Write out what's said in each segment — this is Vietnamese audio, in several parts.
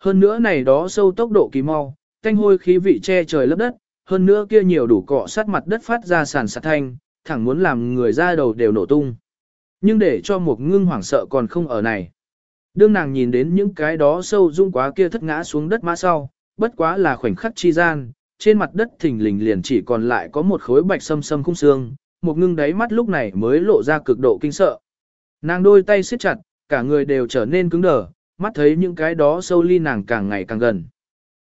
Hơn nữa này đó sâu tốc độ kỳ mau, canh hôi khí vị che trời lấp đất, hơn nữa kia nhiều đủ cọ sát mặt đất phát ra sàn sạt thanh, thẳng muốn làm người ra đầu đều nổ tung. Nhưng để cho một ngưng hoảng sợ còn không ở này. Đương nàng nhìn đến những cái đó sâu dung quá kia thất ngã xuống đất mã sau, bất quá là khoảnh khắc chi gian, trên mặt đất thình lình liền chỉ còn lại có một khối bạch sâm sâm khung xương, một ngưng đáy mắt lúc này mới lộ ra cực độ kinh sợ. Nàng đôi tay siết chặt, cả người đều trở nên cứng đờ, mắt thấy những cái đó sâu ly nàng càng ngày càng gần.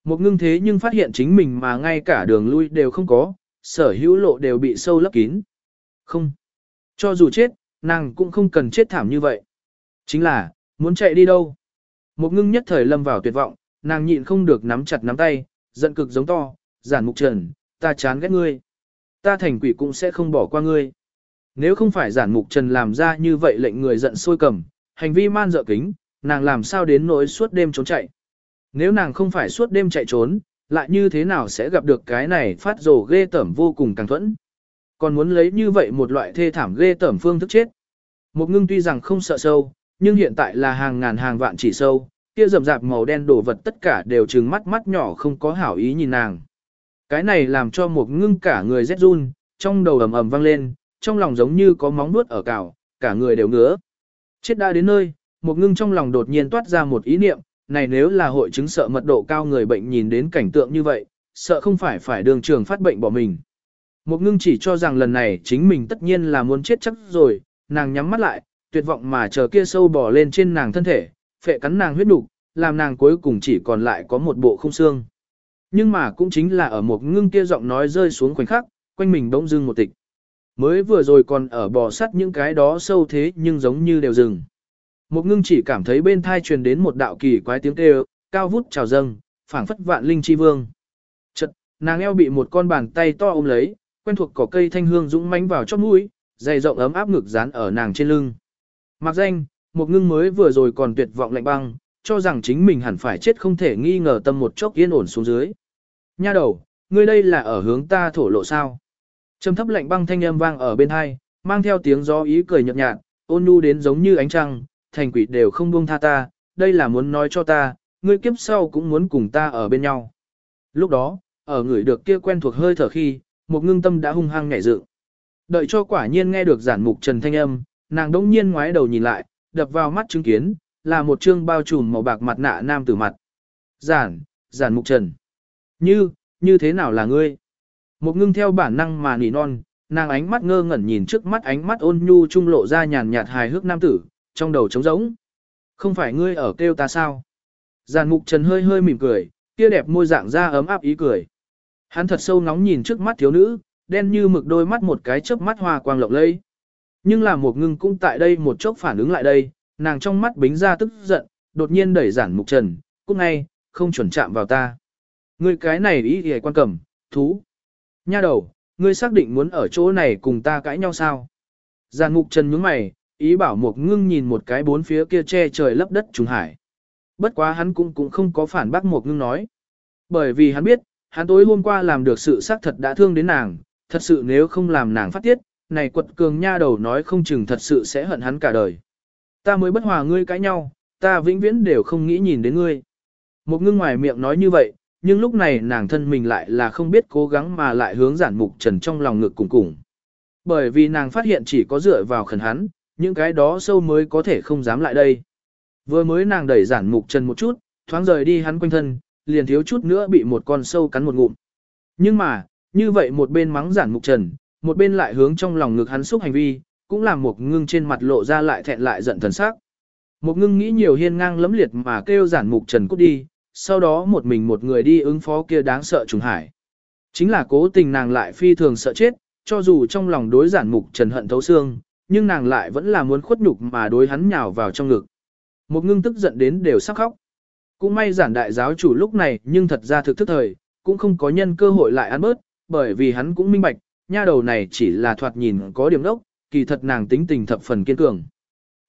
Một ngưng thế nhưng phát hiện chính mình mà ngay cả đường lui đều không có, sở hữu lộ đều bị sâu lấp kín. Không. Cho dù chết, nàng cũng không cần chết thảm như vậy. Chính là, muốn chạy đi đâu? Một ngưng nhất thời lâm vào tuyệt vọng, nàng nhịn không được nắm chặt nắm tay, giận cực giống to, giản mục trần, ta chán ghét ngươi. Ta thành quỷ cũng sẽ không bỏ qua ngươi. Nếu không phải giản mục trần làm ra như vậy lệnh người giận sôi cầm, hành vi man dợ kính, nàng làm sao đến nỗi suốt đêm trốn chạy. Nếu nàng không phải suốt đêm chạy trốn, lại như thế nào sẽ gặp được cái này phát rồ ghê tởm vô cùng càng thuẫn. Còn muốn lấy như vậy một loại thê thảm ghê tởm phương thức chết. Một ngưng tuy rằng không sợ sâu, nhưng hiện tại là hàng ngàn hàng vạn chỉ sâu, kia rậm rạp màu đen đổ vật tất cả đều trừng mắt mắt nhỏ không có hảo ý nhìn nàng. Cái này làm cho một ngưng cả người rét run, trong đầu ầm ầm vang lên, trong lòng giống như có móng nuốt ở cào, cả người đều ngứa. Chết đã đến nơi, một ngưng trong lòng đột nhiên toát ra một ý niệm, này nếu là hội chứng sợ mật độ cao người bệnh nhìn đến cảnh tượng như vậy, sợ không phải phải đường trường phát bệnh bỏ mình. Một ngưng chỉ cho rằng lần này chính mình tất nhiên là muốn chết chắc rồi, nàng nhắm mắt lại, tuyệt vọng mà chờ kia sâu bò lên trên nàng thân thể, phệ cắn nàng huyết đục, làm nàng cuối cùng chỉ còn lại có một bộ không xương. Nhưng mà cũng chính là ở một ngưng kia giọng nói rơi xuống khoảnh khắc, quanh mình bỗng dưng một tịch. Mới vừa rồi còn ở bò sắt những cái đó sâu thế nhưng giống như đều dừng. Một ngưng chỉ cảm thấy bên thai truyền đến một đạo kỳ quái tiếng kêu, cao vút trào dâng, phảng phất vạn linh chi vương. Chật, nàng eo bị một con bàn tay to ôm lấy, quen thuộc cỏ cây thanh hương dũng mãnh vào chóp mũi, dày rộng ấm áp ngực dán ở nàng trên lưng. Mặc danh, một ngưng mới vừa rồi còn tuyệt vọng lạnh băng, cho rằng chính mình hẳn phải chết không thể nghi ngờ tâm một chốc yên ổn xuống dưới. Nha đầu, ngươi đây là ở hướng ta thổ lộ sao? Trầm thấp lạnh băng thanh âm vang ở bên hai, mang theo tiếng gió ý cười nhợt nhạt, ôn nhu đến giống như ánh trăng, thành quỷ đều không buông tha ta, đây là muốn nói cho ta, ngươi kiếp sau cũng muốn cùng ta ở bên nhau. Lúc đó, ở người được kia quen thuộc hơi thở khi, một ngưng tâm đã hung hăng nhảy dựng. Đợi cho quả nhiên nghe được giản mục trần thanh âm, nàng đỗng nhiên ngoái đầu nhìn lại, đập vào mắt chứng kiến, là một trương bao trùm màu bạc mặt nạ nam tử mặt. Giản, giản mục trần. Như, như thế nào là ngươi? Một ngưng theo bản năng mà nỉ non, nàng ánh mắt ngơ ngẩn nhìn trước mắt ánh mắt ôn nhu trung lộ ra nhàn nhạt hài hước nam tử, trong đầu trống rỗng. Không phải ngươi ở kêu ta sao? Giàn mục trần hơi hơi mỉm cười, kia đẹp môi dạng ra ấm áp ý cười. Hắn thật sâu nóng nhìn trước mắt thiếu nữ, đen như mực đôi mắt một cái chớp mắt hoa quang lộng lây. Nhưng là một ngưng cũng tại đây một chốc phản ứng lại đây, nàng trong mắt bính ra tức giận, đột nhiên đẩy giản mục trần, cũng ngay, không chuẩn chạm vào ta. Ngươi cái này ý hề quan cầm, thú. Nha đầu, ngươi xác định muốn ở chỗ này cùng ta cãi nhau sao? Giàn mục trần nhướng mày, ý bảo một ngưng nhìn một cái bốn phía kia che trời lấp đất trùng hải. Bất quá hắn cũng cũng không có phản bác một ngưng nói. Bởi vì hắn biết, hắn tối hôm qua làm được sự xác thật đã thương đến nàng, thật sự nếu không làm nàng phát tiết, này quật cường nha đầu nói không chừng thật sự sẽ hận hắn cả đời. Ta mới bất hòa ngươi cãi nhau, ta vĩnh viễn đều không nghĩ nhìn đến ngươi. Một ngưng ngoài miệng nói như vậy, nhưng lúc này nàng thân mình lại là không biết cố gắng mà lại hướng giản mục trần trong lòng ngực cùng cùng. Bởi vì nàng phát hiện chỉ có dựa vào khẩn hắn, những cái đó sâu mới có thể không dám lại đây. Vừa mới nàng đẩy giản mục trần một chút, thoáng rời đi hắn quanh thân, liền thiếu chút nữa bị một con sâu cắn một ngụm. Nhưng mà, như vậy một bên mắng giản mục trần, một bên lại hướng trong lòng ngực hắn xúc hành vi, cũng làm một ngưng trên mặt lộ ra lại thẹn lại giận thần sắc. Một ngưng nghĩ nhiều hiên ngang lấm liệt mà kêu giản mục trần cút đi, sau đó một mình một người đi ứng phó kia đáng sợ trùng hải. Chính là cố tình nàng lại phi thường sợ chết, cho dù trong lòng đối giản mục trần hận thấu xương, nhưng nàng lại vẫn là muốn khuất nhục mà đối hắn nhào vào trong ngực. Một ngưng tức giận đến đều sắc khóc. Cũng may giản đại giáo chủ lúc này nhưng thật ra thực thức thời, cũng không có nhân cơ hội lại ăn bớt, bởi vì hắn cũng minh bạch, nha đầu này chỉ là thoạt nhìn có điểm đốc, kỳ thật nàng tính tình thập phần kiên cường.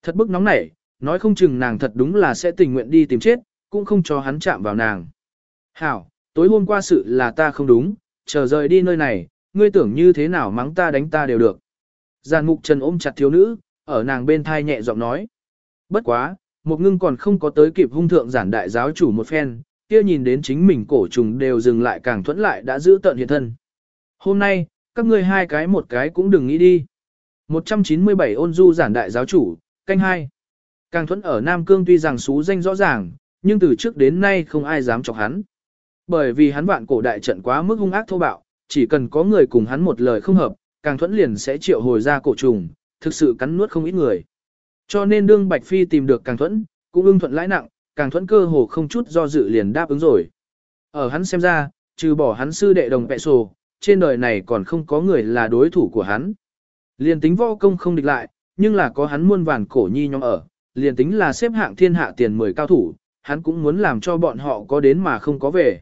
Thật bức nóng nảy, nói không chừng nàng thật đúng là sẽ tình nguyện đi tìm chết, cũng không cho hắn chạm vào nàng. Hảo, tối hôm qua sự là ta không đúng, chờ rời đi nơi này, ngươi tưởng như thế nào mắng ta đánh ta đều được. Giàn mục trần ôm chặt thiếu nữ, ở nàng bên thai nhẹ giọng nói. Bất quá, một ngưng còn không có tới kịp hung thượng giản đại giáo chủ một phen, kia nhìn đến chính mình cổ trùng đều dừng lại càng thuẫn lại đã giữ tận hiện thân. Hôm nay, các ngươi hai cái một cái cũng đừng nghĩ đi. 197 ôn du giản đại giáo chủ, canh hai. Càng thuẫn ở Nam Cương tuy rằng xú danh rõ ràng, nhưng từ trước đến nay không ai dám chọc hắn. Bởi vì hắn vạn cổ đại trận quá mức hung ác thô bạo, chỉ cần có người cùng hắn một lời không hợp, càng thuẫn liền sẽ triệu hồi ra cổ trùng, thực sự cắn nuốt không ít người. Cho nên đương Bạch Phi tìm được càng thuẫn, cũng ưng thuận lãi nặng, càng thuẫn cơ hồ không chút do dự liền đáp ứng rồi. Ở hắn xem ra, trừ bỏ hắn sư đệ đồng vẹ sổ, trên đời này còn không có người là đối thủ của hắn. Liền tính võ công không địch lại, nhưng là có hắn muôn vàn cổ nhi nhóm ở, liền tính là xếp hạng thiên hạ tiền 10 cao thủ, hắn cũng muốn làm cho bọn họ có đến mà không có về.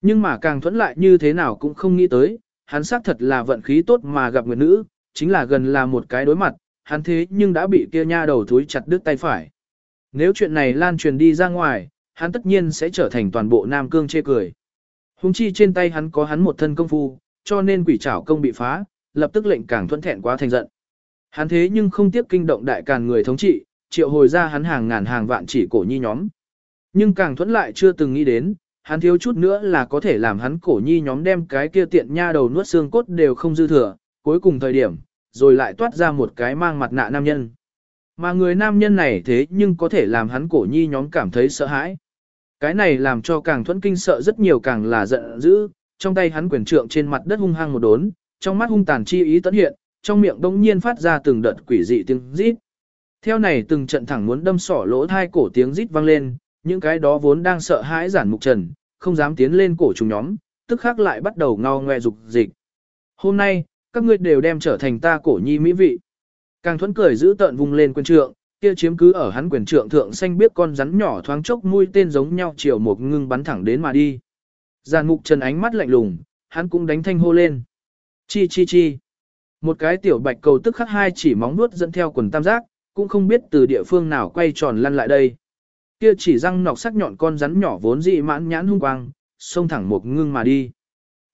Nhưng mà càng thuẫn lại như thế nào cũng không nghĩ tới, hắn xác thật là vận khí tốt mà gặp người nữ, chính là gần là một cái đối mặt, hắn thế nhưng đã bị kia nha đầu thúi chặt đứt tay phải. Nếu chuyện này lan truyền đi ra ngoài, hắn tất nhiên sẽ trở thành toàn bộ Nam Cương chê cười. Hùng chi trên tay hắn có hắn một thân công phu, cho nên quỷ trảo công bị phá, lập tức lệnh càng thuẫn thẹn quá thành giận. Hắn thế nhưng không tiếp kinh động đại càn người thống trị, triệu hồi ra hắn hàng ngàn hàng vạn chỉ cổ nhi nhóm. Nhưng càng thuẫn lại chưa từng nghĩ đến, hắn thiếu chút nữa là có thể làm hắn cổ nhi nhóm đem cái kia tiện nha đầu nuốt xương cốt đều không dư thừa, cuối cùng thời điểm, rồi lại toát ra một cái mang mặt nạ nam nhân. Mà người nam nhân này thế nhưng có thể làm hắn cổ nhi nhóm cảm thấy sợ hãi. Cái này làm cho càng thuẫn kinh sợ rất nhiều càng là giận dữ, trong tay hắn quyền trượng trên mặt đất hung hăng một đốn, trong mắt hung tàn chi ý tấn hiện, trong miệng đông nhiên phát ra từng đợt quỷ dị tiếng rít. Theo này từng trận thẳng muốn đâm sỏ lỗ thai cổ tiếng rít vang lên, những cái đó vốn đang sợ hãi giản mục trần, không dám tiến lên cổ trùng nhóm, tức khắc lại bắt đầu ngao ngoe dục dịch. Hôm nay, các ngươi đều đem trở thành ta cổ nhi mỹ vị. Càng thuẫn cười giữ tợn vùng lên quyền trượng, kia chiếm cứ ở hắn quyền trượng thượng xanh biết con rắn nhỏ thoáng chốc mũi tên giống nhau chiều một ngưng bắn thẳng đến mà đi. Giàn mục trần ánh mắt lạnh lùng, hắn cũng đánh thanh hô lên. Chi chi chi. Một cái tiểu bạch cầu tức khắc hai chỉ móng nuốt dẫn theo quần tam giác, cũng không biết từ địa phương nào quay tròn lăn lại đây. Kia chỉ răng nọc sắc nhọn con rắn nhỏ vốn dị mãn nhãn hung quang, xông thẳng một ngưng mà đi.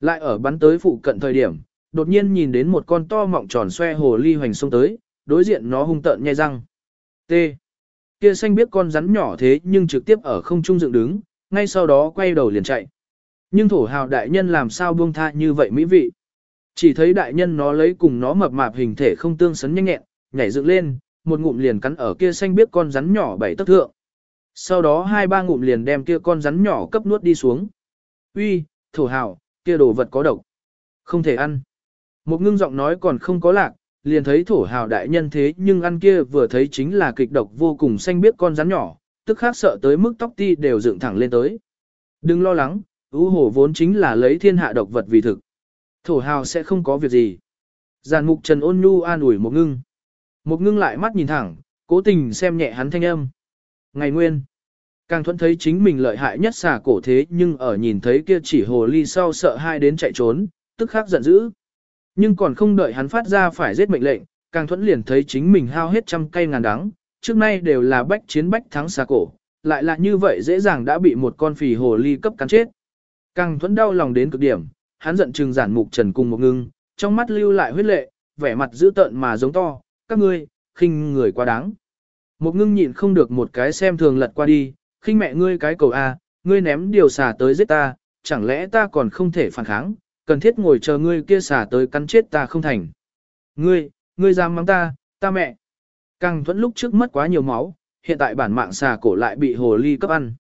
Lại ở bắn tới phụ cận thời điểm, đột nhiên nhìn đến một con to mọng tròn xoe hồ ly hoành xông tới, đối diện nó hung tợn nhai răng. T. Kia xanh biết con rắn nhỏ thế nhưng trực tiếp ở không trung dựng đứng, ngay sau đó quay đầu liền chạy. Nhưng thổ hào đại nhân làm sao buông tha như vậy mỹ vị. Chỉ thấy đại nhân nó lấy cùng nó mập mạp hình thể không tương sấn nhanh nhẹn, nhảy dựng lên, một ngụm liền cắn ở kia xanh biết con rắn nhỏ bảy tấc thượng. Sau đó hai ba ngụm liền đem kia con rắn nhỏ cấp nuốt đi xuống. Uy, thổ hào, kia đồ vật có độc. Không thể ăn. Một ngưng giọng nói còn không có lạc, liền thấy thổ hào đại nhân thế nhưng ăn kia vừa thấy chính là kịch độc vô cùng xanh biết con rắn nhỏ, tức khác sợ tới mức tóc ti đều dựng thẳng lên tới. Đừng lo lắng, ưu hổ vốn chính là lấy thiên hạ độc vật vì thực. Thổ hào sẽ không có việc gì. Giàn mục trần ôn nhu an ủi một ngưng. Một ngưng lại mắt nhìn thẳng, cố tình xem nhẹ hắn thanh âm. Ngày nguyên. Càng thuận thấy chính mình lợi hại nhất xà cổ thế nhưng ở nhìn thấy kia chỉ hồ ly sau sợ hai đến chạy trốn, tức khắc giận dữ. Nhưng còn không đợi hắn phát ra phải giết mệnh lệnh, càng thuẫn liền thấy chính mình hao hết trăm cây ngàn đắng, trước nay đều là bách chiến bách thắng xà cổ, lại là như vậy dễ dàng đã bị một con phì hồ ly cấp cắn chết. Càng thuẫn đau lòng đến cực điểm, hắn giận trừng giản mục trần cùng một ngưng, trong mắt lưu lại huyết lệ, vẻ mặt dữ tợn mà giống to, các ngươi, khinh người quá đáng. Một ngưng nhịn không được một cái xem thường lật qua đi, khinh mẹ ngươi cái cầu A, ngươi ném điều xả tới giết ta, chẳng lẽ ta còn không thể phản kháng, cần thiết ngồi chờ ngươi kia xả tới cắn chết ta không thành. Ngươi, ngươi dám mắng ta, ta mẹ. Càng thuẫn lúc trước mất quá nhiều máu, hiện tại bản mạng xà cổ lại bị hồ ly cấp ăn.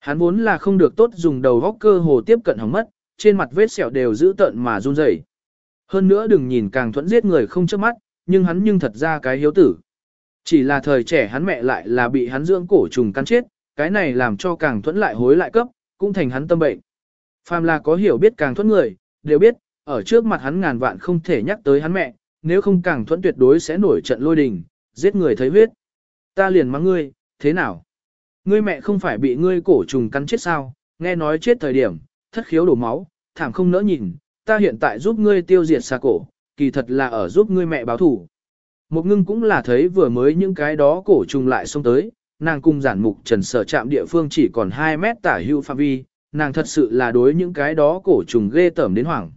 Hắn vốn là không được tốt dùng đầu góc cơ hồ tiếp cận hỏng mất, trên mặt vết sẹo đều giữ tợn mà run rẩy. Hơn nữa đừng nhìn càng thuẫn giết người không chớp mắt, nhưng hắn nhưng thật ra cái hiếu tử. Chỉ là thời trẻ hắn mẹ lại là bị hắn dưỡng cổ trùng cắn chết, cái này làm cho càng thuẫn lại hối lại cấp, cũng thành hắn tâm bệnh. Phàm là có hiểu biết càng thuẫn người, đều biết, ở trước mặt hắn ngàn vạn không thể nhắc tới hắn mẹ, nếu không càng thuẫn tuyệt đối sẽ nổi trận lôi đình, giết người thấy huyết. Ta liền mắng ngươi, thế nào? Ngươi mẹ không phải bị ngươi cổ trùng cắn chết sao, nghe nói chết thời điểm, thất khiếu đổ máu, thảm không nỡ nhìn, ta hiện tại giúp ngươi tiêu diệt xà cổ, kỳ thật là ở giúp ngươi mẹ báo thủ. Một ngưng cũng là thấy vừa mới những cái đó cổ trùng lại xông tới, nàng cùng giản mục trần sở chạm địa phương chỉ còn 2 mét tả hưu phạm vi, nàng thật sự là đối những cái đó cổ trùng ghê tởm đến hoảng.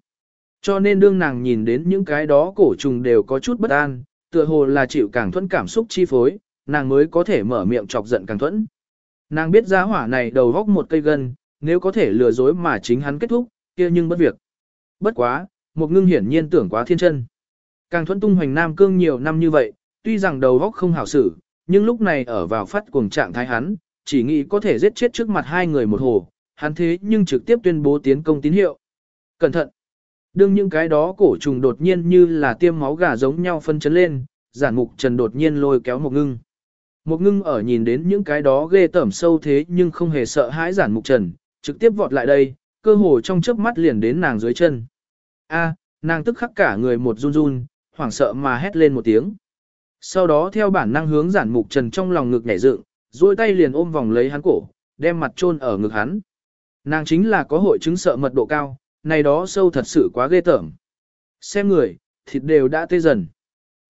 Cho nên đương nàng nhìn đến những cái đó cổ trùng đều có chút bất an, tựa hồ là chịu càng thuẫn cảm xúc chi phối, nàng mới có thể mở miệng chọc giận càng thuẫn. Nàng biết giá hỏa này đầu góc một cây gân, nếu có thể lừa dối mà chính hắn kết thúc, kia nhưng bất việc. Bất quá, một ngưng hiển nhiên tưởng quá thiên chân. Càng thuẫn tung hoành Nam Cương nhiều năm như vậy, tuy rằng đầu góc không hảo xử, nhưng lúc này ở vào phát cuồng trạng thái hắn, chỉ nghĩ có thể giết chết trước mặt hai người một hồ, hắn thế nhưng trực tiếp tuyên bố tiến công tín hiệu. Cẩn thận! Đương những cái đó cổ trùng đột nhiên như là tiêm máu gà giống nhau phân chấn lên, giản mục trần đột nhiên lôi kéo một ngưng. Một ngưng ở nhìn đến những cái đó ghê tởm sâu thế nhưng không hề sợ hãi giản mục trần, trực tiếp vọt lại đây, cơ hồ trong chớp mắt liền đến nàng dưới chân. A, nàng tức khắc cả người một run run, hoảng sợ mà hét lên một tiếng. Sau đó theo bản năng hướng giản mục trần trong lòng ngực nhảy dựng, duỗi tay liền ôm vòng lấy hắn cổ, đem mặt chôn ở ngực hắn. Nàng chính là có hội chứng sợ mật độ cao, này đó sâu thật sự quá ghê tởm. Xem người, thịt đều đã tê dần.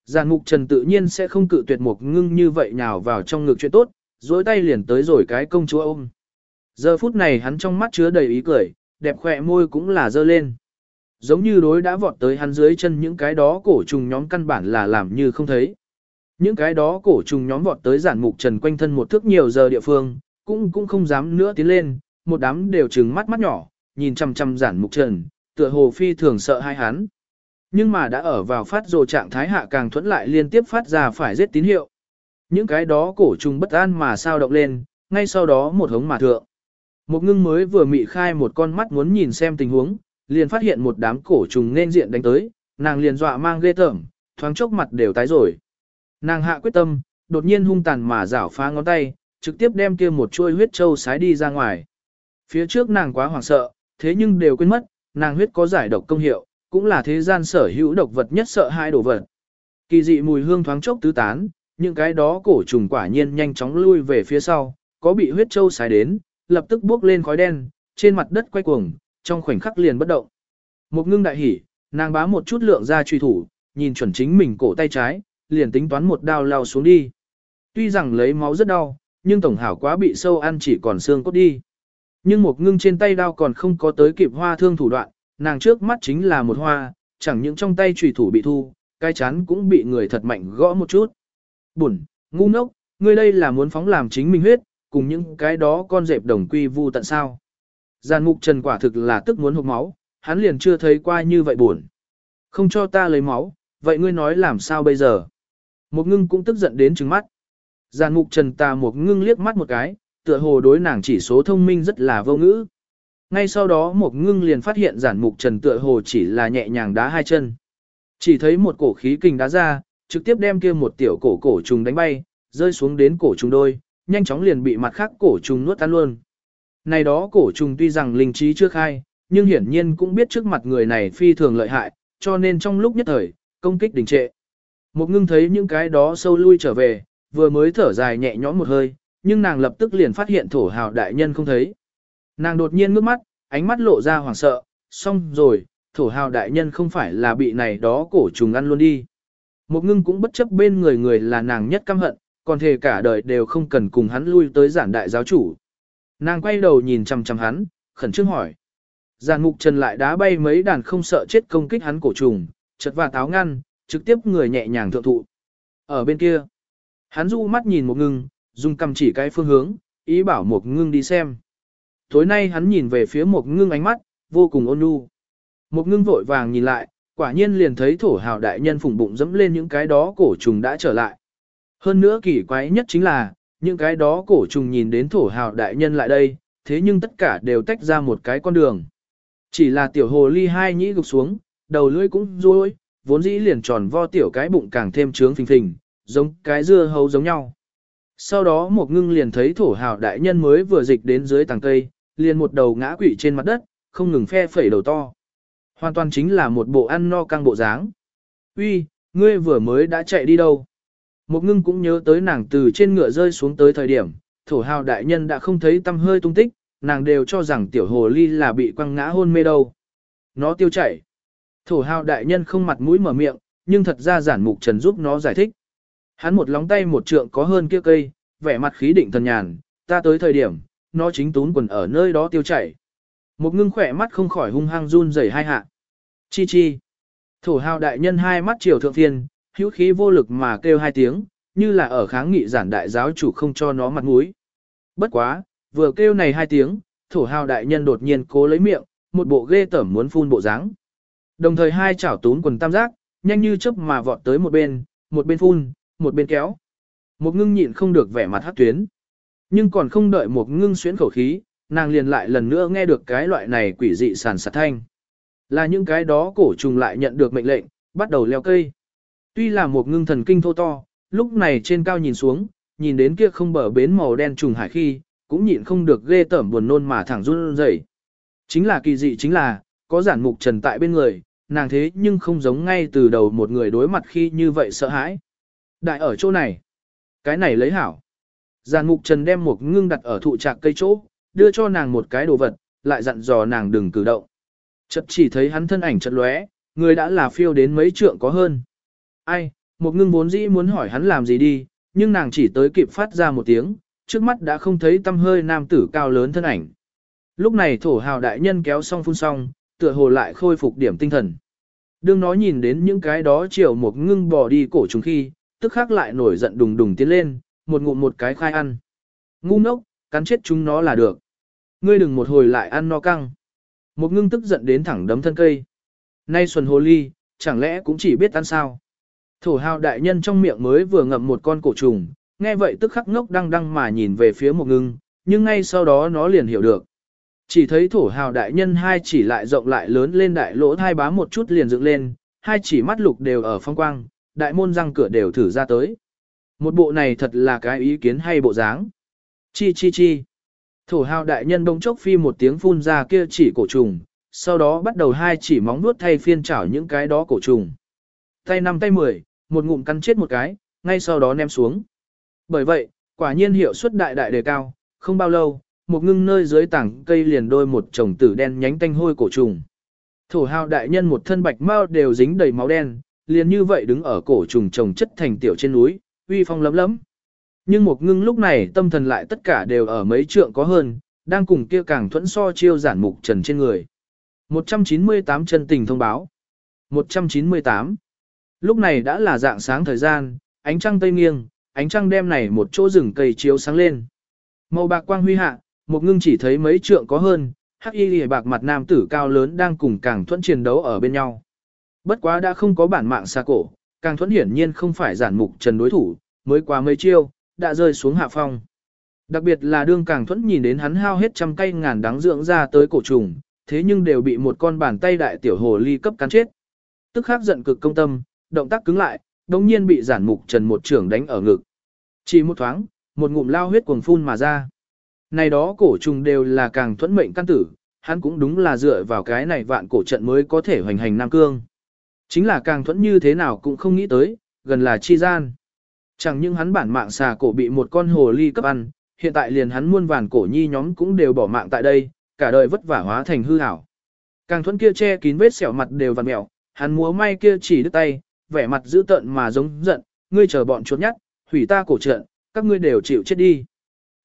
Giản mục trần tự nhiên sẽ không cự tuyệt một ngưng như vậy nhào vào trong ngực chuyện tốt, duỗi tay liền tới rồi cái công chúa ôm. Giờ phút này hắn trong mắt chứa đầy ý cười, đẹp khỏe môi cũng là dơ lên. Giống như đối đã vọt tới hắn dưới chân những cái đó cổ trùng nhóm căn bản là làm như không thấy. Những cái đó cổ trùng nhóm vọt tới giản mục trần quanh thân một thước nhiều giờ địa phương, cũng cũng không dám nữa tiến lên, một đám đều trừng mắt mắt nhỏ, nhìn chằm chằm giản mục trần, tựa hồ phi thường sợ hai hắn. Nhưng mà đã ở vào phát rồ trạng thái hạ càng thuẫn lại liên tiếp phát ra phải giết tín hiệu. Những cái đó cổ trùng bất an mà sao động lên, ngay sau đó một hống mà thượng. Một ngưng mới vừa mị khai một con mắt muốn nhìn xem tình huống, liền phát hiện một đám cổ trùng nên diện đánh tới, nàng liền dọa mang ghê tởm, thoáng chốc mặt đều tái rồi. Nàng hạ quyết tâm, đột nhiên hung tàn mà rảo phá ngón tay, trực tiếp đem kia một chuôi huyết châu sái đi ra ngoài. Phía trước nàng quá hoảng sợ, thế nhưng đều quên mất, nàng huyết có giải độc công hiệu, cũng là thế gian sở hữu độc vật nhất sợ hai đồ vật. Kỳ dị mùi hương thoáng chốc tứ tán, những cái đó cổ trùng quả nhiên nhanh chóng lui về phía sau, có bị huyết châu sái đến, lập tức bước lên khói đen, trên mặt đất quay cuồng, trong khoảnh khắc liền bất động. Một ngưng đại hỉ, nàng bá một chút lượng ra truy thủ, nhìn chuẩn chính mình cổ tay trái, liền tính toán một đao lao xuống đi. Tuy rằng lấy máu rất đau, nhưng tổng hảo quá bị sâu ăn chỉ còn xương cốt đi. Nhưng một ngưng trên tay đao còn không có tới kịp hoa thương thủ đoạn, nàng trước mắt chính là một hoa, chẳng những trong tay trùy thủ bị thu, cái chán cũng bị người thật mạnh gõ một chút. Bụn, ngu ngốc, ngươi đây là muốn phóng làm chính mình huyết, cùng những cái đó con dẹp đồng quy vu tận sao. Giàn mục trần quả thực là tức muốn hụt máu, hắn liền chưa thấy qua như vậy buồn. Không cho ta lấy máu, vậy ngươi nói làm sao bây giờ? Một ngưng cũng tức giận đến trừng mắt. Giàn mục trần ta một ngưng liếc mắt một cái, tựa hồ đối nàng chỉ số thông minh rất là vô ngữ. Ngay sau đó một ngưng liền phát hiện giản mục trần tựa hồ chỉ là nhẹ nhàng đá hai chân. Chỉ thấy một cổ khí kình đá ra, trực tiếp đem kia một tiểu cổ cổ trùng đánh bay, rơi xuống đến cổ trùng đôi, nhanh chóng liền bị mặt khác cổ trùng nuốt tan luôn. Này đó cổ trùng tuy rằng linh trí chưa khai, nhưng hiển nhiên cũng biết trước mặt người này phi thường lợi hại, cho nên trong lúc nhất thời, công kích đình trệ. Một ngưng thấy những cái đó sâu lui trở về, vừa mới thở dài nhẹ nhõm một hơi, nhưng nàng lập tức liền phát hiện thổ hào đại nhân không thấy. Nàng đột nhiên ngước mắt, ánh mắt lộ ra hoảng sợ, xong rồi, thổ hào đại nhân không phải là bị này đó cổ trùng ăn luôn đi. Một ngưng cũng bất chấp bên người người là nàng nhất căm hận, còn thề cả đời đều không cần cùng hắn lui tới giản đại giáo chủ. Nàng quay đầu nhìn chằm chằm hắn, khẩn trương hỏi. Giàn mục trần lại đá bay mấy đàn không sợ chết công kích hắn cổ trùng, chật và táo ngăn, trực tiếp người nhẹ nhàng thượng thụ. Ở bên kia, hắn du mắt nhìn một ngưng, dùng cầm chỉ cái phương hướng, ý bảo một ngưng đi xem. Tối nay hắn nhìn về phía một ngưng ánh mắt, vô cùng ôn nhu. Một ngưng vội vàng nhìn lại, quả nhiên liền thấy thổ hào đại nhân phủng bụng dẫm lên những cái đó cổ trùng đã trở lại. Hơn nữa kỳ quái nhất chính là, những cái đó cổ trùng nhìn đến thổ hào đại nhân lại đây, thế nhưng tất cả đều tách ra một cái con đường. Chỉ là tiểu hồ ly hai nhĩ gục xuống, đầu lưỡi cũng rối, vốn dĩ liền tròn vo tiểu cái bụng càng thêm trướng phình phình, giống cái dưa hấu giống nhau. Sau đó một ngưng liền thấy thổ hào đại nhân mới vừa dịch đến dưới tàng cây, liền một đầu ngã quỵ trên mặt đất, không ngừng phe phẩy đầu to. Hoàn toàn chính là một bộ ăn no căng bộ dáng. Uy, ngươi vừa mới đã chạy đi đâu? Một ngưng cũng nhớ tới nàng từ trên ngựa rơi xuống tới thời điểm, thổ hào đại nhân đã không thấy tâm hơi tung tích, nàng đều cho rằng tiểu hồ ly là bị quăng ngã hôn mê đâu. Nó tiêu chảy. Thổ hào đại nhân không mặt mũi mở miệng, nhưng thật ra giản mục trần giúp nó giải thích. Hắn một lóng tay một trượng có hơn kia cây, vẻ mặt khí định thần nhàn, ta tới thời điểm, nó chính tún quần ở nơi đó tiêu chảy. Một ngưng khỏe mắt không khỏi hung hăng run rẩy hai hạ. Chi chi. Thổ hào đại nhân hai mắt chiều thượng thiên hữu khí vô lực mà kêu hai tiếng, như là ở kháng nghị giản đại giáo chủ không cho nó mặt mũi. Bất quá, vừa kêu này hai tiếng, thổ hào đại nhân đột nhiên cố lấy miệng, một bộ ghê tởm muốn phun bộ dáng. Đồng thời hai chảo tún quần tam giác, nhanh như chớp mà vọt tới một bên, một bên phun, một bên kéo. Một ngưng nhịn không được vẻ mặt hát tuyến. Nhưng còn không đợi một ngưng xuyến khẩu khí, nàng liền lại lần nữa nghe được cái loại này quỷ dị sàn sạt thanh. Là những cái đó cổ trùng lại nhận được mệnh lệnh, bắt đầu leo cây. Tuy là một ngưng thần kinh thô to, lúc này trên cao nhìn xuống, nhìn đến kia không bờ bến màu đen trùng hải khi, cũng nhịn không được ghê tởm buồn nôn mà thẳng run rẩy. Chính là kỳ dị chính là, có giản mục trần tại bên người, nàng thế nhưng không giống ngay từ đầu một người đối mặt khi như vậy sợ hãi. Đại ở chỗ này, cái này lấy hảo. Giản mục trần đem một ngưng đặt ở thụ trạc cây chỗ, đưa cho nàng một cái đồ vật, lại dặn dò nàng đừng cử động. Chợt chỉ thấy hắn thân ảnh chợt lóe, người đã là phiêu đến mấy trượng có hơn. Ai, một ngưng vốn dĩ muốn hỏi hắn làm gì đi, nhưng nàng chỉ tới kịp phát ra một tiếng, trước mắt đã không thấy tâm hơi nam tử cao lớn thân ảnh. Lúc này thổ hào đại nhân kéo xong phun xong, tựa hồ lại khôi phục điểm tinh thần. Đương nó nhìn đến những cái đó chiều một ngưng bỏ đi cổ trùng khi, tức khắc lại nổi giận đùng đùng tiến lên, một ngụm một cái khai ăn. Ngu ngốc, cắn chết chúng nó là được. Ngươi đừng một hồi lại ăn no căng. Một ngưng tức giận đến thẳng đấm thân cây. Nay xuân hồ ly, chẳng lẽ cũng chỉ biết ăn sao? Thổ hào đại nhân trong miệng mới vừa ngậm một con cổ trùng, nghe vậy tức khắc ngốc đăng đăng mà nhìn về phía một ngưng, nhưng ngay sau đó nó liền hiểu được. Chỉ thấy thổ hào đại nhân hai chỉ lại rộng lại lớn lên đại lỗ thai bá một chút liền dựng lên, hai chỉ mắt lục đều ở phong quang, đại môn răng cửa đều thử ra tới. Một bộ này thật là cái ý kiến hay bộ dáng. Chi chi chi. Thổ hào đại nhân bỗng chốc phi một tiếng phun ra kia chỉ cổ trùng, sau đó bắt đầu hai chỉ móng nuốt thay phiên chảo những cái đó cổ trùng. Tay năm tay mười, một ngụm cắn chết một cái, ngay sau đó ném xuống. Bởi vậy, quả nhiên hiệu suất đại đại đề cao, không bao lâu, một ngưng nơi dưới tảng cây liền đôi một chồng tử đen nhánh tanh hôi cổ trùng. Thổ hào đại nhân một thân bạch mau đều dính đầy máu đen, liền như vậy đứng ở cổ trùng trồng chất thành tiểu trên núi, uy phong lấm lấm. Nhưng một ngưng lúc này tâm thần lại tất cả đều ở mấy trượng có hơn, đang cùng kia càng thuẫn so chiêu giản mục trần trên người. 198 chân tình thông báo. 198. Lúc này đã là dạng sáng thời gian, ánh trăng tây nghiêng, ánh trăng đem này một chỗ rừng cây chiếu sáng lên. Màu bạc quang huy hạ, một ngưng chỉ thấy mấy trượng có hơn, hắc y lìa bạc mặt nam tử cao lớn đang cùng càng thuẫn chiến đấu ở bên nhau. Bất quá đã không có bản mạng xa cổ, càng thuẫn hiển nhiên không phải giản mục trần đối thủ, mới qua mấy chiêu, đã rơi xuống hạ phong. Đặc biệt là đương càng thuẫn nhìn đến hắn hao hết trăm cây ngàn đắng dưỡng ra tới cổ trùng, thế nhưng đều bị một con bàn tay đại tiểu hồ ly cấp cắn chết. Tức khắc giận cực công tâm, động tác cứng lại, đồng nhiên bị giản mục trần một trưởng đánh ở ngực. Chỉ một thoáng, một ngụm lao huyết cuồng phun mà ra. Này đó cổ trùng đều là càng thuẫn mệnh căn tử, hắn cũng đúng là dựa vào cái này vạn cổ trận mới có thể hoành hành Nam Cương. Chính là càng thuẫn như thế nào cũng không nghĩ tới, gần là chi gian. Chẳng những hắn bản mạng xà cổ bị một con hồ ly cấp ăn, hiện tại liền hắn muôn vàn cổ nhi nhóm cũng đều bỏ mạng tại đây, cả đời vất vả hóa thành hư hảo. Càng thuẫn kia che kín vết sẹo mặt đều vằn mẹo, hắn múa may kia chỉ đứt tay, vẻ mặt dữ tợn mà giống giận, ngươi chờ bọn chuột nhắt, hủy ta cổ trận, các ngươi đều chịu chết đi.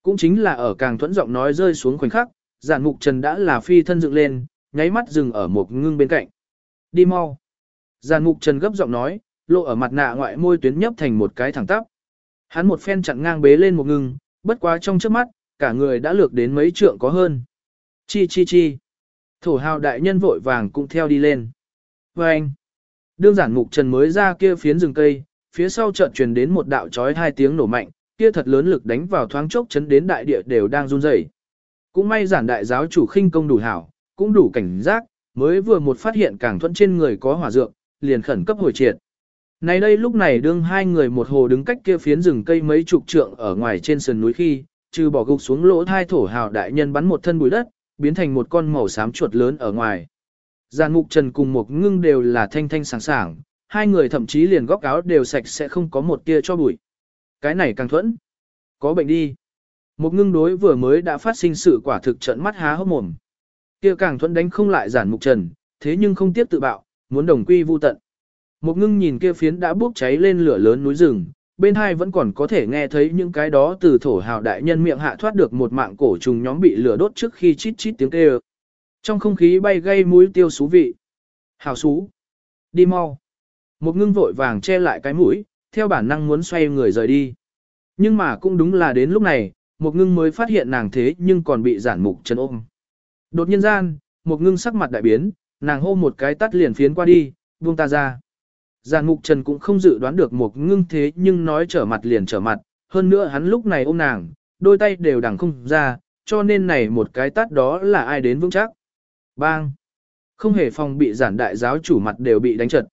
Cũng chính là ở càng thuẫn giọng nói rơi xuống khoảnh khắc, giản mục trần đã là phi thân dựng lên, nháy mắt dừng ở một ngưng bên cạnh. Đi mau. Giản mục trần gấp giọng nói, lộ ở mặt nạ ngoại môi tuyến nhấp thành một cái thẳng tắp. Hắn một phen chặn ngang bế lên một ngưng, bất quá trong trước mắt, cả người đã lược đến mấy trượng có hơn. Chi chi chi. Thổ hào đại nhân vội vàng cũng theo đi lên. Và anh. Đương giản mục trần mới ra kia phiến rừng cây, phía sau chợt truyền đến một đạo chói hai tiếng nổ mạnh, kia thật lớn lực đánh vào thoáng chốc chấn đến đại địa đều đang run rẩy. Cũng may giản đại giáo chủ khinh công đủ hảo, cũng đủ cảnh giác, mới vừa một phát hiện càng thuận trên người có hỏa dược, liền khẩn cấp hồi triệt. Này đây lúc này đương hai người một hồ đứng cách kia phiến rừng cây mấy chục trượng ở ngoài trên sườn núi khi, trừ bỏ gục xuống lỗ thai thổ hào đại nhân bắn một thân bụi đất, biến thành một con màu xám chuột lớn ở ngoài. Giàn mục trần cùng một ngưng đều là thanh thanh sảng sảng, hai người thậm chí liền góc áo đều sạch sẽ không có một tia cho bụi. Cái này càng thuẫn. Có bệnh đi. Một ngưng đối vừa mới đã phát sinh sự quả thực trận mắt há hốc mồm. Kia càng thuẫn đánh không lại giản mục trần, thế nhưng không tiếp tự bạo, muốn đồng quy vu tận. Một ngưng nhìn kia phiến đã bốc cháy lên lửa lớn núi rừng, bên hai vẫn còn có thể nghe thấy những cái đó từ thổ hào đại nhân miệng hạ thoát được một mạng cổ trùng nhóm bị lửa đốt trước khi chít chít tiếng kêu. Trong không khí bay gây mũi tiêu xú vị. Hào xú. Đi mau. Một ngưng vội vàng che lại cái mũi, theo bản năng muốn xoay người rời đi. Nhưng mà cũng đúng là đến lúc này, một ngưng mới phát hiện nàng thế nhưng còn bị giản mục trần ôm. Đột nhiên gian, một ngưng sắc mặt đại biến, nàng hô một cái tắt liền phiến qua đi, buông ta ra. giàn mục trần cũng không dự đoán được một ngưng thế nhưng nói trở mặt liền trở mặt, hơn nữa hắn lúc này ôm nàng, đôi tay đều đằng không ra, cho nên này một cái tắt đó là ai đến vững chắc. Bang! Không hề phòng bị giản đại giáo chủ mặt đều bị đánh trật.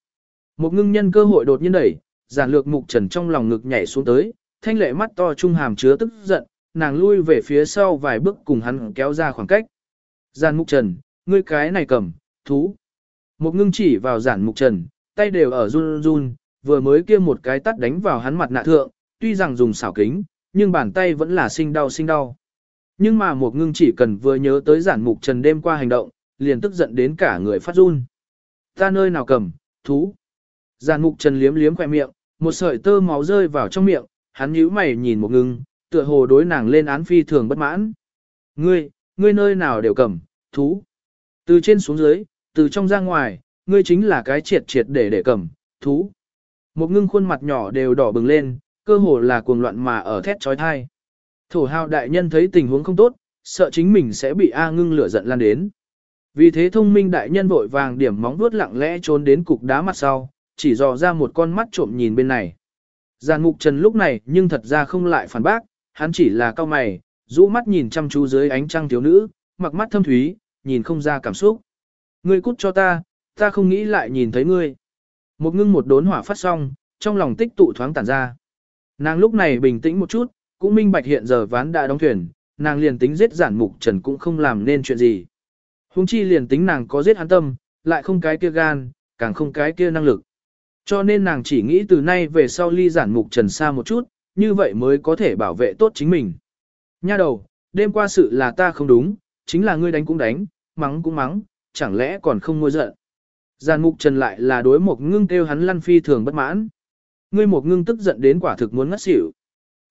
Một ngưng nhân cơ hội đột nhiên đẩy, giản lược mục trần trong lòng ngực nhảy xuống tới, thanh lệ mắt to trung hàm chứa tức giận, nàng lui về phía sau vài bước cùng hắn kéo ra khoảng cách. Giản mục trần, ngươi cái này cầm, thú. Một ngưng chỉ vào giản mục trần, tay đều ở run run, vừa mới kia một cái tắt đánh vào hắn mặt nạ thượng, tuy rằng dùng xảo kính, nhưng bàn tay vẫn là sinh đau sinh đau. Nhưng mà một ngưng chỉ cần vừa nhớ tới giản mục trần đêm qua hành động, liền tức giận đến cả người phát run. Ta nơi nào cầm, thú. Giàn mục trần liếm liếm khỏe miệng, một sợi tơ máu rơi vào trong miệng, hắn nhíu mày nhìn một ngưng, tựa hồ đối nàng lên án phi thường bất mãn. Ngươi, ngươi nơi nào đều cầm, thú. Từ trên xuống dưới, từ trong ra ngoài, ngươi chính là cái triệt triệt để để cầm, thú. Một ngưng khuôn mặt nhỏ đều đỏ bừng lên, cơ hồ là cuồng loạn mà ở thét trói thai. Thổ hào đại nhân thấy tình huống không tốt, sợ chính mình sẽ bị A ngưng lửa giận lan đến. Vì thế thông minh đại nhân vội vàng điểm móng vuốt lặng lẽ trốn đến cục đá mặt sau, chỉ dò ra một con mắt trộm nhìn bên này. Giàn mục trần lúc này nhưng thật ra không lại phản bác, hắn chỉ là cao mày, rũ mắt nhìn chăm chú dưới ánh trăng thiếu nữ, mặc mắt thâm thúy, nhìn không ra cảm xúc. Ngươi cút cho ta, ta không nghĩ lại nhìn thấy ngươi. Một ngưng một đốn hỏa phát xong, trong lòng tích tụ thoáng tản ra. Nàng lúc này bình tĩnh một chút, cũng minh bạch hiện giờ ván đã đóng thuyền, nàng liền tính giết giản mục trần cũng không làm nên chuyện gì. Hùng chi liền tính nàng có giết hắn tâm, lại không cái kia gan, càng không cái kia năng lực. Cho nên nàng chỉ nghĩ từ nay về sau ly giản mục trần xa một chút, như vậy mới có thể bảo vệ tốt chính mình. Nha đầu, đêm qua sự là ta không đúng, chính là ngươi đánh cũng đánh, mắng cũng mắng, chẳng lẽ còn không ngôi giận. Giản mục trần lại là đối một ngưng kêu hắn lăn phi thường bất mãn. Ngươi một ngưng tức giận đến quả thực muốn ngất xỉu.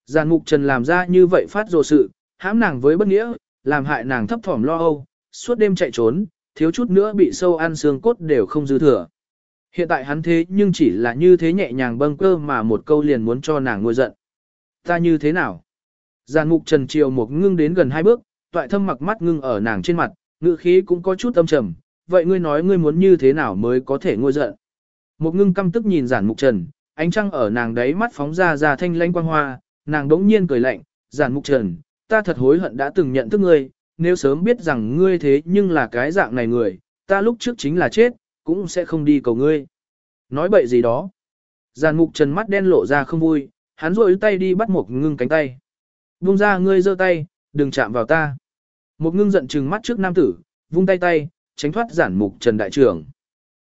Giản mục trần làm ra như vậy phát dồ sự, hãm nàng với bất nghĩa, làm hại nàng thấp thỏm lo âu, suốt đêm chạy trốn, thiếu chút nữa bị sâu ăn xương cốt đều không dư thừa. Hiện tại hắn thế nhưng chỉ là như thế nhẹ nhàng bâng cơ mà một câu liền muốn cho nàng ngôi giận. Ta như thế nào? Giàn mục trần triều một ngưng đến gần hai bước, toại thâm mặc mắt ngưng ở nàng trên mặt, ngữ khí cũng có chút âm trầm. Vậy ngươi nói ngươi muốn như thế nào mới có thể ngôi giận? Một ngưng căm tức nhìn giản mục trần, ánh trăng ở nàng đấy mắt phóng ra ra thanh lanh quang hoa, nàng đống nhiên cười lạnh, giản mục trần, ta thật hối hận đã từng nhận thức ngươi, nếu sớm biết rằng ngươi thế nhưng là cái dạng này người, ta lúc trước chính là chết, cũng sẽ không đi cầu ngươi. Nói bậy gì đó. Giàn mục trần mắt đen lộ ra không vui, hắn rôi tay đi bắt một ngưng cánh tay. Vung ra ngươi giơ tay, đừng chạm vào ta. Một ngưng giận trừng mắt trước nam tử, vung tay tay, tránh thoát giản mục trần đại trưởng.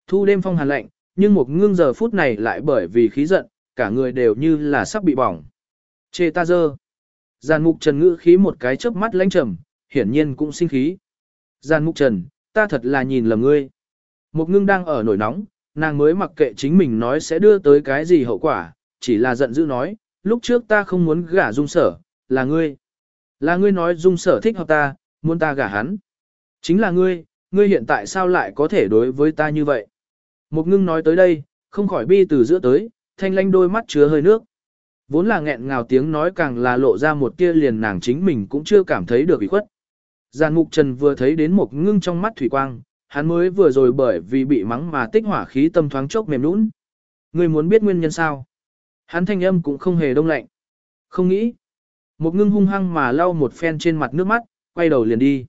Thu đêm phong hàn lạnh, nhưng một ngưng giờ phút này lại bởi vì khí giận, cả người đều như là sắp bị bỏng. Chê ta dơ. Giàn mục trần ngữ khí một cái chớp mắt lãnh trầm, hiển nhiên cũng sinh khí. Gian mục trần, ta thật là nhìn lầm ngươi. Một ngưng đang ở nổi nóng, nàng mới mặc kệ chính mình nói sẽ đưa tới cái gì hậu quả, chỉ là giận dữ nói, lúc trước ta không muốn gả dung sở, là ngươi. Là ngươi nói dung sở thích hợp ta, muốn ta gả hắn. Chính là ngươi, ngươi hiện tại sao lại có thể đối với ta như vậy? Một ngưng nói tới đây, không khỏi bi từ giữa tới, thanh lanh đôi mắt chứa hơi nước. Vốn là nghẹn ngào tiếng nói càng là lộ ra một tia liền nàng chính mình cũng chưa cảm thấy được ủy khuất. Giàn Mục Trần vừa thấy đến một ngưng trong mắt thủy quang, hắn mới vừa rồi bởi vì bị mắng mà tích hỏa khí tâm thoáng chốc mềm nũng. Ngươi muốn biết nguyên nhân sao? Hắn thanh âm cũng không hề đông lạnh. Không nghĩ. Một ngưng hung hăng mà lau một phen trên mặt nước mắt, quay đầu liền đi.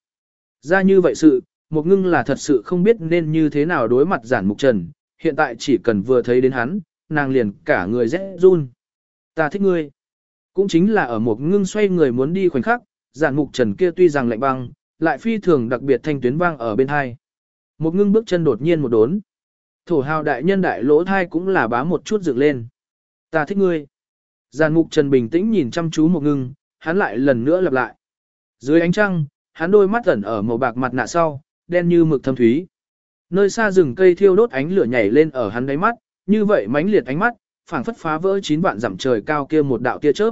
Ra như vậy sự, một ngưng là thật sự không biết nên như thế nào đối mặt giản mục trần, hiện tại chỉ cần vừa thấy đến hắn, nàng liền cả người rẽ run. Ta thích ngươi. Cũng chính là ở một ngưng xoay người muốn đi khoảnh khắc, giản mục trần kia tuy rằng lạnh băng, lại phi thường đặc biệt thanh tuyến vang ở bên hai. Một ngưng bước chân đột nhiên một đốn. Thổ hào đại nhân đại lỗ thai cũng là bá một chút dựng lên. Ta thích ngươi. Giàn mục trần bình tĩnh nhìn chăm chú một ngưng, hắn lại lần nữa lặp lại. Dưới ánh trăng, hắn đôi mắt ẩn ở màu bạc mặt nạ sau, đen như mực thâm thúy. Nơi xa rừng cây thiêu đốt ánh lửa nhảy lên ở hắn đáy mắt, như vậy mãnh liệt ánh mắt, phảng phất phá vỡ chín vạn dặm trời cao kia một đạo tia chớp.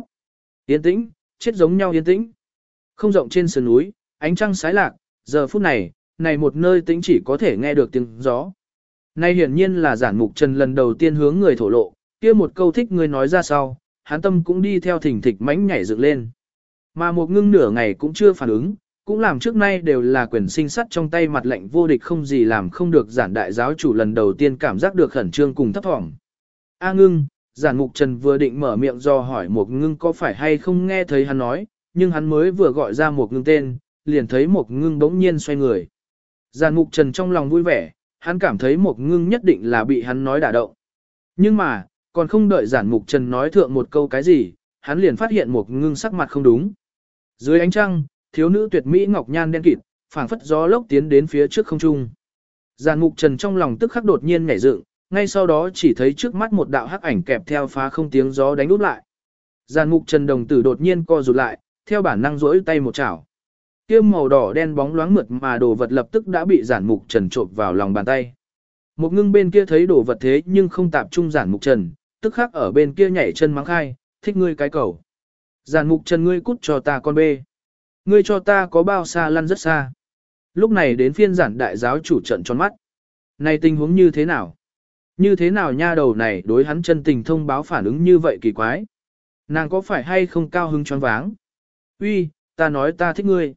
Yên tĩnh, chết giống nhau yên tĩnh. Không rộng trên sườn núi, ánh trăng sái lạc, giờ phút này, này một nơi tĩnh chỉ có thể nghe được tiếng gió. Nay hiển nhiên là giản mục trần lần đầu tiên hướng người thổ lộ, kia một câu thích người nói ra sau, hắn tâm cũng đi theo thỉnh thịch mánh nhảy dựng lên. Mà một ngưng nửa ngày cũng chưa phản ứng, cũng làm trước nay đều là quyền sinh sắt trong tay mặt lệnh vô địch không gì làm không được giản đại giáo chủ lần đầu tiên cảm giác được khẩn trương cùng thấp thỏm. A ngưng, giản mục trần vừa định mở miệng do hỏi một ngưng có phải hay không nghe thấy hắn nói, nhưng hắn mới vừa gọi ra một ngưng tên, liền thấy một ngưng bỗng nhiên xoay người. Giản mục trần trong lòng vui vẻ, hắn cảm thấy một ngưng nhất định là bị hắn nói đả động. Nhưng mà, còn không đợi giản mục trần nói thượng một câu cái gì, hắn liền phát hiện một ngưng sắc mặt không đúng. Dưới ánh trăng, thiếu nữ tuyệt mỹ ngọc nhan đen kịt, phảng phất gió lốc tiến đến phía trước không trung. Giản mục trần trong lòng tức khắc đột nhiên nhảy dựng, ngay sau đó chỉ thấy trước mắt một đạo hắc ảnh kẹp theo phá không tiếng gió đánh úp lại. Giản mục trần đồng tử đột nhiên co rụt lại, theo bản năng rỗi tay một chảo. Kia màu đỏ đen bóng loáng mượt mà đồ vật lập tức đã bị giản mục trần trộn vào lòng bàn tay. Một ngưng bên kia thấy đồ vật thế nhưng không tạp trung giản mục trần, tức khắc ở bên kia nhảy chân mắng khai, thích ngươi cái cầu. Giản mục trần ngươi cút cho ta con bê. Ngươi cho ta có bao xa lăn rất xa. Lúc này đến phiên giản đại giáo chủ trận tròn mắt. Này tình huống như thế nào? Như thế nào nha đầu này đối hắn chân tình thông báo phản ứng như vậy kỳ quái? Nàng có phải hay không cao hứng choáng váng? Uy, ta nói ta thích ngươi.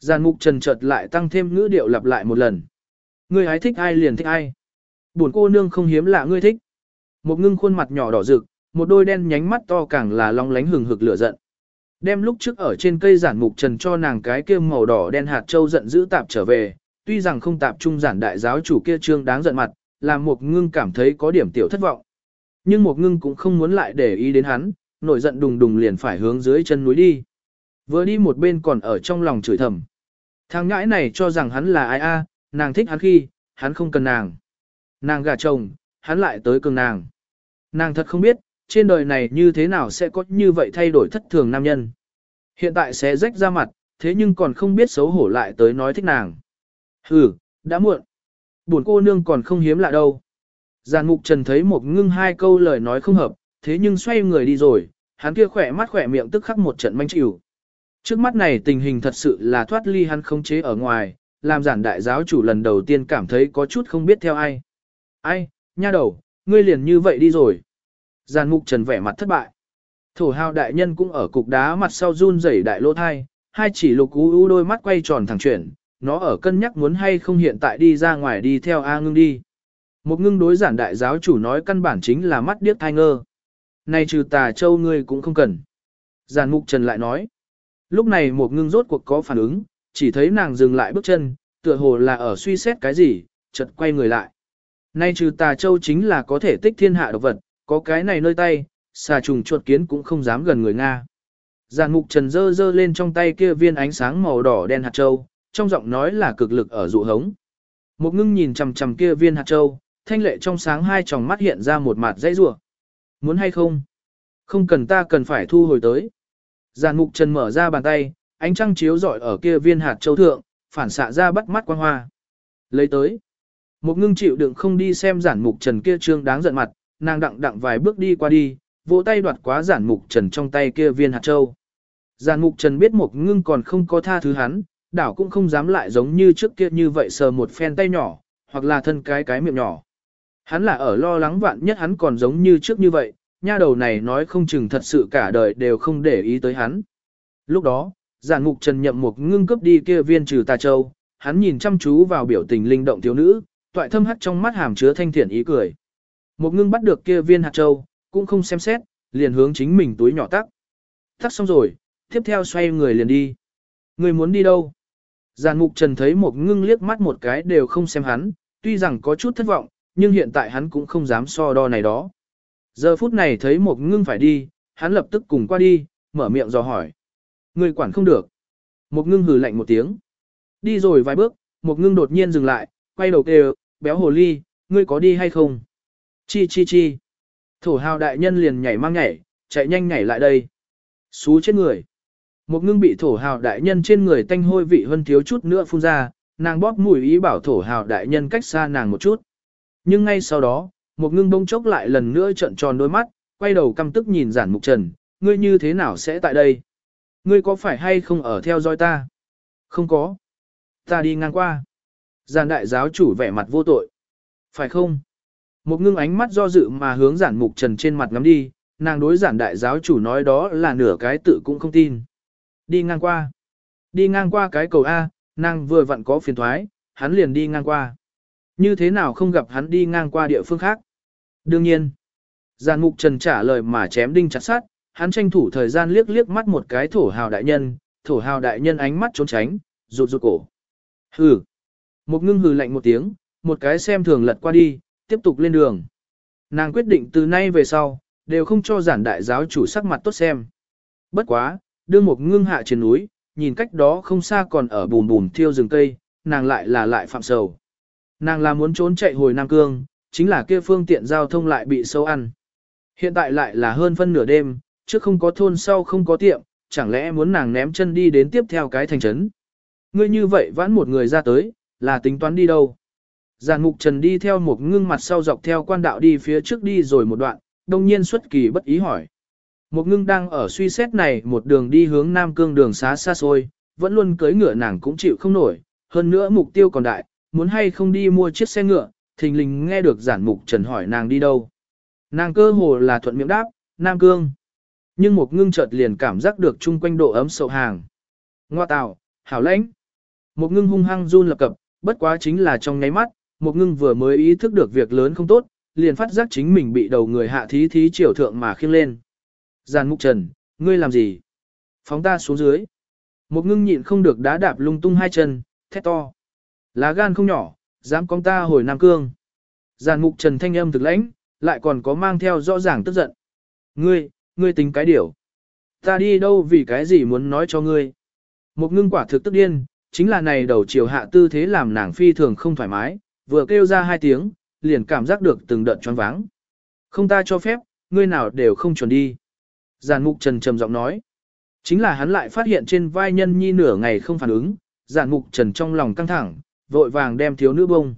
Giàn mục trần chợt lại tăng thêm ngữ điệu lặp lại một lần. Ngươi hái thích ai liền thích ai. Buồn cô nương không hiếm lạ ngươi thích. Một ngưng khuôn mặt nhỏ đỏ rực, một đôi đen nhánh mắt to càng là long lánh hừng hực lửa giận. Đem lúc trước ở trên cây giản mục trần cho nàng cái kia màu đỏ đen hạt châu giận dữ tạp trở về, tuy rằng không tạp trung giản đại giáo chủ kia trương đáng giận mặt, làm một ngưng cảm thấy có điểm tiểu thất vọng. Nhưng một ngưng cũng không muốn lại để ý đến hắn, nổi giận đùng đùng liền phải hướng dưới chân núi đi. Vừa đi một bên còn ở trong lòng chửi thầm. Thằng ngãi này cho rằng hắn là ai a, nàng thích hắn khi, hắn không cần nàng. Nàng gả chồng, hắn lại tới cường nàng. Nàng thật không biết, trên đời này như thế nào sẽ có như vậy thay đổi thất thường nam nhân. Hiện tại sẽ rách ra mặt, thế nhưng còn không biết xấu hổ lại tới nói thích nàng. Hừ, đã muộn. Buồn cô nương còn không hiếm lạ đâu. Giàn mục trần thấy một ngưng hai câu lời nói không hợp, thế nhưng xoay người đi rồi, hắn kia khỏe mắt khỏe miệng tức khắc một trận manh chịu. Trước mắt này tình hình thật sự là thoát ly hắn không chế ở ngoài, làm giản đại giáo chủ lần đầu tiên cảm thấy có chút không biết theo ai. Ai, nha đầu, ngươi liền như vậy đi rồi. Giàn mục trần vẻ mặt thất bại. Thổ hào đại nhân cũng ở cục đá mặt sau run rẩy đại lô thai, hai chỉ lục u u đôi mắt quay tròn thẳng chuyển, nó ở cân nhắc muốn hay không hiện tại đi ra ngoài đi theo A ngưng đi. Một ngưng đối giản đại giáo chủ nói căn bản chính là mắt điếc thai ngơ. Này trừ tà châu ngươi cũng không cần. Giản mục trần lại nói. Lúc này một ngưng rốt cuộc có phản ứng, chỉ thấy nàng dừng lại bước chân, tựa hồ là ở suy xét cái gì, chợt quay người lại. Nay trừ tà châu chính là có thể tích thiên hạ độc vật, có cái này nơi tay, xà trùng chuột kiến cũng không dám gần người Nga. Giàn mục trần dơ dơ lên trong tay kia viên ánh sáng màu đỏ đen hạt châu, trong giọng nói là cực lực ở dụ hống. Một ngưng nhìn chầm chầm kia viên hạt châu, thanh lệ trong sáng hai tròng mắt hiện ra một mặt dây rủa. Muốn hay không? Không cần ta cần phải thu hồi tới. Giàn mục trần mở ra bàn tay, ánh trăng chiếu rọi ở kia viên hạt châu thượng, phản xạ ra bắt mắt quang hoa. Lấy tới. Một ngưng chịu đựng không đi xem giản mục trần kia trương đáng giận mặt, nàng đặng đặng vài bước đi qua đi, vỗ tay đoạt quá giản mục trần trong tay kia viên hạt châu. Giản mục trần biết một ngưng còn không có tha thứ hắn, đảo cũng không dám lại giống như trước kia như vậy sờ một phen tay nhỏ, hoặc là thân cái cái miệng nhỏ. Hắn là ở lo lắng vạn nhất hắn còn giống như trước như vậy, nha đầu này nói không chừng thật sự cả đời đều không để ý tới hắn. Lúc đó, giản ngục trần nhậm một ngưng cấp đi kia viên trừ tà châu, hắn nhìn chăm chú vào biểu tình linh động thiếu nữ, toại thâm hắt trong mắt hàm chứa thanh thiện ý cười. Một ngưng bắt được kia viên hạt châu, cũng không xem xét, liền hướng chính mình túi nhỏ tắc. Tắc xong rồi, tiếp theo xoay người liền đi. Người muốn đi đâu? Giàn mục trần thấy một ngưng liếc mắt một cái đều không xem hắn, tuy rằng có chút thất vọng, nhưng hiện tại hắn cũng không dám so đo này đó. Giờ phút này thấy một ngưng phải đi, hắn lập tức cùng qua đi, mở miệng dò hỏi. Người quản không được. Một ngưng hừ lạnh một tiếng. Đi rồi vài bước, một ngưng đột nhiên dừng lại, quay đầu kêu, béo hồ ly, ngươi có đi hay không? Chi chi chi. Thổ hào đại nhân liền nhảy mang nhảy, chạy nhanh nhảy lại đây. Xú chết người. Một ngưng bị thổ hào đại nhân trên người tanh hôi vị hơn thiếu chút nữa phun ra, nàng bóp mùi ý bảo thổ hào đại nhân cách xa nàng một chút. Nhưng ngay sau đó, một ngưng bông chốc lại lần nữa trợn tròn đôi mắt, quay đầu căm tức nhìn giản mục trần, ngươi như thế nào sẽ tại đây? Ngươi có phải hay không ở theo dõi ta? Không có. Ta đi ngang qua. Giản đại giáo chủ vẻ mặt vô tội. Phải không? Một ngưng ánh mắt do dự mà hướng giản mục trần trên mặt ngắm đi, nàng đối giản đại giáo chủ nói đó là nửa cái tự cũng không tin. Đi ngang qua. Đi ngang qua cái cầu A, nàng vừa vặn có phiền thoái, hắn liền đi ngang qua. Như thế nào không gặp hắn đi ngang qua địa phương khác? Đương nhiên. Giàn mục trần trả lời mà chém đinh chặt sát, hắn tranh thủ thời gian liếc liếc mắt một cái thổ hào đại nhân, thổ hào đại nhân ánh mắt trốn tránh, rụt rụt cổ. Hừ. Một ngưng hừ lạnh một tiếng, một cái xem thường lật qua đi, tiếp tục lên đường. Nàng quyết định từ nay về sau, đều không cho giản đại giáo chủ sắc mặt tốt xem. Bất quá, đưa một ngưng hạ trên núi, nhìn cách đó không xa còn ở bùn bùn thiêu rừng cây, nàng lại là lại phạm sầu. Nàng là muốn trốn chạy hồi Nam Cương, chính là kia phương tiện giao thông lại bị sâu ăn. Hiện tại lại là hơn phân nửa đêm, trước không có thôn sau không có tiệm, chẳng lẽ muốn nàng ném chân đi đến tiếp theo cái thành trấn. Ngươi như vậy vãn một người ra tới, là tính toán đi đâu? Giàn Ngục trần đi theo một ngưng mặt sau dọc theo quan đạo đi phía trước đi rồi một đoạn, đông nhiên xuất kỳ bất ý hỏi. Một ngưng đang ở suy xét này một đường đi hướng Nam Cương đường xá xa xôi, vẫn luôn cưới ngựa nàng cũng chịu không nổi, hơn nữa mục tiêu còn đại, muốn hay không đi mua chiếc xe ngựa, thình lình nghe được giản mục trần hỏi nàng đi đâu. Nàng cơ hồ là thuận miệng đáp, Nam Cương. Nhưng một ngưng chợt liền cảm giác được chung quanh độ ấm sậu hàng. Ngoa tạo, hảo lãnh. Một ngưng hung hăng run lập cập, bất quá chính là trong nháy mắt, một ngưng vừa mới ý thức được việc lớn không tốt, liền phát giác chính mình bị đầu người hạ thí thí triều thượng mà khiêng lên. Giàn mục trần, ngươi làm gì? Phóng ta xuống dưới. Một ngưng nhịn không được đá đạp lung tung hai chân, thét to. Lá gan không nhỏ, dám con ta hồi Nam Cương. Giàn mục trần thanh âm thực lãnh, lại còn có mang theo rõ ràng tức giận. Ngươi, ngươi tính cái điểu. Ta đi đâu vì cái gì muốn nói cho ngươi. Một ngưng quả thực tức điên, chính là này đầu chiều hạ tư thế làm nàng phi thường không thoải mái, vừa kêu ra hai tiếng, liền cảm giác được từng đợt choáng váng. Không ta cho phép, ngươi nào đều không chuẩn đi. Giản mục trần trầm giọng nói. Chính là hắn lại phát hiện trên vai nhân nhi nửa ngày không phản ứng, giản mục trần trong lòng căng thẳng, vội vàng đem thiếu nữ bông.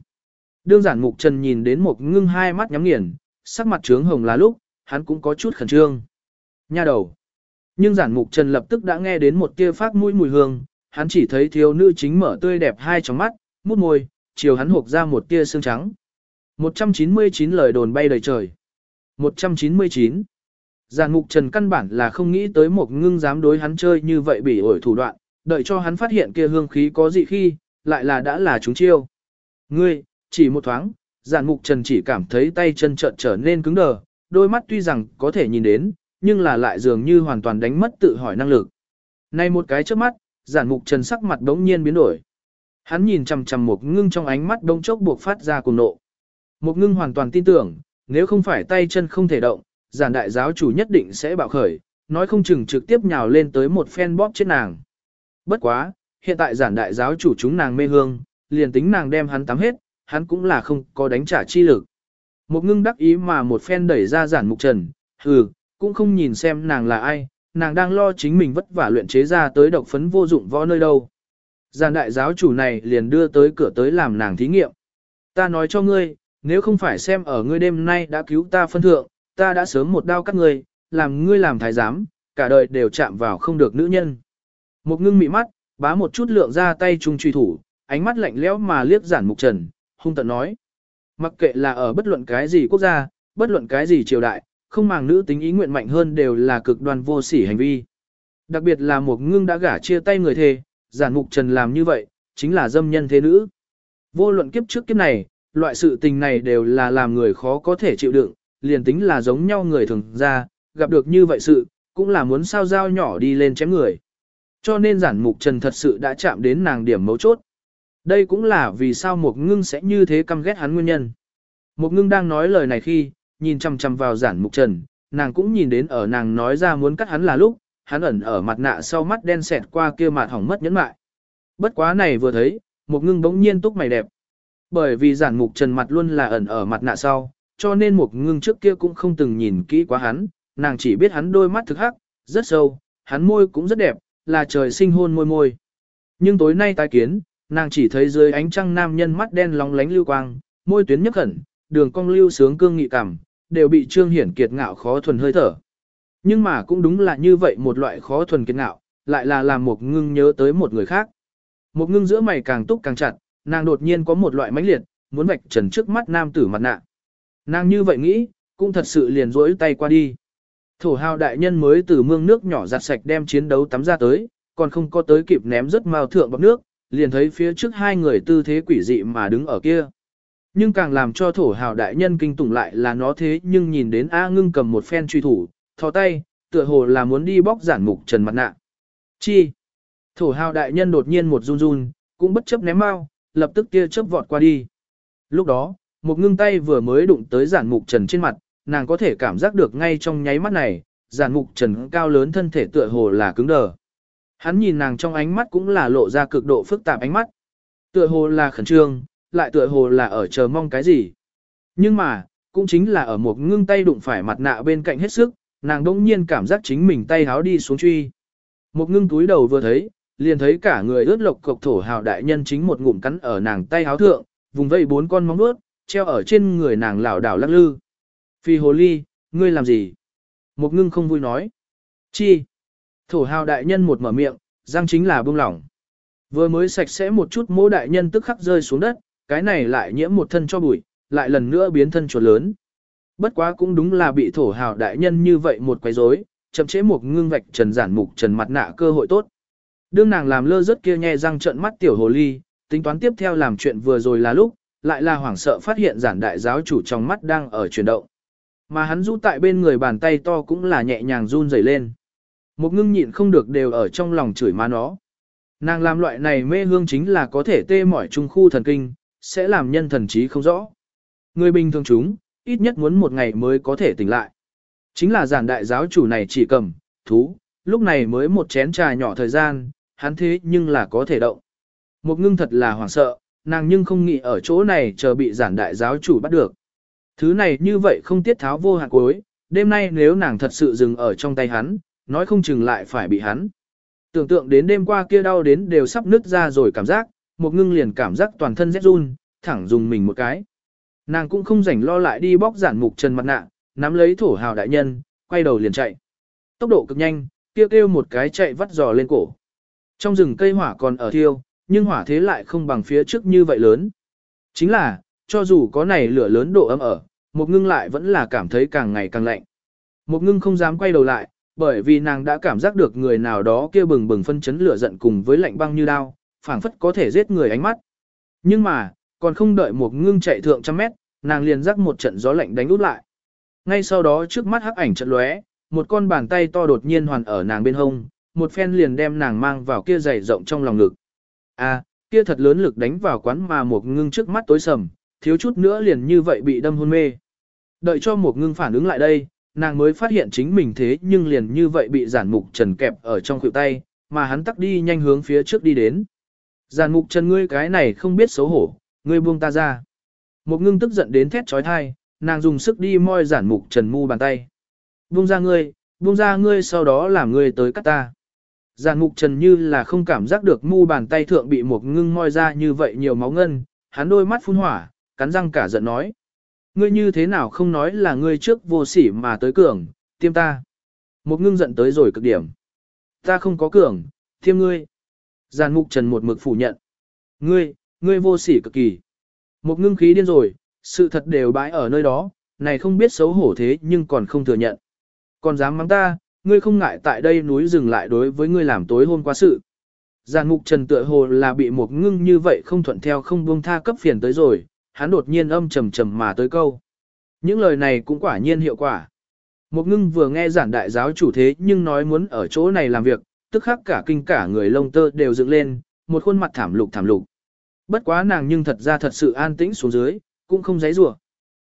Đương giản mục trần nhìn đến một ngưng hai mắt nhắm nghiền, sắc mặt trướng hồng là lúc, hắn cũng có chút khẩn trương. Nha đầu. Nhưng giản mục trần lập tức đã nghe đến một tia phát mũi mùi hương, hắn chỉ thấy thiếu nữ chính mở tươi đẹp hai tròng mắt, mút môi, chiều hắn hộp ra một tia xương trắng. 199 lời đồn bay đầy trời. 199. Giản mục trần căn bản là không nghĩ tới một ngưng dám đối hắn chơi như vậy bị ổi thủ đoạn, đợi cho hắn phát hiện kia hương khí có dị khi, lại là đã là chúng chiêu. Ngươi, chỉ một thoáng, giản mục trần chỉ cảm thấy tay chân trợn trở nên cứng đờ, đôi mắt tuy rằng có thể nhìn đến, nhưng là lại dường như hoàn toàn đánh mất tự hỏi năng lực. nay một cái trước mắt, giản mục trần sắc mặt đống nhiên biến đổi. Hắn nhìn chằm chằm một ngưng trong ánh mắt đông chốc buộc phát ra cùng nộ. Một ngưng hoàn toàn tin tưởng, nếu không phải tay chân không thể động, giản đại giáo chủ nhất định sẽ bạo khởi, nói không chừng trực tiếp nhào lên tới một phen bóp chết nàng. Bất quá, hiện tại giản đại giáo chủ chúng nàng mê hương, liền tính nàng đem hắn tắm hết, hắn cũng là không có đánh trả chi lực. Một ngưng đắc ý mà một phen đẩy ra giản mục trần, hừ, cũng không nhìn xem nàng là ai, nàng đang lo chính mình vất vả luyện chế ra tới độc phấn vô dụng võ nơi đâu. Giàn đại giáo chủ này liền đưa tới cửa tới làm nàng thí nghiệm. Ta nói cho ngươi, nếu không phải xem ở ngươi đêm nay đã cứu ta phân thượng, ta đã sớm một đao cắt ngươi, làm ngươi làm thái giám, cả đời đều chạm vào không được nữ nhân. Một ngưng mị mắt, bá một chút lượng ra tay trung truy thủ, ánh mắt lạnh lẽo mà liếc giản mục trần, hung tận nói. Mặc kệ là ở bất luận cái gì quốc gia, bất luận cái gì triều đại, không màng nữ tính ý nguyện mạnh hơn đều là cực đoan vô sỉ hành vi. Đặc biệt là một ngưng đã gả chia tay người thề, giản mục trần làm như vậy, chính là dâm nhân thế nữ. Vô luận kiếp trước kiếp này, loại sự tình này đều là làm người khó có thể chịu đựng, liền tính là giống nhau người thường ra, gặp được như vậy sự, cũng là muốn sao dao nhỏ đi lên chém người. Cho nên giản mục trần thật sự đã chạm đến nàng điểm mấu chốt. Đây cũng là vì sao một ngưng sẽ như thế căm ghét hắn nguyên nhân. Một ngưng đang nói lời này khi, nhìn chăm chăm vào giản mục trần, nàng cũng nhìn đến ở nàng nói ra muốn cắt hắn là lúc, hắn ẩn ở mặt nạ sau mắt đen xẹt qua kia mặt hỏng mất nhẫn mại. Bất quá này vừa thấy, một ngưng bỗng nhiên túc mày đẹp. Bởi vì giản mục trần mặt luôn là ẩn ở mặt nạ sau, cho nên một ngưng trước kia cũng không từng nhìn kỹ quá hắn, nàng chỉ biết hắn đôi mắt thực hắc, rất sâu, hắn môi cũng rất đẹp, là trời sinh hôn môi môi. Nhưng tối nay tái kiến, nàng chỉ thấy dưới ánh trăng nam nhân mắt đen lóng lánh lưu quang, môi tuyến nhấp khẩn, đường cong lưu sướng cương nghị cảm, đều bị trương hiển kiệt ngạo khó thuần hơi thở. Nhưng mà cũng đúng là như vậy một loại khó thuần kiệt ngạo, lại là làm một ngưng nhớ tới một người khác. Một ngưng giữa mày càng túc càng chặt, nàng đột nhiên có một loại mãnh liệt, muốn vạch trần trước mắt nam tử mặt nạ. Nàng như vậy nghĩ, cũng thật sự liền rỗi tay qua đi. Thổ hào đại nhân mới từ mương nước nhỏ giặt sạch đem chiến đấu tắm ra tới, còn không có tới kịp ném rất mao thượng bọc nước, liền thấy phía trước hai người tư thế quỷ dị mà đứng ở kia. Nhưng càng làm cho thổ hào đại nhân kinh tủng lại là nó thế nhưng nhìn đến A ngưng cầm một phen truy thủ, thò tay, tựa hồ là muốn đi bóc giản mục trần mặt nạ. Chi? Thổ hào đại nhân đột nhiên một run run, cũng bất chấp ném mau, lập tức kia chớp vọt qua đi. Lúc đó, một ngưng tay vừa mới đụng tới giản mục trần trên mặt, nàng có thể cảm giác được ngay trong nháy mắt này, giản mục trần cao lớn thân thể tựa hồ là cứng đờ. Hắn nhìn nàng trong ánh mắt cũng là lộ ra cực độ phức tạp ánh mắt. Tựa hồ là khẩn trương, lại tựa hồ là ở chờ mong cái gì. Nhưng mà, cũng chính là ở một ngưng tay đụng phải mặt nạ bên cạnh hết sức, nàng đông nhiên cảm giác chính mình tay háo đi xuống truy. Một ngưng túi đầu vừa thấy, liền thấy cả người ướt lộc cộc thổ hào đại nhân chính một ngụm cắn ở nàng tay háo thượng, vùng vây bốn con móng vuốt, treo ở trên người nàng lảo đảo lắc lư. Phi hồ ly, ngươi làm gì? Một ngưng không vui nói. Chi? Thổ hào đại nhân một mở miệng, răng chính là buông lỏng. Vừa mới sạch sẽ một chút mỗ đại nhân tức khắc rơi xuống đất, cái này lại nhiễm một thân cho bụi, lại lần nữa biến thân chuột lớn. Bất quá cũng đúng là bị thổ hào đại nhân như vậy một quấy rối, chậm chế một ngưng vạch trần giản mục trần mặt nạ cơ hội tốt. Đương nàng làm lơ rất kia nhe răng trợn mắt tiểu hồ ly, tính toán tiếp theo làm chuyện vừa rồi là lúc, lại là hoảng sợ phát hiện giản đại giáo chủ trong mắt đang ở chuyển động. Mà hắn rũ tại bên người bàn tay to cũng là nhẹ nhàng run rẩy lên. Một ngưng nhịn không được đều ở trong lòng chửi má nó. Nàng làm loại này mê hương chính là có thể tê mỏi trung khu thần kinh, sẽ làm nhân thần trí không rõ. Người bình thường chúng, ít nhất muốn một ngày mới có thể tỉnh lại. Chính là giản đại giáo chủ này chỉ cầm, thú, lúc này mới một chén trà nhỏ thời gian, hắn thế nhưng là có thể động. Một ngưng thật là hoảng sợ, nàng nhưng không nghĩ ở chỗ này chờ bị giản đại giáo chủ bắt được. Thứ này như vậy không tiết tháo vô hạn cuối, đêm nay nếu nàng thật sự dừng ở trong tay hắn, nói không chừng lại phải bị hắn. Tưởng tượng đến đêm qua kia đau đến đều sắp nứt ra rồi cảm giác, một ngưng liền cảm giác toàn thân rét run, thẳng dùng mình một cái. Nàng cũng không rảnh lo lại đi bóc giản mục trần mặt nạ, nắm lấy thổ hào đại nhân, quay đầu liền chạy. Tốc độ cực nhanh, kia kêu, kêu một cái chạy vắt giò lên cổ. Trong rừng cây hỏa còn ở thiêu, nhưng hỏa thế lại không bằng phía trước như vậy lớn. Chính là, cho dù có này lửa lớn độ ấm ở, một ngưng lại vẫn là cảm thấy càng ngày càng lạnh. Một ngưng không dám quay đầu lại, bởi vì nàng đã cảm giác được người nào đó kia bừng bừng phân chấn lửa giận cùng với lạnh băng như đao, phảng phất có thể giết người ánh mắt. Nhưng mà, còn không đợi một ngưng chạy thượng trăm mét, nàng liền rắc một trận gió lạnh đánh út lại. Ngay sau đó trước mắt hắc ảnh trận lóe, một con bàn tay to đột nhiên hoàn ở nàng bên hông, một phen liền đem nàng mang vào kia dày rộng trong lòng ngực. À, kia thật lớn lực đánh vào quán mà một ngưng trước mắt tối sầm, thiếu chút nữa liền như vậy bị đâm hôn mê. Đợi cho một ngưng phản ứng lại đây, nàng mới phát hiện chính mình thế nhưng liền như vậy bị giản mục trần kẹp ở trong khuỷu tay, mà hắn tắc đi nhanh hướng phía trước đi đến. Giản mục trần ngươi cái này không biết xấu hổ, ngươi buông ta ra. Một ngưng tức giận đến thét trói thai, nàng dùng sức đi moi giản mục trần mu bàn tay. Buông ra ngươi, buông ra ngươi sau đó làm ngươi tới cắt ta. Giản mục trần như là không cảm giác được mu bàn tay thượng bị một ngưng moi ra như vậy nhiều máu ngân, hắn đôi mắt phun hỏa, cắn răng cả giận nói. Ngươi như thế nào không nói là ngươi trước vô sỉ mà tới cường, tiêm ta. Một ngưng giận tới rồi cực điểm. Ta không có cường, tiêm ngươi. Giàn mục trần một mực phủ nhận. Ngươi, ngươi vô sỉ cực kỳ. Một ngưng khí điên rồi, sự thật đều bãi ở nơi đó, này không biết xấu hổ thế nhưng còn không thừa nhận. Còn dám mắng ta, ngươi không ngại tại đây núi dừng lại đối với ngươi làm tối hôm qua sự. Giàn mục trần tựa hồ là bị một ngưng như vậy không thuận theo không buông tha cấp phiền tới rồi, hắn đột nhiên âm trầm trầm mà tới câu. Những lời này cũng quả nhiên hiệu quả. Một ngưng vừa nghe giản đại giáo chủ thế nhưng nói muốn ở chỗ này làm việc, tức khắc cả kinh cả người lông tơ đều dựng lên, một khuôn mặt thảm lục thảm lục. Bất quá nàng nhưng thật ra thật sự an tĩnh xuống dưới, cũng không giấy rủa.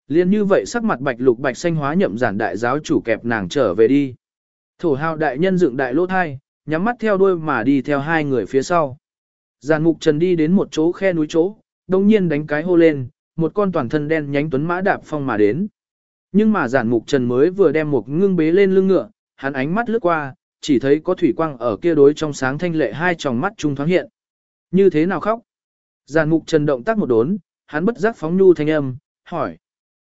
Liên như vậy sắc mặt bạch lục bạch xanh hóa nhậm giản đại giáo chủ kẹp nàng trở về đi. Thổ hào đại nhân dựng đại lỗ thai, nhắm mắt theo đuôi mà đi theo hai người phía sau. Giàn mục trần đi đến một chỗ khe núi chỗ, đông nhiên đánh cái hô lên, một con toàn thân đen nhánh tuấn mã đạp phong mà đến. Nhưng mà giản mục trần mới vừa đem một ngưng bế lên lưng ngựa, hắn ánh mắt lướt qua, chỉ thấy có thủy quang ở kia đối trong sáng thanh lệ hai tròng mắt trung thoáng hiện. Như thế nào khóc? Giản mục trần động tác một đốn, hắn bất giác phóng nhu thanh âm, hỏi.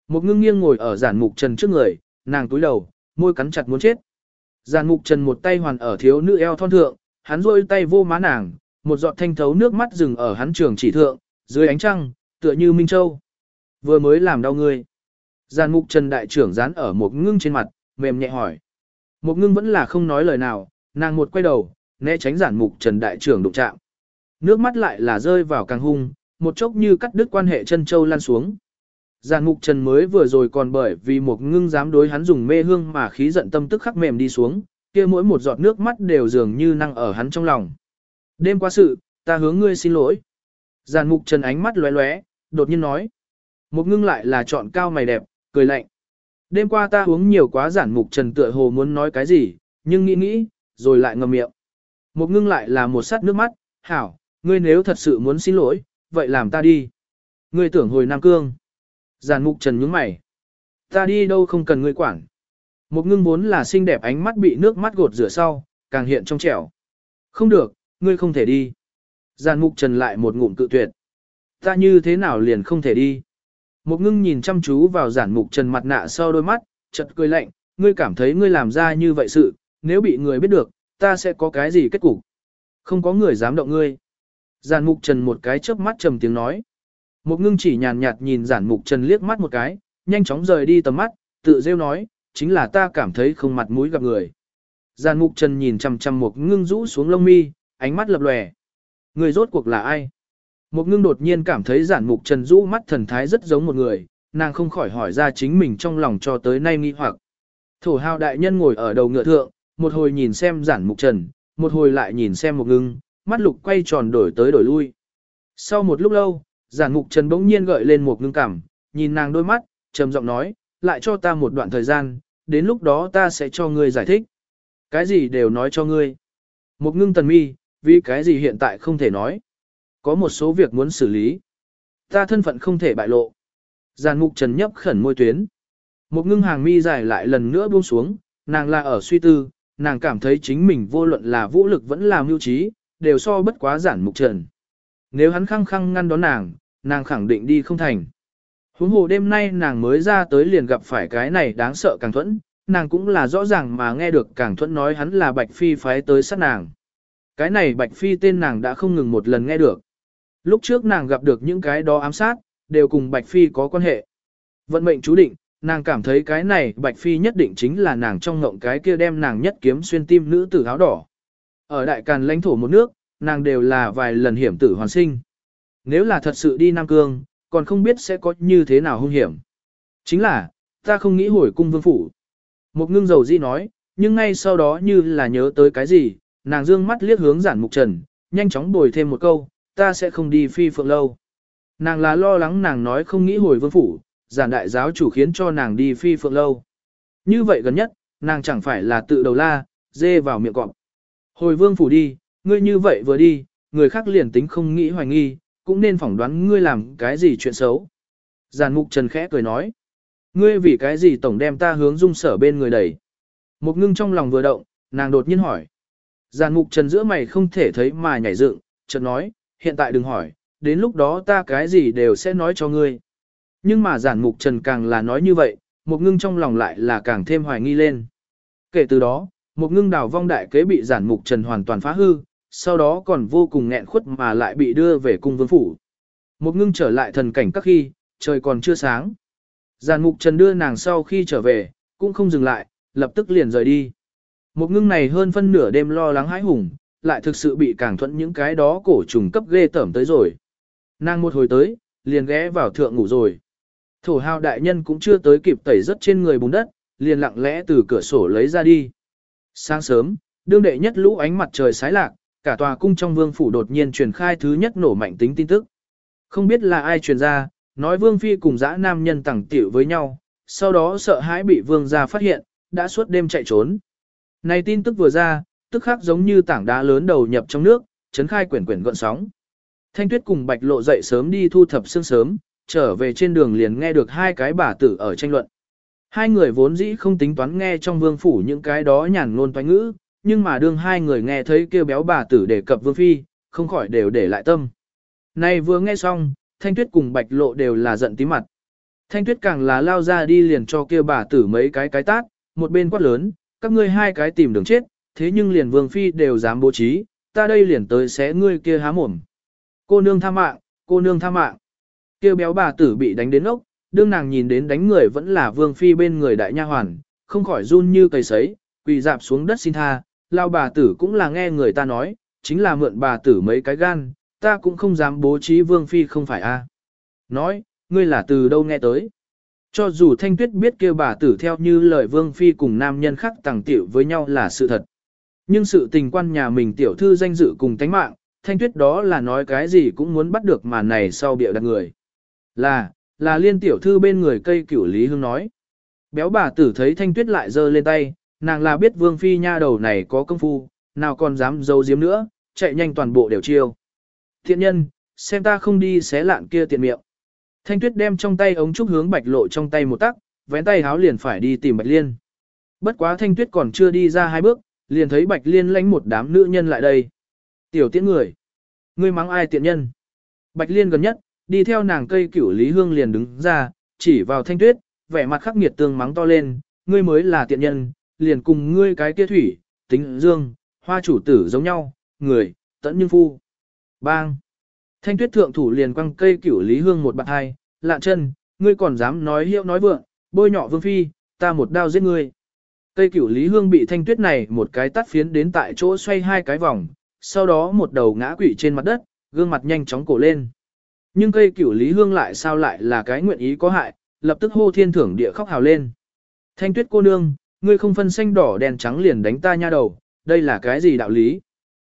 Một ngưng nghiêng ngồi ở giản mục trần trước người, nàng túi đầu, môi cắn chặt muốn chết. Giản mục trần một tay hoàn ở thiếu nữ eo thon thượng, hắn rôi tay vô má nàng, một giọt thanh thấu nước mắt dừng ở hắn trường chỉ thượng, dưới ánh trăng, tựa như Minh Châu. Vừa mới làm đau ngươi. Giàn mục trần đại trưởng dán ở một ngưng trên mặt, mềm nhẹ hỏi. Một ngưng vẫn là không nói lời nào, nàng một quay đầu, né tránh giản mục trần đại trưởng đụng chạm. Nước mắt lại là rơi vào càng hung, một chốc như cắt đứt quan hệ chân châu lan xuống. Giàn mục trần mới vừa rồi còn bởi vì một ngưng dám đối hắn dùng mê hương mà khí giận tâm tức khắc mềm đi xuống, kia mỗi một giọt nước mắt đều dường như năng ở hắn trong lòng. Đêm qua sự, ta hướng ngươi xin lỗi. Giàn mục trần ánh mắt lóe lóe, đột nhiên nói. Một ngưng lại là chọn cao mày đẹp, cười lạnh. Đêm qua ta uống nhiều quá giản mục trần tựa hồ muốn nói cái gì, nhưng nghĩ nghĩ, rồi lại ngậm miệng. Một ngưng lại là một sát nước mắt, hảo, ngươi nếu thật sự muốn xin lỗi, vậy làm ta đi. Ngươi tưởng hồi Nam Cương. Giàn mục trần nhướng mày. Ta đi đâu không cần ngươi quản. Một ngưng vốn là xinh đẹp ánh mắt bị nước mắt gột rửa sau, càng hiện trong trẻo. Không được, ngươi không thể đi. Giàn mục trần lại một ngụm cự tuyệt. Ta như thế nào liền không thể đi. Một ngưng nhìn chăm chú vào giản mục trần mặt nạ sau đôi mắt, chợt cười lạnh, ngươi cảm thấy ngươi làm ra như vậy sự, nếu bị người biết được, ta sẽ có cái gì kết cục? Không có người dám động ngươi. Giản mục trần một cái chớp mắt trầm tiếng nói. Một ngưng chỉ nhàn nhạt nhìn giản mục trần liếc mắt một cái, nhanh chóng rời đi tầm mắt, tự rêu nói, chính là ta cảm thấy không mặt mũi gặp người. Giản mục trần nhìn chằm chằm một ngưng rũ xuống lông mi, ánh mắt lập lòe. Người rốt cuộc là ai? Một ngưng đột nhiên cảm thấy giản mục trần rũ mắt thần thái rất giống một người, nàng không khỏi hỏi ra chính mình trong lòng cho tới nay nghi hoặc. Thổ hào đại nhân ngồi ở đầu ngựa thượng, một hồi nhìn xem giản mục trần, một hồi lại nhìn xem một ngưng, mắt lục quay tròn đổi tới đổi lui. Sau một lúc lâu, giản mục trần bỗng nhiên gợi lên một ngưng cảm, nhìn nàng đôi mắt, trầm giọng nói, lại cho ta một đoạn thời gian, đến lúc đó ta sẽ cho ngươi giải thích. Cái gì đều nói cho ngươi. Một ngưng tần mi, vì cái gì hiện tại không thể nói. Có một số việc muốn xử lý. Ta thân phận không thể bại lộ. Giàn mục trần nhấp khẩn môi tuyến. Một ngưng hàng mi dài lại lần nữa buông xuống, nàng là ở suy tư, nàng cảm thấy chính mình vô luận là vũ lực vẫn là mưu trí, đều so bất quá giản mục trần. Nếu hắn khăng khăng ngăn đón nàng, nàng khẳng định đi không thành. Huống hồ đêm nay nàng mới ra tới liền gặp phải cái này đáng sợ càng thuẫn, nàng cũng là rõ ràng mà nghe được càng thuẫn nói hắn là bạch phi phái tới sát nàng. Cái này bạch phi tên nàng đã không ngừng một lần nghe được. Lúc trước nàng gặp được những cái đó ám sát, đều cùng Bạch Phi có quan hệ. Vận mệnh chú định, nàng cảm thấy cái này Bạch Phi nhất định chính là nàng trong ngộng cái kia đem nàng nhất kiếm xuyên tim nữ tử áo đỏ. Ở đại càn lãnh thổ một nước, nàng đều là vài lần hiểm tử hoàn sinh. Nếu là thật sự đi Nam Cương, còn không biết sẽ có như thế nào hung hiểm. Chính là, ta không nghĩ hồi cung vương phủ. Một ngưng dầu di nói, nhưng ngay sau đó như là nhớ tới cái gì, nàng dương mắt liếc hướng giản mục trần, nhanh chóng bồi thêm một câu, ta sẽ không đi phi phượng lâu. Nàng là lo lắng nàng nói không nghĩ hồi vương phủ, giản đại giáo chủ khiến cho nàng đi phi phượng lâu. Như vậy gần nhất, nàng chẳng phải là tự đầu la, dê vào miệng cọp. Hồi vương phủ đi, ngươi như vậy vừa đi, người khác liền tính không nghĩ hoài nghi, cũng nên phỏng đoán ngươi làm cái gì chuyện xấu. Giàn mục trần khẽ cười nói. Ngươi vì cái gì tổng đem ta hướng dung sở bên người đẩy. Một ngưng trong lòng vừa động, nàng đột nhiên hỏi. Giàn mục trần giữa mày không thể thấy mà nhảy dựng, chợt nói, hiện tại đừng hỏi, đến lúc đó ta cái gì đều sẽ nói cho ngươi. Nhưng mà giản mục trần càng là nói như vậy, một ngưng trong lòng lại là càng thêm hoài nghi lên. Kể từ đó, một ngưng đào vong đại kế bị giản mục trần hoàn toàn phá hư, sau đó còn vô cùng nghẹn khuất mà lại bị đưa về cung vương phủ. Một ngưng trở lại thần cảnh các khi, trời còn chưa sáng. Giản mục trần đưa nàng sau khi trở về, cũng không dừng lại, lập tức liền rời đi. Một ngưng này hơn phân nửa đêm lo lắng hãi hùng, lại thực sự bị càng thuận những cái đó cổ trùng cấp ghê tởm tới rồi. Nàng một hồi tới, liền ghé vào thượng ngủ rồi. Thổ hào đại nhân cũng chưa tới kịp tẩy rất trên người bùn đất, liền lặng lẽ từ cửa sổ lấy ra đi. Sáng sớm, đương đệ nhất lũ ánh mặt trời sái lạc, cả tòa cung trong vương phủ đột nhiên truyền khai thứ nhất nổ mạnh tính tin tức. Không biết là ai truyền ra, nói vương phi cùng dã nam nhân tẳng tiểu với nhau, sau đó sợ hãi bị vương gia phát hiện, đã suốt đêm chạy trốn. Này tin tức vừa ra, tức khác giống như tảng đá lớn đầu nhập trong nước, chấn khai quyển quyển gọn sóng. Thanh Tuyết cùng Bạch Lộ dậy sớm đi thu thập sương sớm, trở về trên đường liền nghe được hai cái bà tử ở tranh luận. Hai người vốn dĩ không tính toán nghe trong vương phủ những cái đó nhàn ngôn toán ngữ, nhưng mà đương hai người nghe thấy kêu béo bà tử đề cập vương phi, không khỏi đều để lại tâm. Này vừa nghe xong, Thanh Tuyết cùng Bạch Lộ đều là giận tí mặt. Thanh Tuyết càng là lao ra đi liền cho kêu bà tử mấy cái cái tát, một bên quát lớn, các ngươi hai cái tìm đường chết, thế nhưng liền vương phi đều dám bố trí, ta đây liền tới xé ngươi kia há mồm. Cô nương tha mạng, cô nương tha mạng. Kêu béo bà tử bị đánh đến ốc, đương nàng nhìn đến đánh người vẫn là vương phi bên người đại nha hoàn, không khỏi run như cây sấy, quỳ dạp xuống đất xin tha, lao bà tử cũng là nghe người ta nói, chính là mượn bà tử mấy cái gan, ta cũng không dám bố trí vương phi không phải a. Nói, ngươi là từ đâu nghe tới? Cho dù thanh tuyết biết kêu bà tử theo như lời vương phi cùng nam nhân khác tàng tiểu với nhau là sự thật. Nhưng sự tình quan nhà mình tiểu thư danh dự cùng tánh mạng, thanh tuyết đó là nói cái gì cũng muốn bắt được màn này sau bịa đặt người. Là, là liên tiểu thư bên người cây cửu Lý Hương nói. Béo bà tử thấy thanh tuyết lại giơ lên tay, nàng là biết vương phi nha đầu này có công phu, nào còn dám giấu giếm nữa, chạy nhanh toàn bộ đều chiêu. Thiện nhân, xem ta không đi xé lạn kia tiện miệng. Thanh tuyết đem trong tay ống trúc hướng bạch lộ trong tay một tắc, vén tay háo liền phải đi tìm bạch liên. Bất quá thanh tuyết còn chưa đi ra hai bước, liền thấy bạch liên lánh một đám nữ nhân lại đây. Tiểu tiễn người. Ngươi mắng ai tiện nhân. Bạch liên gần nhất, đi theo nàng cây cửu lý hương liền đứng ra, chỉ vào thanh tuyết, vẻ mặt khắc nghiệt tương mắng to lên, ngươi mới là tiện nhân, liền cùng ngươi cái kia thủy, tính dương, hoa chủ tử giống nhau, người, tẫn nhưng phu. Bang! Thanh tuyết thượng thủ liền quăng cây cửu lý hương một bạn hai, lạn chân, ngươi còn dám nói hiệu nói vượng, bôi nhọ vương phi, ta một đao giết ngươi. Cây cửu lý hương bị thanh tuyết này một cái tắt phiến đến tại chỗ xoay hai cái vòng, sau đó một đầu ngã quỵ trên mặt đất, gương mặt nhanh chóng cổ lên. Nhưng cây cửu lý hương lại sao lại là cái nguyện ý có hại, lập tức hô thiên thưởng địa khóc hào lên. Thanh tuyết cô nương, ngươi không phân xanh đỏ đèn trắng liền đánh ta nha đầu, đây là cái gì đạo lý?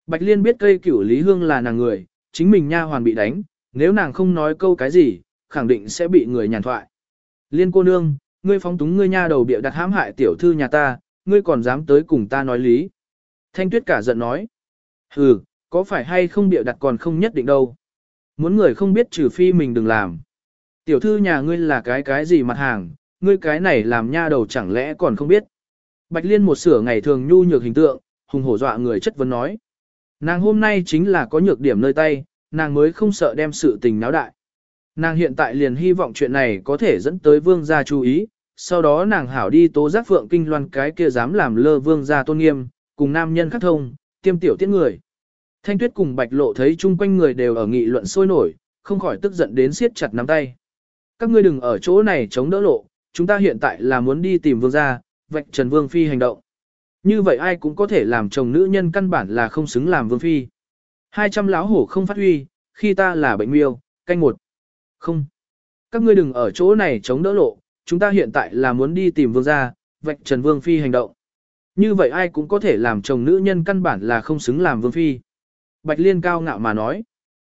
Bạch Liên biết cây cửu lý hương là nàng người, chính mình nha hoàn bị đánh, nếu nàng không nói câu cái gì, khẳng định sẽ bị người nhàn thoại. Liên cô nương, ngươi phóng túng ngươi nha đầu bịa đặt hãm hại tiểu thư nhà ta, ngươi còn dám tới cùng ta nói lý. Thanh tuyết cả giận nói. Hừ, có phải hay không bịa đặt còn không nhất định đâu. Muốn người không biết trừ phi mình đừng làm. Tiểu thư nhà ngươi là cái cái gì mặt hàng, ngươi cái này làm nha đầu chẳng lẽ còn không biết. Bạch Liên một sửa ngày thường nhu nhược hình tượng, hùng hổ dọa người chất vấn nói. Nàng hôm nay chính là có nhược điểm nơi tay, nàng mới không sợ đem sự tình náo đại. Nàng hiện tại liền hy vọng chuyện này có thể dẫn tới vương gia chú ý, sau đó nàng hảo đi tố giác phượng kinh loan cái kia dám làm lơ vương gia tôn nghiêm, cùng nam nhân khắc thông, tiêm tiểu tiết người. Thanh tuyết cùng bạch lộ thấy chung quanh người đều ở nghị luận sôi nổi, không khỏi tức giận đến siết chặt nắm tay. Các ngươi đừng ở chỗ này chống đỡ lộ, chúng ta hiện tại là muốn đi tìm vương gia, vạch trần vương phi hành động. Như vậy ai cũng có thể làm chồng nữ nhân căn bản là không xứng làm vương phi. Hai trăm lão hổ không phát huy, khi ta là bệnh miêu, canh một. Không. Các ngươi đừng ở chỗ này chống đỡ lộ, chúng ta hiện tại là muốn đi tìm vương gia, vạch trần vương phi hành động. Như vậy ai cũng có thể làm chồng nữ nhân căn bản là không xứng làm vương phi. Bạch Liên cao ngạo mà nói.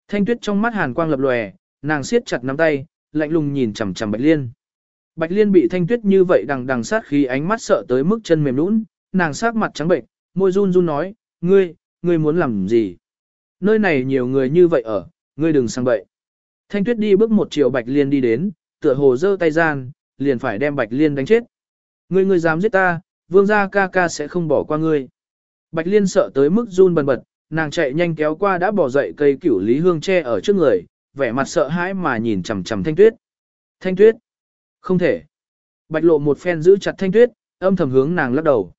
Thanh tuyết trong mắt hàn quang lập lòe, nàng siết chặt nắm tay, lạnh lùng nhìn chằm chằm Bạch Liên. Bạch Liên bị thanh tuyết như vậy đằng đằng sát khí ánh mắt sợ tới mức chân mềm nũng, nàng sắc mặt trắng bệnh, môi run run nói, ngươi, ngươi muốn làm gì? Nơi này nhiều người như vậy ở, ngươi đừng sang bậy. Thanh tuyết đi bước một chiều Bạch Liên đi đến, tựa hồ giơ tay gian, liền phải đem Bạch Liên đánh chết. Ngươi ngươi dám giết ta, vương gia ca ca sẽ không bỏ qua ngươi. Bạch Liên sợ tới mức run bần bật, nàng chạy nhanh kéo qua đã bỏ dậy cây cửu lý hương tre ở trước người, vẻ mặt sợ hãi mà nhìn chằm chằm thanh tuyết. Thanh tuyết! Không thể! Bạch lộ một phen giữ chặt thanh tuyết, âm thầm hướng nàng lắc đầu.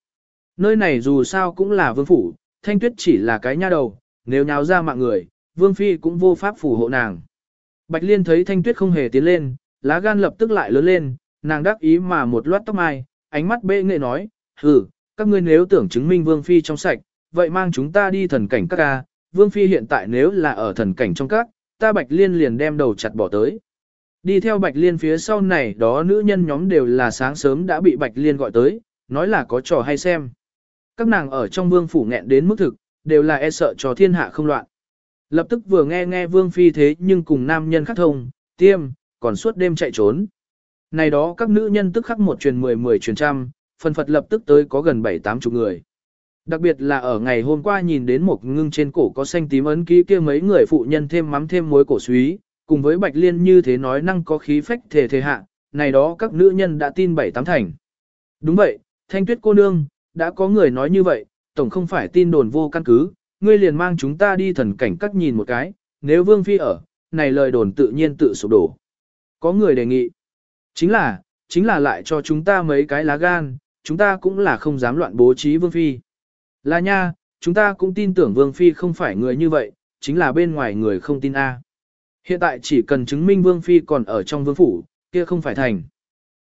Nơi này dù sao cũng là vương phủ, thanh tuyết chỉ là cái nha đầu, nếu nháo ra mạng người, vương phi cũng vô pháp phù hộ nàng. Bạch liên thấy thanh tuyết không hề tiến lên, lá gan lập tức lại lớn lên, nàng đắc ý mà một loát tóc mai, ánh mắt bệ nghệ nói, hừ, các ngươi nếu tưởng chứng minh vương phi trong sạch, vậy mang chúng ta đi thần cảnh các ca, vương phi hiện tại nếu là ở thần cảnh trong các, ta bạch liên liền đem đầu chặt bỏ tới. Đi theo bạch liên phía sau này đó nữ nhân nhóm đều là sáng sớm đã bị bạch liên gọi tới, nói là có trò hay xem. Các nàng ở trong vương phủ nghẹn đến mức thực, đều là e sợ cho thiên hạ không loạn. Lập tức vừa nghe nghe vương phi thế nhưng cùng nam nhân khắc thông, tiêm, còn suốt đêm chạy trốn. Này đó các nữ nhân tức khắc một truyền mười mười truyền trăm, phần phật lập tức tới có gần bảy tám chục người. Đặc biệt là ở ngày hôm qua nhìn đến một ngưng trên cổ có xanh tím ấn ký kia mấy người phụ nhân thêm mắm thêm muối cổ suý, cùng với bạch liên như thế nói năng có khí phách thể thể hạ, này đó các nữ nhân đã tin bảy tám thành. Đúng vậy, thanh tuyết cô nương, đã có người nói như vậy, tổng không phải tin đồn vô căn cứ, ngươi liền mang chúng ta đi thần cảnh các nhìn một cái, nếu vương phi ở, này lời đồn tự nhiên tự sụp đổ. Có người đề nghị, chính là, chính là lại cho chúng ta mấy cái lá gan, chúng ta cũng là không dám loạn bố trí vương phi. Là nha, chúng ta cũng tin tưởng vương phi không phải người như vậy, chính là bên ngoài người không tin A. Hiện tại chỉ cần chứng minh vương phi còn ở trong vương phủ, kia không phải thành.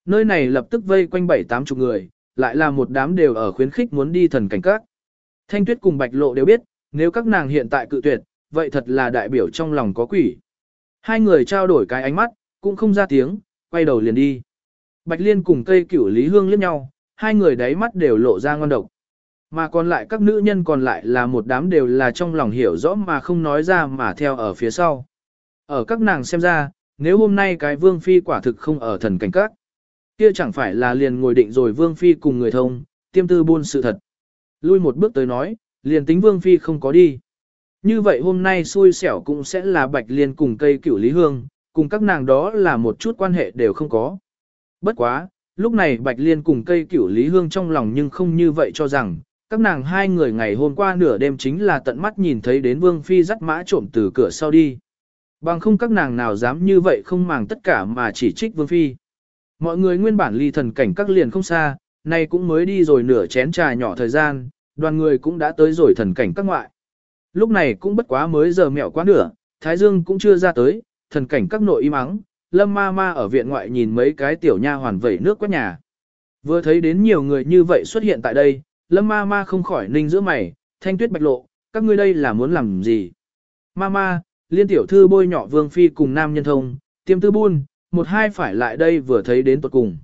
Nơi này lập tức vây quanh bảy tám chục người, lại là một đám đều ở khuyến khích muốn đi thần cảnh các. Thanh tuyết cùng bạch lộ đều biết, nếu các nàng hiện tại cự tuyệt, vậy thật là đại biểu trong lòng có quỷ. Hai người trao đổi cái ánh mắt, cũng không ra tiếng, quay đầu liền đi. Bạch Liên cùng cây cửu Lý Hương liếc nhau, hai người đáy mắt đều lộ ra ngon độc. Mà còn lại các nữ nhân còn lại là một đám đều là trong lòng hiểu rõ mà không nói ra mà theo ở phía sau. Ở các nàng xem ra, nếu hôm nay cái vương phi quả thực không ở thần cảnh các, kia chẳng phải là liền ngồi định rồi vương phi cùng người thông, tiêm tư buôn sự thật. Lui một bước tới nói, liền tính vương phi không có đi. Như vậy hôm nay xui xẻo cũng sẽ là bạch liên cùng cây cửu lý hương, cùng các nàng đó là một chút quan hệ đều không có. Bất quá, lúc này bạch liên cùng cây cửu lý hương trong lòng nhưng không như vậy cho rằng, các nàng hai người ngày hôm qua nửa đêm chính là tận mắt nhìn thấy đến vương phi dắt mã trộm từ cửa sau đi. Bằng không các nàng nào dám như vậy không màng tất cả mà chỉ trích vương phi. Mọi người nguyên bản ly thần cảnh các liền không xa, nay cũng mới đi rồi nửa chén trà nhỏ thời gian, đoàn người cũng đã tới rồi thần cảnh các ngoại. Lúc này cũng bất quá mới giờ mẹo quá nửa, Thái Dương cũng chưa ra tới, thần cảnh các nội im ắng, lâm ma ma ở viện ngoại nhìn mấy cái tiểu nha hoàn vẩy nước quét nhà. Vừa thấy đến nhiều người như vậy xuất hiện tại đây, lâm ma ma không khỏi ninh giữa mày, thanh tuyết bạch lộ, các ngươi đây là muốn làm gì? Ma ma, liên tiểu thư bôi nhỏ vương phi cùng nam nhân thông, tiêm tư buôn, một hai phải lại đây vừa thấy đến tuột cùng.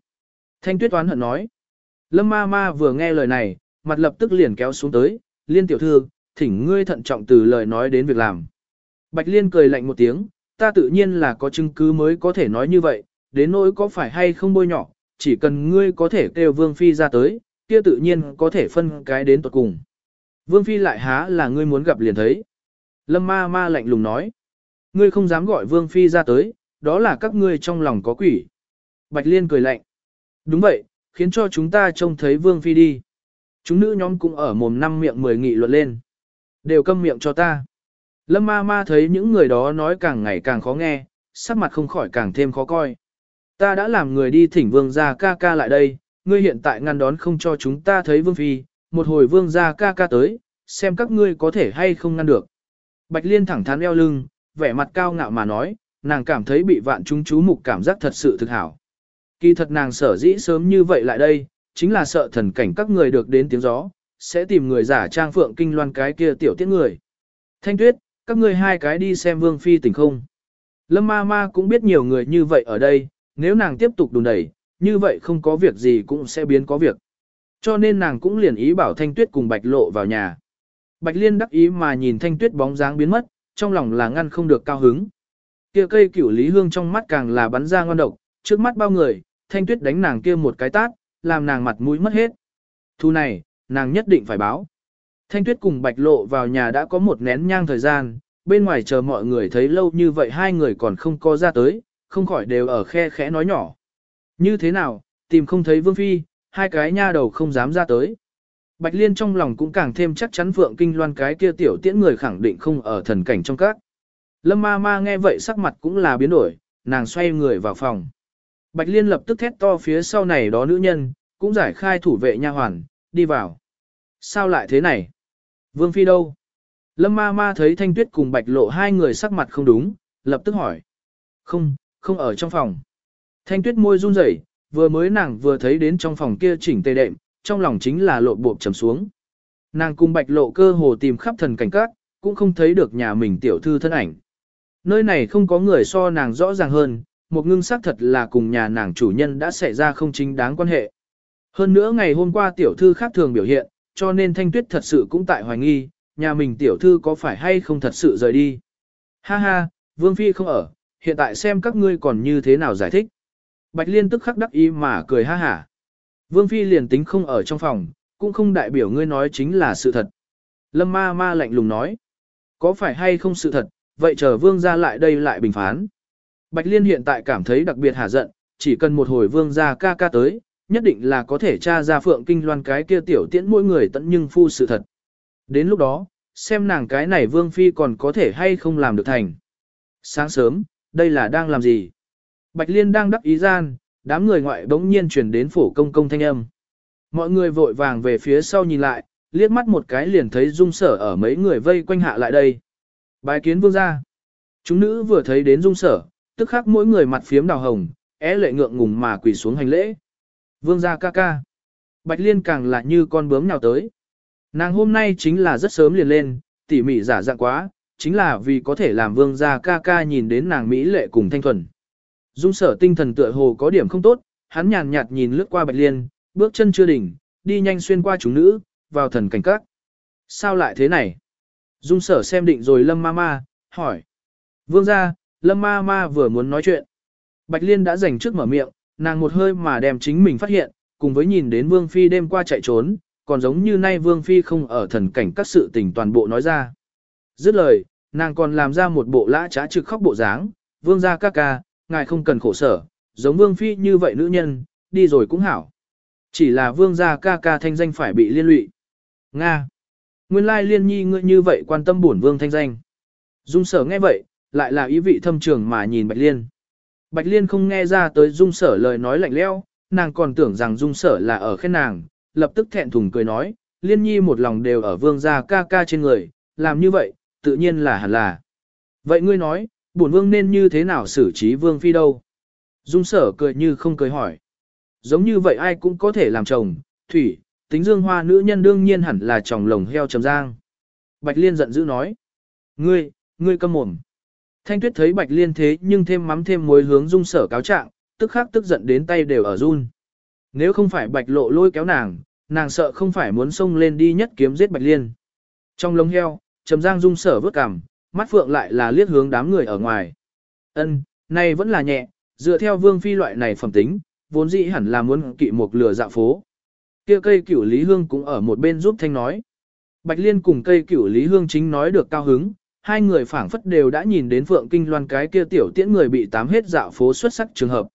Thanh tuyết toán hận nói. Lâm ma ma vừa nghe lời này, mặt lập tức liền kéo xuống tới, liên tiểu thư, thỉnh ngươi thận trọng từ lời nói đến việc làm. Bạch liên cười lạnh một tiếng, ta tự nhiên là có chứng cứ mới có thể nói như vậy, đến nỗi có phải hay không bôi nhỏ, chỉ cần ngươi có thể kêu vương phi ra tới, kia tự nhiên có thể phân cái đến tuột cùng. Vương phi lại há là ngươi muốn gặp liền thấy. Lâm ma ma lạnh lùng nói. Ngươi không dám gọi vương phi ra tới, đó là các ngươi trong lòng có quỷ. Bạch liên cười lạnh. Đúng vậy, khiến cho chúng ta trông thấy vương phi đi. Chúng nữ nhóm cũng ở mồm năm miệng mười nghị luận lên. Đều câm miệng cho ta. Lâm ma ma thấy những người đó nói càng ngày càng khó nghe, sắc mặt không khỏi càng thêm khó coi. Ta đã làm người đi thỉnh vương gia ca ca lại đây, ngươi hiện tại ngăn đón không cho chúng ta thấy vương phi, một hồi vương gia ca ca tới, xem các ngươi có thể hay không ngăn được. Bạch Liên thẳng thắn eo lưng, vẻ mặt cao ngạo mà nói, nàng cảm thấy bị vạn chúng chú mục cảm giác thật sự thực hảo. Kỳ thật nàng sở dĩ sớm như vậy lại đây, chính là sợ thần cảnh các người được đến tiếng gió, sẽ tìm người giả trang phượng kinh loan cái kia tiểu tiết người. Thanh tuyết, các ngươi hai cái đi xem vương phi tỉnh không. Lâm ma ma cũng biết nhiều người như vậy ở đây, nếu nàng tiếp tục đùn đẩy, như vậy không có việc gì cũng sẽ biến có việc. Cho nên nàng cũng liền ý bảo thanh tuyết cùng bạch lộ vào nhà. Bạch liên đắc ý mà nhìn thanh tuyết bóng dáng biến mất, trong lòng là ngăn không được cao hứng. Kia cây cửu lý hương trong mắt càng là bắn ra ngon độc, trước mắt bao người, thanh tuyết đánh nàng kia một cái tát, làm nàng mặt mũi mất hết. Thu này, nàng nhất định phải báo. Thanh tuyết cùng bạch lộ vào nhà đã có một nén nhang thời gian, bên ngoài chờ mọi người thấy lâu như vậy hai người còn không có ra tới, không khỏi đều ở khe khẽ nói nhỏ. Như thế nào, tìm không thấy vương phi, hai cái nha đầu không dám ra tới. Bạch Liên trong lòng cũng càng thêm chắc chắn Phượng Kinh Loan cái kia tiểu tiễn người khẳng định không ở thần cảnh trong các. Lâm ma ma nghe vậy sắc mặt cũng là biến đổi, nàng xoay người vào phòng. Bạch Liên lập tức thét to phía sau này đó nữ nhân, cũng giải khai thủ vệ nha hoàn, đi vào. Sao lại thế này? Vương Phi đâu? Lâm ma ma thấy Thanh Tuyết cùng Bạch Lộ hai người sắc mặt không đúng, lập tức hỏi. Không, không ở trong phòng. Thanh Tuyết môi run rẩy, vừa mới nàng vừa thấy đến trong phòng kia chỉnh tề đệm, trong lòng chính là lộ bộ trầm xuống. Nàng cùng Bạch Lộ cơ hồ tìm khắp thần cảnh các, cũng không thấy được nhà mình tiểu thư thân ảnh. Nơi này không có người so nàng rõ ràng hơn, một ngưng xác thật là cùng nhà nàng chủ nhân đã xảy ra không chính đáng quan hệ. Hơn nữa ngày hôm qua tiểu thư khác thường biểu hiện, cho nên thanh tuyết thật sự cũng tại hoài nghi, nhà mình tiểu thư có phải hay không thật sự rời đi. Ha ha, Vương Phi không ở, hiện tại xem các ngươi còn như thế nào giải thích. Bạch Liên tức khắc đắc ý mà cười ha hả. Vương Phi liền tính không ở trong phòng, cũng không đại biểu ngươi nói chính là sự thật. Lâm ma ma lạnh lùng nói. Có phải hay không sự thật, vậy chờ Vương gia lại đây lại bình phán. Bạch Liên hiện tại cảm thấy đặc biệt hả giận, chỉ cần một hồi Vương gia ca ca tới, nhất định là có thể tra ra phượng kinh loan cái kia tiểu tiễn mỗi người tận nhưng phu sự thật. Đến lúc đó, xem nàng cái này vương phi còn có thể hay không làm được thành. Sáng sớm, đây là đang làm gì? Bạch Liên đang đắc ý gian, đám người ngoại bỗng nhiên chuyển đến phổ công công thanh âm. Mọi người vội vàng về phía sau nhìn lại, liếc mắt một cái liền thấy dung sở ở mấy người vây quanh hạ lại đây. Bài kiến vương gia, Chúng nữ vừa thấy đến dung sở, tức khắc mỗi người mặt phiếm đào hồng, é lệ ngượng ngùng mà quỳ xuống hành lễ. Vương gia ca ca. Bạch Liên càng là như con bướm nhào tới. Nàng hôm nay chính là rất sớm liền lên, tỉ mỉ giả dạng quá, chính là vì có thể làm vương gia ca ca nhìn đến nàng Mỹ lệ cùng thanh thuần. Dung sở tinh thần tựa hồ có điểm không tốt, hắn nhàn nhạt nhìn lướt qua Bạch Liên, bước chân chưa đỉnh, đi nhanh xuyên qua chúng nữ, vào thần cảnh các. Sao lại thế này? Dung sở xem định rồi lâm ma ma, hỏi. Vương gia, lâm ma ma vừa muốn nói chuyện. Bạch Liên đã dành trước mở miệng, nàng một hơi mà đem chính mình phát hiện, cùng với nhìn đến Vương Phi đêm qua chạy trốn, còn giống như nay Vương Phi không ở thần cảnh các sự tình toàn bộ nói ra. Dứt lời, nàng còn làm ra một bộ lã trá trực khóc bộ dáng, Vương gia ca ca, ngài không cần khổ sở, giống Vương Phi như vậy nữ nhân, đi rồi cũng hảo. Chỉ là Vương gia ca ca thanh danh phải bị liên lụy. Nga. Nguyên lai liên nhi ngươi như vậy quan tâm bổn Vương thanh danh. Dung sở nghe vậy, lại là ý vị thâm trường mà nhìn Bạch Liên. Bạch Liên không nghe ra tới dung sở lời nói lạnh lẽo, nàng còn tưởng rằng dung sở là ở khen nàng, lập tức thẹn thùng cười nói, Liên nhi một lòng đều ở vương gia ca ca trên người, làm như vậy, tự nhiên là hẳn là. Vậy ngươi nói, bổn vương nên như thế nào xử trí vương phi đâu? Dung sở cười như không cười hỏi. Giống như vậy ai cũng có thể làm chồng, thủy, tính dương hoa nữ nhân đương nhiên hẳn là chồng lồng heo trầm giang. Bạch Liên giận dữ nói. Ngươi, ngươi câm mồm. Thanh tuyết thấy bạch liên thế nhưng thêm mắm thêm muối hướng dung sở cáo trạng, tức khắc tức giận đến tay đều ở run. Nếu không phải bạch lộ lôi kéo nàng, nàng sợ không phải muốn xông lên đi nhất kiếm giết bạch liên. Trong lồng heo, trầm giang dung sở vớt cằm, mắt phượng lại là liếc hướng đám người ở ngoài. Ân, này vẫn là nhẹ, dựa theo vương phi loại này phẩm tính, vốn dĩ hẳn là muốn kỵ một lửa dạ phố. Kia cây cửu lý hương cũng ở một bên giúp thanh nói. Bạch liên cùng cây cửu lý hương chính nói được cao hứng, hai người phảng phất đều đã nhìn đến Phượng Kinh Loan cái kia tiểu tiễn người bị tám hết dạo phố xuất sắc trường hợp.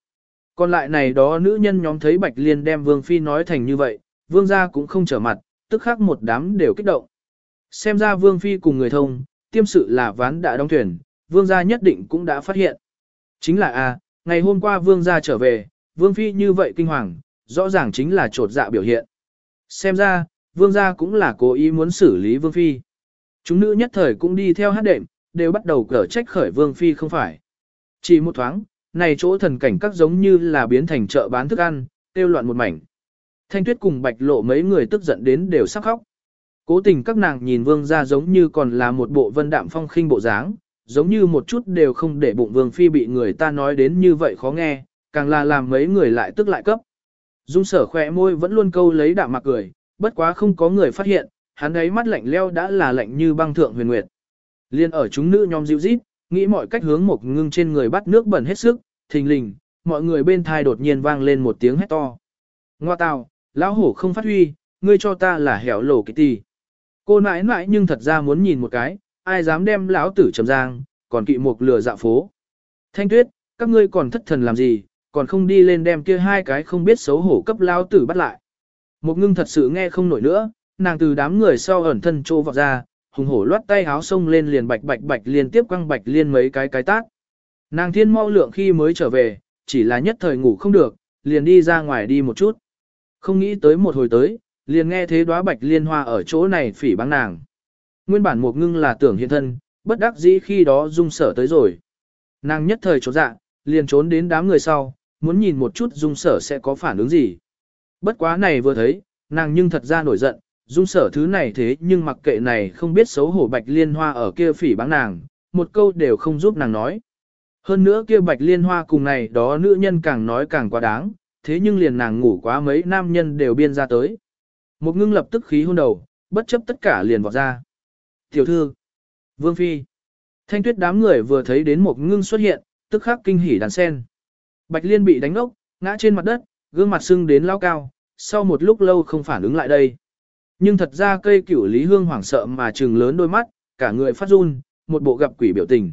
Còn lại này đó nữ nhân nhóm thấy Bạch Liên đem Vương Phi nói thành như vậy, Vương gia cũng không trở mặt, tức khắc một đám đều kích động. Xem ra Vương Phi cùng người thông, tiêm sự là ván đã đóng thuyền, Vương gia nhất định cũng đã phát hiện. Chính là a, ngày hôm qua Vương gia trở về, Vương Phi như vậy kinh hoàng, rõ ràng chính là trột dạ biểu hiện. Xem ra, Vương gia cũng là cố ý muốn xử lý Vương Phi. Chúng nữ nhất thời cũng đi theo hát đệm, đều bắt đầu cở trách khởi vương phi không phải. Chỉ một thoáng, này chỗ thần cảnh các giống như là biến thành chợ bán thức ăn, tiêu loạn một mảnh. Thanh tuyết cùng bạch lộ mấy người tức giận đến đều sắp khóc. Cố tình các nàng nhìn vương ra giống như còn là một bộ vân đạm phong khinh bộ dáng, giống như một chút đều không để bụng vương phi bị người ta nói đến như vậy khó nghe, càng là làm mấy người lại tức lại cấp. Dung sở khỏe môi vẫn luôn câu lấy đạm mạc cười, bất quá không có người phát hiện, hắn ấy mắt lạnh leo đã là lạnh như băng thượng huyền nguyệt. Liên ở chúng nữ nhóm dịu rít, nghĩ mọi cách hướng một ngưng trên người bắt nước bẩn hết sức, thình lình, mọi người bên thai đột nhiên vang lên một tiếng hét to. Ngoa tào, lão hổ không phát huy, ngươi cho ta là hẻo lổ cái tì. Cô nãi nãi nhưng thật ra muốn nhìn một cái, ai dám đem lão tử trầm giang, còn kỵ một lừa dạ phố. Thanh tuyết, các ngươi còn thất thần làm gì, còn không đi lên đem kia hai cái không biết xấu hổ cấp lao tử bắt lại. Một ngưng thật sự nghe không nổi nữa, nàng từ đám người sau ẩn thân trô vọt ra, hùng hổ loát tay háo sông lên liền bạch bạch bạch liên tiếp quăng bạch liên mấy cái cái tác. Nàng thiên mau lượng khi mới trở về, chỉ là nhất thời ngủ không được, liền đi ra ngoài đi một chút. Không nghĩ tới một hồi tới, liền nghe thế đóa bạch liên hoa ở chỗ này phỉ báng nàng. Nguyên bản một ngưng là tưởng hiện thân, bất đắc dĩ khi đó dung sở tới rồi. Nàng nhất thời trốn dạ, liền trốn đến đám người sau, muốn nhìn một chút dung sở sẽ có phản ứng gì. Bất quá này vừa thấy, nàng nhưng thật ra nổi giận, dung sở thứ này thế nhưng mặc kệ này không biết xấu hổ bạch liên hoa ở kia phỉ báng nàng, một câu đều không giúp nàng nói. Hơn nữa kia bạch liên hoa cùng này đó nữ nhân càng nói càng quá đáng, thế nhưng liền nàng ngủ quá mấy nam nhân đều biên ra tới. Một ngưng lập tức khí hôn đầu, bất chấp tất cả liền vọt ra. Tiểu thư, Vương Phi, thanh tuyết đám người vừa thấy đến một ngưng xuất hiện, tức khắc kinh hỉ đàn sen. Bạch liên bị đánh ngốc, ngã trên mặt đất, gương mặt sưng đến lao cao, sau một lúc lâu không phản ứng lại đây. Nhưng thật ra cây cửu lý hương hoảng sợ mà trừng lớn đôi mắt, cả người phát run, một bộ gặp quỷ biểu tình.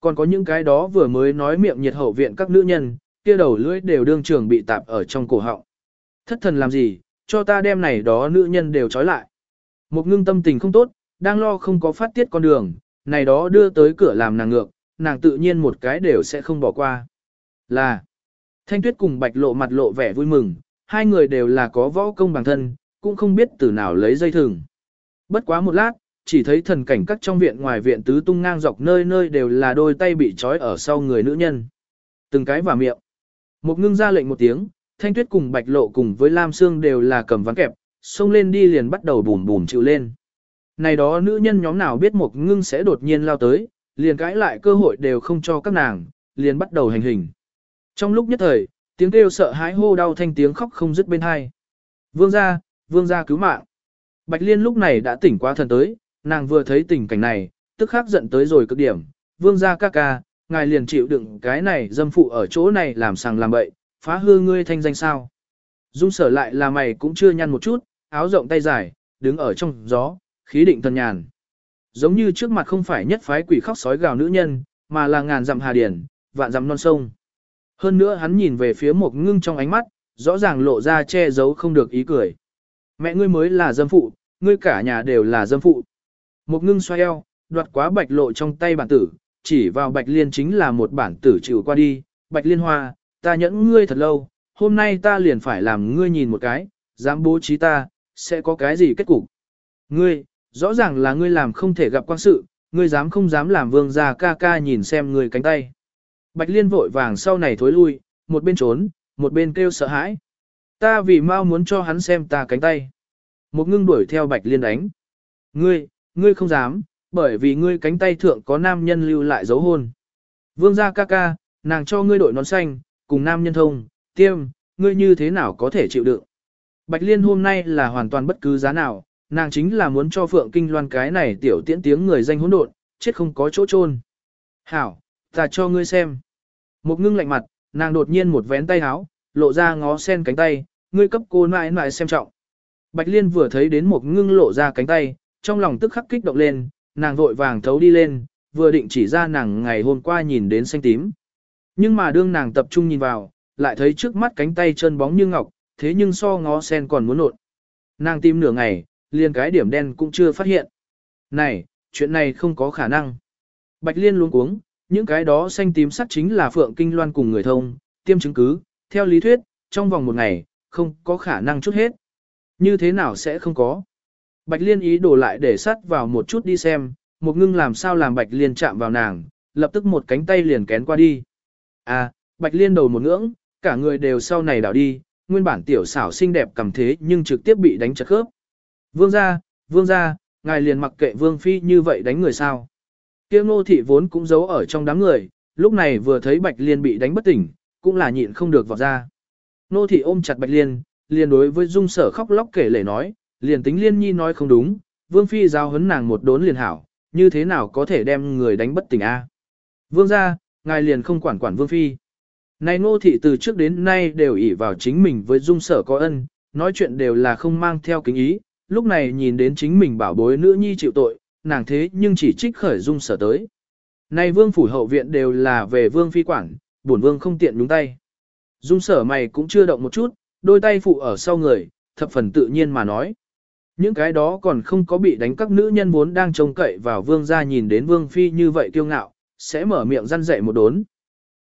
Còn có những cái đó vừa mới nói miệng nhiệt hậu viện các nữ nhân, kia đầu lưỡi đều đương trường bị tạp ở trong cổ họng. Thất thần làm gì, cho ta đem này đó nữ nhân đều trói lại. Một ngưng tâm tình không tốt, đang lo không có phát tiết con đường, này đó đưa tới cửa làm nàng ngược, nàng tự nhiên một cái đều sẽ không bỏ qua. Là, Thanh Tuyết cùng Bạch lộ mặt lộ vẻ vui mừng, hai người đều là có võ công bằng thân, cũng không biết từ nào lấy dây thừng. Bất quá một lát, chỉ thấy thần cảnh các trong viện ngoài viện tứ tung ngang dọc nơi nơi đều là đôi tay bị trói ở sau người nữ nhân. Từng cái vào miệng. Một ngưng ra lệnh một tiếng, thanh tuyết cùng bạch lộ cùng với lam xương đều là cầm ván kẹp, xông lên đi liền bắt đầu bùm bùm chịu lên. Này đó nữ nhân nhóm nào biết một ngưng sẽ đột nhiên lao tới, liền cãi lại cơ hội đều không cho các nàng, liền bắt đầu hành hình. Trong lúc nhất thời, tiếng kêu sợ hãi hô đau thanh tiếng khóc không dứt bên hai. Vương gia, vương gia cứu mạng. Bạch Liên lúc này đã tỉnh quá thần tới, nàng vừa thấy tình cảnh này, tức khắc giận tới rồi cực điểm. Vương gia ca ca, ngài liền chịu đựng cái này dâm phụ ở chỗ này làm sàng làm bậy, phá hư ngươi thanh danh sao. Dung sở lại là mày cũng chưa nhăn một chút, áo rộng tay dài, đứng ở trong gió, khí định thần nhàn. Giống như trước mặt không phải nhất phái quỷ khóc sói gào nữ nhân, mà là ngàn dặm hà điển, vạn dặm non sông. Hơn nữa hắn nhìn về phía một ngưng trong ánh mắt, rõ ràng lộ ra che giấu không được ý cười. Mẹ ngươi mới là dâm phụ, ngươi cả nhà đều là dâm phụ. Một ngưng xoay eo, đoạt quá bạch lộ trong tay bản tử, chỉ vào bạch liên chính là một bản tử chịu qua đi. Bạch liên hoa, ta nhẫn ngươi thật lâu, hôm nay ta liền phải làm ngươi nhìn một cái, dám bố trí ta, sẽ có cái gì kết cục. Ngươi, rõ ràng là ngươi làm không thể gặp quan sự, ngươi dám không dám làm vương gia ca ca nhìn xem ngươi cánh tay. Bạch liên vội vàng sau này thối lui, một bên trốn, một bên kêu sợ hãi. Ta vì mau muốn cho hắn xem ta cánh tay. Một ngưng đuổi theo bạch liên đánh. Ngươi, ngươi không dám, bởi vì ngươi cánh tay thượng có nam nhân lưu lại dấu hôn. Vương gia ca ca, nàng cho ngươi đội nón xanh, cùng nam nhân thông, tiêm, ngươi như thế nào có thể chịu đựng. Bạch liên hôm nay là hoàn toàn bất cứ giá nào, nàng chính là muốn cho Phượng Kinh Loan cái này tiểu tiễn tiếng người danh hỗn độn, chết không có chỗ chôn. Hảo, ta cho ngươi xem. Một ngưng lạnh mặt, nàng đột nhiên một vén tay áo, lộ ra ngó sen cánh tay, ngươi cấp cô nãi nãi xem trọng. Bạch Liên vừa thấy đến một ngưng lộ ra cánh tay, trong lòng tức khắc kích động lên, nàng vội vàng thấu đi lên, vừa định chỉ ra nàng ngày hôm qua nhìn đến xanh tím. Nhưng mà đương nàng tập trung nhìn vào, lại thấy trước mắt cánh tay chân bóng như ngọc, thế nhưng so ngó sen còn muốn nột. Nàng tìm nửa ngày, liền cái điểm đen cũng chưa phát hiện. Này, chuyện này không có khả năng. Bạch Liên luôn cuống, những cái đó xanh tím sắc chính là Phượng Kinh Loan cùng người thông, tiêm chứng cứ, theo lý thuyết, trong vòng một ngày, không có khả năng chút hết. Như thế nào sẽ không có? Bạch Liên ý đổ lại để sắt vào một chút đi xem, một ngưng làm sao làm Bạch Liên chạm vào nàng, lập tức một cánh tay liền kén qua đi. À, Bạch Liên đầu một ngưỡng, cả người đều sau này đảo đi, nguyên bản tiểu xảo xinh đẹp cầm thế nhưng trực tiếp bị đánh chật khớp. Vương gia, vương gia, ngài liền mặc kệ vương phi như vậy đánh người sao. Kia ngô thị vốn cũng giấu ở trong đám người, lúc này vừa thấy Bạch Liên bị đánh bất tỉnh, cũng là nhịn không được vọt ra. Ngô thị ôm chặt Bạch Liên, liền đối với dung sở khóc lóc kể lể nói, liền tính Liên Nhi nói không đúng, vương phi giao hấn nàng một đốn liền hảo, như thế nào có thể đem người đánh bất tỉnh a? Vương gia, ngài liền không quản quản vương phi. Này ngô thị từ trước đến nay đều ỷ vào chính mình với dung sở có ân, nói chuyện đều là không mang theo kính ý, lúc này nhìn đến chính mình bảo bối nữ nhi chịu tội, nàng thế nhưng chỉ trích khởi dung sở tới. nay vương phủ hậu viện đều là về vương phi quản, bổn vương không tiện nhúng tay. Dung sở mày cũng chưa động một chút, đôi tay phụ ở sau người, thập phần tự nhiên mà nói. Những cái đó còn không có bị đánh các nữ nhân vốn đang trông cậy vào vương gia nhìn đến vương phi như vậy kiêu ngạo, sẽ mở miệng răn dậy một đốn.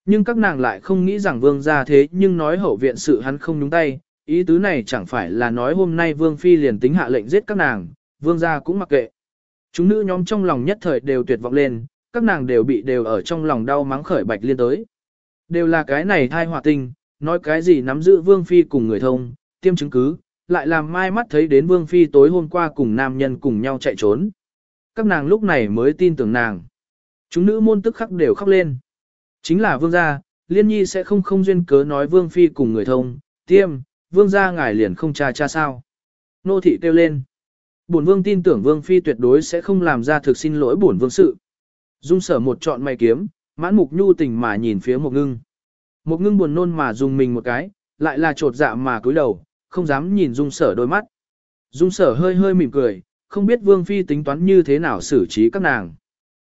Nhưng các nàng lại không nghĩ rằng vương gia thế nhưng nói hậu viện sự hắn không nhúng tay, ý tứ này chẳng phải là nói hôm nay vương phi liền tính hạ lệnh giết các nàng, vương gia cũng mặc kệ. Chúng nữ nhóm trong lòng nhất thời đều tuyệt vọng lên, các nàng đều bị đều ở trong lòng đau mắng khởi bạch liên tới. Đều là cái này thai hòa tinh, nói cái gì nắm giữ vương phi cùng người thông, tiêm chứng cứ, lại làm mai mắt thấy đến vương phi tối hôm qua cùng nam nhân cùng nhau chạy trốn. Các nàng lúc này mới tin tưởng nàng. Chúng nữ môn tức khắc đều khóc lên. Chính là vương gia, liên nhi sẽ không không duyên cớ nói vương phi cùng người thông, tiêm, vương gia ngài liền không cha cha sao. Nô thị kêu lên. Bổn vương tin tưởng vương phi tuyệt đối sẽ không làm ra thực xin lỗi bổn vương sự. Dung sở một trọn mày kiếm, mãn mục nhu tình mà nhìn phía một ngưng. Một ngưng buồn nôn mà dùng mình một cái, lại là trột dạ mà cúi đầu, không dám nhìn dung sở đôi mắt. Dung sở hơi hơi mỉm cười, không biết vương phi tính toán như thế nào xử trí các nàng.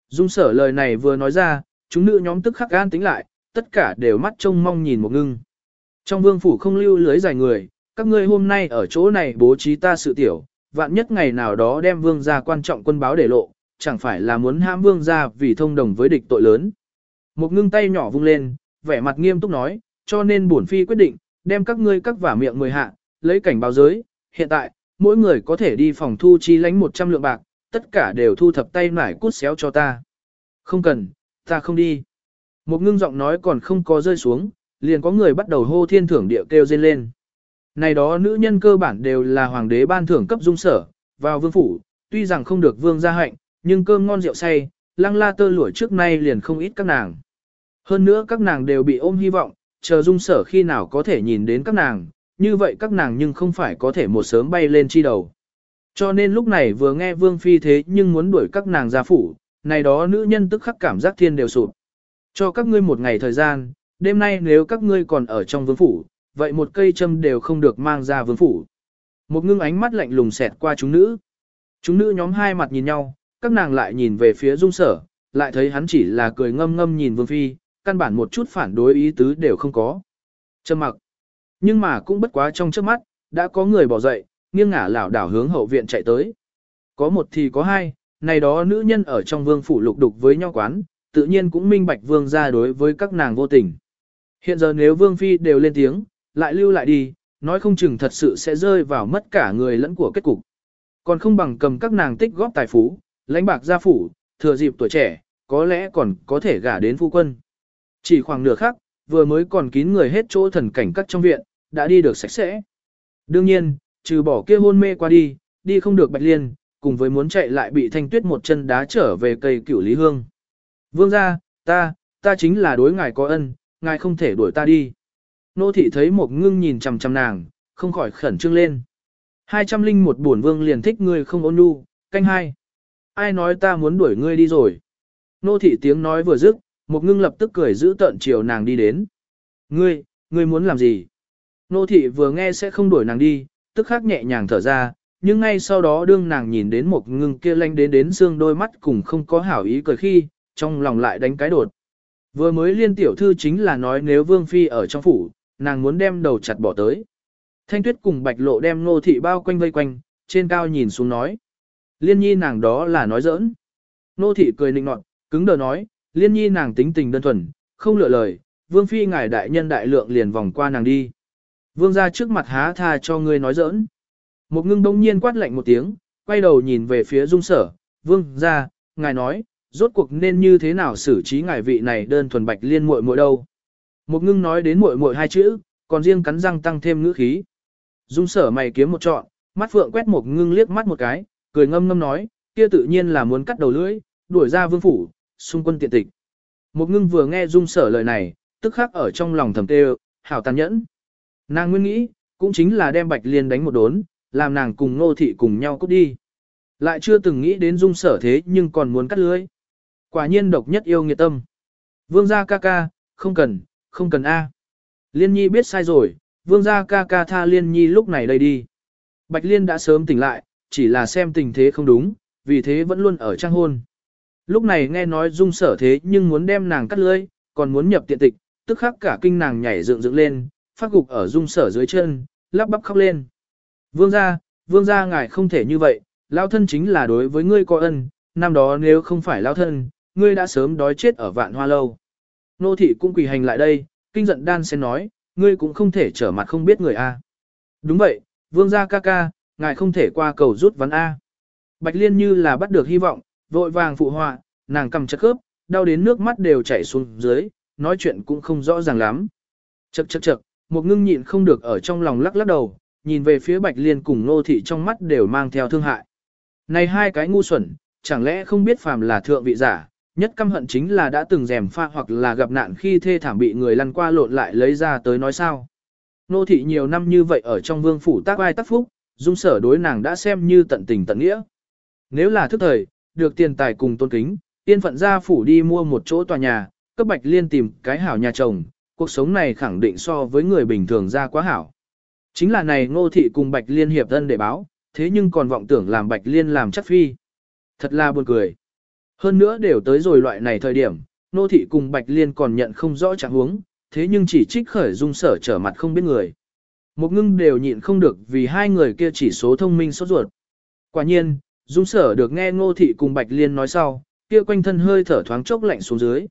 Dung sở lời này vừa nói ra, chúng nữ nhóm tức khắc gan tính lại, tất cả đều mắt trông mong nhìn một ngưng. Trong vương phủ không lưu lưới dài người, các ngươi hôm nay ở chỗ này bố trí ta sự tiểu, vạn nhất ngày nào đó đem vương gia quan trọng quân báo để lộ, chẳng phải là muốn hãm vương gia vì thông đồng với địch tội lớn. Một ngưng tay nhỏ vung lên, vẻ mặt nghiêm túc nói, cho nên bổn phi quyết định, đem các ngươi các vả miệng mười hạ, lấy cảnh báo giới, hiện tại, mỗi người có thể đi phòng thu chi lánh 100 lượng bạc, tất cả đều thu thập tay nải cút xéo cho ta. Không cần, ta không đi. Một ngưng giọng nói còn không có rơi xuống, liền có người bắt đầu hô thiên thưởng địa kêu dên lên. Này đó nữ nhân cơ bản đều là hoàng đế ban thưởng cấp dung sở, vào vương phủ, tuy rằng không được vương gia hạnh, nhưng cơm ngon rượu say, lăng la tơ lụa trước nay liền không ít các nàng. Hơn nữa các nàng đều bị ôm hy vọng, chờ dung sở khi nào có thể nhìn đến các nàng, như vậy các nàng nhưng không phải có thể một sớm bay lên chi đầu. Cho nên lúc này vừa nghe vương phi thế nhưng muốn đuổi các nàng ra phủ, này đó nữ nhân tức khắc cảm giác thiên đều sụp. Cho các ngươi một ngày thời gian, đêm nay nếu các ngươi còn ở trong vương phủ, vậy một cây châm đều không được mang ra vương phủ. Một ngưng ánh mắt lạnh lùng xẹt qua chúng nữ. Chúng nữ nhóm hai mặt nhìn nhau, các nàng lại nhìn về phía dung sở, lại thấy hắn chỉ là cười ngâm ngâm nhìn vương phi, căn bản một chút phản đối ý tứ đều không có. Trầm mặc. Nhưng mà cũng bất quá trong trước mắt, đã có người bỏ dậy, nghiêng ngả lảo đảo hướng hậu viện chạy tới. Có một thì có hai, này đó nữ nhân ở trong vương phủ lục đục với nhau quán, tự nhiên cũng minh bạch vương ra đối với các nàng vô tình. Hiện giờ nếu vương phi đều lên tiếng, lại lưu lại đi, nói không chừng thật sự sẽ rơi vào mất cả người lẫn của kết cục. Còn không bằng cầm các nàng tích góp tài phú, lãnh bạc gia phủ, thừa dịp tuổi trẻ, có lẽ còn có thể gả đến phu quân. Chỉ khoảng nửa khắc, vừa mới còn kín người hết chỗ thần cảnh các trong viện, đã đi được sạch sẽ. Đương nhiên, trừ bỏ kia hôn mê qua đi, đi không được bạch liên, cùng với muốn chạy lại bị thanh tuyết một chân đá trở về cây cửu lý hương. Vương gia, ta, ta chính là đối ngài có ân, ngài không thể đuổi ta đi. Nô thị thấy một ngưng nhìn chằm chằm nàng, không khỏi khẩn trương lên. Hai trăm linh một buồn vương liền thích ngươi không ôn nhu, canh hai. Ai nói ta muốn đuổi ngươi đi rồi? Nô thị tiếng nói vừa dứt, một ngưng lập tức cười giữ tận chiều nàng đi đến. Ngươi, ngươi muốn làm gì? Nô thị vừa nghe sẽ không đuổi nàng đi, tức khắc nhẹ nhàng thở ra, nhưng ngay sau đó đương nàng nhìn đến một ngưng kia lanh đến đến xương đôi mắt cùng không có hảo ý cười khi, trong lòng lại đánh cái đột. Vừa mới liên tiểu thư chính là nói nếu vương phi ở trong phủ, nàng muốn đem đầu chặt bỏ tới. Thanh tuyết cùng bạch lộ đem nô thị bao quanh vây quanh, trên cao nhìn xuống nói. Liên nhi nàng đó là nói giỡn. Nô thị cười nịnh nọt, cứng đờ nói, liên nhi nàng tính tình đơn thuần, không lựa lời, vương phi ngài đại nhân đại lượng liền vòng qua nàng đi. Vương ra trước mặt há tha cho ngươi nói giỡn. Một ngưng đông nhiên quát lạnh một tiếng, quay đầu nhìn về phía dung sở, vương ra, ngài nói, rốt cuộc nên như thế nào xử trí ngài vị này đơn thuần bạch liên muội muội đâu. Một ngưng nói đến muội muội hai chữ, còn riêng cắn răng tăng thêm ngữ khí. Dung sở mày kiếm một trọn, mắt phượng quét một ngưng liếc mắt một cái, cười ngâm ngâm nói, kia tự nhiên là muốn cắt đầu lưỡi, đuổi ra vương phủ, xung quân tiện tịch. Một ngưng vừa nghe dung sở lời này, tức khắc ở trong lòng thầm tê hảo tàn nhẫn. Nàng nguyên nghĩ, cũng chính là đem bạch liên đánh một đốn, làm nàng cùng nô thị cùng nhau cút đi. Lại chưa từng nghĩ đến dung sở thế nhưng còn muốn cắt lưới. Quả nhiên độc nhất yêu nghiệt tâm. Vương gia ca ca, không cần, không cần A. Liên nhi biết sai rồi, vương gia ca ca tha liên nhi lúc này đây đi. Bạch liên đã sớm tỉnh lại, chỉ là xem tình thế không đúng, vì thế vẫn luôn ở trang hôn. Lúc này nghe nói dung sở thế nhưng muốn đem nàng cắt lưỡi còn muốn nhập tiện tịch, tức khắc cả kinh nàng nhảy dựng dựng lên, phát gục ở dung sở dưới chân, lắp bắp khóc lên. Vương gia, vương gia ngài không thể như vậy, lao thân chính là đối với ngươi có ân, năm đó nếu không phải lao thân, ngươi đã sớm đói chết ở vạn hoa lâu. Nô thị cũng quỳ hành lại đây, kinh giận đan sen nói, ngươi cũng không thể trở mặt không biết người a. Đúng vậy, vương gia ca ca, ngài không thể qua cầu rút ván a. Bạch Liên như là bắt được hy vọng, vội vàng phụ họa, nàng cầm chất khớp, đau đến nước mắt đều chảy xuống dưới, nói chuyện cũng không rõ ràng lắm. Chậc chậc chậc, một ngưng nhịn không được ở trong lòng lắc lắc đầu, nhìn về phía Bạch Liên cùng Nô thị trong mắt đều mang theo thương hại. Này hai cái ngu xuẩn, chẳng lẽ không biết phàm là thượng vị giả, nhất căm hận chính là đã từng rèm pha hoặc là gặp nạn khi thê thảm bị người lăn qua lộn lại lấy ra tới nói sao. Nô thị nhiều năm như vậy ở trong vương phủ tác ai tác phúc, dung sở đối nàng đã xem như tận tình tận nghĩa. Nếu là thức thời, được tiền tài cùng tôn kính, tiên phận gia phủ đi mua một chỗ tòa nhà, cấp bạch liên tìm cái hảo nhà chồng, cuộc sống này khẳng định so với người bình thường ra quá hảo. Chính là này ngô thị cùng bạch liên hiệp thân để báo, thế nhưng còn vọng tưởng làm bạch liên làm chắc phi. Thật là buồn cười. Hơn nữa đều tới rồi loại này thời điểm, nô thị cùng Bạch Liên còn nhận không rõ trạng huống, thế nhưng chỉ trích khởi dung sở trở mặt không biết người. Một ngưng đều nhịn không được vì hai người kia chỉ số thông minh sốt ruột. Quả nhiên, dung sở được nghe ngô thị cùng Bạch Liên nói sau, kia quanh thân hơi thở thoáng chốc lạnh xuống dưới.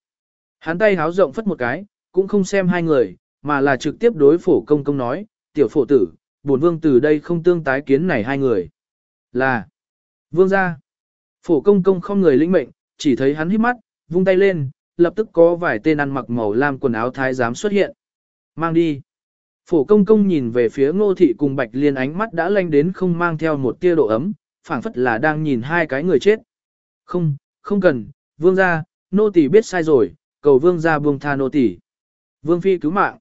Hắn tay háo rộng phất một cái, cũng không xem hai người, mà là trực tiếp đối phổ công công nói, tiểu phổ tử, bổn vương từ đây không tương tái kiến này hai người. Là, vương gia. Phổ công công không người lĩnh mệnh, chỉ thấy hắn hít mắt, vung tay lên, lập tức có vài tên ăn mặc màu lam quần áo thái giám xuất hiện. Mang đi. Phổ công công nhìn về phía ngô thị cùng bạch liên ánh mắt đã lanh đến không mang theo một tia độ ấm, phảng phất là đang nhìn hai cái người chết. Không, không cần, vương gia, nô tỳ biết sai rồi, cầu vương gia buông tha nô tỳ. Vương phi cứu mạng.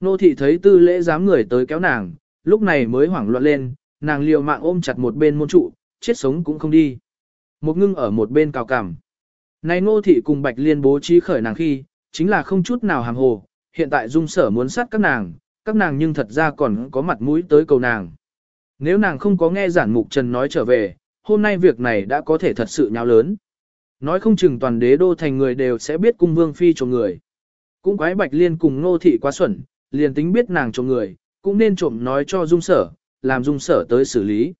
Nô thị thấy tư lễ dám người tới kéo nàng, lúc này mới hoảng loạn lên, nàng liều mạng ôm chặt một bên môn trụ, chết sống cũng không đi. Một ngưng ở một bên cào cằm. Này nô thị cùng bạch liên bố trí khởi nàng khi, chính là không chút nào hàng hồ, hiện tại dung sở muốn sát các nàng, các nàng nhưng thật ra còn có mặt mũi tới cầu nàng. Nếu nàng không có nghe giản mục trần nói trở về, hôm nay việc này đã có thể thật sự nháo lớn. Nói không chừng toàn đế đô thành người đều sẽ biết cung vương phi trộm người. Cũng quái bạch liên cùng nô thị quá xuẩn, liền tính biết nàng trộm người, cũng nên trộm nói cho dung sở, làm dung sở tới xử lý.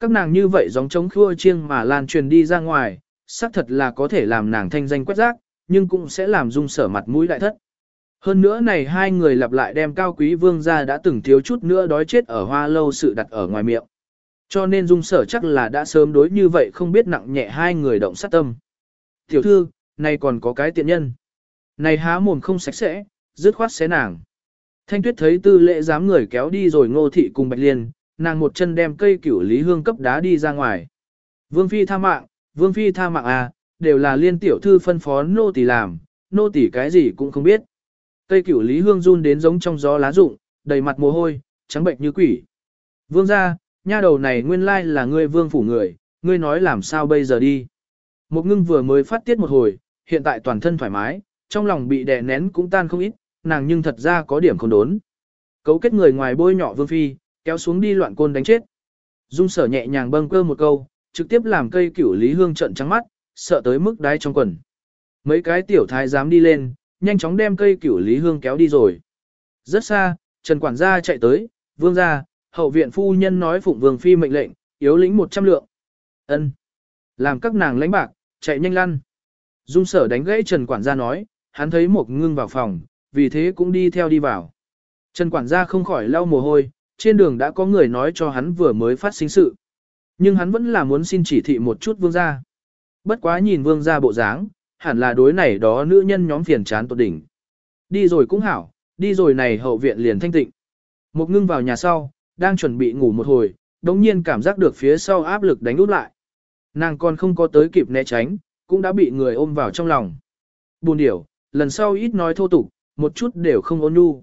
Các nàng như vậy giống chống khua chiêng mà lan truyền đi ra ngoài, xác thật là có thể làm nàng thanh danh quét rác, nhưng cũng sẽ làm dung sở mặt mũi đại thất. Hơn nữa này hai người lặp lại đem cao quý vương ra đã từng thiếu chút nữa đói chết ở hoa lâu sự đặt ở ngoài miệng. Cho nên dung sở chắc là đã sớm đối như vậy không biết nặng nhẹ hai người động sát tâm. Tiểu thư, này còn có cái tiện nhân. Này há mồm không sạch sẽ, dứt khoát xé nàng. Thanh tuyết thấy tư lệ dám người kéo đi rồi ngô thị cùng bạch liên, nàng một chân đem cây cửu lý hương cấp đá đi ra ngoài. Vương phi tha mạng, vương phi tha mạng à, đều là liên tiểu thư phân phó nô tỳ làm, nô tỳ cái gì cũng không biết. Cây cửu lý hương run đến giống trong gió lá rụng, đầy mặt mồ hôi, trắng bệnh như quỷ. Vương gia, nha đầu này nguyên lai là ngươi vương phủ người, ngươi nói làm sao bây giờ đi. Một ngưng vừa mới phát tiết một hồi, hiện tại toàn thân thoải mái, trong lòng bị đè nén cũng tan không ít, nàng nhưng thật ra có điểm không đốn. Cấu kết người ngoài bôi nhọ vương phi, kéo xuống đi loạn côn đánh chết. Dung sở nhẹ nhàng bâng cơ một câu, trực tiếp làm cây cửu lý hương trận trắng mắt, sợ tới mức đáy trong quần. Mấy cái tiểu thái dám đi lên, nhanh chóng đem cây cửu lý hương kéo đi rồi. Rất xa, Trần quản gia chạy tới, vương gia, hậu viện phu nhân nói phụng vương phi mệnh lệnh, yếu lĩnh 100 lượng. ân Làm các nàng lãnh bạc, chạy nhanh lăn. Dung sở đánh gãy Trần quản gia nói, hắn thấy một ngưng vào phòng, vì thế cũng đi theo đi vào. Trần quản gia không khỏi lau mồ hôi, trên đường đã có người nói cho hắn vừa mới phát sinh sự. Nhưng hắn vẫn là muốn xin chỉ thị một chút vương gia. Bất quá nhìn vương gia bộ dáng, hẳn là đối này đó nữ nhân nhóm phiền chán tột đỉnh. Đi rồi cũng hảo, đi rồi này hậu viện liền thanh tịnh. Một ngưng vào nhà sau, đang chuẩn bị ngủ một hồi, đống nhiên cảm giác được phía sau áp lực đánh út lại. Nàng còn không có tới kịp né tránh, cũng đã bị người ôm vào trong lòng. Buồn điểu, lần sau ít nói thô tục, một chút đều không ôn nhu.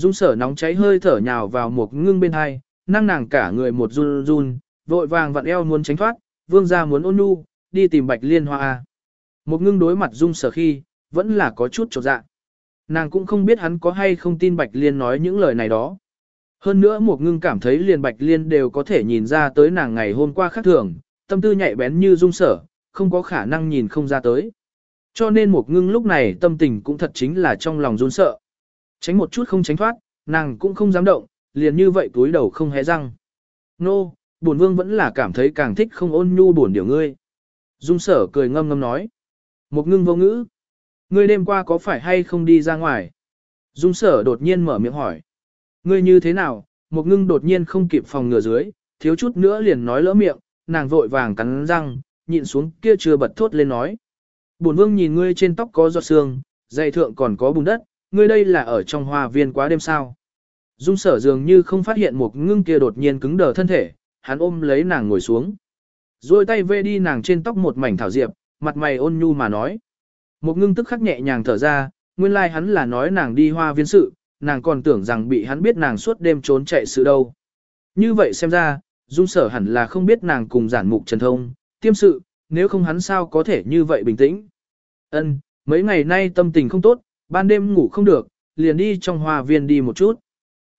Dung sở nóng cháy hơi thở nhào vào một ngưng bên hai, năng nàng cả người một run run, vội vàng vặn eo muốn tránh thoát, vương gia muốn ôn nhu, đi tìm bạch liên hoa. Một ngưng đối mặt dung sở khi, vẫn là có chút trột dạ. Nàng cũng không biết hắn có hay không tin bạch liên nói những lời này đó. Hơn nữa một ngưng cảm thấy liền bạch liên đều có thể nhìn ra tới nàng ngày hôm qua khác thường, tâm tư nhạy bén như dung sở, không có khả năng nhìn không ra tới. Cho nên một ngưng lúc này tâm tình cũng thật chính là trong lòng run sợ. Tránh một chút không tránh thoát, nàng cũng không dám động, liền như vậy túi đầu không hé răng. Nô, bổn vương vẫn là cảm thấy càng thích không ôn nhu bổn điều ngươi. Dung sở cười ngâm ngâm nói. Một ngưng vô ngữ. Ngươi đêm qua có phải hay không đi ra ngoài? Dung sở đột nhiên mở miệng hỏi. Ngươi như thế nào? Một ngưng đột nhiên không kịp phòng ngừa dưới, thiếu chút nữa liền nói lỡ miệng, nàng vội vàng cắn răng, nhịn xuống kia chưa bật thốt lên nói. Bổn vương nhìn ngươi trên tóc có giọt sương, dày thượng còn có bùn đất, ngươi đây là ở trong hoa viên quá đêm sao. Dung sở dường như không phát hiện một ngưng kia đột nhiên cứng đờ thân thể, hắn ôm lấy nàng ngồi xuống. Rồi tay vê đi nàng trên tóc một mảnh thảo diệp, mặt mày ôn nhu mà nói. Một ngưng tức khắc nhẹ nhàng thở ra, nguyên lai like hắn là nói nàng đi hoa viên sự, nàng còn tưởng rằng bị hắn biết nàng suốt đêm trốn chạy sự đâu. Như vậy xem ra, dung sở hẳn là không biết nàng cùng giản mục trần thông, tiêm sự, nếu không hắn sao có thể như vậy bình tĩnh. Ân, mấy ngày nay tâm tình không tốt, ban đêm ngủ không được, liền đi trong hoa viên đi một chút.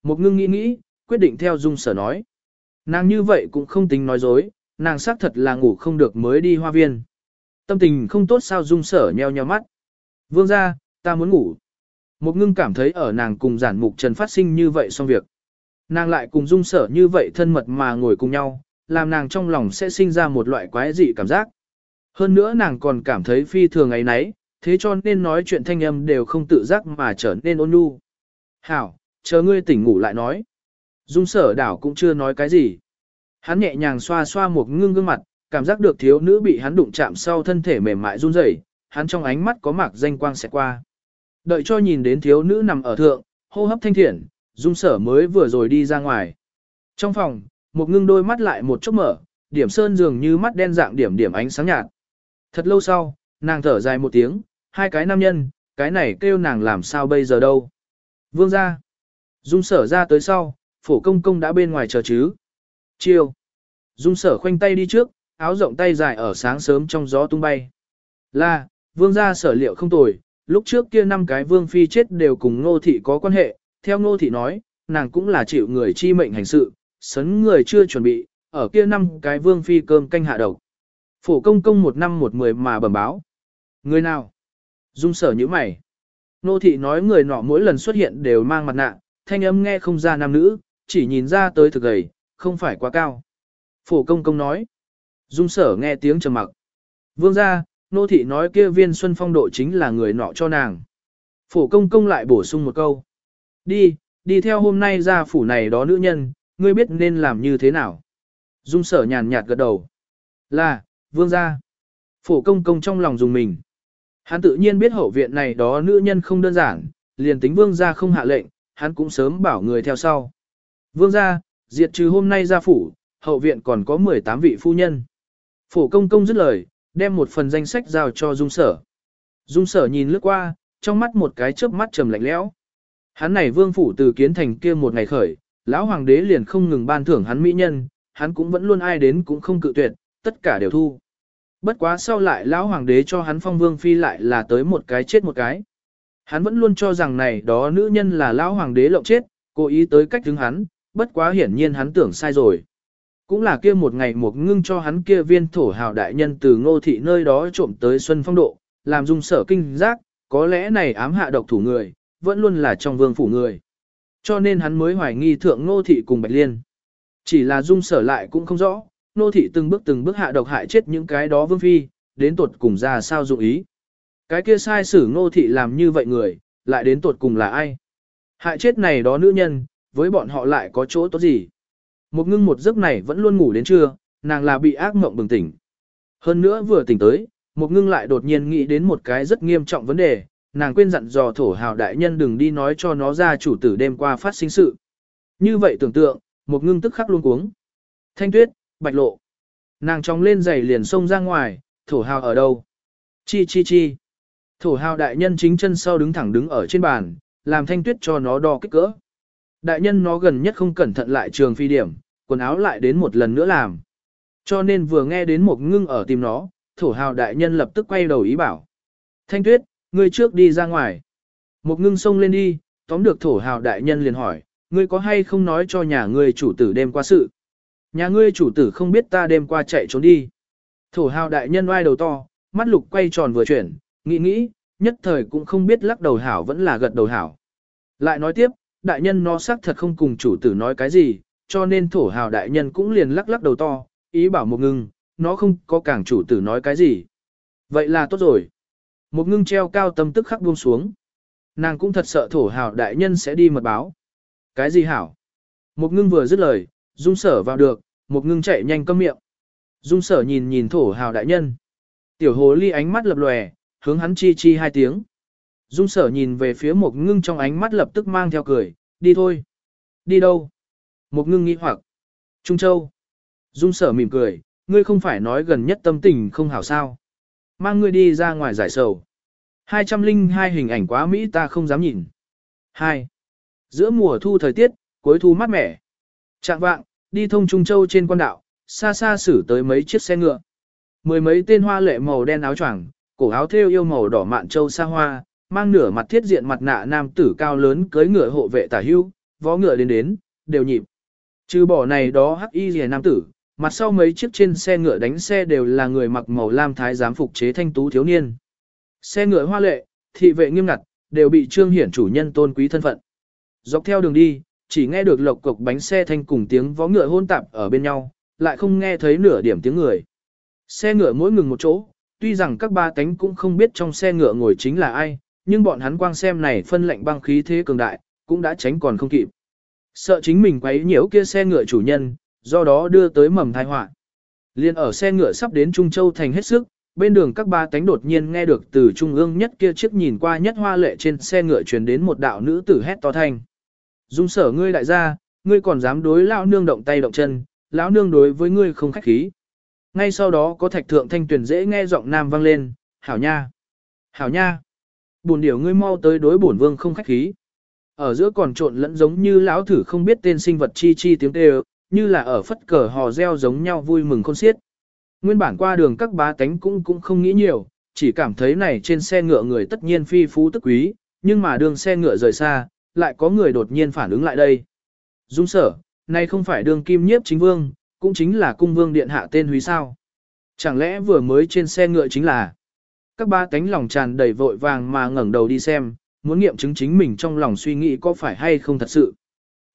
Một ngưng nghĩ nghĩ, quyết định theo dung sở nói. Nàng như vậy cũng không tính nói dối, nàng xác thật là ngủ không được mới đi hoa viên. Tâm tình không tốt sao dung sở nheo nheo mắt. Vương ra, ta muốn ngủ. Một ngưng cảm thấy ở nàng cùng giản mục trần phát sinh như vậy xong việc. Nàng lại cùng dung sở như vậy thân mật mà ngồi cùng nhau, làm nàng trong lòng sẽ sinh ra một loại quái dị cảm giác. Hơn nữa nàng còn cảm thấy phi thường ấy nấy, thế cho nên nói chuyện thanh âm đều không tự giác mà trở nên ôn nhu. Hảo, chờ ngươi tỉnh ngủ lại nói. Dung sở đảo cũng chưa nói cái gì. Hắn nhẹ nhàng xoa xoa một ngưng gương mặt, cảm giác được thiếu nữ bị hắn đụng chạm sau thân thể mềm mại run rẩy, hắn trong ánh mắt có mạc danh quang sẽ qua. Đợi cho nhìn đến thiếu nữ nằm ở thượng, hô hấp thanh thiện, dung sở mới vừa rồi đi ra ngoài. Trong phòng, một ngưng đôi mắt lại một chút mở, điểm sơn dường như mắt đen dạng điểm điểm ánh sáng nhạt. Thật lâu sau, nàng thở dài một tiếng, hai cái nam nhân, cái này kêu nàng làm sao bây giờ đâu. Vương ra. Dung sở ra tới sau, phổ công công đã bên ngoài chờ chứ. Chiêu. Dung sở khoanh tay đi trước, áo rộng tay dài ở sáng sớm trong gió tung bay. Là, vương gia sở liệu không tồi, lúc trước kia năm cái vương phi chết đều cùng ngô thị có quan hệ, theo ngô thị nói, nàng cũng là chịu người chi mệnh hành sự, sấn người chưa chuẩn bị, ở kia năm cái vương phi cơm canh hạ độc. Phổ công công một năm một mười mà bẩm báo. Người nào? Dung sở như mày. Nô thị nói người nọ mỗi lần xuất hiện đều mang mặt nạ, thanh âm nghe không ra nam nữ, chỉ nhìn ra tới thực gầy, không phải quá cao. Phổ công công nói. Dung sở nghe tiếng trầm mặc. Vương ra, nô thị nói kia viên xuân phong độ chính là người nọ cho nàng. Phổ công công lại bổ sung một câu. Đi, đi theo hôm nay ra phủ này đó nữ nhân, ngươi biết nên làm như thế nào. Dung sở nhàn nhạt gật đầu. Là, vương gia. Phổ công công trong lòng dùng mình. Hắn tự nhiên biết hậu viện này đó nữ nhân không đơn giản, liền tính vương gia không hạ lệnh, hắn cũng sớm bảo người theo sau. Vương gia, diệt trừ hôm nay gia phủ, hậu viện còn có 18 vị phu nhân. Phổ công công dứt lời, đem một phần danh sách giao cho dung sở. Dung sở nhìn lướt qua, trong mắt một cái chớp mắt trầm lạnh lẽo. Hắn này vương phủ từ kiến thành kia một ngày khởi, lão hoàng đế liền không ngừng ban thưởng hắn mỹ nhân, hắn cũng vẫn luôn ai đến cũng không cự tuyệt, tất cả đều thu. Bất quá sau lại lão hoàng đế cho hắn phong vương phi lại là tới một cái chết một cái. Hắn vẫn luôn cho rằng này đó nữ nhân là lão hoàng đế lộng chết, cố ý tới cách đứng hắn, bất quá hiển nhiên hắn tưởng sai rồi. Cũng là kia một ngày một ngưng cho hắn kia viên thổ hào đại nhân từ ngô thị nơi đó trộm tới xuân phong độ, làm dung sở kinh giác, có lẽ này ám hạ độc thủ người, vẫn luôn là trong vương phủ người. Cho nên hắn mới hoài nghi thượng ngô thị cùng Bạch Liên. Chỉ là dung sở lại cũng không rõ, Nô thị từng bước từng bước hạ độc hại chết những cái đó vương phi, đến tuột cùng ra sao dụng ý. Cái kia sai xử ngô thị làm như vậy người, lại đến tuột cùng là ai? Hại chết này đó nữ nhân, với bọn họ lại có chỗ tốt gì? Một ngưng một giấc này vẫn luôn ngủ đến trưa, nàng là bị ác mộng bừng tỉnh. Hơn nữa vừa tỉnh tới, một ngưng lại đột nhiên nghĩ đến một cái rất nghiêm trọng vấn đề, nàng quên dặn dò thổ hào đại nhân đừng đi nói cho nó ra chủ tử đêm qua phát sinh sự. Như vậy tưởng tượng, một ngưng tức khắc luôn cuống. Thanh tuyết, bạch lộ. Nàng trong lên giày liền xông ra ngoài, thổ hào ở đâu? Chi chi chi. Thổ hào đại nhân chính chân sau đứng thẳng đứng ở trên bàn, làm thanh tuyết cho nó đo kích cỡ. Đại nhân nó gần nhất không cẩn thận lại trường phi điểm, quần áo lại đến một lần nữa làm. Cho nên vừa nghe đến một ngưng ở tìm nó, thổ hào đại nhân lập tức quay đầu ý bảo. Thanh tuyết, ngươi trước đi ra ngoài. Một ngưng xông lên đi, tóm được thổ hào đại nhân liền hỏi, ngươi có hay không nói cho nhà ngươi chủ tử đêm qua sự. Nhà ngươi chủ tử không biết ta đêm qua chạy trốn đi. Thổ hào đại nhân oai đầu to, mắt lục quay tròn vừa chuyển, nghĩ nghĩ, nhất thời cũng không biết lắc đầu hảo vẫn là gật đầu hảo. Lại nói tiếp, đại nhân nó xác thật không cùng chủ tử nói cái gì, cho nên thổ hào đại nhân cũng liền lắc lắc đầu to, ý bảo một ngưng, nó không có cảng chủ tử nói cái gì. Vậy là tốt rồi. Một ngưng treo cao tâm tức khắc buông xuống. Nàng cũng thật sợ thổ hào đại nhân sẽ đi mật báo. Cái gì hảo? Một ngưng vừa dứt lời, dung sở vào được, một ngưng chạy nhanh câm miệng. Dung sở nhìn nhìn thổ hào đại nhân. Tiểu hồ ly ánh mắt lập lòe, hướng hắn chi chi hai tiếng. Dung sở nhìn về phía một ngưng trong ánh mắt lập tức mang theo cười, đi thôi. Đi đâu? Một ngưng nghĩ hoặc. Trung Châu. Dung sở mỉm cười, ngươi không phải nói gần nhất tâm tình không hảo sao. Mang ngươi đi ra ngoài giải sầu. 202 hình ảnh quá Mỹ ta không dám nhìn. 2. Giữa mùa thu thời tiết, cuối thu mát mẻ. Trạng vạng, đi thông Trung Châu trên quan đạo, xa xa xử tới mấy chiếc xe ngựa. Mười mấy tên hoa lệ màu đen áo choàng, cổ áo thêu yêu màu đỏ mạn châu xa hoa, mang nửa mặt thiết diện mặt nạ nam tử cao lớn cưới ngựa hộ vệ tả hưu, vó ngựa đến đến, đều nhịp. Trừ bỏ này đó hắc y rìa nam tử, mặt sau mấy chiếc trên xe ngựa đánh xe đều là người mặc màu lam thái giám phục chế thanh tú thiếu niên. Xe ngựa hoa lệ, thị vệ nghiêm ngặt, đều bị trương hiển chủ nhân tôn quý thân phận. Dọc theo đường đi, chỉ nghe được lộc cộc bánh xe thanh cùng tiếng vó ngựa hôn tạp ở bên nhau, lại không nghe thấy nửa điểm tiếng người. Xe ngựa mỗi ngừng một chỗ, tuy rằng các ba tánh cũng không biết trong xe ngựa ngồi chính là ai, nhưng bọn hắn quang xem này phân lệnh băng khí thế cường đại, cũng đã tránh còn không kịp. Sợ chính mình quấy nhiễu kia xe ngựa chủ nhân, do đó đưa tới mầm tai họa. Liên ở xe ngựa sắp đến Trung Châu thành hết sức, bên đường các ba tánh đột nhiên nghe được từ trung ương nhất kia chiếc nhìn qua nhất hoa lệ trên xe ngựa truyền đến một đạo nữ tử hét to thanh. Dung sở ngươi đại gia, ngươi còn dám đối lão nương động tay động chân, lão nương đối với ngươi không khách khí. Ngay sau đó có thạch thượng thanh tuyển dễ nghe giọng nam vang lên, hảo nha, hảo nha, buồn điểu ngươi mau tới đối bổn vương không khách khí. Ở giữa còn trộn lẫn giống như lão thử không biết tên sinh vật chi chi tiếng kêu, như là ở phất cờ hò reo giống nhau vui mừng khôn xiết. Nguyên bản qua đường các bá tánh cũng cũng không nghĩ nhiều, chỉ cảm thấy này trên xe ngựa người tất nhiên phi phú tức quý, nhưng mà đường xe ngựa rời xa, lại có người đột nhiên phản ứng lại đây. Dung sở, nay không phải đường kim nhiếp chính vương, cũng chính là cung vương điện hạ tên húy sao. Chẳng lẽ vừa mới trên xe ngựa chính là các ba tánh lòng tràn đầy vội vàng mà ngẩng đầu đi xem, muốn nghiệm chứng chính mình trong lòng suy nghĩ có phải hay không thật sự.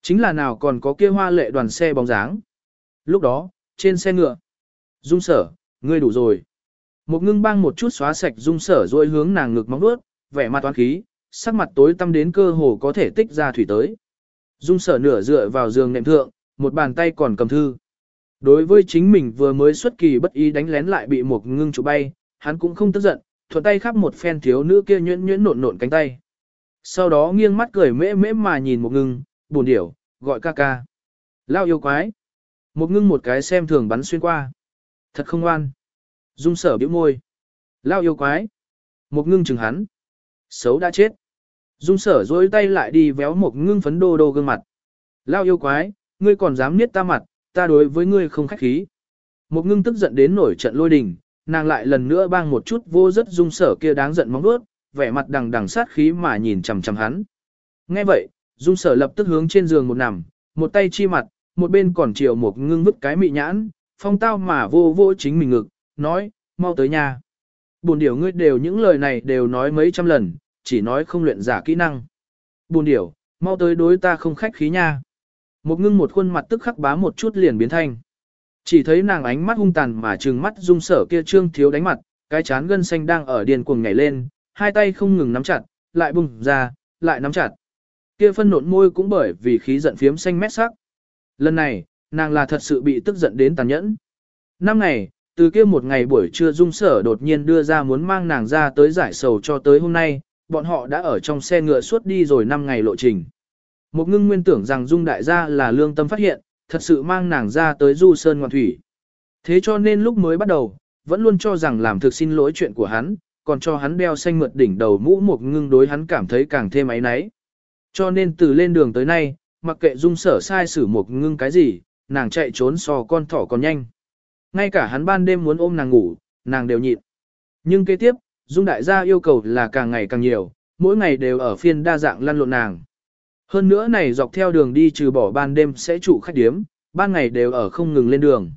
Chính là nào còn có kia hoa lệ đoàn xe bóng dáng. Lúc đó, trên xe ngựa, dung sở, ngươi đủ rồi. Một ngưng băng một chút xóa sạch dung sở rồi hướng nàng ngực móng đuốt, vẻ mặt toán khí, sắc mặt tối tăm đến cơ hồ có thể tích ra thủy tới. Dung sở nửa dựa vào giường nệm thượng, một bàn tay còn cầm thư. Đối với chính mình vừa mới xuất kỳ bất ý đánh lén lại bị một ngưng trụ bay, hắn cũng không tức giận, thuận tay khắp một phen thiếu nữ kia nhuyễn nhuyễn nộn nộn cánh tay. Sau đó nghiêng mắt cười mễ mễ mà nhìn một ngưng, buồn điểu, gọi ca ca. Lao yêu quái. Một ngưng một cái xem thường bắn xuyên qua. Thật không ngoan. Dung sở biểu môi. Lao yêu quái. Một ngưng chừng hắn. Xấu đã chết. Dung sở dối tay lại đi véo một ngưng phấn đô đô gương mặt. Lao yêu quái, ngươi còn dám niết ta mặt, ta đối với ngươi không khách khí. Một ngưng tức giận đến nổi trận lôi đình, nàng lại lần nữa bang một chút vô rất dung sở kia đáng giận móng đuốt, vẻ mặt đằng đằng sát khí mà nhìn chằm chằm hắn. Nghe vậy, dung sở lập tức hướng trên giường một nằm, một tay chi mặt, một bên còn chiều một ngưng vứt cái mị nhãn, phong tao mà vô vô chính mình ngực, nói, mau tới nhà. Buồn điều ngươi đều những lời này đều nói mấy trăm lần, chỉ nói không luyện giả kỹ năng. Buồn điểu, mau tới đối ta không khách khí nha. Một ngưng một khuôn mặt tức khắc bá một chút liền biến thanh. Chỉ thấy nàng ánh mắt hung tàn mà trừng mắt dung sở kia trương thiếu đánh mặt, cái chán gân xanh đang ở điền cuồng nhảy lên, hai tay không ngừng nắm chặt, lại bùng ra, lại nắm chặt. Kia phân nộn môi cũng bởi vì khí giận phiếm xanh mét sắc. Lần này, nàng là thật sự bị tức giận đến tàn nhẫn. Năm ngày, từ kia một ngày buổi trưa dung sở đột nhiên đưa ra muốn mang nàng ra tới giải sầu cho tới hôm nay, bọn họ đã ở trong xe ngựa suốt đi rồi 5 ngày lộ trình. Một ngưng nguyên tưởng rằng dung đại gia là lương tâm phát hiện, thật sự mang nàng ra tới du sơn ngoạn thủy. Thế cho nên lúc mới bắt đầu, vẫn luôn cho rằng làm thực xin lỗi chuyện của hắn, còn cho hắn đeo xanh mượt đỉnh đầu mũ một ngưng đối hắn cảm thấy càng thêm ấy náy. Cho nên từ lên đường tới nay, mặc kệ dung sở sai xử một ngưng cái gì, nàng chạy trốn so con thỏ còn nhanh. Ngay cả hắn ban đêm muốn ôm nàng ngủ, nàng đều nhịn. Nhưng kế tiếp, dung đại gia yêu cầu là càng ngày càng nhiều, mỗi ngày đều ở phiên đa dạng lăn lộn nàng. Hơn nữa này dọc theo đường đi trừ bỏ ban đêm sẽ trụ khách điếm, ban ngày đều ở không ngừng lên đường.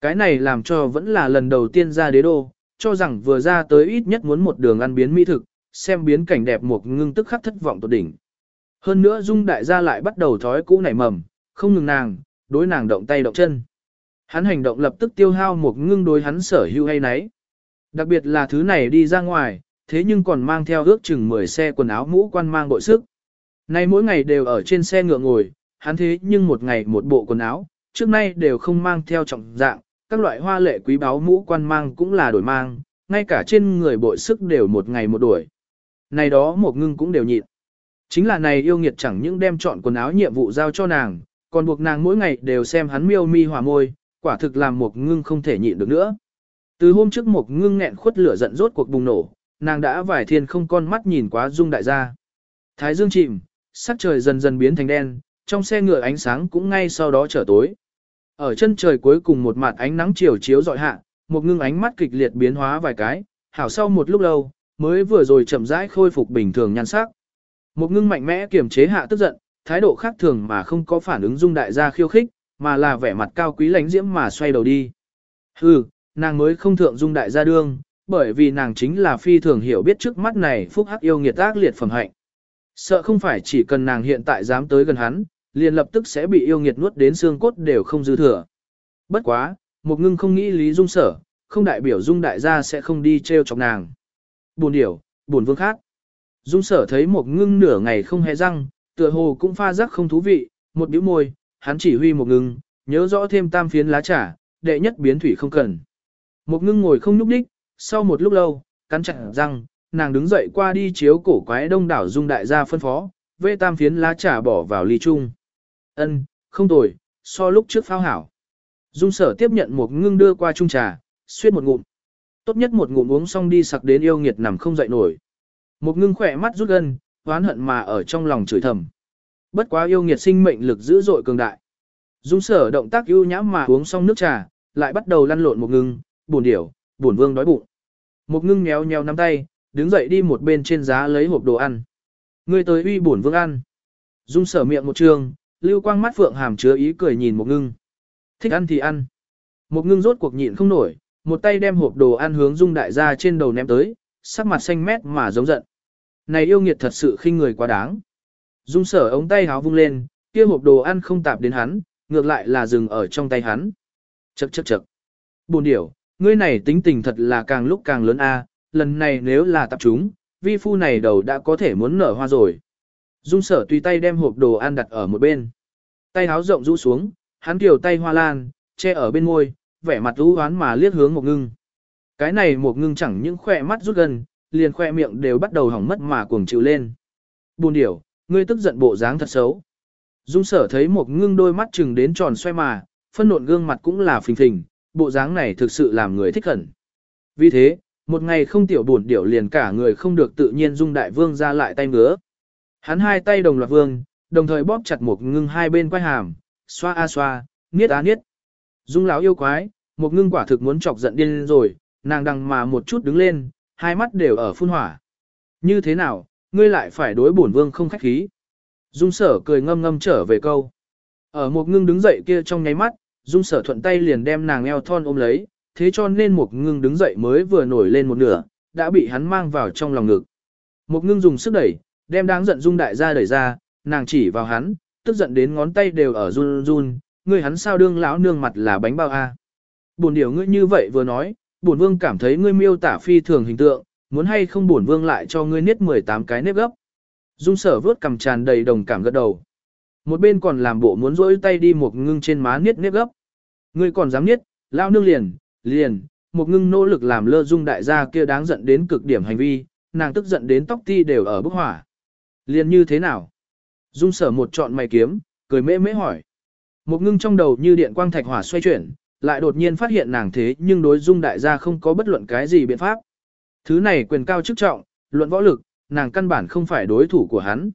Cái này làm cho vẫn là lần đầu tiên ra đế đô, cho rằng vừa ra tới ít nhất muốn một đường ăn biến mỹ thực, xem biến cảnh đẹp một ngưng tức khắc thất vọng tột đỉnh. Hơn nữa Dung đại gia lại bắt đầu thói cũ nảy mầm, không ngừng nàng, đối nàng động tay động chân. Hắn hành động lập tức tiêu hao một ngưng đối hắn sở hữu hay nấy. Đặc biệt là thứ này đi ra ngoài, thế nhưng còn mang theo ước chừng 10 xe quần áo mũ quan mang bội sức. Nay mỗi ngày đều ở trên xe ngựa ngồi, hắn thế nhưng một ngày một bộ quần áo, trước nay đều không mang theo trọng dạng, các loại hoa lệ quý báu mũ quan mang cũng là đổi mang, ngay cả trên người bội sức đều một ngày một đuổi. Này đó một ngưng cũng đều nhịn. Chính là này yêu nghiệt chẳng những đem chọn quần áo nhiệm vụ giao cho nàng, còn buộc nàng mỗi ngày đều xem hắn miêu mi hòa môi, quả thực làm một ngưng không thể nhịn được nữa. Từ hôm trước một ngưng nghẹn khuất lửa giận rốt cuộc bùng nổ, nàng đã vải thiên không con mắt nhìn quá dung đại gia. Thái dương chìm, sắc trời dần dần biến thành đen, trong xe ngựa ánh sáng cũng ngay sau đó trở tối. Ở chân trời cuối cùng một mặt ánh nắng chiều chiếu dọi hạ, một ngưng ánh mắt kịch liệt biến hóa vài cái, hảo sau một lúc lâu, mới vừa rồi chậm rãi khôi phục bình thường nhan sắc. Một ngưng mạnh mẽ kiềm chế hạ tức giận, thái độ khác thường mà không có phản ứng dung đại gia khiêu khích, mà là vẻ mặt cao quý lãnh diễm mà xoay đầu đi. Hừ, nàng mới không thượng dung đại gia đương, bởi vì nàng chính là phi thường hiểu biết trước mắt này phúc hắc yêu nghiệt ác liệt phẩm hạnh. Sợ không phải chỉ cần nàng hiện tại dám tới gần hắn, liền lập tức sẽ bị yêu nghiệt nuốt đến xương cốt đều không dư thừa. Bất quá, một ngưng không nghĩ lý dung sở, không đại biểu dung đại gia sẽ không đi treo chọc nàng. Buồn điểu, buồn vương khác. Dung sở thấy một ngưng nửa ngày không hề răng, tựa hồ cũng pha rắc không thú vị, một bĩu môi, hắn chỉ huy một ngưng, nhớ rõ thêm tam phiến lá trà, đệ nhất biến thủy không cần. Một ngưng ngồi không nhúc đích, sau một lúc lâu, cắn chặt răng, nàng đứng dậy qua đi chiếu cổ quái đông đảo dung đại gia phân phó, vê tam phiến lá trà bỏ vào ly chung. Ân, không tồi, so lúc trước phao hảo. Dung sở tiếp nhận một ngưng đưa qua chung trà, xuyên một ngụm. Tốt nhất một ngụm uống xong đi sặc đến yêu nghiệt nằm không dậy nổi. Một ngưng khỏe mắt rút gân, oán hận mà ở trong lòng chửi thầm. Bất quá yêu nghiệt sinh mệnh lực dữ dội cường đại. Dung sở động tác ưu nhãm mà uống xong nước trà, lại bắt đầu lăn lộn một ngưng, buồn điểu, buồn vương đói bụng. Một ngưng nhéo nhéo nắm tay, đứng dậy đi một bên trên giá lấy hộp đồ ăn. Người tới uy buồn vương ăn. Dung sở miệng một trường, lưu quang mắt phượng hàm chứa ý cười nhìn một ngưng. Thích ăn thì ăn. Một ngưng rốt cuộc nhịn không nổi, một tay đem hộp đồ ăn hướng dung đại gia trên đầu ném tới, sắc mặt xanh mét mà giống giận. Này yêu nghiệt thật sự khinh người quá đáng. Dung sở ống tay háo vung lên, kia hộp đồ ăn không tạp đến hắn, ngược lại là dừng ở trong tay hắn. Chậc chậc chậc. Buồn điểu, ngươi này tính tình thật là càng lúc càng lớn a, lần này nếu là tập chúng, vi phu này đầu đã có thể muốn nở hoa rồi. Dung sở tùy tay đem hộp đồ ăn đặt ở một bên. Tay háo rộng rũ xuống, hắn kiều tay hoa lan, che ở bên môi, vẻ mặt u hoán mà liếc hướng một ngưng. Cái này một ngưng chẳng những khỏe mắt rút gần, liền khoe miệng đều bắt đầu hỏng mất mà cuồng chịu lên. Buồn điểu, ngươi tức giận bộ dáng thật xấu. Dung sở thấy một ngưng đôi mắt chừng đến tròn xoay mà, phân nộn gương mặt cũng là phình phình, bộ dáng này thực sự làm người thích khẩn. Vì thế, một ngày không tiểu buồn điểu liền cả người không được tự nhiên dung đại vương ra lại tay ngứa. Hắn hai tay đồng loạt vương, đồng thời bóp chặt một ngưng hai bên quay hàm, xoa a xoa, niết á niết. Dung lão yêu quái, một ngưng quả thực muốn chọc giận điên rồi, nàng đằng mà một chút đứng lên, hai mắt đều ở phun hỏa. Như thế nào, ngươi lại phải đối bổn vương không khách khí. Dung sở cười ngâm ngâm trở về câu. Ở một ngưng đứng dậy kia trong nháy mắt, dung sở thuận tay liền đem nàng eo thon ôm lấy, thế cho nên một ngưng đứng dậy mới vừa nổi lên một nửa, đã bị hắn mang vào trong lòng ngực. Một ngưng dùng sức đẩy, đem đáng giận dung đại ra đẩy ra, nàng chỉ vào hắn, tức giận đến ngón tay đều ở run run, ngươi hắn sao đương lão nương mặt là bánh bao a. Buồn điều ngươi như vậy vừa nói, bổn vương cảm thấy ngươi miêu tả phi thường hình tượng, muốn hay không bổn vương lại cho ngươi niết 18 cái nếp gấp. Dung sở vớt cầm tràn đầy đồng cảm gật đầu. Một bên còn làm bộ muốn rỗi tay đi một ngưng trên má niết nếp gấp. Ngươi còn dám niết, lao nương liền, liền, một ngưng nỗ lực làm lơ dung đại gia kia đáng giận đến cực điểm hành vi, nàng tức giận đến tóc ti đều ở bức hỏa. Liền như thế nào? Dung sở một trọn mày kiếm, cười mễ mễ hỏi. Một ngưng trong đầu như điện quang thạch hỏa xoay chuyển, lại đột nhiên phát hiện nàng thế nhưng đối dung đại gia không có bất luận cái gì biện pháp. Thứ này quyền cao chức trọng, luận võ lực, nàng căn bản không phải đối thủ của hắn.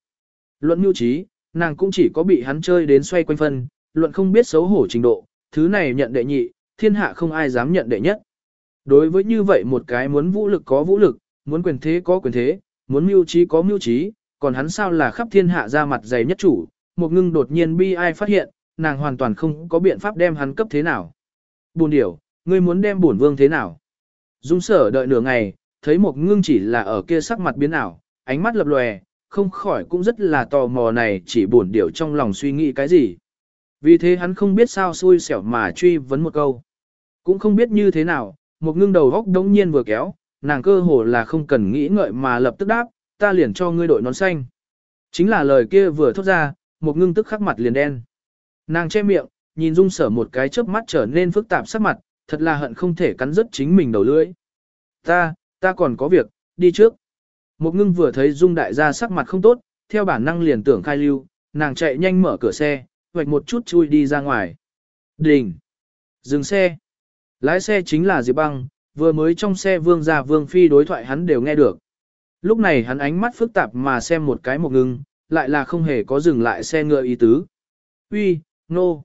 Luận mưu trí, nàng cũng chỉ có bị hắn chơi đến xoay quanh phân, luận không biết xấu hổ trình độ, thứ này nhận đệ nhị, thiên hạ không ai dám nhận đệ nhất. Đối với như vậy một cái muốn vũ lực có vũ lực, muốn quyền thế có quyền thế, muốn mưu trí có mưu trí, còn hắn sao là khắp thiên hạ ra mặt dày nhất chủ, một ngưng đột nhiên bi ai phát hiện, nàng hoàn toàn không có biện pháp đem hắn cấp thế nào. Buồn điểu, ngươi muốn đem bổn vương thế nào? Dung sở đợi nửa ngày, thấy một ngưng chỉ là ở kia sắc mặt biến ảo, ánh mắt lập lòe, không khỏi cũng rất là tò mò này chỉ buồn điểu trong lòng suy nghĩ cái gì. Vì thế hắn không biết sao xui xẻo mà truy vấn một câu. Cũng không biết như thế nào, một ngưng đầu góc đống nhiên vừa kéo, nàng cơ hồ là không cần nghĩ ngợi mà lập tức đáp, ta liền cho ngươi đội nón xanh. Chính là lời kia vừa thốt ra, một ngưng tức khắc mặt liền đen. Nàng che miệng, nhìn dung sở một cái chớp mắt trở nên phức tạp sắc mặt, thật là hận không thể cắn rứt chính mình đầu lưỡi. Ta, ta còn có việc, đi trước. Một ngưng vừa thấy dung đại gia sắc mặt không tốt, theo bản năng liền tưởng khai lưu, nàng chạy nhanh mở cửa xe, vạch một chút chui đi ra ngoài. Đình! Dừng xe! Lái xe chính là Diệp Băng, vừa mới trong xe vương gia vương phi đối thoại hắn đều nghe được. Lúc này hắn ánh mắt phức tạp mà xem một cái một ngưng, lại là không hề có dừng lại xe ngựa ý tứ. Uy, nô! No.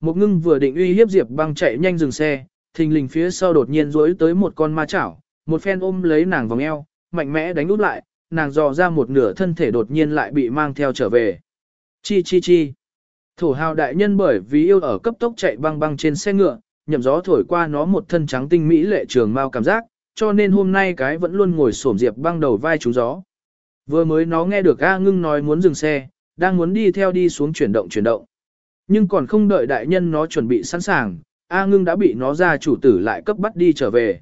Một ngưng vừa định uy hiếp Diệp băng chạy nhanh dừng xe, thình lình phía sau đột nhiên rối tới một con ma chảo, một phen ôm lấy nàng vòng eo, mạnh mẽ đánh út lại, nàng dò ra một nửa thân thể đột nhiên lại bị mang theo trở về. Chi chi chi. Thổ hào đại nhân bởi vì yêu ở cấp tốc chạy băng băng trên xe ngựa, nhậm gió thổi qua nó một thân trắng tinh mỹ lệ trường mau cảm giác, cho nên hôm nay cái vẫn luôn ngồi xổm Diệp băng đầu vai chú gió. Vừa mới nó nghe được A ngưng nói muốn dừng xe, đang muốn đi theo đi xuống chuyển động chuyển động. Nhưng còn không đợi đại nhân nó chuẩn bị sẵn sàng, A ngưng đã bị nó ra chủ tử lại cấp bắt đi trở về.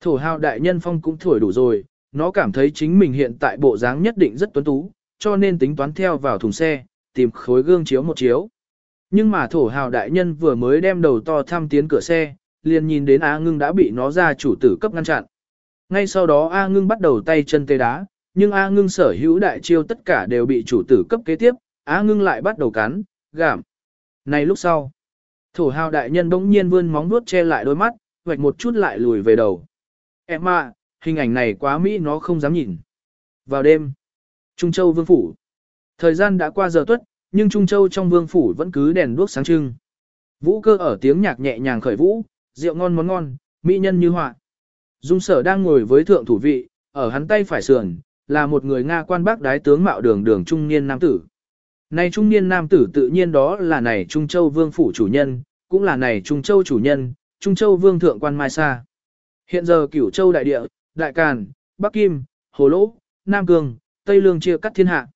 Thổ hào đại nhân phong cũng thổi đủ rồi, nó cảm thấy chính mình hiện tại bộ dáng nhất định rất tuấn tú, cho nên tính toán theo vào thùng xe, tìm khối gương chiếu một chiếu. Nhưng mà thổ hào đại nhân vừa mới đem đầu to thăm tiến cửa xe, liền nhìn đến A ngưng đã bị nó ra chủ tử cấp ngăn chặn. Ngay sau đó A ngưng bắt đầu tay chân tê đá, nhưng A ngưng sở hữu đại chiêu tất cả đều bị chủ tử cấp kế tiếp, A ngưng lại bắt đầu cắn, gảm. Này lúc sau, thổ hào đại nhân bỗng nhiên vươn móng vuốt che lại đôi mắt, vạch một chút lại lùi về đầu. Em à, hình ảnh này quá mỹ nó không dám nhìn. Vào đêm, Trung Châu Vương Phủ. Thời gian đã qua giờ tuất, nhưng Trung Châu trong Vương Phủ vẫn cứ đèn đuốc sáng trưng. Vũ cơ ở tiếng nhạc nhẹ nhàng khởi vũ, rượu ngon món ngon, mỹ nhân như họa. Dung sở đang ngồi với thượng thủ vị, ở hắn tay phải sườn, là một người Nga quan bác đái tướng mạo đường đường trung niên nam tử. Này trung niên nam tử tự nhiên đó là này Trung Châu Vương Phủ chủ nhân, cũng là này Trung Châu chủ nhân, Trung Châu Vương Thượng quan Mai Sa. Hiện giờ cửu châu đại địa, Đại Càn, Bắc Kim, Hồ Lỗ, Nam Cương, Tây Lương chia cắt thiên hạ.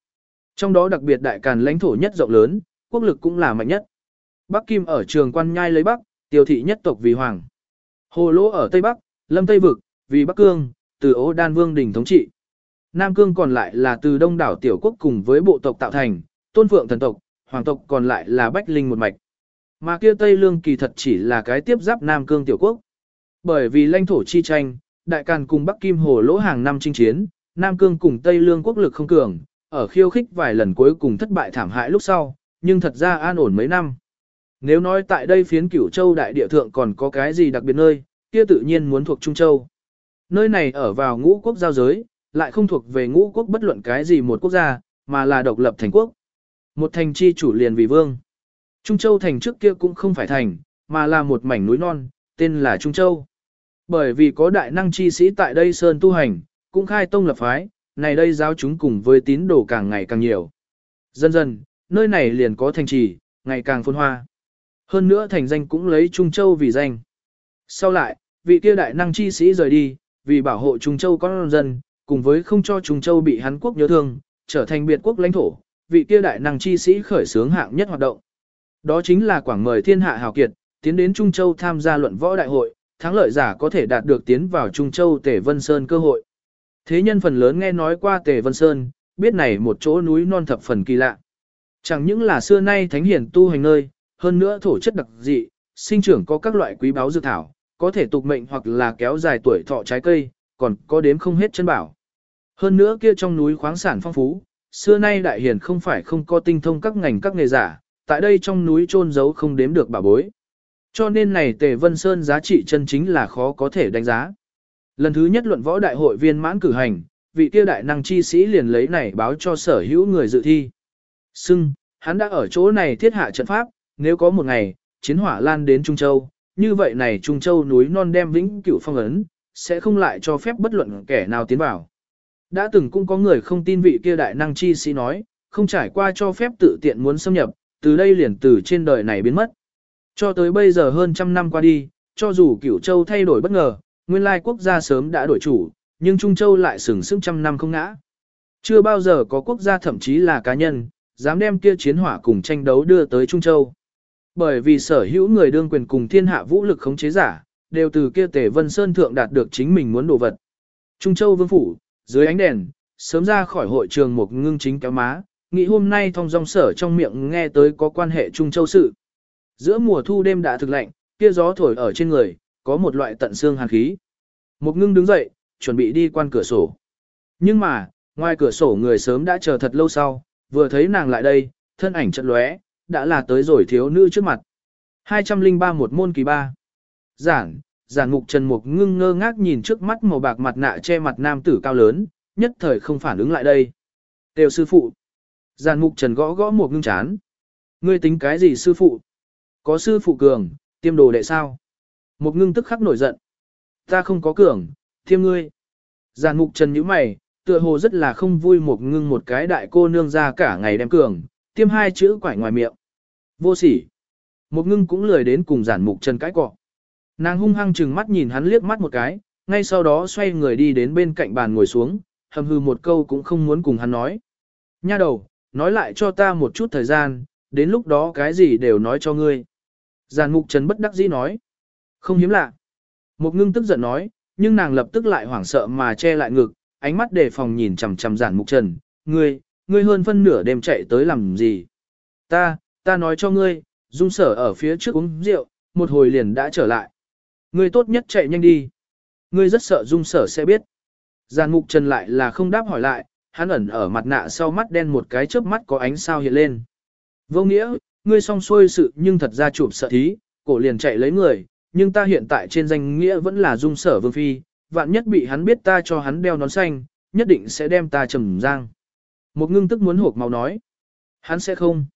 Trong đó đặc biệt Đại Càn lãnh thổ nhất rộng lớn, quốc lực cũng là mạnh nhất. Bắc Kim ở trường quan nhai lấy Bắc, tiêu thị nhất tộc vì hoàng. Hồ Lỗ ở Tây Bắc, Lâm Tây Vực, vì Bắc Cương, từ ố đan vương đỉnh thống trị. Nam Cương còn lại là từ đông đảo tiểu quốc cùng với bộ tộc tạo thành, tôn phượng thần tộc, hoàng tộc còn lại là bách linh một mạch. Mà kia Tây Lương kỳ thật chỉ là cái tiếp giáp Nam Cương tiểu quốc. Bởi vì lãnh thổ chi tranh, Đại Càn cùng Bắc Kim Hồ lỗ hàng năm chinh chiến, Nam Cương cùng Tây Lương quốc lực không cường, ở khiêu khích vài lần cuối cùng thất bại thảm hại lúc sau, nhưng thật ra an ổn mấy năm. Nếu nói tại đây phiến cửu châu đại địa thượng còn có cái gì đặc biệt nơi, kia tự nhiên muốn thuộc Trung Châu. Nơi này ở vào ngũ quốc giao giới, lại không thuộc về ngũ quốc bất luận cái gì một quốc gia, mà là độc lập thành quốc. Một thành chi chủ liền vì vương. Trung Châu thành trước kia cũng không phải thành, mà là một mảnh núi non, tên là Trung Châu. Bởi vì có đại năng chi sĩ tại đây sơn tu hành, cũng khai tông lập phái, này đây giáo chúng cùng với tín đồ càng ngày càng nhiều. Dần dần, nơi này liền có thành trì, ngày càng phồn hoa. Hơn nữa thành danh cũng lấy Trung Châu vì danh. Sau lại, vị kia đại năng chi sĩ rời đi, vì bảo hộ Trung Châu con dân, cùng với không cho Trung Châu bị hán quốc nhớ thương, trở thành biệt quốc lãnh thổ, vị kia đại năng chi sĩ khởi xướng hạng nhất hoạt động. Đó chính là quảng mời thiên hạ hào kiệt, tiến đến Trung Châu tham gia luận võ đại hội, thắng lợi giả có thể đạt được tiến vào Trung Châu Tề Vân Sơn cơ hội. Thế nhân phần lớn nghe nói qua Tề Vân Sơn, biết này một chỗ núi non thập phần kỳ lạ. Chẳng những là xưa nay thánh hiển tu hành nơi, hơn nữa thổ chất đặc dị, sinh trưởng có các loại quý báu dược thảo, có thể tục mệnh hoặc là kéo dài tuổi thọ trái cây, còn có đếm không hết chân bảo. Hơn nữa kia trong núi khoáng sản phong phú, xưa nay đại hiển không phải không có tinh thông các ngành các nghề giả, tại đây trong núi trôn giấu không đếm được bảo bối. Cho nên này Tề Vân Sơn giá trị chân chính là khó có thể đánh giá. Lần thứ nhất luận võ đại hội viên mãn cử hành, vị kia đại năng chi sĩ liền lấy này báo cho sở hữu người dự thi. Xưng, hắn đã ở chỗ này thiết hạ trận pháp, nếu có một ngày, chiến hỏa lan đến Trung Châu, như vậy này Trung Châu núi non đem vĩnh cửu phong ấn, sẽ không lại cho phép bất luận kẻ nào tiến vào. Đã từng cũng có người không tin vị kia đại năng chi sĩ nói, không trải qua cho phép tự tiện muốn xâm nhập, từ đây liền từ trên đời này biến mất. Cho tới bây giờ hơn trăm năm qua đi, cho dù cửu châu thay đổi bất ngờ, nguyên lai quốc gia sớm đã đổi chủ, nhưng Trung Châu lại sừng sững trăm năm không ngã. Chưa bao giờ có quốc gia thậm chí là cá nhân, dám đem kia chiến hỏa cùng tranh đấu đưa tới Trung Châu. Bởi vì sở hữu người đương quyền cùng thiên hạ vũ lực khống chế giả, đều từ kia tề vân sơn thượng đạt được chính mình muốn đồ vật. Trung Châu vương phủ, dưới ánh đèn, sớm ra khỏi hội trường một ngưng chính kéo má, nghĩ hôm nay thông dòng sở trong miệng nghe tới có quan hệ Trung Châu sự. Giữa mùa thu đêm đã thực lạnh, kia gió thổi ở trên người, có một loại tận xương hàn khí. Mục ngưng đứng dậy, chuẩn bị đi quan cửa sổ. Nhưng mà, ngoài cửa sổ người sớm đã chờ thật lâu sau, vừa thấy nàng lại đây, thân ảnh chợt lóe, đã là tới rồi thiếu nữ trước mặt. 203 một môn kỳ ba. Giản, giản ngục trần mục ngưng ngơ ngác nhìn trước mắt màu bạc mặt nạ che mặt nam tử cao lớn, nhất thời không phản ứng lại đây. tiểu sư phụ. Giản mục trần gõ gõ một ngưng chán. Ngươi tính cái gì sư phụ? Có sư phụ cường, tiêm đồ đệ sao? Một ngưng tức khắc nổi giận. Ta không có cường, tiêm ngươi. Giàn mục trần nhíu mày, tựa hồ rất là không vui một ngưng một cái đại cô nương ra cả ngày đem cường, tiêm hai chữ quải ngoài miệng. Vô sỉ. Một ngưng cũng lười đến cùng giản mục trần cái cọ. Nàng hung hăng chừng mắt nhìn hắn liếc mắt một cái, ngay sau đó xoay người đi đến bên cạnh bàn ngồi xuống, hầm hư một câu cũng không muốn cùng hắn nói. Nha đầu, nói lại cho ta một chút thời gian, đến lúc đó cái gì đều nói cho ngươi. Giàn mục trần bất đắc dĩ nói. Không hiếm lạ. Một ngưng tức giận nói, nhưng nàng lập tức lại hoảng sợ mà che lại ngực, ánh mắt đề phòng nhìn chằm chằm giản mục trần. Ngươi, ngươi hơn phân nửa đêm chạy tới làm gì? Ta, ta nói cho ngươi, dung sở ở phía trước uống rượu, một hồi liền đã trở lại. Ngươi tốt nhất chạy nhanh đi. ngươi rất sợ dung sở sẽ biết. Giàn mục trần lại là không đáp hỏi lại, hắn ẩn ở mặt nạ sau mắt đen một cái chớp mắt có ánh sao hiện lên. Vô nghĩa, ngươi xong xuôi sự nhưng thật ra chụp sợ thí, cổ liền chạy lấy người, nhưng ta hiện tại trên danh nghĩa vẫn là dung sở vương phi, vạn nhất bị hắn biết ta cho hắn đeo nón xanh, nhất định sẽ đem ta trầm giang. Một ngưng tức muốn hộp máu nói. Hắn sẽ không.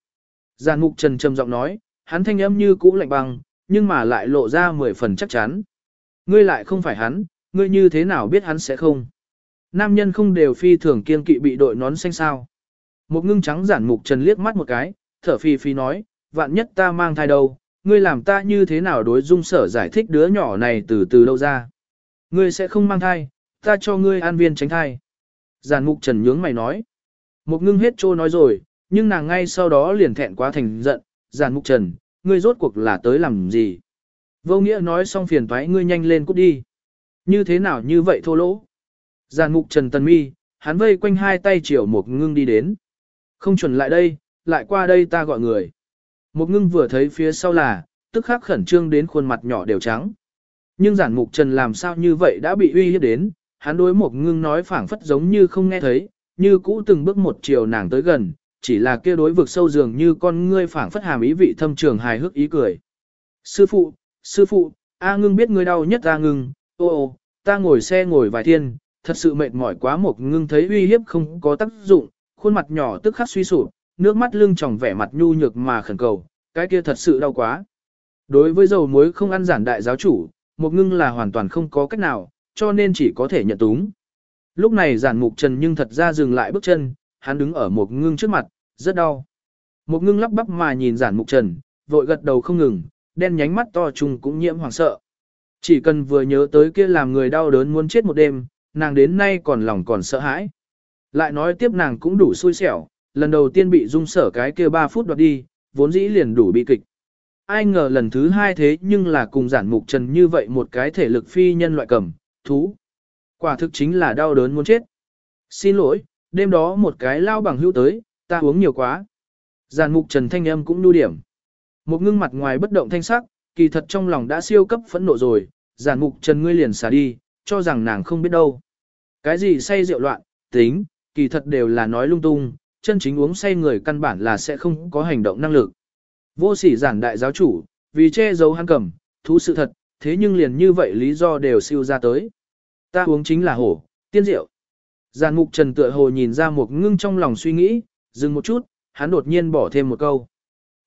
Giàn mục trần trầm giọng nói, hắn thanh âm như cũ lạnh băng, nhưng mà lại lộ ra mười phần chắc chắn. Ngươi lại không phải hắn, ngươi như thế nào biết hắn sẽ không. Nam nhân không đều phi thường kiên kỵ bị đội nón xanh sao. Một ngưng trắng giản mục trần liếc mắt một cái, thở phi phi nói, vạn nhất ta mang thai đâu, ngươi làm ta như thế nào đối dung sở giải thích đứa nhỏ này từ từ đâu ra. Ngươi sẽ không mang thai, ta cho ngươi an viên tránh thai. Giàn mục trần nhướng mày nói. Mục ngưng hết trô nói rồi, nhưng nàng ngay sau đó liền thẹn quá thành giận, giàn mục trần, ngươi rốt cuộc là tới làm gì. Vô nghĩa nói xong phiền thoái ngươi nhanh lên cút đi. Như thế nào như vậy thô lỗ. Giàn mục trần tần mi, hắn vây quanh hai tay chiều Mục ngưng đi đến. Không chuẩn lại đây, lại qua đây ta gọi người. Một ngưng vừa thấy phía sau là, tức khắc khẩn trương đến khuôn mặt nhỏ đều trắng. Nhưng giản mục trần làm sao như vậy đã bị uy hiếp đến, hắn đối một ngưng nói phảng phất giống như không nghe thấy, như cũ từng bước một chiều nàng tới gần, chỉ là kia đối vực sâu dường như con ngươi phảng phất hàm ý vị thâm trường hài hước ý cười. Sư phụ, sư phụ, A ngưng biết ngươi đau nhất A ngưng, ô ô, ta ngồi xe ngồi vài thiên, thật sự mệt mỏi quá một ngưng thấy uy hiếp không có tác dụng, khuôn mặt nhỏ tức khắc suy sụp, nước mắt lưng tròng vẻ mặt nhu nhược mà khẩn cầu, cái kia thật sự đau quá. Đối với dầu muối không ăn giản đại giáo chủ, một ngưng là hoàn toàn không có cách nào, cho nên chỉ có thể nhận túng. Lúc này giản mục trần nhưng thật ra dừng lại bước chân, hắn đứng ở một ngưng trước mặt, rất đau. Một ngưng lắp bắp mà nhìn giản mục trần, vội gật đầu không ngừng, đen nhánh mắt to trùng cũng nhiễm hoàng sợ. Chỉ cần vừa nhớ tới kia làm người đau đớn muốn chết một đêm, nàng đến nay còn lòng còn sợ hãi. Lại nói tiếp nàng cũng đủ xui xẻo, lần đầu tiên bị dung sở cái kia 3 phút đoạt đi, vốn dĩ liền đủ bị kịch. Ai ngờ lần thứ hai thế nhưng là cùng giản mục trần như vậy một cái thể lực phi nhân loại cầm, thú. Quả thực chính là đau đớn muốn chết. Xin lỗi, đêm đó một cái lao bằng hữu tới, ta uống nhiều quá. Giản mục trần thanh âm cũng nu điểm. Một ngưng mặt ngoài bất động thanh sắc, kỳ thật trong lòng đã siêu cấp phẫn nộ rồi, giản mục trần ngươi liền xả đi, cho rằng nàng không biết đâu. Cái gì say rượu loạn, tính, kỳ thật đều là nói lung tung, chân chính uống say người căn bản là sẽ không có hành động năng lực. Vô sỉ giản đại giáo chủ, vì che giấu hắn cầm, thú sự thật, thế nhưng liền như vậy lý do đều siêu ra tới. Ta uống chính là hổ, tiên rượu. Giàn mục trần tựa hồ nhìn ra một ngưng trong lòng suy nghĩ, dừng một chút, hắn đột nhiên bỏ thêm một câu.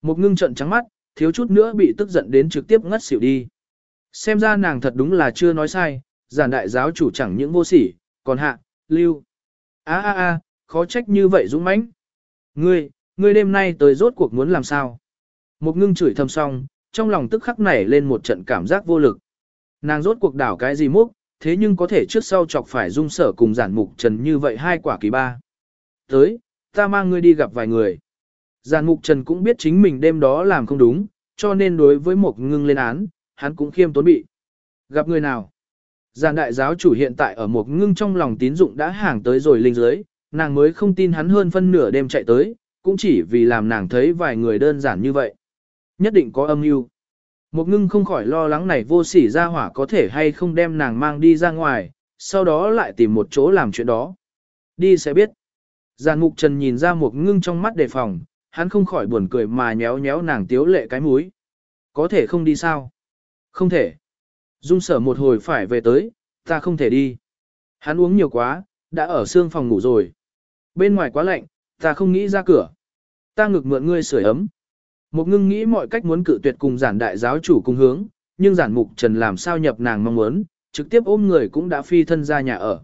Một ngưng trận trắng mắt, thiếu chút nữa bị tức giận đến trực tiếp ngất xỉu đi. Xem ra nàng thật đúng là chưa nói sai, giản đại giáo chủ chẳng những vô sỉ, còn hạ, lưu. a a a khó trách như vậy dũng mãnh. Ngươi, ngươi đêm nay tới rốt cuộc muốn làm sao? Một ngưng chửi thầm xong, trong lòng tức khắc nảy lên một trận cảm giác vô lực. Nàng rốt cuộc đảo cái gì múc, thế nhưng có thể trước sau chọc phải dung sở cùng giản mục trần như vậy hai quả kỳ ba. Tới, ta mang ngươi đi gặp vài người. Giản mục trần cũng biết chính mình đêm đó làm không đúng, cho nên đối với một ngưng lên án, hắn cũng khiêm tốn bị. Gặp người nào? Giản đại giáo chủ hiện tại ở một ngưng trong lòng tín dụng đã hàng tới rồi linh dưới, nàng mới không tin hắn hơn phân nửa đêm chạy tới, cũng chỉ vì làm nàng thấy vài người đơn giản như vậy. Nhất định có âm mưu. Một ngưng không khỏi lo lắng này vô sỉ ra hỏa có thể hay không đem nàng mang đi ra ngoài, sau đó lại tìm một chỗ làm chuyện đó. Đi sẽ biết. Giàn ngục trần nhìn ra một ngưng trong mắt đề phòng, hắn không khỏi buồn cười mà nhéo nhéo nàng tiếu lệ cái múi. Có thể không đi sao? Không thể. Dung sở một hồi phải về tới, ta không thể đi. Hắn uống nhiều quá, đã ở xương phòng ngủ rồi. Bên ngoài quá lạnh, ta không nghĩ ra cửa. Ta ngực mượn ngươi sưởi ấm. Một ngưng nghĩ mọi cách muốn cự tuyệt cùng giản đại giáo chủ cùng hướng, nhưng giản mục trần làm sao nhập nàng mong muốn, trực tiếp ôm người cũng đã phi thân ra nhà ở.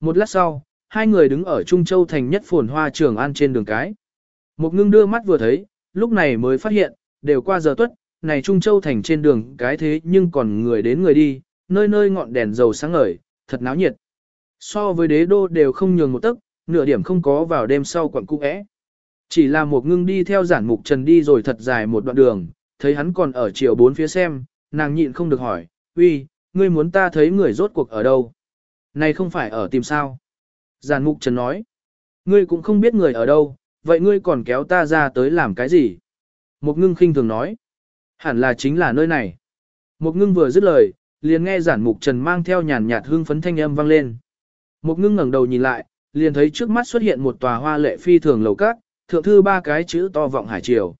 Một lát sau, hai người đứng ở Trung Châu thành nhất phồn hoa trường an trên đường cái. Một ngưng đưa mắt vừa thấy, lúc này mới phát hiện, đều qua giờ tuất, này Trung Châu thành trên đường cái thế nhưng còn người đến người đi, nơi nơi ngọn đèn dầu sáng ngời, thật náo nhiệt. So với đế đô đều không nhường một tấc, nửa điểm không có vào đêm sau quận cũ é. Chỉ là một ngưng đi theo giản mục trần đi rồi thật dài một đoạn đường, thấy hắn còn ở chiều bốn phía xem, nàng nhịn không được hỏi, uy, ngươi muốn ta thấy người rốt cuộc ở đâu? Này không phải ở tìm sao? Giản mục trần nói, ngươi cũng không biết người ở đâu, vậy ngươi còn kéo ta ra tới làm cái gì? Một ngưng khinh thường nói, hẳn là chính là nơi này. Một ngưng vừa dứt lời, liền nghe giản mục trần mang theo nhàn nhạt hương phấn thanh âm vang lên. Một ngưng ngẩng đầu nhìn lại, liền thấy trước mắt xuất hiện một tòa hoa lệ phi thường lầu cát, thượng thư ba cái chữ to vọng hải triều.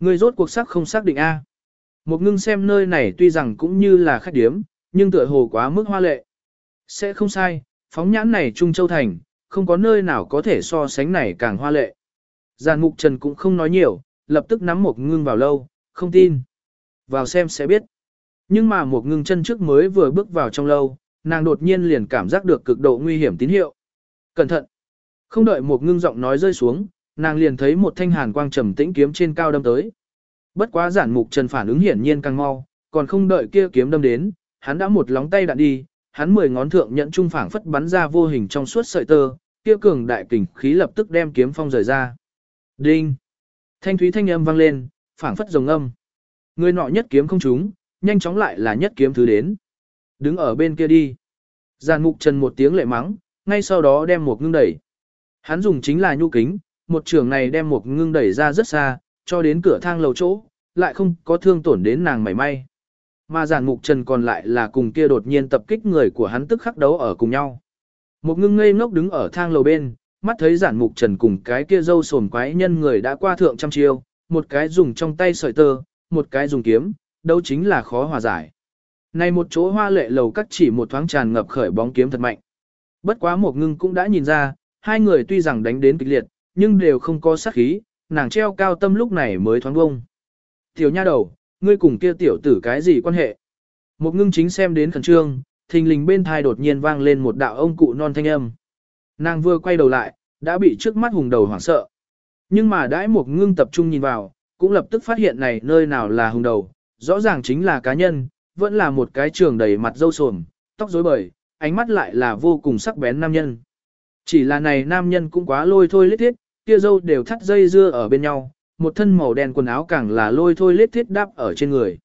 Người rốt cuộc sắc không xác định A. Một ngưng xem nơi này tuy rằng cũng như là khách điếm, nhưng tựa hồ quá mức hoa lệ. Sẽ không sai, phóng nhãn này Trung Châu Thành, không có nơi nào có thể so sánh này càng hoa lệ. Giàn mục trần cũng không nói nhiều, lập tức nắm một ngưng vào lâu, không tin. Vào xem sẽ biết. Nhưng mà một ngưng chân trước mới vừa bước vào trong lâu, nàng đột nhiên liền cảm giác được cực độ nguy hiểm tín hiệu. Cẩn thận! Không đợi một ngưng giọng nói rơi xuống, nàng liền thấy một thanh hàn quang trầm tĩnh kiếm trên cao đâm tới. Bất quá giản mục trần phản ứng hiển nhiên càng mau, còn không đợi kia kiếm đâm đến, hắn đã một lóng tay đạn đi, hắn mười ngón thượng nhận trung phảng phất bắn ra vô hình trong suốt sợi tơ, kia cường đại kình khí lập tức đem kiếm phong rời ra. Đinh! Thanh thúy thanh âm vang lên, phảng phất rồng âm. Người nọ nhất kiếm không trúng, nhanh chóng lại là nhất kiếm thứ đến. Đứng ở bên kia đi. Giàn mục trần một tiếng lệ mắng, ngay sau đó đem một ngưng đẩy. Hắn dùng chính là nhu kính, một trường này đem một ngưng đẩy ra rất xa, cho đến cửa thang lầu chỗ, lại không có thương tổn đến nàng mảy may. Mà giản mục trần còn lại là cùng kia đột nhiên tập kích người của hắn tức khắc đấu ở cùng nhau. Một ngưng ngây ngốc đứng ở thang lầu bên, mắt thấy giản mục trần cùng cái kia dâu sồn quái nhân người đã qua thượng trăm chiêu, một cái dùng trong tay sợi tơ, một cái dùng kiếm, đâu chính là khó hòa giải. Này một chỗ hoa lệ lầu cắt chỉ một thoáng tràn ngập khởi bóng kiếm thật mạnh. Bất quá một ngưng cũng đã nhìn ra, hai người tuy rằng đánh đến kịch liệt, nhưng đều không có sát khí, nàng treo cao tâm lúc này mới thoáng bông. Tiểu nha đầu, ngươi cùng kia tiểu tử cái gì quan hệ? Một ngưng chính xem đến khẩn trương, thình lình bên thai đột nhiên vang lên một đạo ông cụ non thanh âm. Nàng vừa quay đầu lại, đã bị trước mắt hùng đầu hoảng sợ. Nhưng mà đãi một ngưng tập trung nhìn vào, cũng lập tức phát hiện này nơi nào là hùng đầu, rõ ràng chính là cá nhân, vẫn là một cái trường đầy mặt dâu sồm, tóc rối bời, ánh mắt lại là vô cùng sắc bén nam nhân. Chỉ là này nam nhân cũng quá lôi thôi lết thiết, kia dâu đều thắt dây dưa ở bên nhau, một thân màu đen quần áo càng là lôi thôi lết thiết đáp ở trên người.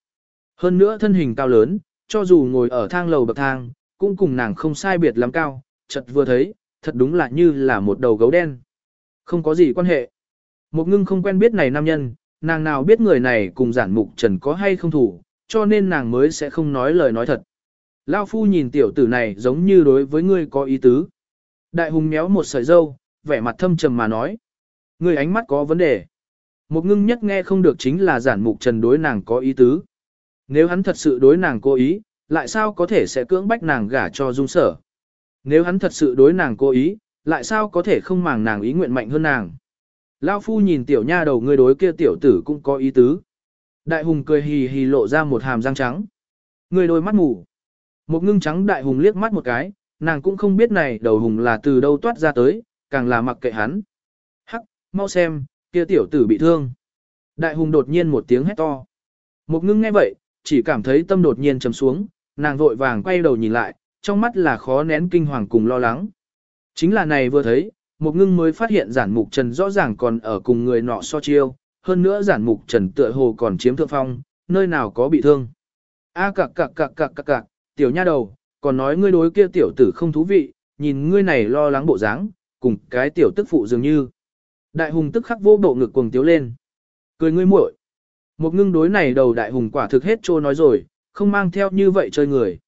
Hơn nữa thân hình cao lớn, cho dù ngồi ở thang lầu bậc thang, cũng cùng nàng không sai biệt lắm cao, chật vừa thấy, thật đúng là như là một đầu gấu đen. Không có gì quan hệ. Một ngưng không quen biết này nam nhân, nàng nào biết người này cùng giản mục trần có hay không thủ, cho nên nàng mới sẽ không nói lời nói thật. Lao phu nhìn tiểu tử này giống như đối với ngươi có ý tứ. Đại hùng méo một sợi dâu, vẻ mặt thâm trầm mà nói. Ngươi ánh mắt có vấn đề. Một ngưng nhất nghe không được chính là giản mục trần đối nàng có ý tứ. Nếu hắn thật sự đối nàng cố ý, lại sao có thể sẽ cưỡng bách nàng gả cho dung sở. Nếu hắn thật sự đối nàng cố ý, lại sao có thể không màng nàng ý nguyện mạnh hơn nàng. Lao phu nhìn tiểu nha đầu ngươi đối kia tiểu tử cũng có ý tứ. Đại hùng cười hì hì lộ ra một hàm răng trắng. Ngươi đôi mắt mù. Một ngưng trắng đại hùng liếc mắt một cái, nàng cũng không biết này đầu hùng là từ đâu toát ra tới, càng là mặc kệ hắn. Hắc, mau xem, kia tiểu tử bị thương. Đại hùng đột nhiên một tiếng hét to. Một ngưng nghe vậy, chỉ cảm thấy tâm đột nhiên trầm xuống, nàng vội vàng quay đầu nhìn lại, trong mắt là khó nén kinh hoàng cùng lo lắng. Chính là này vừa thấy, một ngưng mới phát hiện giản mục trần rõ ràng còn ở cùng người nọ so chiêu, hơn nữa giản mục trần tựa hồ còn chiếm thượng phong, nơi nào có bị thương. A cặc cặc cặc cặc cặc cặc, tiểu nha đầu, còn nói ngươi đối kia tiểu tử không thú vị, nhìn ngươi này lo lắng bộ dáng, cùng cái tiểu tức phụ dường như. Đại hùng tức khắc vô bộ ngực cuồng tiếu lên. Cười ngươi muội. Một ngưng đối này đầu đại hùng quả thực hết trô nói rồi, không mang theo như vậy chơi người.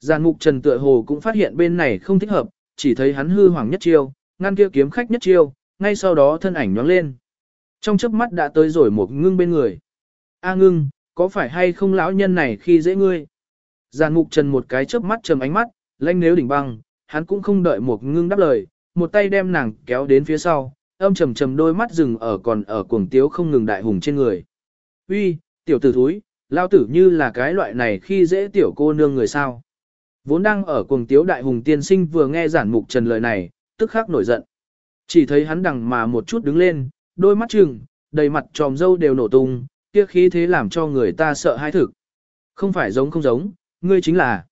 Giàn mục trần tựa hồ cũng phát hiện bên này không thích hợp, chỉ thấy hắn hư hoàng nhất chiêu, ngăn kia kiếm khách nhất chiêu, ngay sau đó thân ảnh nhoáng lên. Trong chớp mắt đã tới rồi một ngưng bên người. A ngưng, có phải hay không lão nhân này khi dễ ngươi? Giàn mục trần một cái chớp mắt trầm ánh mắt, lanh nếu đỉnh băng, hắn cũng không đợi một ngưng đáp lời, một tay đem nàng kéo đến phía sau, âm trầm trầm đôi mắt rừng ở còn ở cuồng tiếu không ngừng đại hùng trên người. Uy, tiểu tử thúi, lao tử như là cái loại này khi dễ tiểu cô nương người sao. Vốn đang ở cuồng tiếu đại hùng tiên sinh vừa nghe giản mục trần lời này, tức khắc nổi giận. Chỉ thấy hắn đằng mà một chút đứng lên, đôi mắt trừng, đầy mặt tròm dâu đều nổ tung, kia khí thế làm cho người ta sợ hãi thực. Không phải giống không giống, ngươi chính là.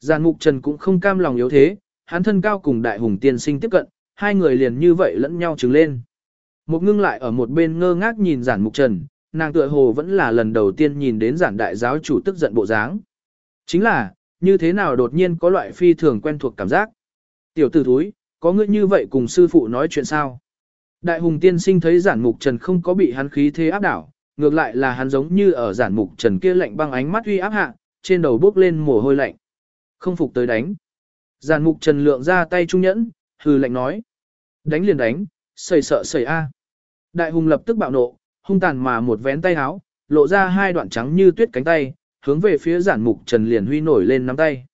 Giàn mục trần cũng không cam lòng yếu thế, hắn thân cao cùng đại hùng tiên sinh tiếp cận, hai người liền như vậy lẫn nhau trứng lên. Một ngưng lại ở một bên ngơ ngác nhìn giản mục trần, nàng tựa hồ vẫn là lần đầu tiên nhìn đến giản đại giáo chủ tức giận bộ dáng. Chính là, như thế nào đột nhiên có loại phi thường quen thuộc cảm giác. Tiểu tử thúi, có ngươi như vậy cùng sư phụ nói chuyện sao? Đại hùng tiên sinh thấy giản mục trần không có bị hắn khí thế áp đảo, ngược lại là hắn giống như ở giản mục trần kia lạnh băng ánh mắt uy áp hạ, trên đầu bốc lên mồ hôi lạnh. Không phục tới đánh. Giàn mục trần lượng ra tay trung nhẫn, hừ lạnh nói. Đánh liền đánh, sầy sợ sầy a. Đại hùng lập tức bạo nộ, hung tàn mà một vén tay háo, lộ ra hai đoạn trắng như tuyết cánh tay, hướng về phía giản mục trần liền huy nổi lên nắm tay.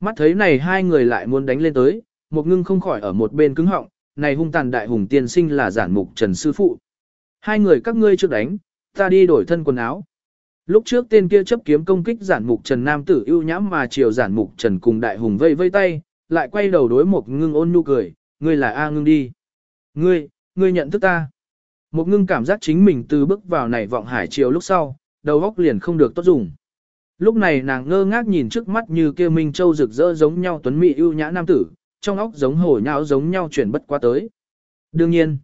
Mắt thấy này hai người lại muốn đánh lên tới, một ngưng không khỏi ở một bên cứng họng, này hung tàn đại hùng tiên sinh là giản mục trần sư phụ. Hai người các ngươi trước đánh, ta đi đổi thân quần áo. Lúc trước tên kia chấp kiếm công kích giản mục trần nam tử ưu nhãm mà chiều giản mục trần cùng đại hùng vây vây tay, lại quay đầu đối một ngưng ôn nhu cười, ngươi là A ngưng đi. Ngươi, ngươi nhận thức ta. Một ngưng cảm giác chính mình từ bước vào này vọng hải chiều lúc sau, đầu óc liền không được tốt dùng. Lúc này nàng ngơ ngác nhìn trước mắt như kia Minh Châu rực rỡ giống nhau tuấn mỹ ưu nhã nam tử, trong óc giống hổ nhão giống nhau chuyển bất qua tới. Đương nhiên,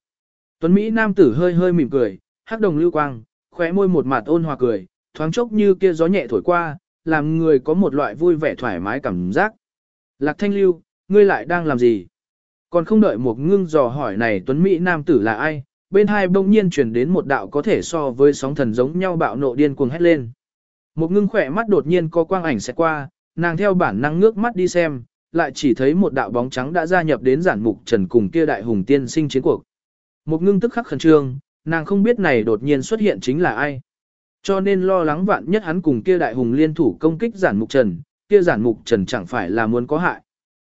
tuấn mỹ nam tử hơi hơi mỉm cười, hắc đồng lưu quang, khóe môi một mặt ôn hòa cười, thoáng chốc như kia gió nhẹ thổi qua, làm người có một loại vui vẻ thoải mái cảm giác. Lạc Thanh Lưu, ngươi lại đang làm gì? Còn không đợi một ngưng dò hỏi này tuấn mỹ nam tử là ai, bên hai bỗng nhiên truyền đến một đạo có thể so với sóng thần giống nhau bạo nộ điên cuồng hét lên. Một ngưng khỏe mắt đột nhiên có quang ảnh sẽ qua, nàng theo bản năng ngước mắt đi xem, lại chỉ thấy một đạo bóng trắng đã gia nhập đến giản mục trần cùng kia đại hùng tiên sinh chiến cuộc. Một ngưng tức khắc khẩn trương, nàng không biết này đột nhiên xuất hiện chính là ai. Cho nên lo lắng vạn nhất hắn cùng kia đại hùng liên thủ công kích giản mục trần, kia giản mục trần chẳng phải là muốn có hại.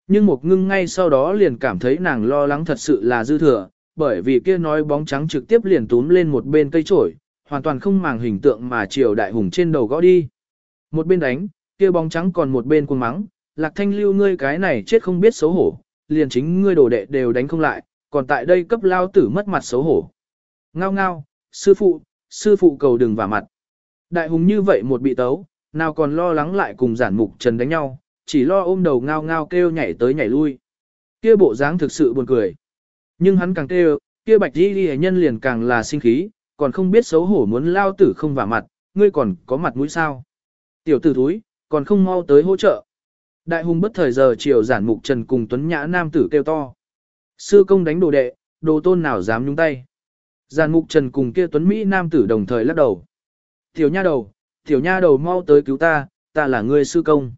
Nhưng một ngưng ngay sau đó liền cảm thấy nàng lo lắng thật sự là dư thừa, bởi vì kia nói bóng trắng trực tiếp liền túm lên một bên cây trổi, hoàn toàn không màng hình tượng mà chiều đại hùng trên đầu gõ đi. Một bên đánh, kia bóng trắng còn một bên cuồng mắng, lạc thanh lưu ngươi cái này chết không biết xấu hổ, liền chính ngươi đồ đệ đều đánh không lại, còn tại đây cấp lao tử mất mặt xấu hổ. Ngao ngao, sư phụ, sư phụ cầu đừng vả mặt. Đại hùng như vậy một bị tấu, nào còn lo lắng lại cùng giản mục trần đánh nhau, chỉ lo ôm đầu ngao ngao kêu nhảy tới nhảy lui. Kia bộ dáng thực sự buồn cười. Nhưng hắn càng kêu, kia bạch đi đi nhân liền càng là sinh khí, còn không biết xấu hổ muốn lao tử không vả mặt, ngươi còn có mặt mũi sao. Tiểu tử thúi, còn không mau tới hỗ trợ. Đại hùng bất thời giờ chiều giản mục trần cùng tuấn nhã nam tử kêu to. Sư công đánh đồ đệ, đồ tôn nào dám nhúng tay. Giản mục trần cùng kia tuấn Mỹ nam tử đồng thời lắc đầu. Tiểu nha đầu, tiểu nha đầu mau tới cứu ta, ta là ngươi sư công.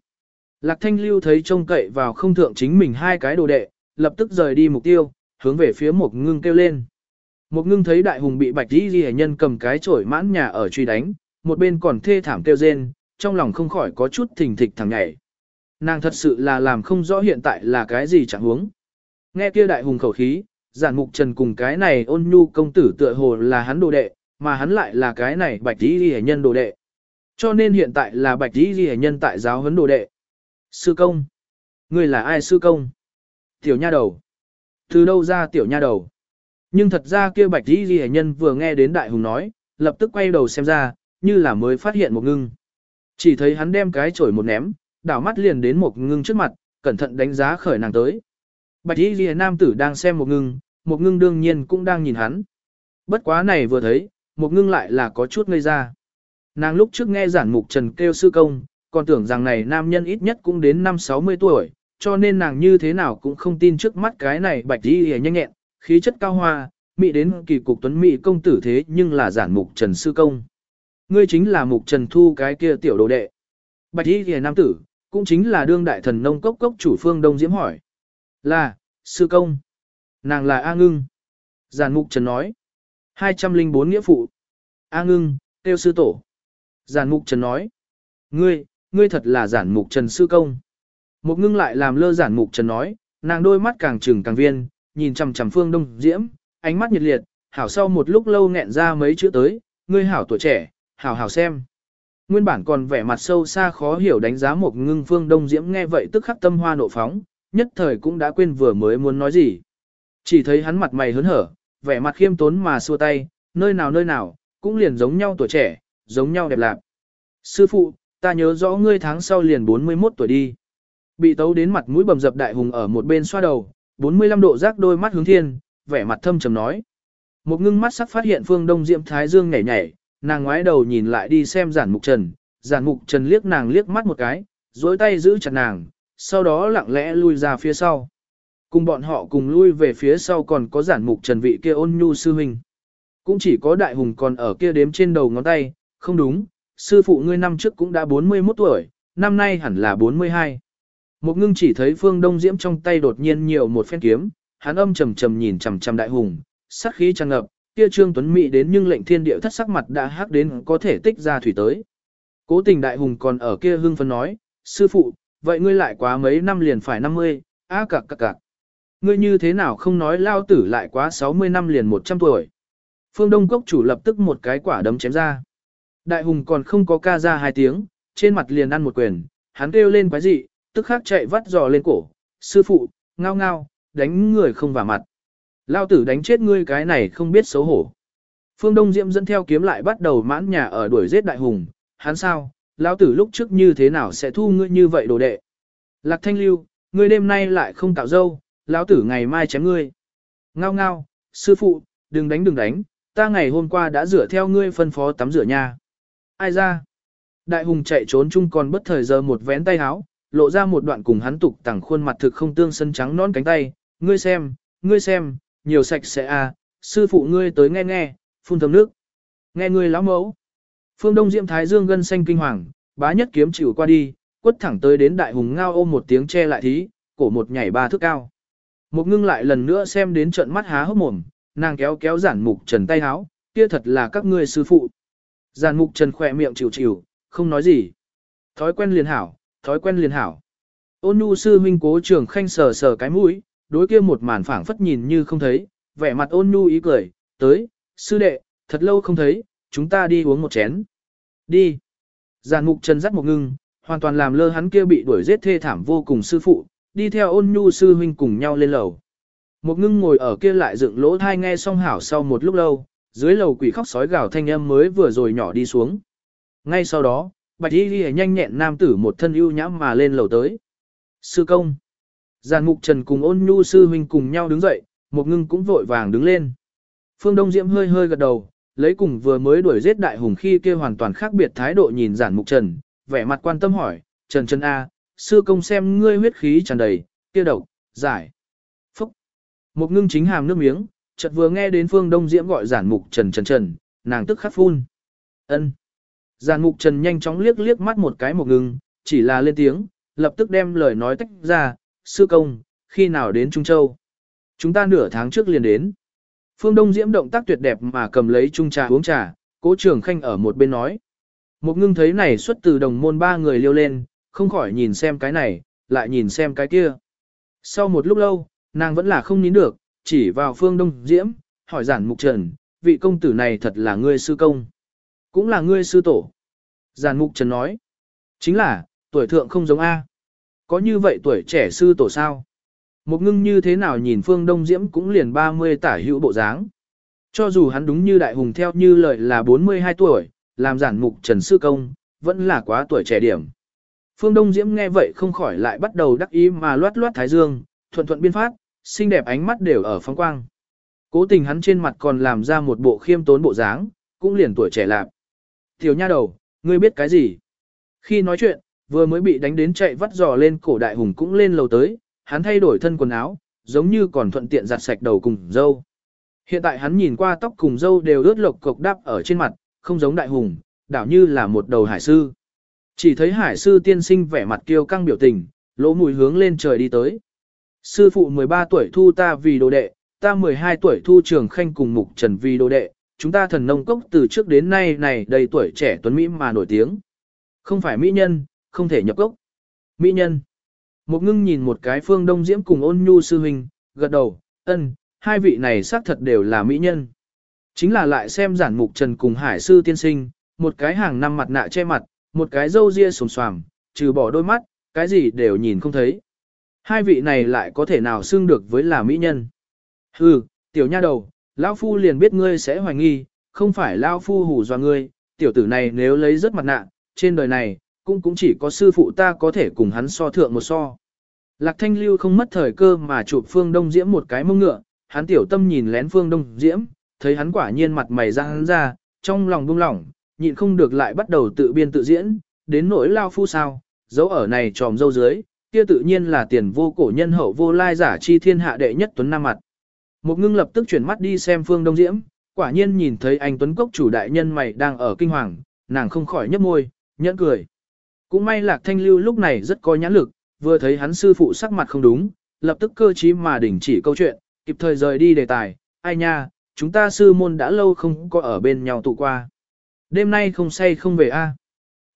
Lạc thanh lưu thấy trông cậy vào không thượng chính mình hai cái đồ đệ, lập tức rời đi mục tiêu, hướng về phía một ngưng kêu lên. Một ngưng thấy đại hùng bị bạch đi ghi nhân cầm cái chổi mãn nhà ở truy đánh, một bên còn thê thảm kêu rên, trong lòng không khỏi có chút thình thịch thằng nhảy. Nàng thật sự là làm không rõ hiện tại là cái gì chẳng huống. Nghe kia đại hùng khẩu khí, giản mục trần cùng cái này ôn nhu công tử tựa hồ là hắn đồ đệ, mà hắn lại là cái này bạch đi ghi nhân đồ đệ. Cho nên hiện tại là bạch đi ghi nhân tại giáo huấn đồ đệ. Sư công. người là ai sư công? Tiểu nha đầu. Từ đâu ra tiểu nha đầu? Nhưng thật ra kia bạch đi ghi nhân vừa nghe đến đại hùng nói, lập tức quay đầu xem ra, như là mới phát hiện một ngưng. Chỉ thấy hắn đem cái chổi một ném, đảo mắt liền đến một ngưng trước mặt, cẩn thận đánh giá khởi nàng tới. Bạch y ghi nam tử đang xem một ngưng, một ngưng đương nhiên cũng đang nhìn hắn. Bất quá này vừa thấy, một ngưng lại là có chút ngây ra. Nàng lúc trước nghe giản mục trần kêu sư công, còn tưởng rằng này nam nhân ít nhất cũng đến năm 60 tuổi, cho nên nàng như thế nào cũng không tin trước mắt cái này bạch y hề nhanh nhẹn, khí chất cao hoa, mỹ đến kỳ cục tuấn mỹ công tử thế nhưng là giản mục trần sư công. Ngươi chính là mục trần thu cái kia tiểu đồ đệ. Bạch y hề nam tử, cũng chính là đương đại thần nông cốc cốc chủ phương đông diễm hỏi. Là, sư công. Nàng là A ngưng. Giản mục trần nói. 204 nghĩa phụ. A ngưng, tiêu sư tổ. Giản mục trần nói. Ngươi, ngươi thật là giản mục trần sư công. Một ngưng lại làm lơ giản mục trần nói, nàng đôi mắt càng trừng càng viên, nhìn chằm chằm phương đông diễm, ánh mắt nhiệt liệt, hảo sau một lúc lâu nghẹn ra mấy chữ tới, ngươi hảo tuổi trẻ, hảo hảo xem. Nguyên bản còn vẻ mặt sâu xa khó hiểu đánh giá một ngưng phương đông diễm nghe vậy tức khắc tâm hoa nộ phóng, nhất thời cũng đã quên vừa mới muốn nói gì. Chỉ thấy hắn mặt mày hớn hở, vẻ mặt khiêm tốn mà xua tay, nơi nào nơi nào, cũng liền giống nhau tuổi trẻ, giống nhau đẹp lạc. Sư phụ, ta nhớ rõ ngươi tháng sau liền 41 tuổi đi. Bị tấu đến mặt mũi bầm dập đại hùng ở một bên xoa đầu, 45 độ rác đôi mắt hướng thiên, vẻ mặt thâm trầm nói. Một ngưng mắt sắc phát hiện phương đông diệm thái dương nhảy nhảy, nàng ngoái đầu nhìn lại đi xem giản mục trần, giản mục trần liếc nàng liếc mắt một cái, duỗi tay giữ chặt nàng, sau đó lặng lẽ lui ra phía sau. Cùng bọn họ cùng lui về phía sau còn có giản mục trần vị kia ôn nhu sư huynh. Cũng chỉ có đại hùng còn ở kia đếm trên đầu ngón tay, không đúng, sư phụ ngươi năm trước cũng đã 41 tuổi, năm nay hẳn là 42. Một ngưng chỉ thấy phương đông diễm trong tay đột nhiên nhiều một phen kiếm, hắn âm trầm trầm nhìn chằm chằm đại hùng, sát khí tràn ngập, kia trương tuấn mỹ đến nhưng lệnh thiên địa thất sắc mặt đã hắc đến có thể tích ra thủy tới. Cố tình đại hùng còn ở kia hưng phấn nói, sư phụ, vậy ngươi lại quá mấy năm liền phải 50, á cạc cạc cạc. Ngươi như thế nào không nói lao tử lại quá 60 năm liền 100 tuổi. Phương Đông Cốc chủ lập tức một cái quả đấm chém ra. Đại hùng còn không có ca ra hai tiếng, trên mặt liền ăn một quyền, hắn kêu lên quái dị, tức khắc chạy vắt giò lên cổ, sư phụ, ngao ngao, đánh người không vào mặt. Lao tử đánh chết ngươi cái này không biết xấu hổ. Phương Đông Diệm dẫn theo kiếm lại bắt đầu mãn nhà ở đuổi giết đại hùng, hắn sao, lão tử lúc trước như thế nào sẽ thu ngươi như vậy đồ đệ. Lạc thanh lưu, ngươi đêm nay lại không tạo dâu, lão tử ngày mai chém ngươi. Ngao ngao, sư phụ, đừng đánh đừng đánh, ta ngày hôm qua đã rửa theo ngươi phân phó tắm rửa nha. Ai ra? Đại hùng chạy trốn chung còn bất thời giờ một vén tay háo, lộ ra một đoạn cùng hắn tục tẳng khuôn mặt thực không tương sân trắng non cánh tay, ngươi xem, ngươi xem, nhiều sạch sẽ à, sư phụ ngươi tới nghe nghe, phun thấm nước. Nghe ngươi lão mẫu. Phương Đông Diệm Thái Dương gân xanh kinh hoàng, bá nhất kiếm chịu qua đi, quất thẳng tới đến đại hùng ngao ôm một tiếng che lại thí, cổ một nhảy ba thước cao. Một ngưng lại lần nữa xem đến trận mắt há hốc mồm, nàng kéo kéo giản mục trần tay háo, kia thật là các ngươi sư phụ. Giản mục trần khỏe miệng chịu chịu, không nói gì. Thói quen liền hảo, thói quen liền hảo. Ôn nhu sư huynh cố trường khanh sờ sờ cái mũi, đối kia một màn phảng phất nhìn như không thấy, vẻ mặt ôn nhu ý cười, tới, sư đệ, thật lâu không thấy, chúng ta đi uống một chén. Đi. Giàn mục trần dắt một ngưng, hoàn toàn làm lơ hắn kia bị đuổi giết thê thảm vô cùng sư phụ, đi theo ôn nhu sư huynh cùng nhau lên lầu. Một ngưng ngồi ở kia lại dựng lỗ thai nghe xong hảo sau một lúc lâu, dưới lầu quỷ khóc sói gào thanh âm mới vừa rồi nhỏ đi xuống. Ngay sau đó, bạch y ghi nhanh nhẹn nam tử một thân ưu nhãm mà lên lầu tới. Sư công. Giàn mục trần cùng ôn nhu sư huynh cùng nhau đứng dậy, một ngưng cũng vội vàng đứng lên. Phương Đông Diễm hơi hơi gật đầu, lấy cùng vừa mới đuổi giết đại hùng khi kia hoàn toàn khác biệt thái độ nhìn giản mục trần, vẻ mặt quan tâm hỏi, Trần Trần A, sư công xem ngươi huyết khí tràn đầy, kia độc, giải. Phúc. Một ngưng chính hàm nước miếng, chợt vừa nghe đến phương đông diễm gọi giản mục trần trần trần, nàng tức khắc phun. ân Giản mục trần nhanh chóng liếc liếc mắt một cái một ngưng, chỉ là lên tiếng, lập tức đem lời nói tách ra, sư công, khi nào đến Trung Châu. Chúng ta nửa tháng trước liền đến. Phương Đông Diễm động tác tuyệt đẹp mà cầm lấy chung trà uống trà, cố trường khanh ở một bên nói. Một ngưng thấy này xuất từ đồng môn ba người liêu lên, không khỏi nhìn xem cái này, lại nhìn xem cái kia. Sau một lúc lâu, nàng vẫn là không nín được, chỉ vào phương đông diễm, hỏi giản mục trần, vị công tử này thật là ngươi sư công. Cũng là ngươi sư tổ. Giản mục trần nói, chính là, tuổi thượng không giống A. Có như vậy tuổi trẻ sư tổ sao? Một ngưng như thế nào nhìn phương đông diễm cũng liền 30 tả hữu bộ dáng. Cho dù hắn đúng như đại hùng theo như lời là 42 tuổi, làm giản mục trần sư công, vẫn là quá tuổi trẻ điểm. Phương Đông Diễm nghe vậy không khỏi lại bắt đầu đắc ý mà loát loát thái dương, thuận thuận biên phát, xinh đẹp ánh mắt đều ở phong quang. Cố tình hắn trên mặt còn làm ra một bộ khiêm tốn bộ dáng, cũng liền tuổi trẻ lạc. Tiểu nha đầu, ngươi biết cái gì? Khi nói chuyện, vừa mới bị đánh đến chạy vắt giò lên cổ đại hùng cũng lên lầu tới, hắn thay đổi thân quần áo, giống như còn thuận tiện giặt sạch đầu cùng dâu. Hiện tại hắn nhìn qua tóc cùng dâu đều ướt lộc cục đắp ở trên mặt, không giống đại hùng, đảo như là một đầu hải sư. Chỉ thấy hải sư tiên sinh vẻ mặt kiêu căng biểu tình, lỗ mùi hướng lên trời đi tới. Sư phụ 13 tuổi thu ta vì đồ đệ, ta 12 tuổi thu trường khanh cùng mục trần vì đồ đệ, chúng ta thần nông cốc từ trước đến nay này đầy tuổi trẻ tuấn Mỹ mà nổi tiếng. Không phải Mỹ nhân, không thể nhập cốc. Mỹ nhân. Một ngưng nhìn một cái phương đông diễm cùng ôn nhu sư huynh, gật đầu, ân, hai vị này xác thật đều là Mỹ nhân. Chính là lại xem giản mục trần cùng hải sư tiên sinh, một cái hàng năm mặt nạ che mặt, một cái râu ria sồm xoàm, trừ bỏ đôi mắt, cái gì đều nhìn không thấy. Hai vị này lại có thể nào xưng được với là mỹ nhân. Hừ, tiểu nha đầu, lão phu liền biết ngươi sẽ hoài nghi, không phải lão phu hù dọa ngươi, tiểu tử này nếu lấy rất mặt nạ, trên đời này, cũng cũng chỉ có sư phụ ta có thể cùng hắn so thượng một so. Lạc thanh lưu không mất thời cơ mà chụp phương đông diễm một cái mông ngựa, hắn tiểu tâm nhìn lén phương đông diễm, thấy hắn quả nhiên mặt mày ra hắn ra, trong lòng buông lỏng, nhịn không được lại bắt đầu tự biên tự diễn, đến nỗi lao phu sao, dấu ở này tròm dâu dưới, kia tự nhiên là tiền vô cổ nhân hậu vô lai giả chi thiên hạ đệ nhất tuấn nam mặt. Một ngưng lập tức chuyển mắt đi xem phương đông diễm, quả nhiên nhìn thấy anh tuấn cốc chủ đại nhân mày đang ở kinh hoàng, nàng không khỏi nhấp môi, nhẫn cười. Cũng may Lạc Thanh Lưu lúc này rất có nhãn lực, vừa thấy hắn sư phụ sắc mặt không đúng, lập tức cơ trí mà đình chỉ câu chuyện, kịp thời rời đi đề tài, ai nha, chúng ta sư môn đã lâu không có ở bên nhau tụ qua. Đêm nay không say không về a.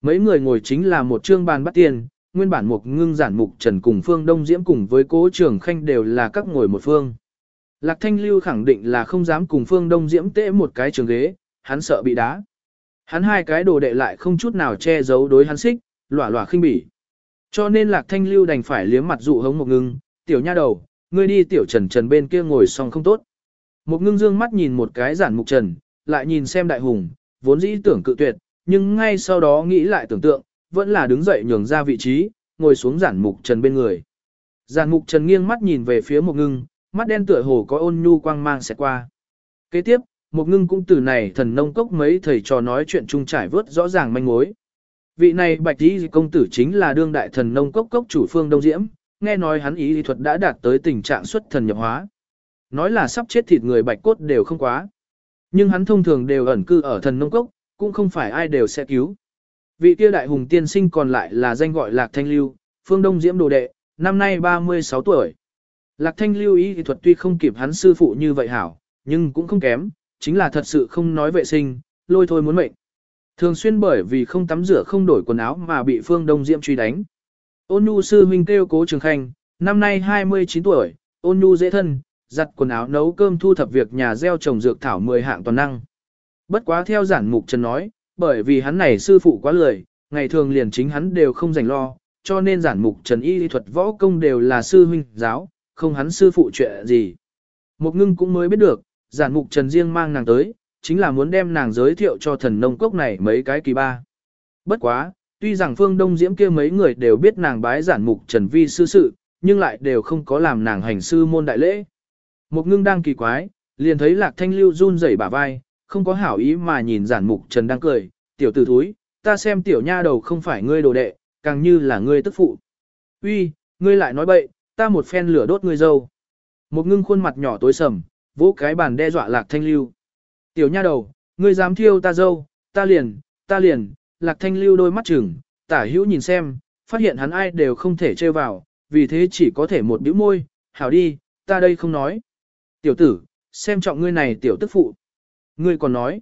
Mấy người ngồi chính là một trương bàn bắt tiền, nguyên bản mục ngưng giản mục trần cùng phương đông diễm cùng với cố trưởng khanh đều là các ngồi một phương. Lạc Thanh Lưu khẳng định là không dám cùng phương đông diễm tễ một cái trường ghế, hắn sợ bị đá. Hắn hai cái đồ đệ lại không chút nào che giấu đối hắn xích, lỏa lỏa khinh bỉ. Cho nên Lạc Thanh Lưu đành phải liếm mặt dụ hống một ngưng, tiểu nha đầu, ngươi đi tiểu trần trần bên kia ngồi xong không tốt. Một ngưng dương mắt nhìn một cái giản mục trần, lại nhìn xem đại hùng, vốn dĩ tưởng cự tuyệt, nhưng ngay sau đó nghĩ lại tưởng tượng, vẫn là đứng dậy nhường ra vị trí, ngồi xuống giản mục trần bên người. Giản mục trần nghiêng mắt nhìn về phía một ngưng, mắt đen tựa hồ có ôn nhu quang mang sẽ qua. Kế tiếp, một ngưng cũng từ này thần nông cốc mấy thầy trò nói chuyện chung trải vớt rõ ràng manh mối. Vị này bạch y công tử chính là đương đại thần nông cốc cốc chủ phương Đông Diễm, nghe nói hắn ý lý thuật đã đạt tới tình trạng xuất thần nhập hóa. Nói là sắp chết thịt người bạch cốt đều không quá. Nhưng hắn thông thường đều ẩn cư ở thần nông cốc, cũng không phải ai đều sẽ cứu. Vị kia đại hùng tiên sinh còn lại là danh gọi Lạc Thanh Lưu, phương Đông Diễm đồ đệ, năm nay 36 tuổi. Lạc Thanh Lưu ý thì thuật tuy không kịp hắn sư phụ như vậy hảo, nhưng cũng không kém, chính là thật sự không nói vệ sinh, lôi thôi muốn mệnh. Thường xuyên bởi vì không tắm rửa không đổi quần áo mà bị Phương Đông Diễm truy đánh. Ôn Nhu sư huynh kêu Cố Trường Khanh, năm nay 29 tuổi, Ôn Nhu dễ thân, giặt quần áo nấu cơm thu thập việc nhà gieo trồng dược thảo 10 hạng toàn năng. Bất quá theo giản mục Trần nói, bởi vì hắn này sư phụ quá lười, ngày thường liền chính hắn đều không dành lo, cho nên giản mục Trần y thuật võ công đều là sư huynh giáo, không hắn sư phụ chuyện gì. Một ngưng cũng mới biết được, giản mục Trần riêng mang nàng tới, chính là muốn đem nàng giới thiệu cho thần nông cốc này mấy cái kỳ ba. Bất quá, tuy rằng phương đông diễm kia mấy người đều biết nàng bái giản mục Trần vi sư sự, nhưng lại đều không có làm nàng hành sư môn đại lễ. Một ngưng đang kỳ quái, liền thấy lạc thanh lưu run rẩy bả vai, không có hảo ý mà nhìn giản mục Trần đang cười, tiểu tử thúi, ta xem tiểu nha đầu không phải ngươi đồ đệ, càng như là ngươi tức phụ. Uy, ngươi lại nói bậy, ta một phen lửa đốt ngươi dâu. Một ngưng khuôn mặt nhỏ tối sầm, vỗ cái bàn đe dọa lạc thanh lưu. Tiểu nha đầu, ngươi dám thiêu ta dâu, ta liền, ta liền, lạc thanh lưu đôi mắt chừng, tả hữu nhìn xem, phát hiện hắn ai đều không thể chơi vào, vì thế chỉ có thể một bĩu môi, hảo đi, ta đây không nói. Tiểu tử, xem trọng ngươi này tiểu tức phụ. Ngươi còn nói.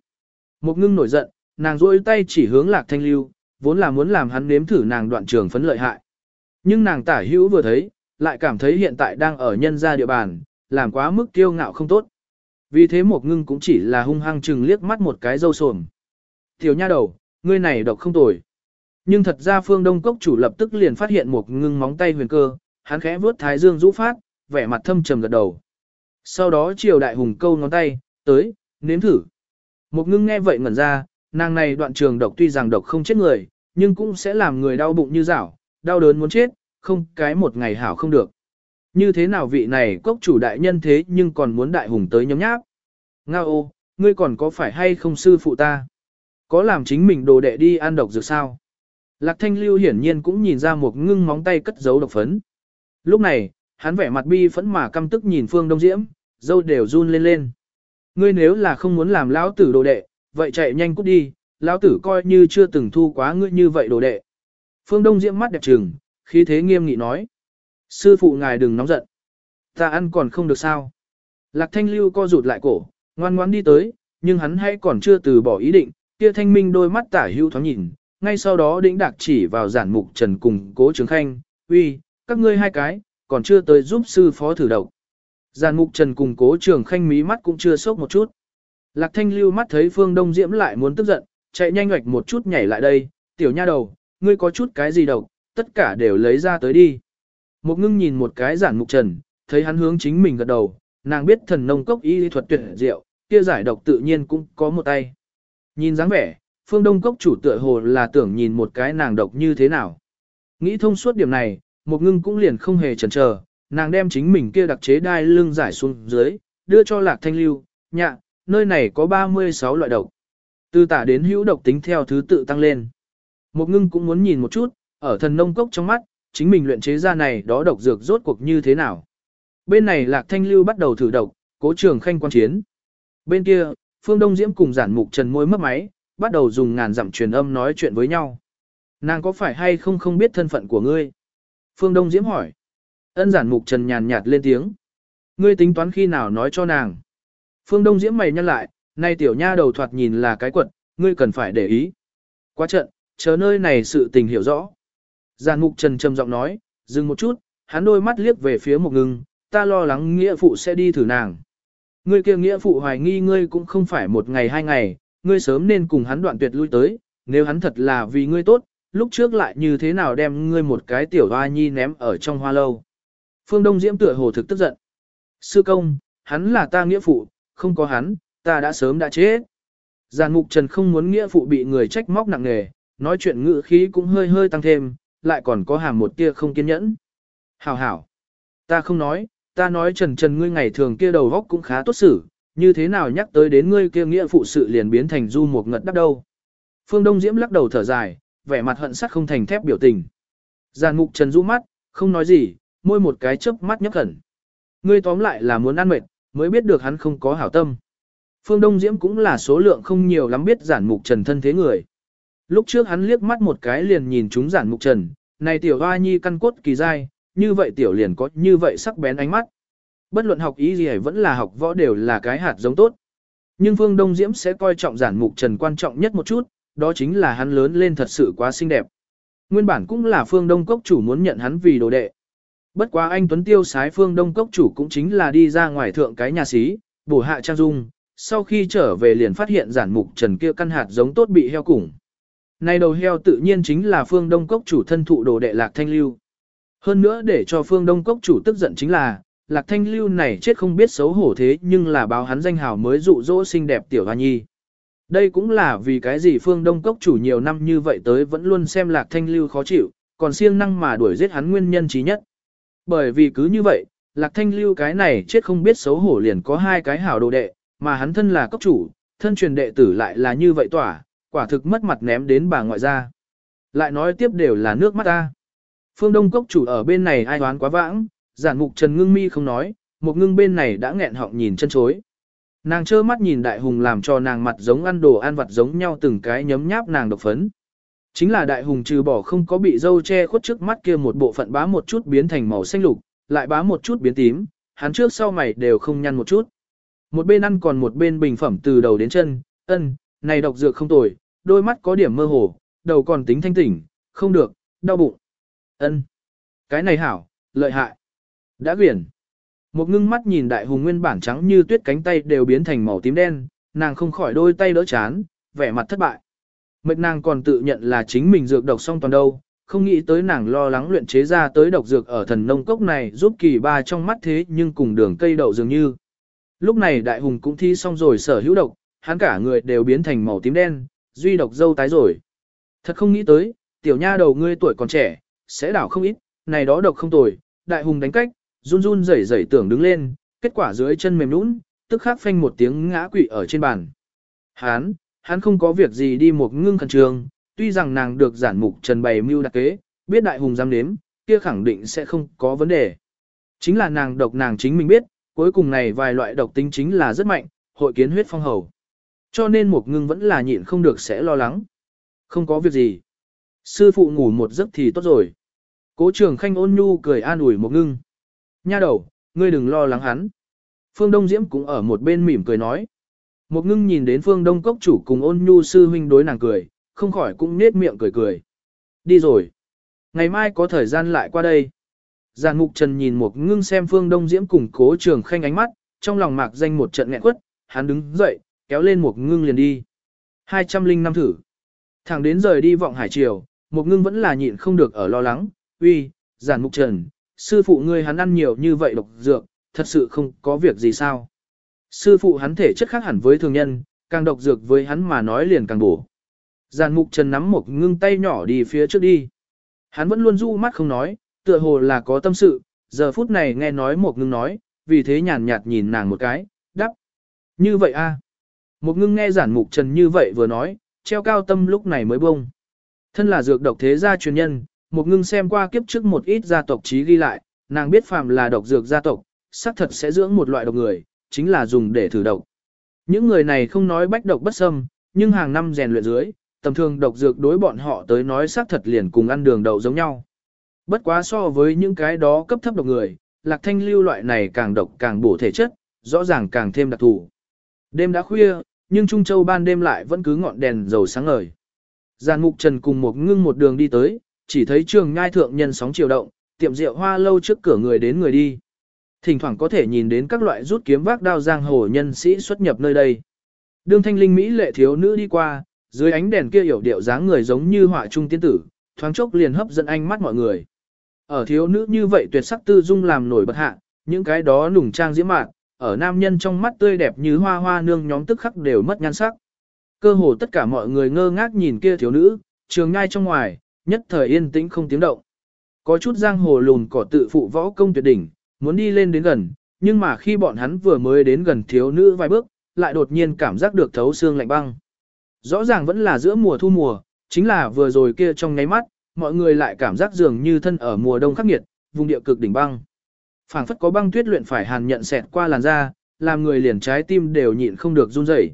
Một ngưng nổi giận, nàng rôi tay chỉ hướng lạc thanh lưu, vốn là muốn làm hắn nếm thử nàng đoạn trường phấn lợi hại. Nhưng nàng tả hữu vừa thấy, lại cảm thấy hiện tại đang ở nhân gia địa bàn, làm quá mức kiêu ngạo không tốt. Vì thế một ngưng cũng chỉ là hung hăng chừng liếc mắt một cái dâu sồm. Tiểu nha đầu, ngươi này độc không tồi. Nhưng thật ra phương đông cốc chủ lập tức liền phát hiện một ngưng móng tay huyền cơ, hắn khẽ vuốt thái dương rũ phát, vẻ mặt thâm trầm gật đầu. Sau đó triều đại hùng câu ngón tay, tới, nếm thử. Một ngưng nghe vậy ngẩn ra, nàng này đoạn trường độc tuy rằng độc không chết người, nhưng cũng sẽ làm người đau bụng như rảo, đau đớn muốn chết, không cái một ngày hảo không được. Như thế nào vị này cốc chủ đại nhân thế nhưng còn muốn đại hùng tới nhóm nháp. Nga ô, ngươi còn có phải hay không sư phụ ta? Có làm chính mình đồ đệ đi ăn độc dược sao? Lạc thanh lưu hiển nhiên cũng nhìn ra một ngưng móng tay cất giấu độc phấn. Lúc này, hắn vẻ mặt bi phẫn mà căm tức nhìn phương đông diễm, dâu đều run lên lên. Ngươi nếu là không muốn làm lão tử đồ đệ, vậy chạy nhanh cút đi, lão tử coi như chưa từng thu quá ngươi như vậy đồ đệ. Phương Đông Diễm mắt đẹp trừng, khí thế nghiêm nghị nói. Sư phụ ngài đừng nóng giận. Ta ăn còn không được sao. Lạc thanh lưu co rụt lại cổ, ngoan ngoãn đi tới, nhưng hắn hay còn chưa từ bỏ ý định, kia thanh minh đôi mắt tả hưu thoáng nhìn, ngay sau đó đĩnh đạc chỉ vào giản mục trần cùng cố trường khanh, uy, các ngươi hai cái, còn chưa tới giúp sư phó thử độc. Giản mục trần cùng cố trường khanh mí mắt cũng chưa sốc một chút. Lạc thanh lưu mắt thấy phương đông diễm lại muốn tức giận, chạy nhanh hoạch một chút nhảy lại đây, tiểu nha đầu, ngươi có chút cái gì độc, tất cả đều lấy ra tới đi. Một ngưng nhìn một cái giản mục trần, thấy hắn hướng chính mình gật đầu, nàng biết thần nông cốc y thuật tuyệt diệu, kia giải độc tự nhiên cũng có một tay. Nhìn dáng vẻ, phương đông cốc chủ tựa hồ là tưởng nhìn một cái nàng độc như thế nào. Nghĩ thông suốt điểm này, một ngưng cũng liền không hề chần chờ, nàng đem chính mình kia đặc chế đai lưng giải xuống dưới, đưa cho lạc thanh lưu, nhạ, nơi này có 36 loại độc. Từ tả đến hữu độc tính theo thứ tự tăng lên. Một ngưng cũng muốn nhìn một chút, ở thần nông cốc trong mắt, chính mình luyện chế ra này đó độc dược rốt cuộc như thế nào. Bên này Lạc Thanh Lưu bắt đầu thử độc, cố trường khanh quan chiến. Bên kia, Phương Đông Diễm cùng giản mục trần môi mất máy, bắt đầu dùng ngàn dặm truyền âm nói chuyện với nhau. Nàng có phải hay không không biết thân phận của ngươi? Phương Đông Diễm hỏi. Ân giản mục trần nhàn nhạt lên tiếng. Ngươi tính toán khi nào nói cho nàng. Phương Đông Diễm mày nhăn lại, nay tiểu nha đầu thoạt nhìn là cái quật, ngươi cần phải để ý. Quá trận, chờ nơi này sự tình hiểu rõ. Giản mục trần trầm giọng nói, dừng một chút, hắn đôi mắt liếc về phía một ngưng, ta lo lắng nghĩa phụ sẽ đi thử nàng. Ngươi kia nghĩa phụ hoài nghi ngươi cũng không phải một ngày hai ngày, ngươi sớm nên cùng hắn đoạn tuyệt lui tới, nếu hắn thật là vì ngươi tốt, lúc trước lại như thế nào đem ngươi một cái tiểu hoa nhi ném ở trong hoa lâu. Phương Đông Diễm tựa hồ thực tức giận. Sư công, hắn là ta nghĩa phụ, không có hắn, ta đã sớm đã chết. Giàn Mục Trần không muốn nghĩa phụ bị người trách móc nặng nề, nói chuyện ngữ khí cũng hơi hơi tăng thêm, lại còn có hàm một tia không kiên nhẫn. Hảo hảo, ta không nói, ta nói Trần Trần ngươi ngày thường kia đầu góc cũng khá tốt xử, như thế nào nhắc tới đến ngươi kia nghĩa phụ sự liền biến thành du một ngật đắp đâu. Phương Đông Diễm lắc đầu thở dài, vẻ mặt hận sắc không thành thép biểu tình. Giàn Mục Trần rũ mắt, không nói gì, môi một cái chớp mắt nhấp khẩn. Ngươi tóm lại là muốn ăn mệt, mới biết được hắn không có hảo tâm. Phương Đông Diễm cũng là số lượng không nhiều lắm biết giản mục trần thân thế người. Lúc trước hắn liếc mắt một cái liền nhìn chúng giản mục trần, này tiểu hoa nhi căn cốt kỳ dai, như vậy tiểu liền có như vậy sắc bén ánh mắt. Bất luận học ý gì hay vẫn là học võ đều là cái hạt giống tốt. Nhưng Phương Đông Diễm sẽ coi trọng giản mục trần quan trọng nhất một chút, đó chính là hắn lớn lên thật sự quá xinh đẹp. Nguyên bản cũng là Phương Đông Cốc chủ muốn nhận hắn vì đồ đệ. Bất quá anh Tuấn Tiêu sái Phương Đông Cốc chủ cũng chính là đi ra ngoài thượng cái nhà xí, bổ hạ trang dung, sau khi trở về liền phát hiện giản mục trần kia căn hạt giống tốt bị heo củng. Này đầu heo tự nhiên chính là Phương Đông Cốc chủ thân thụ đồ đệ Lạc Thanh Lưu. Hơn nữa để cho Phương Đông Cốc chủ tức giận chính là, Lạc Thanh Lưu này chết không biết xấu hổ thế nhưng là báo hắn danh hào mới dụ dỗ xinh đẹp tiểu hoa nhi. Đây cũng là vì cái gì Phương Đông Cốc chủ nhiều năm như vậy tới vẫn luôn xem Lạc Thanh Lưu khó chịu, còn siêng năng mà đuổi giết hắn nguyên nhân trí nhất. Bởi vì cứ như vậy, Lạc Thanh Lưu cái này chết không biết xấu hổ liền có hai cái hảo đồ đệ, mà hắn thân là cấp chủ, thân truyền đệ tử lại là như vậy tỏa, quả thực mất mặt ném đến bà ngoại ra. Lại nói tiếp đều là nước mắt ta. Phương Đông cốc chủ ở bên này ai đoán quá vãng, giản mục Trần Ngưng Mi không nói, một ngưng bên này đã nghẹn họng nhìn chân chối. Nàng trơ mắt nhìn đại hùng làm cho nàng mặt giống ăn đồ ăn vặt giống nhau từng cái nhấm nháp nàng độc phấn. Chính là đại hùng trừ bỏ không có bị dâu che khuất trước mắt kia một bộ phận bá một chút biến thành màu xanh lục, lại bá một chút biến tím, hắn trước sau mày đều không nhăn một chút. Một bên ăn còn một bên bình phẩm từ đầu đến chân, ân, này độc dược không tồi, đôi mắt có điểm mơ hồ, đầu còn tính thanh tỉnh, không được, đau bụng. ân, cái này hảo, lợi hại. Đã quyển. Một ngưng mắt nhìn đại hùng nguyên bản trắng như tuyết cánh tay đều biến thành màu tím đen, nàng không khỏi đôi tay đỡ chán, vẻ mặt thất bại. Mệt nàng còn tự nhận là chính mình dược độc xong toàn đâu, không nghĩ tới nàng lo lắng luyện chế ra tới độc dược ở thần nông cốc này giúp kỳ ba trong mắt thế nhưng cùng đường cây đậu dường như. Lúc này đại hùng cũng thi xong rồi sở hữu độc, hắn cả người đều biến thành màu tím đen, duy độc dâu tái rồi. Thật không nghĩ tới, tiểu nha đầu ngươi tuổi còn trẻ, sẽ đảo không ít, này đó độc không tồi, đại hùng đánh cách, run run rẩy rẩy tưởng đứng lên, kết quả dưới chân mềm nũng, tức khắc phanh một tiếng ngã quỵ ở trên bàn. Hán hắn không có việc gì đi một ngưng khẩn trường, tuy rằng nàng được giản mục trần bày mưu đặc kế, biết đại hùng dám nếm, kia khẳng định sẽ không có vấn đề. Chính là nàng độc nàng chính mình biết, cuối cùng này vài loại độc tính chính là rất mạnh, hội kiến huyết phong hầu. Cho nên một ngưng vẫn là nhịn không được sẽ lo lắng. Không có việc gì. Sư phụ ngủ một giấc thì tốt rồi. Cố trường khanh ôn nhu cười an ủi một ngưng. Nha đầu, ngươi đừng lo lắng hắn. Phương Đông Diễm cũng ở một bên mỉm cười nói. Một ngưng nhìn đến Phương Đông Cốc chủ cùng ôn nhu sư huynh đối nàng cười, không khỏi cũng nết miệng cười cười. Đi rồi. Ngày mai có thời gian lại qua đây. Giàn Mục Trần nhìn một ngưng xem Phương Đông Diễm cùng cố trường khanh ánh mắt, trong lòng mạc danh một trận nghẹn quất, hắn đứng dậy, kéo lên một ngưng liền đi. 205 thử. Thẳng đến rời đi vọng hải triều, một ngưng vẫn là nhịn không được ở lo lắng, uy, giản mục trần, sư phụ ngươi hắn ăn nhiều như vậy độc dược, thật sự không có việc gì sao. Sư phụ hắn thể chất khác hẳn với thường nhân, càng độc dược với hắn mà nói liền càng bổ. Giản mục trần nắm một ngưng tay nhỏ đi phía trước đi. Hắn vẫn luôn du mắt không nói, tựa hồ là có tâm sự, giờ phút này nghe nói một ngưng nói, vì thế nhàn nhạt nhìn nàng một cái, đắp. Như vậy a à. Một ngưng nghe giản mục trần như vậy vừa nói, treo cao tâm lúc này mới bông. Thân là dược độc thế gia truyền nhân, một ngưng xem qua kiếp trước một ít gia tộc trí ghi lại, nàng biết phàm là độc dược gia tộc, xác thật sẽ dưỡng một loại độc người, chính là dùng để thử độc. Những người này không nói bách độc bất xâm, nhưng hàng năm rèn luyện dưới, tầm thường độc dược đối bọn họ tới nói xác thật liền cùng ăn đường đậu giống nhau. Bất quá so với những cái đó cấp thấp độc người, lạc thanh lưu loại này càng độc càng bổ thể chất, rõ ràng càng thêm đặc thù. Đêm đã khuya, nhưng Trung Châu ban đêm lại vẫn cứ ngọn đèn dầu sáng ngời. Giàn Mục Trần cùng một ngưng một đường đi tới, chỉ thấy trường ngai thượng nhân sóng chiều động, tiệm rượu hoa lâu trước cửa người đến người đi. Thỉnh thoảng có thể nhìn đến các loại rút kiếm vác đao giang hồ nhân sĩ xuất nhập nơi đây. Đương thanh linh Mỹ lệ thiếu nữ đi qua, dưới ánh đèn kia hiểu điệu dáng người giống như họa trung tiên tử, thoáng chốc liền hấp dẫn ánh mắt mọi người. Ở thiếu nữ như vậy tuyệt sắc tư dung làm nổi bật hạ, những cái đó nùng trang diễm mạn, ở nam nhân trong mắt tươi đẹp như hoa hoa nương nhóm tức khắc đều mất nhan sắc. Cơ hồ tất cả mọi người ngơ ngác nhìn kia thiếu nữ, trường ngai trong ngoài, nhất thời yên tĩnh không tiếng động. Có chút giang hồ lùn cỏ tự phụ võ công tuyệt đỉnh, muốn đi lên đến gần, nhưng mà khi bọn hắn vừa mới đến gần thiếu nữ vài bước, lại đột nhiên cảm giác được thấu xương lạnh băng. Rõ ràng vẫn là giữa mùa thu mùa, chính là vừa rồi kia trong nháy mắt, mọi người lại cảm giác dường như thân ở mùa đông khắc nghiệt, vùng địa cực đỉnh băng. Phảng phất có băng tuyết luyện phải hàn nhận xẹt qua làn da, làm người liền trái tim đều nhịn không được run rẩy.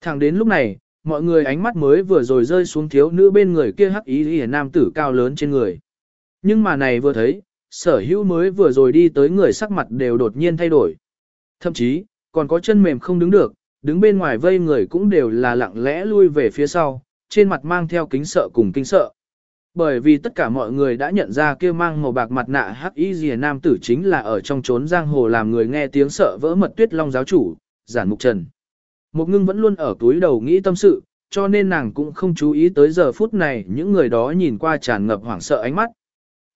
Thẳng đến lúc này, mọi người ánh mắt mới vừa rồi rơi xuống thiếu nữ bên người kia hắc ý y nam tử cao lớn trên người. Nhưng mà này vừa thấy, sở hữu mới vừa rồi đi tới người sắc mặt đều đột nhiên thay đổi. Thậm chí, còn có chân mềm không đứng được, đứng bên ngoài vây người cũng đều là lặng lẽ lui về phía sau, trên mặt mang theo kính sợ cùng kinh sợ. Bởi vì tất cả mọi người đã nhận ra kia mang màu bạc mặt nạ hắc y rìa nam tử chính là ở trong trốn giang hồ làm người nghe tiếng sợ vỡ mật tuyết long giáo chủ, giản mục trần. Một ngưng vẫn luôn ở túi đầu nghĩ tâm sự, cho nên nàng cũng không chú ý tới giờ phút này những người đó nhìn qua tràn ngập hoảng sợ ánh mắt.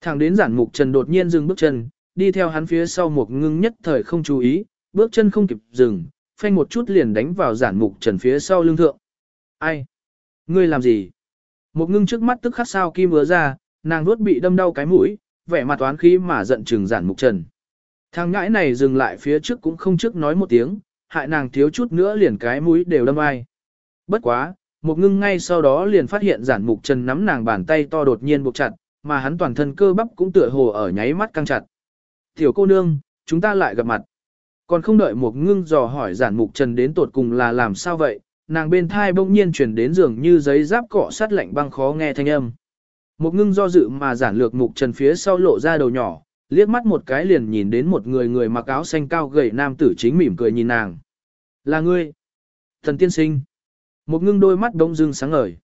Thẳng đến giản mục trần đột nhiên dừng bước chân, đi theo hắn phía sau một ngưng nhất thời không chú ý, bước chân không kịp dừng, phanh một chút liền đánh vào giản mục trần phía sau lưng thượng. Ai? Ngươi làm gì? Một ngưng trước mắt tức khắc sao kim vừa ra, nàng nuốt bị đâm đau cái mũi, vẻ mặt toán khí mà giận trừng giản mục trần. Thằng ngãi này dừng lại phía trước cũng không trước nói một tiếng, hại nàng thiếu chút nữa liền cái mũi đều đâm ai. Bất quá, một ngưng ngay sau đó liền phát hiện giản mục trần nắm nàng bàn tay to đột nhiên buộc chặt, mà hắn toàn thân cơ bắp cũng tựa hồ ở nháy mắt căng chặt. Tiểu cô nương, chúng ta lại gặp mặt. Còn không đợi một ngưng dò hỏi giản mục trần đến tột cùng là làm sao vậy, nàng bên thai bỗng nhiên chuyển đến giường như giấy giáp cọ sắt lạnh băng khó nghe thanh âm. Một ngưng do dự mà giản lược mục trần phía sau lộ ra đầu nhỏ, liếc mắt một cái liền nhìn đến một người người mặc áo xanh cao gầy nam tử chính mỉm cười nhìn nàng. Là ngươi. Thần tiên sinh. Một ngưng đôi mắt đông dưng sáng ngời.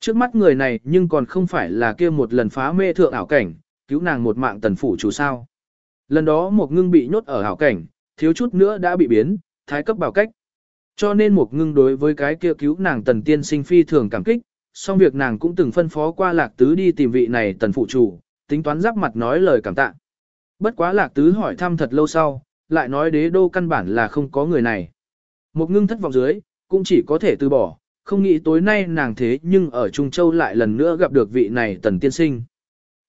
Trước mắt người này nhưng còn không phải là kia một lần phá mê thượng ảo cảnh, cứu nàng một mạng tần phủ chủ sao. Lần đó một ngưng bị nhốt ở ảo cảnh, thiếu chút nữa đã bị biến, thái cấp bảo cách. Cho nên một ngưng đối với cái kia cứu nàng tần tiên sinh phi thường cảm kích, song việc nàng cũng từng phân phó qua lạc tứ đi tìm vị này tần phụ chủ, tính toán giáp mặt nói lời cảm tạ. Bất quá lạc tứ hỏi thăm thật lâu sau, lại nói đế đô căn bản là không có người này. Một ngưng thất vọng dưới, cũng chỉ có thể từ bỏ, không nghĩ tối nay nàng thế nhưng ở Trung Châu lại lần nữa gặp được vị này tần tiên sinh.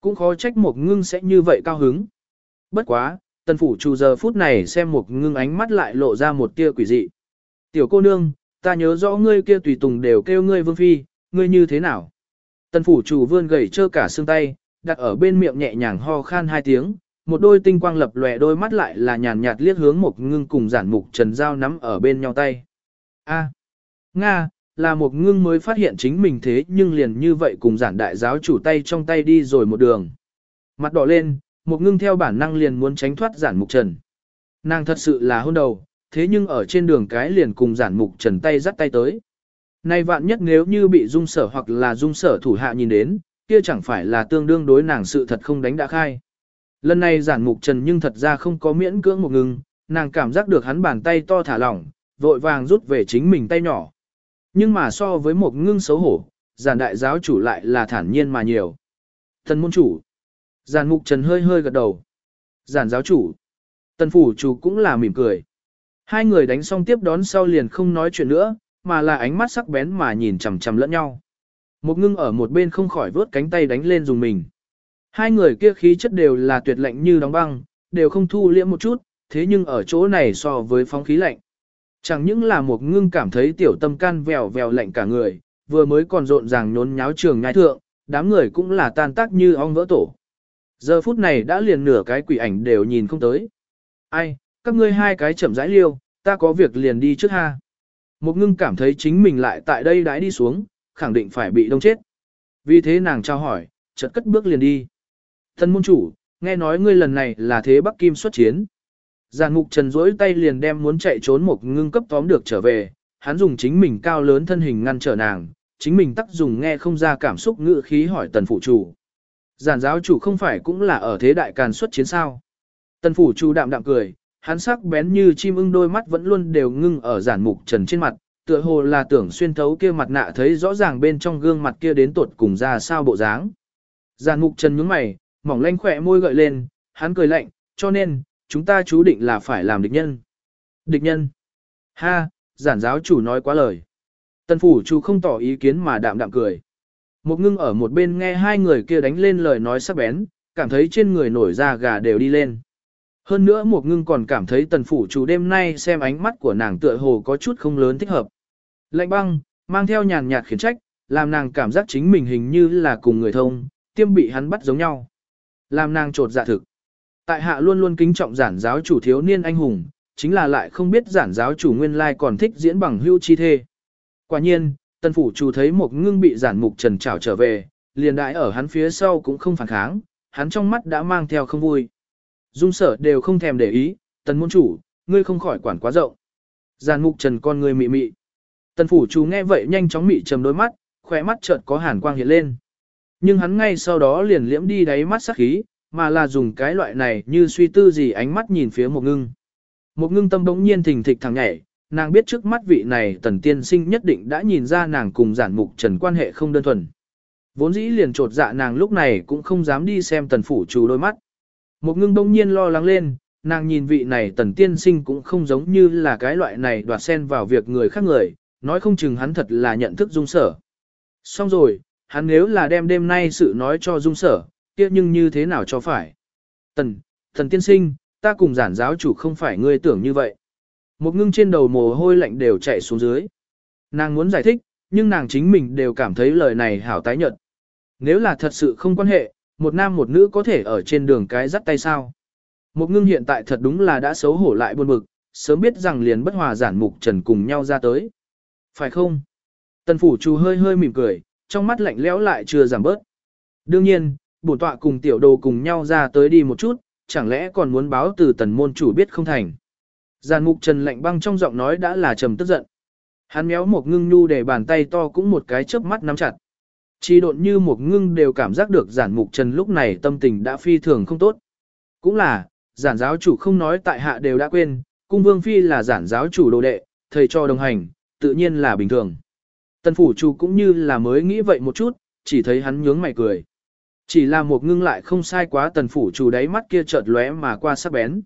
Cũng khó trách một ngưng sẽ như vậy cao hứng. Bất quá, tần phủ chủ giờ phút này xem một ngưng ánh mắt lại lộ ra một tia quỷ dị. Tiểu cô nương, ta nhớ rõ ngươi kia tùy tùng đều kêu ngươi vương phi, ngươi như thế nào? Tần phủ chủ vươn gầy trơ cả xương tay, đặt ở bên miệng nhẹ nhàng ho khan hai tiếng, một đôi tinh quang lập lòe đôi mắt lại là nhàn nhạt liếc hướng một ngưng cùng giản mục trần giao nắm ở bên nhau tay. A, Nga, là một ngưng mới phát hiện chính mình thế nhưng liền như vậy cùng giản đại giáo chủ tay trong tay đi rồi một đường. Mặt đỏ lên, một ngưng theo bản năng liền muốn tránh thoát giản mục trần. Nàng thật sự là hôn đầu, thế nhưng ở trên đường cái liền cùng giản mục trần tay dắt tay tới. Nay vạn nhất nếu như bị dung sở hoặc là dung sở thủ hạ nhìn đến, kia chẳng phải là tương đương đối nàng sự thật không đánh đã khai. Lần này giản mục trần nhưng thật ra không có miễn cưỡng một ngừng, nàng cảm giác được hắn bàn tay to thả lỏng, vội vàng rút về chính mình tay nhỏ. Nhưng mà so với một ngưng xấu hổ, giản đại giáo chủ lại là thản nhiên mà nhiều. Thần môn chủ. Giản mục trần hơi hơi gật đầu. Giản giáo chủ. Tần phủ chủ cũng là mỉm cười. Hai người đánh xong tiếp đón sau liền không nói chuyện nữa, mà là ánh mắt sắc bén mà nhìn chằm chằm lẫn nhau. Một ngưng ở một bên không khỏi vớt cánh tay đánh lên dùng mình. Hai người kia khí chất đều là tuyệt lạnh như đóng băng, đều không thu liễm một chút, thế nhưng ở chỗ này so với phóng khí lạnh. Chẳng những là một ngưng cảm thấy tiểu tâm can vèo vèo lạnh cả người, vừa mới còn rộn ràng nhốn nháo trường ngai thượng, đám người cũng là tan tác như ong vỡ tổ. Giờ phút này đã liền nửa cái quỷ ảnh đều nhìn không tới. Ai, các ngươi hai cái chậm rãi liêu, ta có việc liền đi trước ha. Một ngưng cảm thấy chính mình lại tại đây đãi đi xuống, khẳng định phải bị đông chết. Vì thế nàng trao hỏi, chợt cất bước liền đi. Thân môn chủ, nghe nói ngươi lần này là thế Bắc Kim xuất chiến. Giàn mục trần rỗi tay liền đem muốn chạy trốn một ngưng cấp tóm được trở về, hắn dùng chính mình cao lớn thân hình ngăn trở nàng, chính mình tắc dùng nghe không ra cảm xúc ngữ khí hỏi tần phụ chủ. Giản giáo chủ không phải cũng là ở thế đại càn xuất chiến sao. Tần phủ chủ đạm đạm cười, hắn sắc bén như chim ưng đôi mắt vẫn luôn đều ngưng ở giản mục trần trên mặt, tựa hồ là tưởng xuyên thấu kia mặt nạ thấy rõ ràng bên trong gương mặt kia đến tột cùng ra sao bộ dáng. Giản mục trần nhướng mày, mỏng lanh khỏe môi gợi lên, hắn cười lạnh, cho nên, chúng ta chú định là phải làm địch nhân. Địch nhân. Ha, giản giáo chủ nói quá lời. Tần phủ chủ không tỏ ý kiến mà đạm đạm cười. Một ngưng ở một bên nghe hai người kia đánh lên lời nói sắc bén, cảm thấy trên người nổi da gà đều đi lên. Hơn nữa một ngưng còn cảm thấy tần phủ chủ đêm nay xem ánh mắt của nàng tựa hồ có chút không lớn thích hợp. Lạnh băng, mang theo nhàn nhạt khiển trách, làm nàng cảm giác chính mình hình như là cùng người thông, tiêm bị hắn bắt giống nhau. Làm nàng trột dạ thực. Tại hạ luôn luôn kính trọng giản giáo chủ thiếu niên anh hùng, chính là lại không biết giản giáo chủ nguyên lai còn thích diễn bằng hưu chi thê. Quả nhiên, tân phủ chủ thấy một ngưng bị giản mục trần trảo trở về, liền đại ở hắn phía sau cũng không phản kháng, hắn trong mắt đã mang theo không vui. Dung sở đều không thèm để ý, tần môn chủ, ngươi không khỏi quản quá rộng. Giản mục trần con ngươi mị mị. Tần phủ chủ nghe vậy nhanh chóng mị trầm đôi mắt, khỏe mắt chợt có hàn quang hiện lên. Nhưng hắn ngay sau đó liền liễm đi đáy mắt sắc khí, mà là dùng cái loại này như suy tư gì ánh mắt nhìn phía một ngưng. Một ngưng tâm bỗng nhiên thình thịch thẳng nhảy, nàng biết trước mắt vị này tần tiên sinh nhất định đã nhìn ra nàng cùng giản mục trần quan hệ không đơn thuần. Vốn dĩ liền trột dạ nàng lúc này cũng không dám đi xem tần phủ chủ đôi mắt. Một ngưng bỗng nhiên lo lắng lên, nàng nhìn vị này tần tiên sinh cũng không giống như là cái loại này đoạt xen vào việc người khác người, nói không chừng hắn thật là nhận thức dung sở. Xong rồi, hắn nếu là đem đêm nay sự nói cho dung sở, kia nhưng như thế nào cho phải. Tần, thần tiên sinh, ta cùng giản giáo chủ không phải ngươi tưởng như vậy. Một ngưng trên đầu mồ hôi lạnh đều chạy xuống dưới. Nàng muốn giải thích, nhưng nàng chính mình đều cảm thấy lời này hảo tái nhợt. Nếu là thật sự không quan hệ, một nam một nữ có thể ở trên đường cái dắt tay sao. Một ngưng hiện tại thật đúng là đã xấu hổ lại buồn bực, sớm biết rằng liền bất hòa giản mục trần cùng nhau ra tới. Phải không? Tần phủ chú hơi hơi mỉm cười, trong mắt lạnh lẽo lại chưa giảm bớt. Đương nhiên, bổn tọa cùng tiểu đồ cùng nhau ra tới đi một chút, chẳng lẽ còn muốn báo từ tần môn chủ biết không thành. Giàn mục trần lạnh băng trong giọng nói đã là trầm tức giận. Hắn méo một ngưng nhu để bàn tay to cũng một cái chớp mắt nắm chặt. Chỉ độn như một ngưng đều cảm giác được giản mục trần lúc này tâm tình đã phi thường không tốt. Cũng là, giản giáo chủ không nói tại hạ đều đã quên, cung vương phi là giản giáo chủ đồ đệ, thầy cho đồng hành, tự nhiên là bình thường. tân phủ chủ cũng như là mới nghĩ vậy một chút, chỉ thấy hắn nhướng mày cười. Chỉ là một ngưng lại không sai quá tần phủ chủ đáy mắt kia chợt lóe mà qua sắc bén.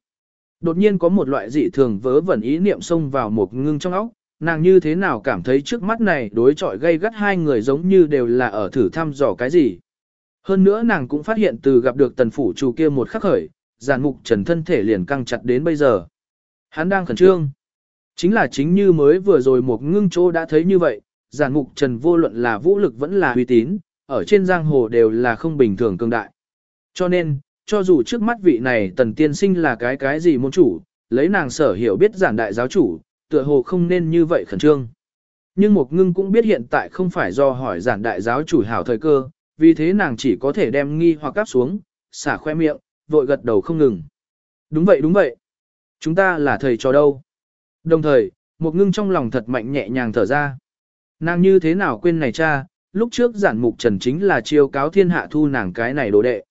Đột nhiên có một loại dị thường vớ vẩn ý niệm xông vào một ngưng trong óc, nàng như thế nào cảm thấy trước mắt này đối chọi gây gắt hai người giống như đều là ở thử thăm dò cái gì. Hơn nữa nàng cũng phát hiện từ gặp được tần phủ chủ kia một khắc khởi, giàn mục trần thân thể liền căng chặt đến bây giờ. Hắn đang khẩn trương. Chính là chính như mới vừa rồi một ngưng chỗ đã thấy như vậy, giàn mục trần vô luận là vũ lực vẫn là uy tín, ở trên giang hồ đều là không bình thường cường đại. Cho nên, cho dù trước mắt vị này tần tiên sinh là cái cái gì môn chủ, lấy nàng sở hiểu biết giản đại giáo chủ, tựa hồ không nên như vậy khẩn trương. Nhưng một ngưng cũng biết hiện tại không phải do hỏi giản đại giáo chủ hảo thời cơ, vì thế nàng chỉ có thể đem nghi hoặc cắp xuống, xả khoe miệng, vội gật đầu không ngừng. Đúng vậy đúng vậy. Chúng ta là thầy trò đâu. Đồng thời, một ngưng trong lòng thật mạnh nhẹ nhàng thở ra. Nàng như thế nào quên này cha, lúc trước giản mục trần chính là chiêu cáo thiên hạ thu nàng cái này đồ đệ.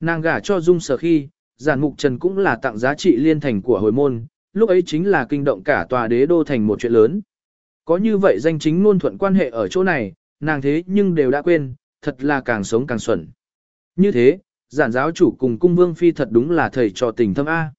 Nàng gả cho dung sở khi, giản mục trần cũng là tặng giá trị liên thành của hồi môn, lúc ấy chính là kinh động cả tòa đế đô thành một chuyện lớn. Có như vậy danh chính ngôn thuận quan hệ ở chỗ này, nàng thế nhưng đều đã quên, thật là càng sống càng xuẩn. Như thế, giản giáo chủ cùng cung vương phi thật đúng là thầy trò tình thâm A.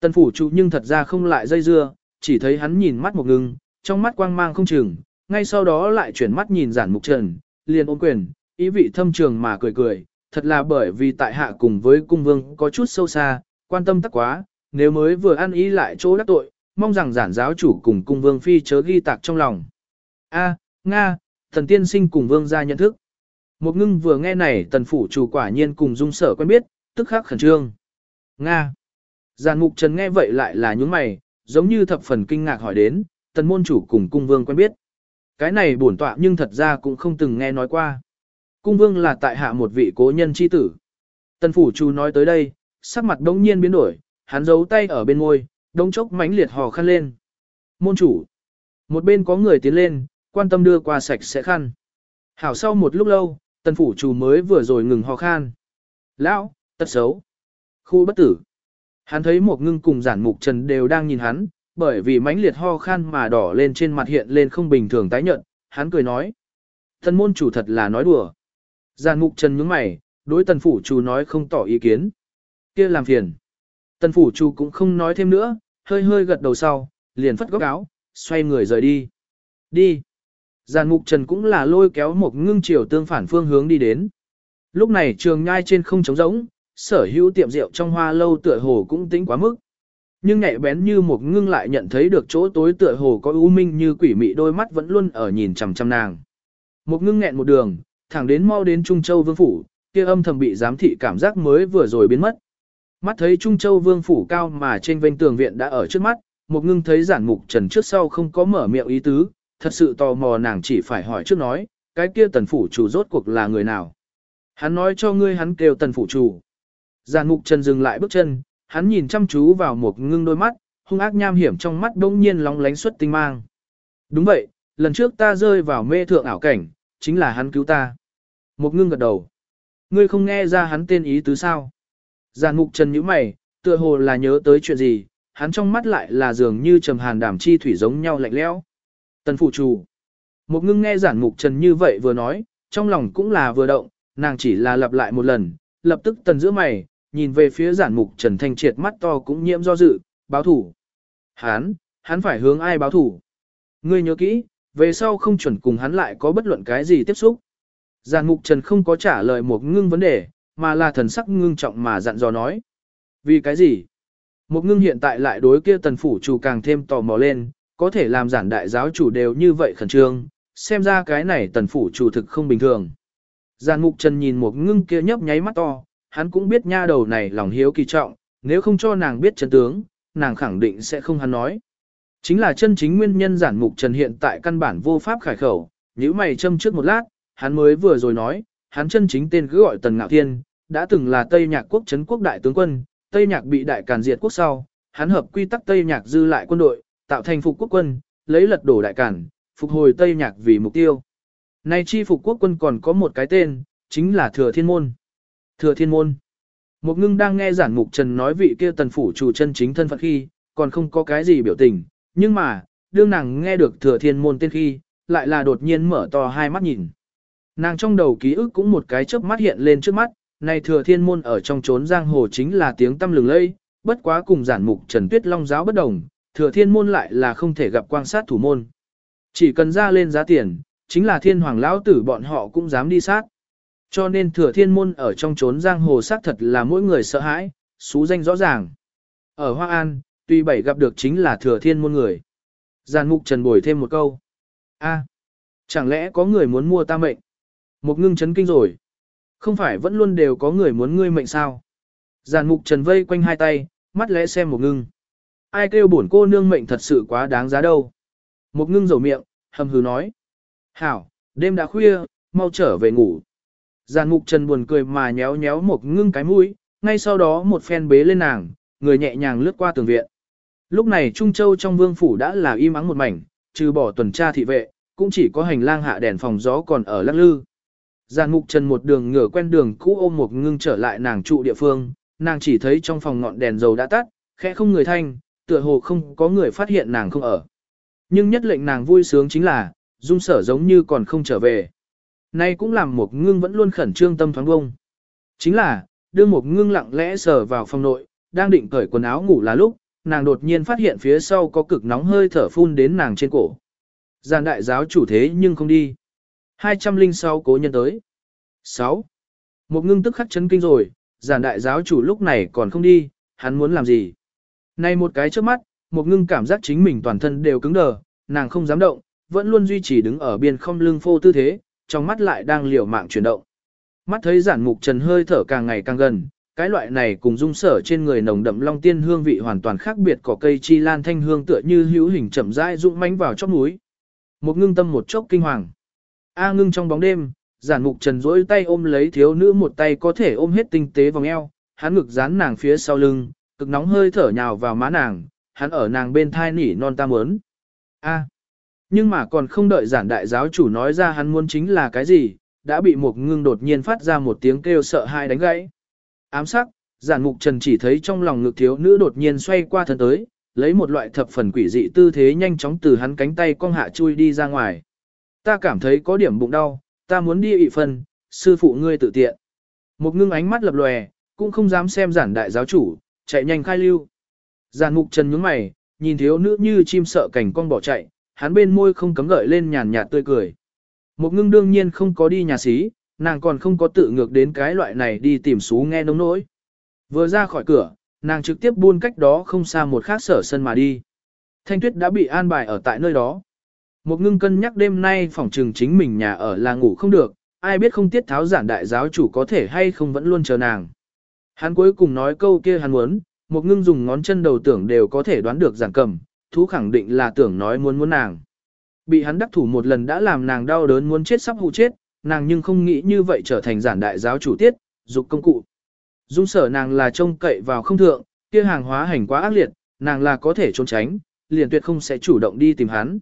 Tân phủ chủ nhưng thật ra không lại dây dưa, chỉ thấy hắn nhìn mắt một ngưng, trong mắt quang mang không chừng, ngay sau đó lại chuyển mắt nhìn giản mục trần, liền ôm quyền, ý vị thâm trường mà cười cười, thật là bởi vì tại hạ cùng với cung vương có chút sâu xa, quan tâm tắc quá, nếu mới vừa ăn ý lại chỗ đắc tội, mong rằng giản giáo chủ cùng cung vương phi chớ ghi tạc trong lòng. A, Nga, thần tiên sinh cùng vương ra nhận thức. Một ngưng vừa nghe này tần phủ chủ quả nhiên cùng dung sở quen biết, tức khắc khẩn trương. Nga. Giàn mục trần nghe vậy lại là những mày, giống như thập phần kinh ngạc hỏi đến, tần môn chủ cùng cung vương quen biết cái này bổn tọa nhưng thật ra cũng không từng nghe nói qua. Cung vương là tại hạ một vị cố nhân chi tử. Tần phủ chủ nói tới đây, sắc mặt đống nhiên biến đổi, hắn giấu tay ở bên môi, đống chốc mãnh liệt hò khăn lên. Môn chủ. Một bên có người tiến lên, quan tâm đưa qua sạch sẽ khăn. Hảo sau một lúc lâu, tần phủ chủ mới vừa rồi ngừng hò khan. Lão, tật xấu. Khu bất tử. Hắn thấy một ngưng cùng giản mục trần đều đang nhìn hắn, bởi vì mãnh liệt ho khan mà đỏ lên trên mặt hiện lên không bình thường tái nhợt, hắn cười nói. Tần môn chủ thật là nói đùa. Giàn mục trần nhướng mày, đối tần phủ chủ nói không tỏ ý kiến. kia làm phiền. Tần phủ chủ cũng không nói thêm nữa, hơi hơi gật đầu sau, liền phất góc áo, xoay người rời đi. Đi. Giàn mục trần cũng là lôi kéo một ngưng chiều tương phản phương hướng đi đến. Lúc này trường nhai trên không trống rỗng, sở hữu tiệm rượu trong hoa lâu tựa hồ cũng tính quá mức. Nhưng nhạy bén như một ngưng lại nhận thấy được chỗ tối tựa hồ có u minh như quỷ mị đôi mắt vẫn luôn ở nhìn chằm chằm nàng. Một ngưng nghẹn một đường, thẳng đến mau đến Trung Châu Vương Phủ, kia âm thầm bị giám thị cảm giác mới vừa rồi biến mất. Mắt thấy Trung Châu Vương Phủ cao mà trên vênh tường viện đã ở trước mắt, một ngưng thấy giản mục trần trước sau không có mở miệng ý tứ, thật sự tò mò nàng chỉ phải hỏi trước nói, cái kia tần phủ chủ rốt cuộc là người nào. Hắn nói cho ngươi hắn kêu tần phủ chủ. Giàn mục trần dừng lại bước chân, hắn nhìn chăm chú vào một ngưng đôi mắt, hung ác nham hiểm trong mắt bỗng nhiên lóng lánh xuất tinh mang. Đúng vậy, lần trước ta rơi vào mê thượng ảo cảnh, chính là hắn cứu ta. Một ngưng gật đầu. Ngươi không nghe ra hắn tên ý tứ sao? Giàn mục trần nhíu mày, tựa hồ là nhớ tới chuyện gì, hắn trong mắt lại là dường như trầm hàn đảm chi thủy giống nhau lạnh lẽo. Tần phụ chủ. Một ngưng nghe giản mục trần như vậy vừa nói, trong lòng cũng là vừa động, nàng chỉ là lặp lại một lần, lập tức tần giữa mày, nhìn về phía giản mục trần thanh triệt mắt to cũng nhiễm do dự, báo thủ. Hắn, hắn phải hướng ai báo thủ? Ngươi nhớ kỹ, về sau không chuẩn cùng hắn lại có bất luận cái gì tiếp xúc. Giản mục trần không có trả lời một ngưng vấn đề, mà là thần sắc ngưng trọng mà dặn dò nói. Vì cái gì? Một ngưng hiện tại lại đối kia tần phủ chủ càng thêm tò mò lên, có thể làm giản đại giáo chủ đều như vậy khẩn trương, xem ra cái này tần phủ chủ thực không bình thường. Giàn mục trần nhìn một ngưng kia nhấp nháy mắt to, hắn cũng biết nha đầu này lòng hiếu kỳ trọng, nếu không cho nàng biết chân tướng, nàng khẳng định sẽ không hắn nói. Chính là chân chính nguyên nhân giản mục trần hiện tại căn bản vô pháp khải khẩu, nếu mày châm trước một lát, hắn mới vừa rồi nói, hắn chân chính tên cứ gọi Tần Ngạo Thiên, đã từng là Tây Nhạc quốc chấn quốc đại tướng quân, Tây Nhạc bị đại càn diệt quốc sau, hắn hợp quy tắc Tây Nhạc dư lại quân đội, tạo thành phục quốc quân, lấy lật đổ đại càn, phục hồi Tây Nhạc vì mục tiêu. Nay chi phục quốc quân còn có một cái tên, chính là Thừa Thiên Môn. Thừa Thiên Môn. Một ngưng đang nghe giản mục trần nói vị kia tần phủ chủ chân chính thân phận khi, còn không có cái gì biểu tình, nhưng mà, đương nàng nghe được Thừa Thiên Môn tên khi, lại là đột nhiên mở to hai mắt nhìn. Nàng trong đầu ký ức cũng một cái chớp mắt hiện lên trước mắt, này Thừa Thiên Môn ở trong trốn giang hồ chính là tiếng tâm lừng lây, bất quá cùng giản mục Trần Tuyết Long giáo bất đồng, thừa thiên môn lại là không thể gặp quan sát thủ môn. Chỉ cần ra lên giá tiền, chính là thiên hoàng lão tử bọn họ cũng dám đi sát. Cho nên thừa thiên môn ở trong trốn giang hồ sát thật là mỗi người sợ hãi, xú danh rõ ràng. Ở Hoa An, tuy bảy gặp được chính là thừa thiên môn người. Giàn mục trần bồi thêm một câu. a chẳng lẽ có người muốn mua ta mệnh? Một ngưng chấn kinh rồi. Không phải vẫn luôn đều có người muốn ngươi mệnh sao? Giàn mục trần vây quanh hai tay, mắt lẽ xem một ngưng. Ai kêu bổn cô nương mệnh thật sự quá đáng giá đâu. Một ngưng dầu miệng, hầm hừ nói. Hảo, đêm đã khuya, mau trở về ngủ. Giàn mục trần buồn cười mà nhéo nhéo một ngưng cái mũi, ngay sau đó một phen bế lên nàng, người nhẹ nhàng lướt qua tường viện. Lúc này Trung Châu trong vương phủ đã là im ắng một mảnh, trừ bỏ tuần tra thị vệ, cũng chỉ có hành lang hạ đèn phòng gió còn ở lắc lư. Giàn mục trần một đường ngửa quen đường cũ ôm một ngưng trở lại nàng trụ địa phương, nàng chỉ thấy trong phòng ngọn đèn dầu đã tắt, khẽ không người thanh, tựa hồ không có người phát hiện nàng không ở. Nhưng nhất lệnh nàng vui sướng chính là, dung sở giống như còn không trở về. Nay cũng làm một ngưng vẫn luôn khẩn trương tâm thoáng bông. Chính là, đưa một ngưng lặng lẽ sờ vào phòng nội, đang định cởi quần áo ngủ là lúc, nàng đột nhiên phát hiện phía sau có cực nóng hơi thở phun đến nàng trên cổ. Giàn đại giáo chủ thế nhưng không đi. 206 cố nhân tới. 6. Một ngưng tức khắc chấn kinh rồi, giàn đại giáo chủ lúc này còn không đi, hắn muốn làm gì? Này một cái trước mắt, một ngưng cảm giác chính mình toàn thân đều cứng đờ, nàng không dám động, vẫn luôn duy trì đứng ở biên không lưng phô tư thế, trong mắt lại đang liều mạng chuyển động. Mắt thấy giản mục trần hơi thở càng ngày càng gần, cái loại này cùng dung sở trên người nồng đậm long tiên hương vị hoàn toàn khác biệt cỏ cây chi lan thanh hương tựa như hữu hình chậm rãi rụng mánh vào trong núi. Một ngưng tâm một chốc kinh hoàng. A à, ngưng trong bóng đêm, giản mục trần rỗi tay ôm lấy thiếu nữ một tay có thể ôm hết tinh tế vòng eo, hắn ngực dán nàng phía sau lưng, cực nóng hơi thở nhào vào má nàng, hắn ở nàng bên thai nỉ non ta muốn. A. À. Nhưng mà còn không đợi giản đại giáo chủ nói ra hắn muốn chính là cái gì, đã bị một ngưng đột nhiên phát ra một tiếng kêu sợ hãi đánh gãy. Ám sắc, giản mục trần chỉ thấy trong lòng ngực thiếu nữ đột nhiên xoay qua thân tới, lấy một loại thập phần quỷ dị tư thế nhanh chóng từ hắn cánh tay cong hạ chui đi ra ngoài. Ta cảm thấy có điểm bụng đau, ta muốn đi ị phân, sư phụ ngươi tự tiện. Một ngưng ánh mắt lập lòe, cũng không dám xem giản đại giáo chủ, chạy nhanh khai lưu. Giản mục trần nhướng mày, nhìn thiếu nữ như chim sợ cảnh con bỏ chạy, hắn bên môi không cấm gợi lên nhàn nhạt tươi cười. Một ngưng đương nhiên không có đi nhà xí, nàng còn không có tự ngược đến cái loại này đi tìm xú nghe nông nỗi. Vừa ra khỏi cửa, nàng trực tiếp buôn cách đó không xa một khác sở sân mà đi. Thanh tuyết đã bị an bài ở tại nơi đó. Một ngưng cân nhắc đêm nay phòng trừng chính mình nhà ở là ngủ không được, ai biết không tiết tháo giản đại giáo chủ có thể hay không vẫn luôn chờ nàng. Hắn cuối cùng nói câu kia hắn muốn, một ngưng dùng ngón chân đầu tưởng đều có thể đoán được giản cầm, thú khẳng định là tưởng nói muốn muốn nàng. Bị hắn đắc thủ một lần đã làm nàng đau đớn muốn chết sắp hụ chết, nàng nhưng không nghĩ như vậy trở thành giản đại giáo chủ tiết, dục công cụ. Dung sở nàng là trông cậy vào không thượng, kia hàng hóa hành quá ác liệt, nàng là có thể trốn tránh, liền tuyệt không sẽ chủ động đi tìm hắn.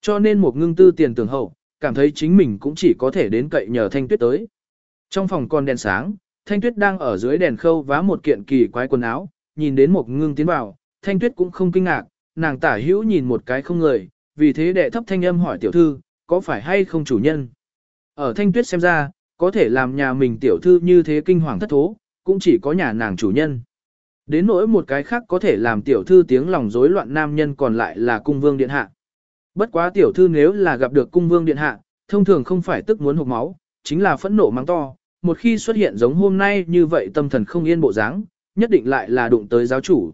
Cho nên một ngưng tư tiền tưởng hậu, cảm thấy chính mình cũng chỉ có thể đến cậy nhờ thanh tuyết tới. Trong phòng còn đèn sáng, thanh tuyết đang ở dưới đèn khâu vá một kiện kỳ quái quần áo, nhìn đến một ngưng tiến vào, thanh tuyết cũng không kinh ngạc, nàng tả hữu nhìn một cái không người, vì thế đệ thấp thanh âm hỏi tiểu thư, có phải hay không chủ nhân? Ở thanh tuyết xem ra, có thể làm nhà mình tiểu thư như thế kinh hoàng thất thố, cũng chỉ có nhà nàng chủ nhân. Đến nỗi một cái khác có thể làm tiểu thư tiếng lòng rối loạn nam nhân còn lại là cung vương điện hạ. Bất quá tiểu thư nếu là gặp được cung vương điện hạ, thông thường không phải tức muốn hụt máu, chính là phẫn nộ mắng to, một khi xuất hiện giống hôm nay như vậy tâm thần không yên bộ dáng, nhất định lại là đụng tới giáo chủ.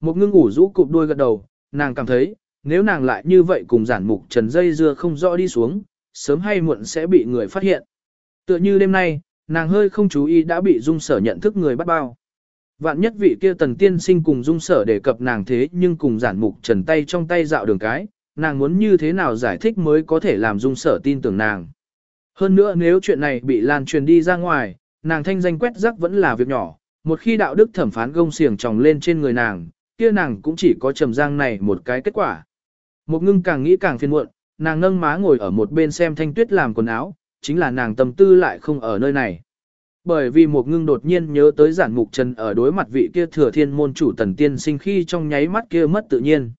Một ngưng ngủ rũ cụp đuôi gật đầu, nàng cảm thấy, nếu nàng lại như vậy cùng giản mục trần dây dưa không rõ đi xuống, sớm hay muộn sẽ bị người phát hiện. Tựa như đêm nay, nàng hơi không chú ý đã bị dung sở nhận thức người bắt bao. Vạn nhất vị kia tần tiên sinh cùng dung sở đề cập nàng thế nhưng cùng giản mục trần tay trong tay dạo đường cái, nàng muốn như thế nào giải thích mới có thể làm dung sở tin tưởng nàng. Hơn nữa nếu chuyện này bị lan truyền đi ra ngoài, nàng thanh danh quét rắc vẫn là việc nhỏ, một khi đạo đức thẩm phán gông xiềng tròng lên trên người nàng, kia nàng cũng chỉ có trầm giang này một cái kết quả. Một ngưng càng nghĩ càng phiền muộn, nàng nâng má ngồi ở một bên xem thanh tuyết làm quần áo, chính là nàng tâm tư lại không ở nơi này. Bởi vì một ngưng đột nhiên nhớ tới giản mục trần ở đối mặt vị kia thừa thiên môn chủ tần tiên sinh khi trong nháy mắt kia mất tự nhiên.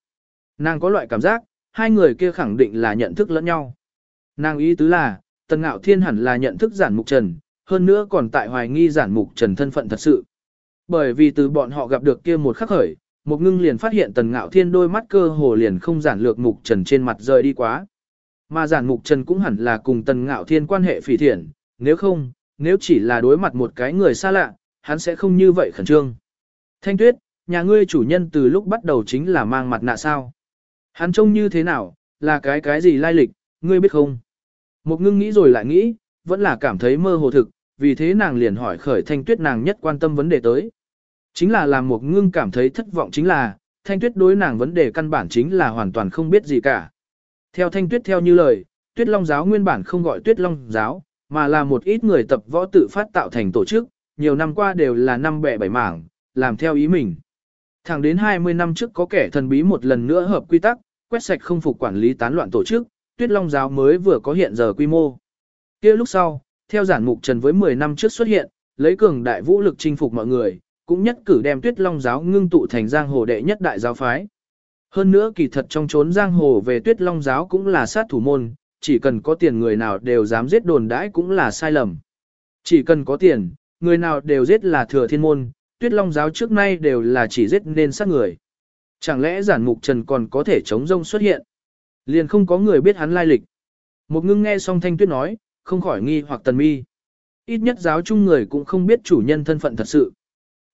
Nàng có loại cảm giác, hai người kia khẳng định là nhận thức lẫn nhau. Nàng ý tứ là, tần ngạo thiên hẳn là nhận thức giản mục trần, hơn nữa còn tại hoài nghi giản mục trần thân phận thật sự. Bởi vì từ bọn họ gặp được kia một khắc khởi, một ngưng liền phát hiện tần ngạo thiên đôi mắt cơ hồ liền không giản lược mục trần trên mặt rời đi quá. Mà giản mục trần cũng hẳn là cùng tần ngạo thiên quan hệ phỉ thiện, nếu không, nếu chỉ là đối mặt một cái người xa lạ, hắn sẽ không như vậy khẩn trương. Thanh tuyết, nhà ngươi chủ nhân từ lúc bắt đầu chính là mang mặt nạ sao. Hắn trông như thế nào, là cái cái gì lai lịch, ngươi biết không? Một ngưng nghĩ rồi lại nghĩ, vẫn là cảm thấy mơ hồ thực, vì thế nàng liền hỏi khởi thanh tuyết nàng nhất quan tâm vấn đề tới. Chính là làm một ngưng cảm thấy thất vọng chính là, thanh tuyết đối nàng vấn đề căn bản chính là hoàn toàn không biết gì cả. Theo thanh tuyết theo như lời, tuyết long giáo nguyên bản không gọi tuyết long giáo, mà là một ít người tập võ tự phát tạo thành tổ chức, nhiều năm qua đều là năm bẻ bảy mảng, làm theo ý mình. Thẳng đến 20 năm trước có kẻ thần bí một lần nữa hợp quy tắc, quét sạch không phục quản lý tán loạn tổ chức, tuyết long giáo mới vừa có hiện giờ quy mô. kia lúc sau, theo giản mục trần với 10 năm trước xuất hiện, lấy cường đại vũ lực chinh phục mọi người, cũng nhất cử đem tuyết long giáo ngưng tụ thành giang hồ đệ nhất đại giáo phái. Hơn nữa kỳ thật trong chốn giang hồ về tuyết long giáo cũng là sát thủ môn, chỉ cần có tiền người nào đều dám giết đồn đãi cũng là sai lầm. Chỉ cần có tiền, người nào đều giết là thừa thiên môn, tuyết long giáo trước nay đều là chỉ giết nên sát người. Chẳng lẽ giản mục trần còn có thể chống rông xuất hiện? Liền không có người biết hắn lai lịch. Một ngưng nghe xong thanh tuyết nói, không khỏi nghi hoặc tần mi. Ít nhất giáo chung người cũng không biết chủ nhân thân phận thật sự.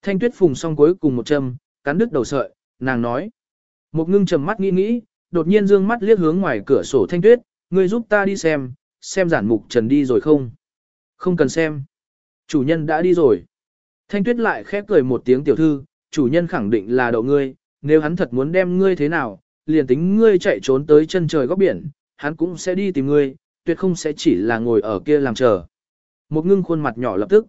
Thanh tuyết phùng xong cuối cùng một châm, cắn đứt đầu sợi, nàng nói. Một ngưng trầm mắt nghĩ nghĩ, đột nhiên dương mắt liếc hướng ngoài cửa sổ thanh tuyết, ngươi giúp ta đi xem, xem giản mục trần đi rồi không? Không cần xem. Chủ nhân đã đi rồi. Thanh tuyết lại khép cười một tiếng tiểu thư, chủ nhân khẳng định là đậu ngươi, nếu hắn thật muốn đem ngươi thế nào, liền tính ngươi chạy trốn tới chân trời góc biển, hắn cũng sẽ đi tìm ngươi, tuyệt không sẽ chỉ là ngồi ở kia làm chờ. Một ngưng khuôn mặt nhỏ lập tức.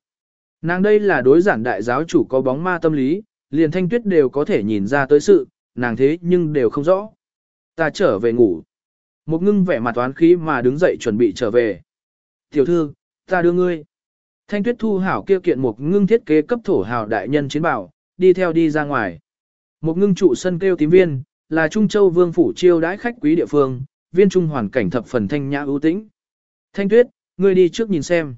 Nàng đây là đối giản đại giáo chủ có bóng ma tâm lý, liền thanh tuyết đều có thể nhìn ra tới sự, nàng thế nhưng đều không rõ. Ta trở về ngủ. Một ngưng vẻ mặt toán khí mà đứng dậy chuẩn bị trở về. Tiểu thư, ta đưa ngươi. Thanh tuyết thu hảo kia kiện một ngưng thiết kế cấp thổ hào đại nhân chiến bảo, đi theo đi ra ngoài. Một ngưng trụ sân kêu tím viên, là Trung Châu Vương Phủ chiêu đãi khách quý địa phương, viên trung hoàn cảnh thập phần thanh nhã ưu tĩnh. Thanh tuyết, ngươi đi trước nhìn xem.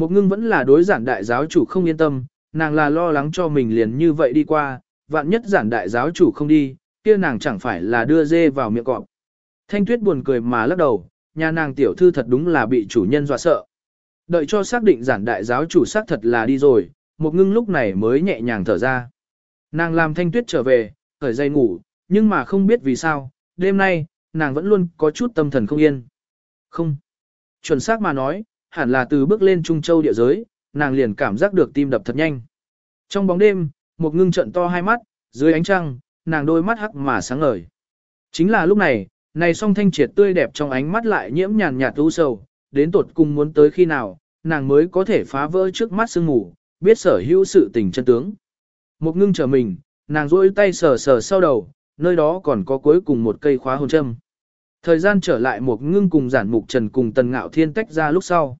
Một ngưng vẫn là đối giản đại giáo chủ không yên tâm, nàng là lo lắng cho mình liền như vậy đi qua, vạn nhất giản đại giáo chủ không đi, kia nàng chẳng phải là đưa dê vào miệng cọp. Thanh tuyết buồn cười mà lắc đầu, nhà nàng tiểu thư thật đúng là bị chủ nhân dọa sợ. Đợi cho xác định giản đại giáo chủ xác thật là đi rồi, một ngưng lúc này mới nhẹ nhàng thở ra. Nàng làm thanh tuyết trở về, khởi dây ngủ, nhưng mà không biết vì sao, đêm nay, nàng vẫn luôn có chút tâm thần không yên. Không. Chuẩn xác mà nói, hẳn là từ bước lên Trung Châu địa giới, nàng liền cảm giác được tim đập thật nhanh. Trong bóng đêm, một ngưng trận to hai mắt, dưới ánh trăng, nàng đôi mắt hắc mà sáng ngời. Chính là lúc này, này song thanh triệt tươi đẹp trong ánh mắt lại nhiễm nhàn nhạt u sầu, đến tột cùng muốn tới khi nào, nàng mới có thể phá vỡ trước mắt sương ngủ, biết sở hữu sự tình chân tướng. Một ngưng trở mình, nàng duỗi tay sờ sờ sau đầu, nơi đó còn có cuối cùng một cây khóa hồn châm. Thời gian trở lại một ngưng cùng giản mục trần cùng tần ngạo thiên tách ra lúc sau.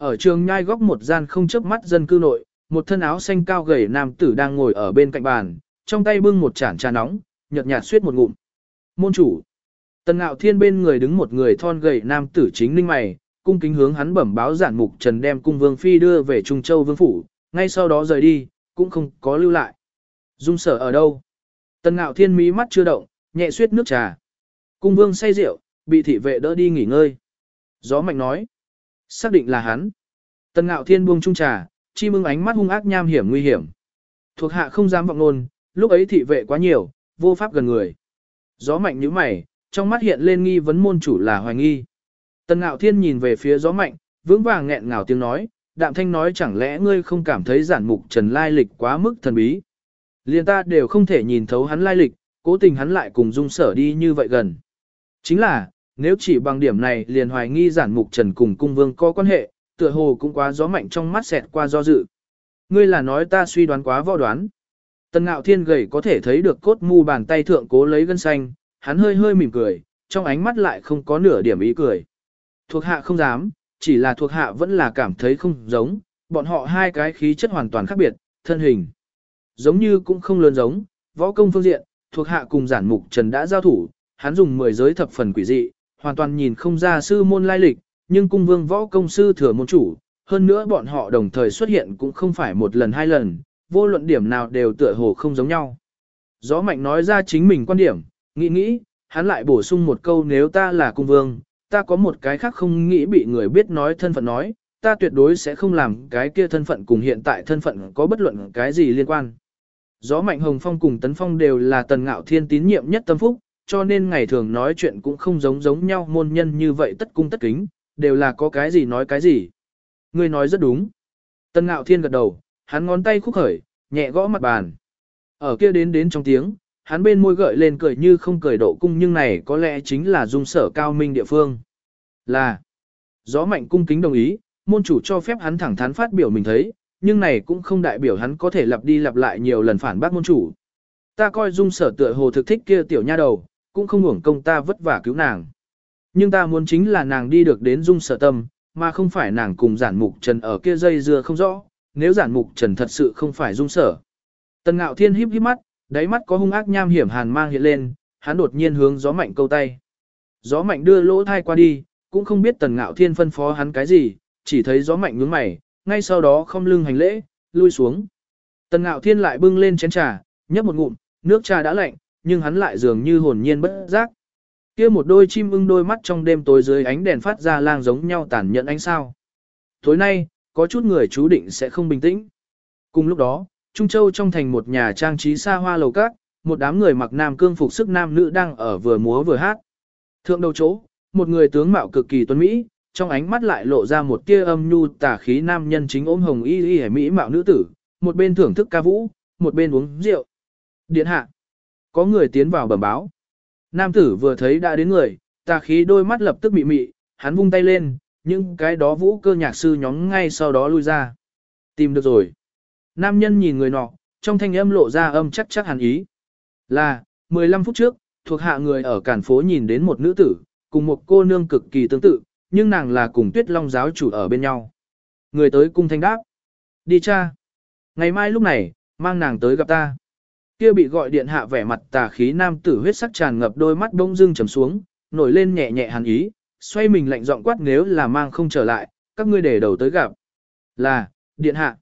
Ở trường nhai góc một gian không chớp mắt dân cư nội, một thân áo xanh cao gầy nam tử đang ngồi ở bên cạnh bàn, trong tay bưng một chản trà nóng, nhợt nhạt suýt một ngụm. Môn chủ. Tần ngạo thiên bên người đứng một người thon gầy nam tử chính ninh mày, cung kính hướng hắn bẩm báo giản mục trần đem cung vương phi đưa về Trung Châu vương phủ, ngay sau đó rời đi, cũng không có lưu lại. Dung sở ở đâu? Tần ngạo thiên mí mắt chưa động, nhẹ suýt nước trà. Cung vương say rượu, bị thị vệ đỡ đi nghỉ ngơi. Gió mạnh nói. Xác định là hắn. Tần ngạo thiên buông trung trà, chi mưng ánh mắt hung ác nham hiểm nguy hiểm. Thuộc hạ không dám vọng nôn, lúc ấy thị vệ quá nhiều, vô pháp gần người. Gió mạnh như mày, trong mắt hiện lên nghi vấn môn chủ là hoài nghi. Tần ngạo thiên nhìn về phía gió mạnh, vững vàng nghẹn ngào tiếng nói, đạm thanh nói chẳng lẽ ngươi không cảm thấy giản mục trần lai lịch quá mức thần bí. Liên ta đều không thể nhìn thấu hắn lai lịch, cố tình hắn lại cùng dung sở đi như vậy gần. Chính là, nếu chỉ bằng điểm này liền hoài nghi giản mục trần cùng cung vương có quan hệ, tựa hồ cũng quá gió mạnh trong mắt xẹt qua do dự. Ngươi là nói ta suy đoán quá võ đoán. Tần ngạo thiên gầy có thể thấy được cốt mu bàn tay thượng cố lấy gân xanh, hắn hơi hơi mỉm cười, trong ánh mắt lại không có nửa điểm ý cười. Thuộc hạ không dám, chỉ là thuộc hạ vẫn là cảm thấy không giống, bọn họ hai cái khí chất hoàn toàn khác biệt, thân hình. Giống như cũng không lớn giống, võ công phương diện, thuộc hạ cùng giản mục trần đã giao thủ, hắn dùng 10 giới thập phần quỷ dị, hoàn toàn nhìn không ra sư môn lai lịch, nhưng cung vương võ công sư thừa môn chủ, hơn nữa bọn họ đồng thời xuất hiện cũng không phải một lần hai lần, vô luận điểm nào đều tựa hồ không giống nhau. Gió mạnh nói ra chính mình quan điểm, nghĩ nghĩ, hắn lại bổ sung một câu nếu ta là cung vương, ta có một cái khác không nghĩ bị người biết nói thân phận nói, ta tuyệt đối sẽ không làm cái kia thân phận cùng hiện tại thân phận có bất luận cái gì liên quan. Gió mạnh hồng phong cùng tấn phong đều là tần ngạo thiên tín nhiệm nhất tâm phúc, cho nên ngày thường nói chuyện cũng không giống giống nhau môn nhân như vậy tất cung tất kính, đều là có cái gì nói cái gì. Ngươi nói rất đúng. tân ngạo thiên gật đầu, hắn ngón tay khúc khởi, nhẹ gõ mặt bàn. Ở kia đến đến trong tiếng, hắn bên môi gợi lên cười như không cười độ cung nhưng này có lẽ chính là dung sở cao minh địa phương. Là, gió mạnh cung kính đồng ý, môn chủ cho phép hắn thẳng thắn phát biểu mình thấy, nhưng này cũng không đại biểu hắn có thể lặp đi lặp lại nhiều lần phản bác môn chủ. Ta coi dung sở tựa hồ thực thích kia tiểu nha đầu, cũng không hưởng công ta vất vả cứu nàng. Nhưng ta muốn chính là nàng đi được đến dung sở tâm, mà không phải nàng cùng giản mục trần ở kia dây dưa không rõ, nếu giản mục trần thật sự không phải dung sở. Tần ngạo thiên híp híp mắt, đáy mắt có hung ác nham hiểm hàn mang hiện lên, hắn đột nhiên hướng gió mạnh câu tay. Gió mạnh đưa lỗ thai qua đi, cũng không biết tần ngạo thiên phân phó hắn cái gì, chỉ thấy gió mạnh nhướng mày, ngay sau đó không lưng hành lễ, lui xuống. Tần ngạo thiên lại bưng lên chén trà, nhấp một ngụm, nước trà đã lạnh, nhưng hắn lại dường như hồn nhiên bất giác. kia một đôi chim ưng đôi mắt trong đêm tối dưới ánh đèn phát ra lang giống nhau tàn nhẫn ánh sao. Tối nay, có chút người chú định sẽ không bình tĩnh. Cùng lúc đó, Trung Châu trong thành một nhà trang trí xa hoa lầu các, một đám người mặc nam cương phục sức nam nữ đang ở vừa múa vừa hát. Thượng đầu chỗ, một người tướng mạo cực kỳ tuấn mỹ, trong ánh mắt lại lộ ra một tia âm nhu tà khí nam nhân chính ôm hồng y y mỹ mạo nữ tử, một bên thưởng thức ca vũ, một bên uống rượu. Điện hạ, có người tiến vào bẩm báo. Nam tử vừa thấy đã đến người, Tà khí đôi mắt lập tức mị mị, hắn vung tay lên, những cái đó vũ cơ nhạc sư nhóm ngay sau đó lui ra. Tìm được rồi. Nam nhân nhìn người nọ, trong thanh âm lộ ra âm chắc chắc hẳn ý. Là, 15 phút trước, thuộc hạ người ở cản phố nhìn đến một nữ tử, cùng một cô nương cực kỳ tương tự, nhưng nàng là cùng tuyết long giáo chủ ở bên nhau. Người tới cung thanh đáp. Đi cha. Ngày mai lúc này, mang nàng tới gặp ta. Kia bị gọi điện hạ vẻ mặt tà khí nam tử huyết sắc tràn ngập đôi mắt bỗng dưng trầm xuống, nổi lên nhẹ nhẹ hàn ý, xoay mình lạnh giọng quát nếu là mang không trở lại, các ngươi để đầu tới gặp. Là, điện hạ.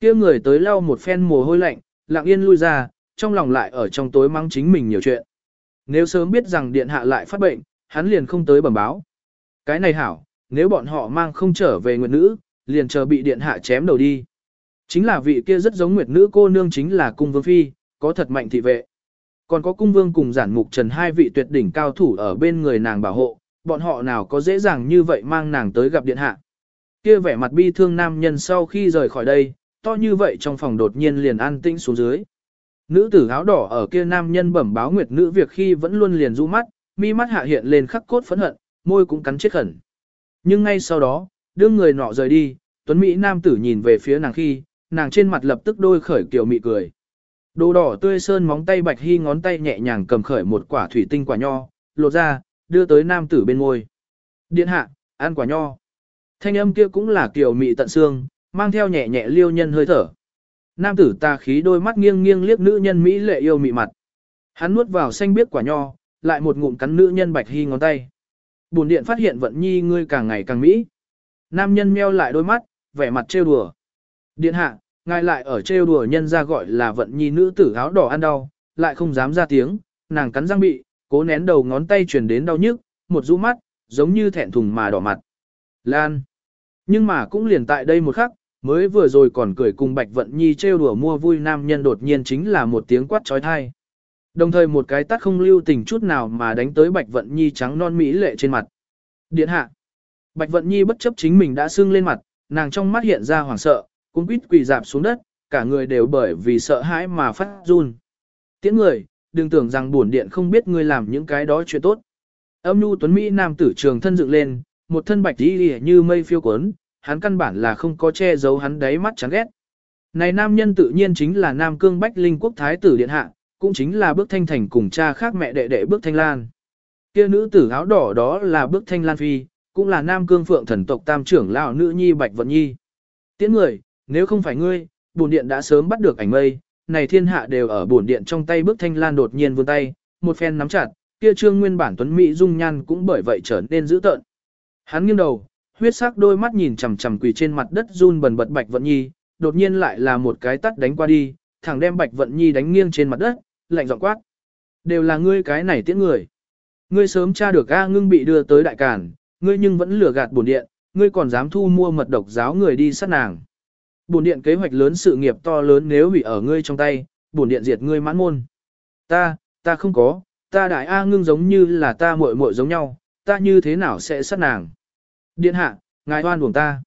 Kia người tới lau một phen mồ hôi lạnh, lặng yên lui ra, trong lòng lại ở trong tối mắng chính mình nhiều chuyện. Nếu sớm biết rằng điện hạ lại phát bệnh, hắn liền không tới bẩm báo. Cái này hảo, nếu bọn họ mang không trở về nguyệt nữ, liền chờ bị điện hạ chém đầu đi. Chính là vị kia rất giống nguyệt nữ cô nương chính là cung vương phi, có thật mạnh thị vệ. Còn có cung vương cùng giản mục trần hai vị tuyệt đỉnh cao thủ ở bên người nàng bảo hộ, bọn họ nào có dễ dàng như vậy mang nàng tới gặp điện hạ. Kia vẻ mặt bi thương nam nhân sau khi rời khỏi đây, to như vậy trong phòng đột nhiên liền an tĩnh xuống dưới. Nữ tử áo đỏ ở kia nam nhân bẩm báo nguyệt nữ việc khi vẫn luôn liền du mắt, mi mắt hạ hiện lên khắc cốt phẫn hận, môi cũng cắn chết khẩn. Nhưng ngay sau đó, đưa người nọ rời đi, tuấn Mỹ nam tử nhìn về phía nàng khi, nàng trên mặt lập tức đôi khởi kiểu mị cười. Đồ đỏ tươi sơn móng tay bạch hy ngón tay nhẹ nhàng cầm khởi một quả thủy tinh quả nho, lột ra, đưa tới nam tử bên ngôi. Điện hạ, ăn quả nho. Thanh âm kia cũng là kiểu mị tận xương, mang theo nhẹ nhẹ liêu nhân hơi thở. Nam tử ta khí đôi mắt nghiêng nghiêng liếc nữ nhân Mỹ lệ yêu mị mặt. Hắn nuốt vào xanh biếc quả nho, lại một ngụm cắn nữ nhân bạch hy ngón tay. Bùn điện phát hiện vận nhi ngươi càng ngày càng Mỹ. Nam nhân meo lại đôi mắt, vẻ mặt trêu đùa. Điện hạ, ngài lại ở trêu đùa nhân ra gọi là vận nhi nữ tử áo đỏ ăn đau, lại không dám ra tiếng, nàng cắn răng bị, cố nén đầu ngón tay truyền đến đau nhức, một rũ mắt, giống như thẹn thùng mà đỏ mặt. Lan. Nhưng mà cũng liền tại đây một khắc, mới vừa rồi còn cười cùng Bạch Vận Nhi trêu đùa mua vui nam nhân đột nhiên chính là một tiếng quát trói thai. Đồng thời một cái tắt không lưu tình chút nào mà đánh tới Bạch Vận Nhi trắng non mỹ lệ trên mặt. Điện hạ. Bạch Vận Nhi bất chấp chính mình đã sưng lên mặt, nàng trong mắt hiện ra hoảng sợ, cũng quýt quỳ dạp xuống đất, cả người đều bởi vì sợ hãi mà phát run. Tiễn người, đừng tưởng rằng buồn điện không biết ngươi làm những cái đó chuyện tốt. Âm nhu tuấn Mỹ nam tử trường thân dựng lên, một thân bạch đi như mây phiêu cuốn, hắn căn bản là không có che giấu hắn đáy mắt chán ghét. Này nam nhân tự nhiên chính là Nam Cương Bách Linh Quốc Thái tử Điện Hạ, cũng chính là bước thanh thành cùng cha khác mẹ đệ đệ bước thanh lan. Kia nữ tử áo đỏ đó là bước thanh lan phi, cũng là Nam Cương Phượng thần tộc tam trưởng lão nữ nhi Bạch Vận Nhi. Tiễn người, nếu không phải ngươi, bổn điện đã sớm bắt được ảnh mây, này thiên hạ đều ở bổn điện trong tay bước thanh lan đột nhiên vươn tay, một phen nắm chặt, kia trương nguyên bản tuấn mỹ dung nhan cũng bởi vậy trở nên dữ tợn. Hắn nghiêng đầu, huyết sắc đôi mắt nhìn chằm chằm quỳ trên mặt đất run bần bật Bạch Vận Nhi, đột nhiên lại là một cái tắt đánh qua đi, thẳng đem Bạch Vận Nhi đánh nghiêng trên mặt đất, lạnh giọng quát. Đều là ngươi cái này tiễn người. Ngươi sớm tra được A ngưng bị đưa tới đại cản, ngươi nhưng vẫn lừa gạt bổn điện, ngươi còn dám thu mua mật độc giáo người đi sát nàng. Bổn điện kế hoạch lớn sự nghiệp to lớn nếu hủy ở ngươi trong tay, bổn điện diệt ngươi mãn môn. Ta, ta không có, ta đại A ngưng giống như là ta muội muội giống nhau, ta như thế nào sẽ sát nàng. Điện hạ, ngài hoan buồng ta.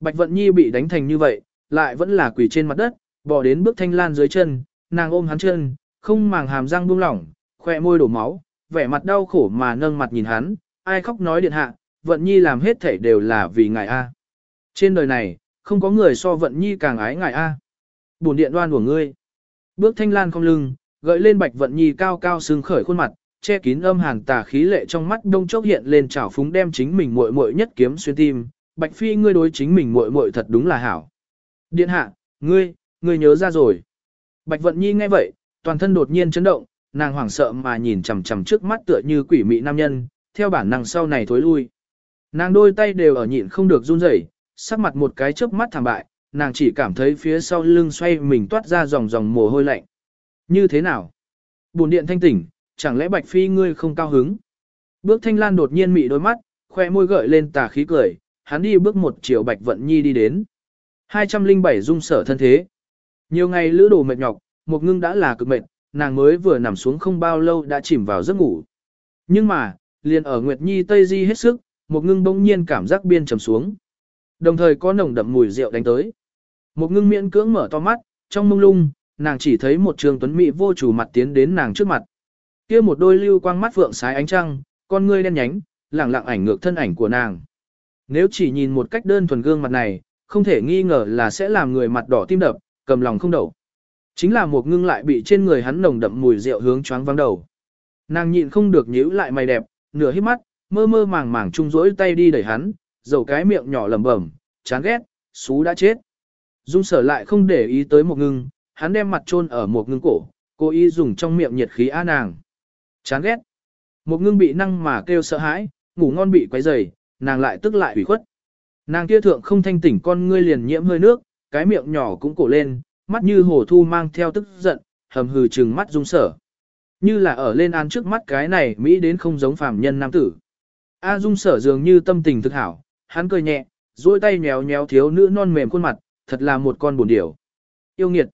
Bạch Vận Nhi bị đánh thành như vậy, lại vẫn là quỳ trên mặt đất, bỏ đến bước thanh lan dưới chân, nàng ôm hắn chân, không màng hàm răng buông lỏng, khỏe môi đổ máu, vẻ mặt đau khổ mà nâng mặt nhìn hắn, ai khóc nói điện hạ, Vận Nhi làm hết thể đều là vì ngài A. Trên đời này, không có người so Vận Nhi càng ái ngài A. Bổn điện đoan của ngươi. Bước thanh lan không lưng, gợi lên Bạch Vận Nhi cao cao sưng khởi khuôn mặt, che kín âm hàn tà khí lệ trong mắt đông chốc hiện lên trào phúng đem chính mình muội muội nhất kiếm xuyên tim, Bạch Phi ngươi đối chính mình muội muội thật đúng là hảo. Điện hạ, ngươi, ngươi nhớ ra rồi. Bạch Vận Nhi nghe vậy, toàn thân đột nhiên chấn động, nàng hoảng sợ mà nhìn chằm chằm trước mắt tựa như quỷ mị nam nhân, theo bản năng sau này thối lui. Nàng đôi tay đều ở nhịn không được run rẩy, sắc mặt một cái chớp mắt thảm bại, nàng chỉ cảm thấy phía sau lưng xoay mình toát ra dòng dòng mồ hôi lạnh. Như thế nào? Bồn điện thanh tỉnh, chẳng lẽ Bạch Phi ngươi không cao hứng? Bước thanh lan đột nhiên mị đôi mắt, khoe môi gợi lên tà khí cười, hắn đi bước một chiều Bạch Vận Nhi đi đến. 207 dung sở thân thế. Nhiều ngày lữ đồ mệt nhọc, một ngưng đã là cực mệt, nàng mới vừa nằm xuống không bao lâu đã chìm vào giấc ngủ. Nhưng mà, liền ở Nguyệt Nhi Tây Di hết sức, một ngưng bỗng nhiên cảm giác biên trầm xuống. Đồng thời có nồng đậm mùi rượu đánh tới. Một ngưng miễn cưỡng mở to mắt, trong mông lung, nàng chỉ thấy một trường tuấn mỹ vô chủ mặt tiến đến nàng trước mặt kia một đôi lưu quang mắt vượng sái ánh trăng, con ngươi đen nhánh, lẳng lặng ảnh ngược thân ảnh của nàng. Nếu chỉ nhìn một cách đơn thuần gương mặt này, không thể nghi ngờ là sẽ làm người mặt đỏ tim đập, cầm lòng không đậu. Chính là một ngưng lại bị trên người hắn nồng đậm mùi rượu hướng choáng vắng đầu. Nàng nhịn không được nhíu lại mày đẹp, nửa hít mắt, mơ mơ màng màng chung rỗi tay đi đẩy hắn, dầu cái miệng nhỏ lẩm bẩm, chán ghét, xú đã chết. Dung sở lại không để ý tới một ngưng, hắn đem mặt chôn ở một ngưng cổ, cố ý dùng trong miệng nhiệt khí a nàng. Chán ghét. Một ngưng bị năng mà kêu sợ hãi, ngủ ngon bị quấy rầy, nàng lại tức lại ủy khuất. Nàng kia thượng không thanh tỉnh con ngươi liền nhiễm hơi nước, cái miệng nhỏ cũng cổ lên, mắt như hồ thu mang theo tức giận, hầm hừ trừng mắt dung sở. Như là ở lên án trước mắt cái này Mỹ đến không giống phàm nhân nam tử. A dung sở dường như tâm tình thực hảo, hắn cười nhẹ, duỗi tay nhéo nhéo thiếu nữ non mềm khuôn mặt, thật là một con buồn điểu. Yêu nghiệt.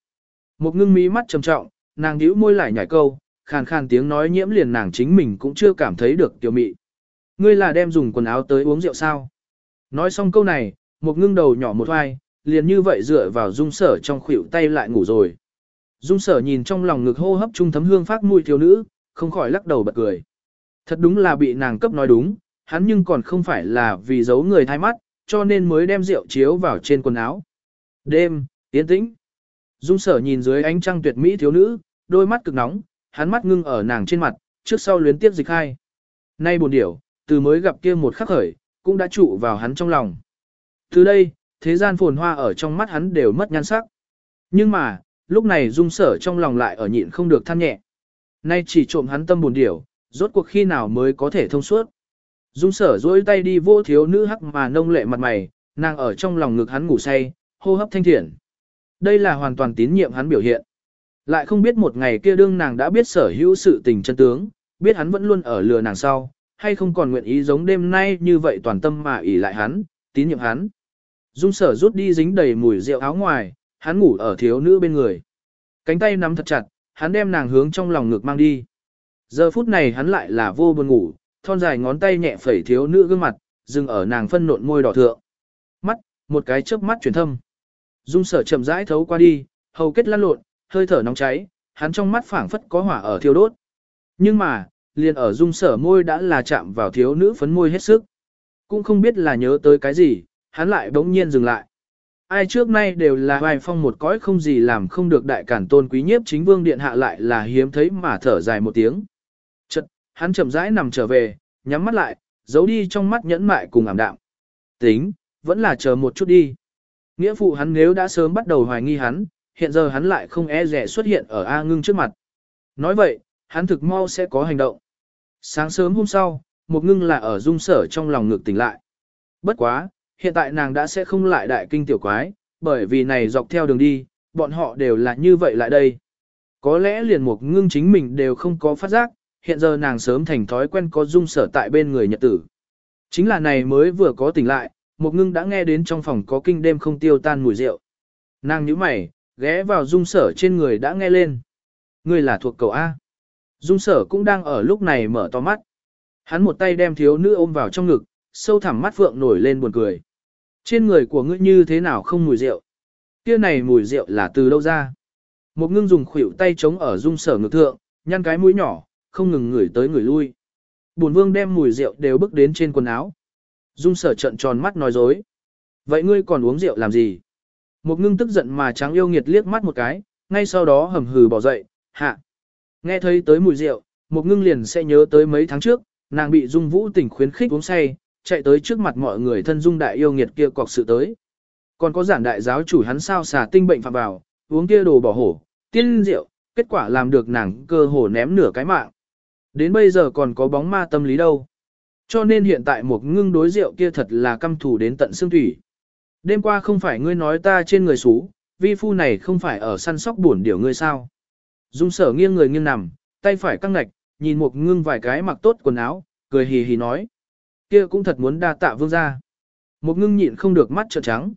Một ngưng mí mắt trầm trọng, nàng nhíu môi lại nhảy câu, khàn khàn tiếng nói nhiễm liền nàng chính mình cũng chưa cảm thấy được tiểu mị. Ngươi là đem dùng quần áo tới uống rượu sao? Nói xong câu này, một ngưng đầu nhỏ một hoài, liền như vậy dựa vào dung sở trong khuỷu tay lại ngủ rồi. Dung sở nhìn trong lòng ngực hô hấp trung thấm hương phát mùi thiếu nữ, không khỏi lắc đầu bật cười. Thật đúng là bị nàng cấp nói đúng, hắn nhưng còn không phải là vì giấu người thay mắt, cho nên mới đem rượu chiếu vào trên quần áo. Đêm, tiến tĩnh. Dung sở nhìn dưới ánh trăng tuyệt mỹ thiếu nữ, đôi mắt cực nóng, hắn mắt ngưng ở nàng trên mặt, trước sau luyến tiếp dịch hai. Nay buồn điểu, từ mới gặp kia một khắc khởi, cũng đã trụ vào hắn trong lòng. Từ đây, thế gian phồn hoa ở trong mắt hắn đều mất nhan sắc. Nhưng mà, lúc này dung sở trong lòng lại ở nhịn không được than nhẹ. Nay chỉ trộm hắn tâm buồn điểu, rốt cuộc khi nào mới có thể thông suốt. Dung sở dỗi tay đi vô thiếu nữ hắc mà nông lệ mặt mày, nàng ở trong lòng ngực hắn ngủ say, hô hấp thanh thiện. Đây là hoàn toàn tín nhiệm hắn biểu hiện. Lại không biết một ngày kia đương nàng đã biết sở hữu sự tình chân tướng, biết hắn vẫn luôn ở lừa nàng sau, hay không còn nguyện ý giống đêm nay như vậy toàn tâm mà ỉ lại hắn, tín nhiệm hắn. Dung sở rút đi dính đầy mùi rượu áo ngoài, hắn ngủ ở thiếu nữ bên người. Cánh tay nắm thật chặt, hắn đem nàng hướng trong lòng ngực mang đi. Giờ phút này hắn lại là vô buồn ngủ, thon dài ngón tay nhẹ phẩy thiếu nữ gương mặt, dừng ở nàng phân nộn môi đỏ thượng. Mắt, một cái chớp mắt chuyển thâm. Dung sở chậm rãi thấu qua đi, hầu kết lăn lộn, hơi thở nóng cháy, hắn trong mắt phảng phất có hỏa ở thiêu đốt. Nhưng mà, liền ở dung sở môi đã là chạm vào thiếu nữ phấn môi hết sức. Cũng không biết là nhớ tới cái gì, hắn lại bỗng nhiên dừng lại. Ai trước nay đều là hoài phong một cõi không gì làm không được đại cản tôn quý nhiếp chính vương điện hạ lại là hiếm thấy mà thở dài một tiếng. Hắn chậm rãi nằm trở về, nhắm mắt lại, giấu đi trong mắt nhẫn mại cùng ảm đạm. Tính, vẫn là chờ một chút đi. Nghĩa phụ hắn nếu đã sớm bắt đầu hoài nghi hắn, hiện giờ hắn lại không e rẻ xuất hiện ở A ngưng trước mặt. Nói vậy, hắn thực mau sẽ có hành động. Sáng sớm hôm sau, một ngưng là ở dung sở trong lòng ngược tỉnh lại. Bất quá, hiện tại nàng đã sẽ không lại đại kinh tiểu quái, bởi vì này dọc theo đường đi, bọn họ đều là như vậy lại đây. Có lẽ liền một ngưng chính mình đều không có phát giác, hiện giờ nàng sớm thành thói quen có dung sở tại bên người nhật tử. Chính là này mới vừa có tỉnh lại, một ngưng đã nghe đến trong phòng có kinh đêm không tiêu tan mùi rượu. Nàng nhíu mày, ghé vào dung sở trên người đã nghe lên. Người là thuộc cầu A. Dung sở cũng đang ở lúc này mở to mắt. Hắn một tay đem thiếu nữ ôm vào trong ngực, sâu thẳm mắt phượng nổi lên buồn cười. Trên người của ngươi như thế nào không mùi rượu? Kia này mùi rượu là từ đâu ra? Một ngưng dùng khuỷu tay chống ở dung sở ngực thượng, nhăn cái mũi nhỏ, không ngừng ngửi tới người lui. Bổn vương đem mùi rượu đều bước đến trên quần áo. Dung sở trận tròn mắt nói dối. Vậy ngươi còn uống rượu làm gì? Một ngưng tức giận mà trắng yêu nghiệt liếc mắt một cái, ngay sau đó hầm hừ bỏ dậy, hạ. Nghe thấy tới mùi rượu, một ngưng liền sẽ nhớ tới mấy tháng trước, nàng bị dung vũ tỉnh khuyến khích uống say, chạy tới trước mặt mọi người thân dung đại yêu nghiệt kia cọc sự tới. Còn có giảng đại giáo chủ hắn sao xả tinh bệnh phạm vào, uống kia đồ bỏ hổ, tiên rượu, kết quả làm được nàng cơ hồ ném nửa cái mạng. Đến bây giờ còn có bóng ma tâm lý đâu. Cho nên hiện tại một ngưng đối rượu kia thật là căm thù đến tận xương thủy. Đêm qua không phải ngươi nói ta trên người xú, vi phu này không phải ở săn sóc buồn điều ngươi sao. Dung sở nghiêng người nghiêng nằm, tay phải căng ngạch, nhìn một ngưng vài cái mặc tốt quần áo, cười hì hì nói. kia cũng thật muốn đa tạ vương gia. Một ngưng nhịn không được mắt trợn trắng.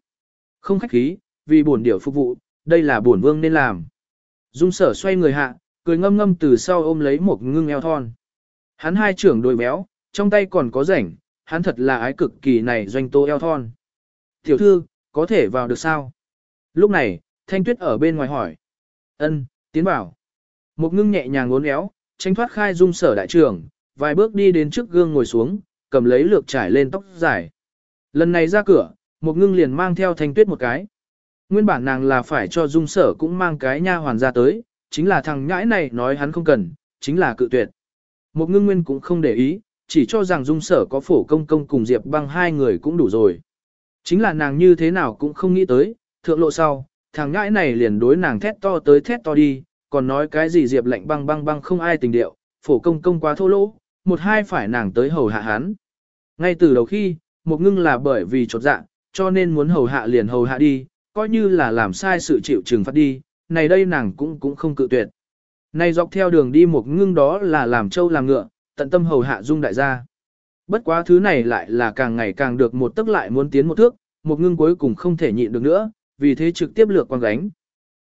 Không khách khí, vì buồn điều phục vụ, đây là buồn vương nên làm. Dung sở xoay người hạ, cười ngâm ngâm từ sau ôm lấy một ngưng eo thon. Hắn hai trưởng đôi béo, trong tay còn có rảnh, hắn thật là ái cực kỳ này doanh tô eo thon. Tiểu thư, có thể vào được sao? Lúc này, Thanh Tuyết ở bên ngoài hỏi. Ân, tiến bảo. Một ngưng nhẹ nhàng ngốn éo, tranh thoát khai dung sở đại trưởng, vài bước đi đến trước gương ngồi xuống, cầm lấy lược trải lên tóc dài. Lần này ra cửa, một ngưng liền mang theo thanh tuyết một cái. Nguyên bản nàng là phải cho dung sở cũng mang cái nha hoàn ra tới, chính là thằng nhãi này nói hắn không cần, chính là cự tuyệt. Một ngưng nguyên cũng không để ý, chỉ cho rằng dung sở có phổ công công cùng Diệp băng hai người cũng đủ rồi. Chính là nàng như thế nào cũng không nghĩ tới, thượng lộ sau, thằng nhãi này liền đối nàng thét to tới thét to đi, còn nói cái gì Diệp lạnh băng băng băng không ai tình điệu, phổ công công quá thô lỗ, một hai phải nàng tới hầu hạ hắn. Ngay từ đầu khi, một ngưng là bởi vì trột dạ, cho nên muốn hầu hạ liền hầu hạ đi, coi như là làm sai sự chịu trừng phạt đi, này đây nàng cũng cũng không cự tuyệt. Này dọc theo đường đi một ngưng đó là làm trâu làm ngựa, tận tâm hầu hạ dung đại gia. Bất quá thứ này lại là càng ngày càng được một tức lại muốn tiến một thước, một ngưng cuối cùng không thể nhịn được nữa, vì thế trực tiếp lược quang gánh.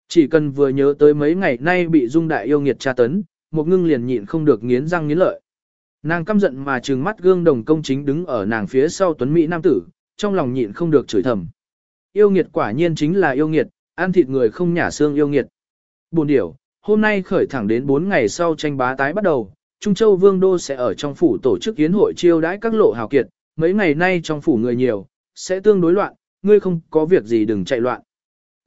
Chỉ cần vừa nhớ tới mấy ngày nay bị dung đại yêu nghiệt tra tấn, một ngưng liền nhịn không được nghiến răng nghiến lợi. Nàng căm giận mà trừng mắt gương đồng công chính đứng ở nàng phía sau tuấn Mỹ nam tử, trong lòng nhịn không được chửi thầm. Yêu nghiệt quả nhiên chính là yêu nghiệt, ăn thịt người không nhả xương yêu nghiệt. Buồn điểu, hôm nay khởi thẳng đến 4 ngày sau tranh bá tái bắt đầu, Trung Châu Vương Đô sẽ ở trong phủ tổ chức yến hội chiêu đãi các lộ hào kiệt, mấy ngày nay trong phủ người nhiều, sẽ tương đối loạn, ngươi không có việc gì đừng chạy loạn.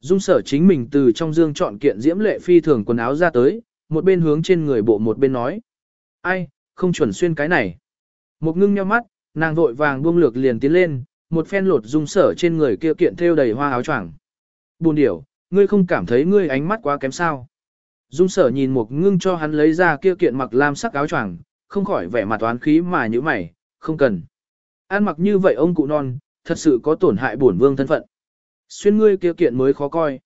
Dung sở chính mình từ trong dương chọn kiện diễm lệ phi thường quần áo ra tới, một bên hướng trên người bộ một bên nói. Ai, không chuẩn xuyên cái này. Một ngưng nhau mắt, nàng vội vàng buông lược liền tiến lên, một phen lột dung sở trên người kia kiện thêu đầy hoa áo choàng. Buồn điểu, ngươi không cảm thấy ngươi ánh mắt quá kém sao. Dung sở nhìn một ngưng cho hắn lấy ra kia kiện mặc lam sắc áo choàng, không khỏi vẻ mặt toán khí mà như mày, không cần. An mặc như vậy ông cụ non, thật sự có tổn hại bổn vương thân phận. Xuyên ngươi kia kiện mới khó coi.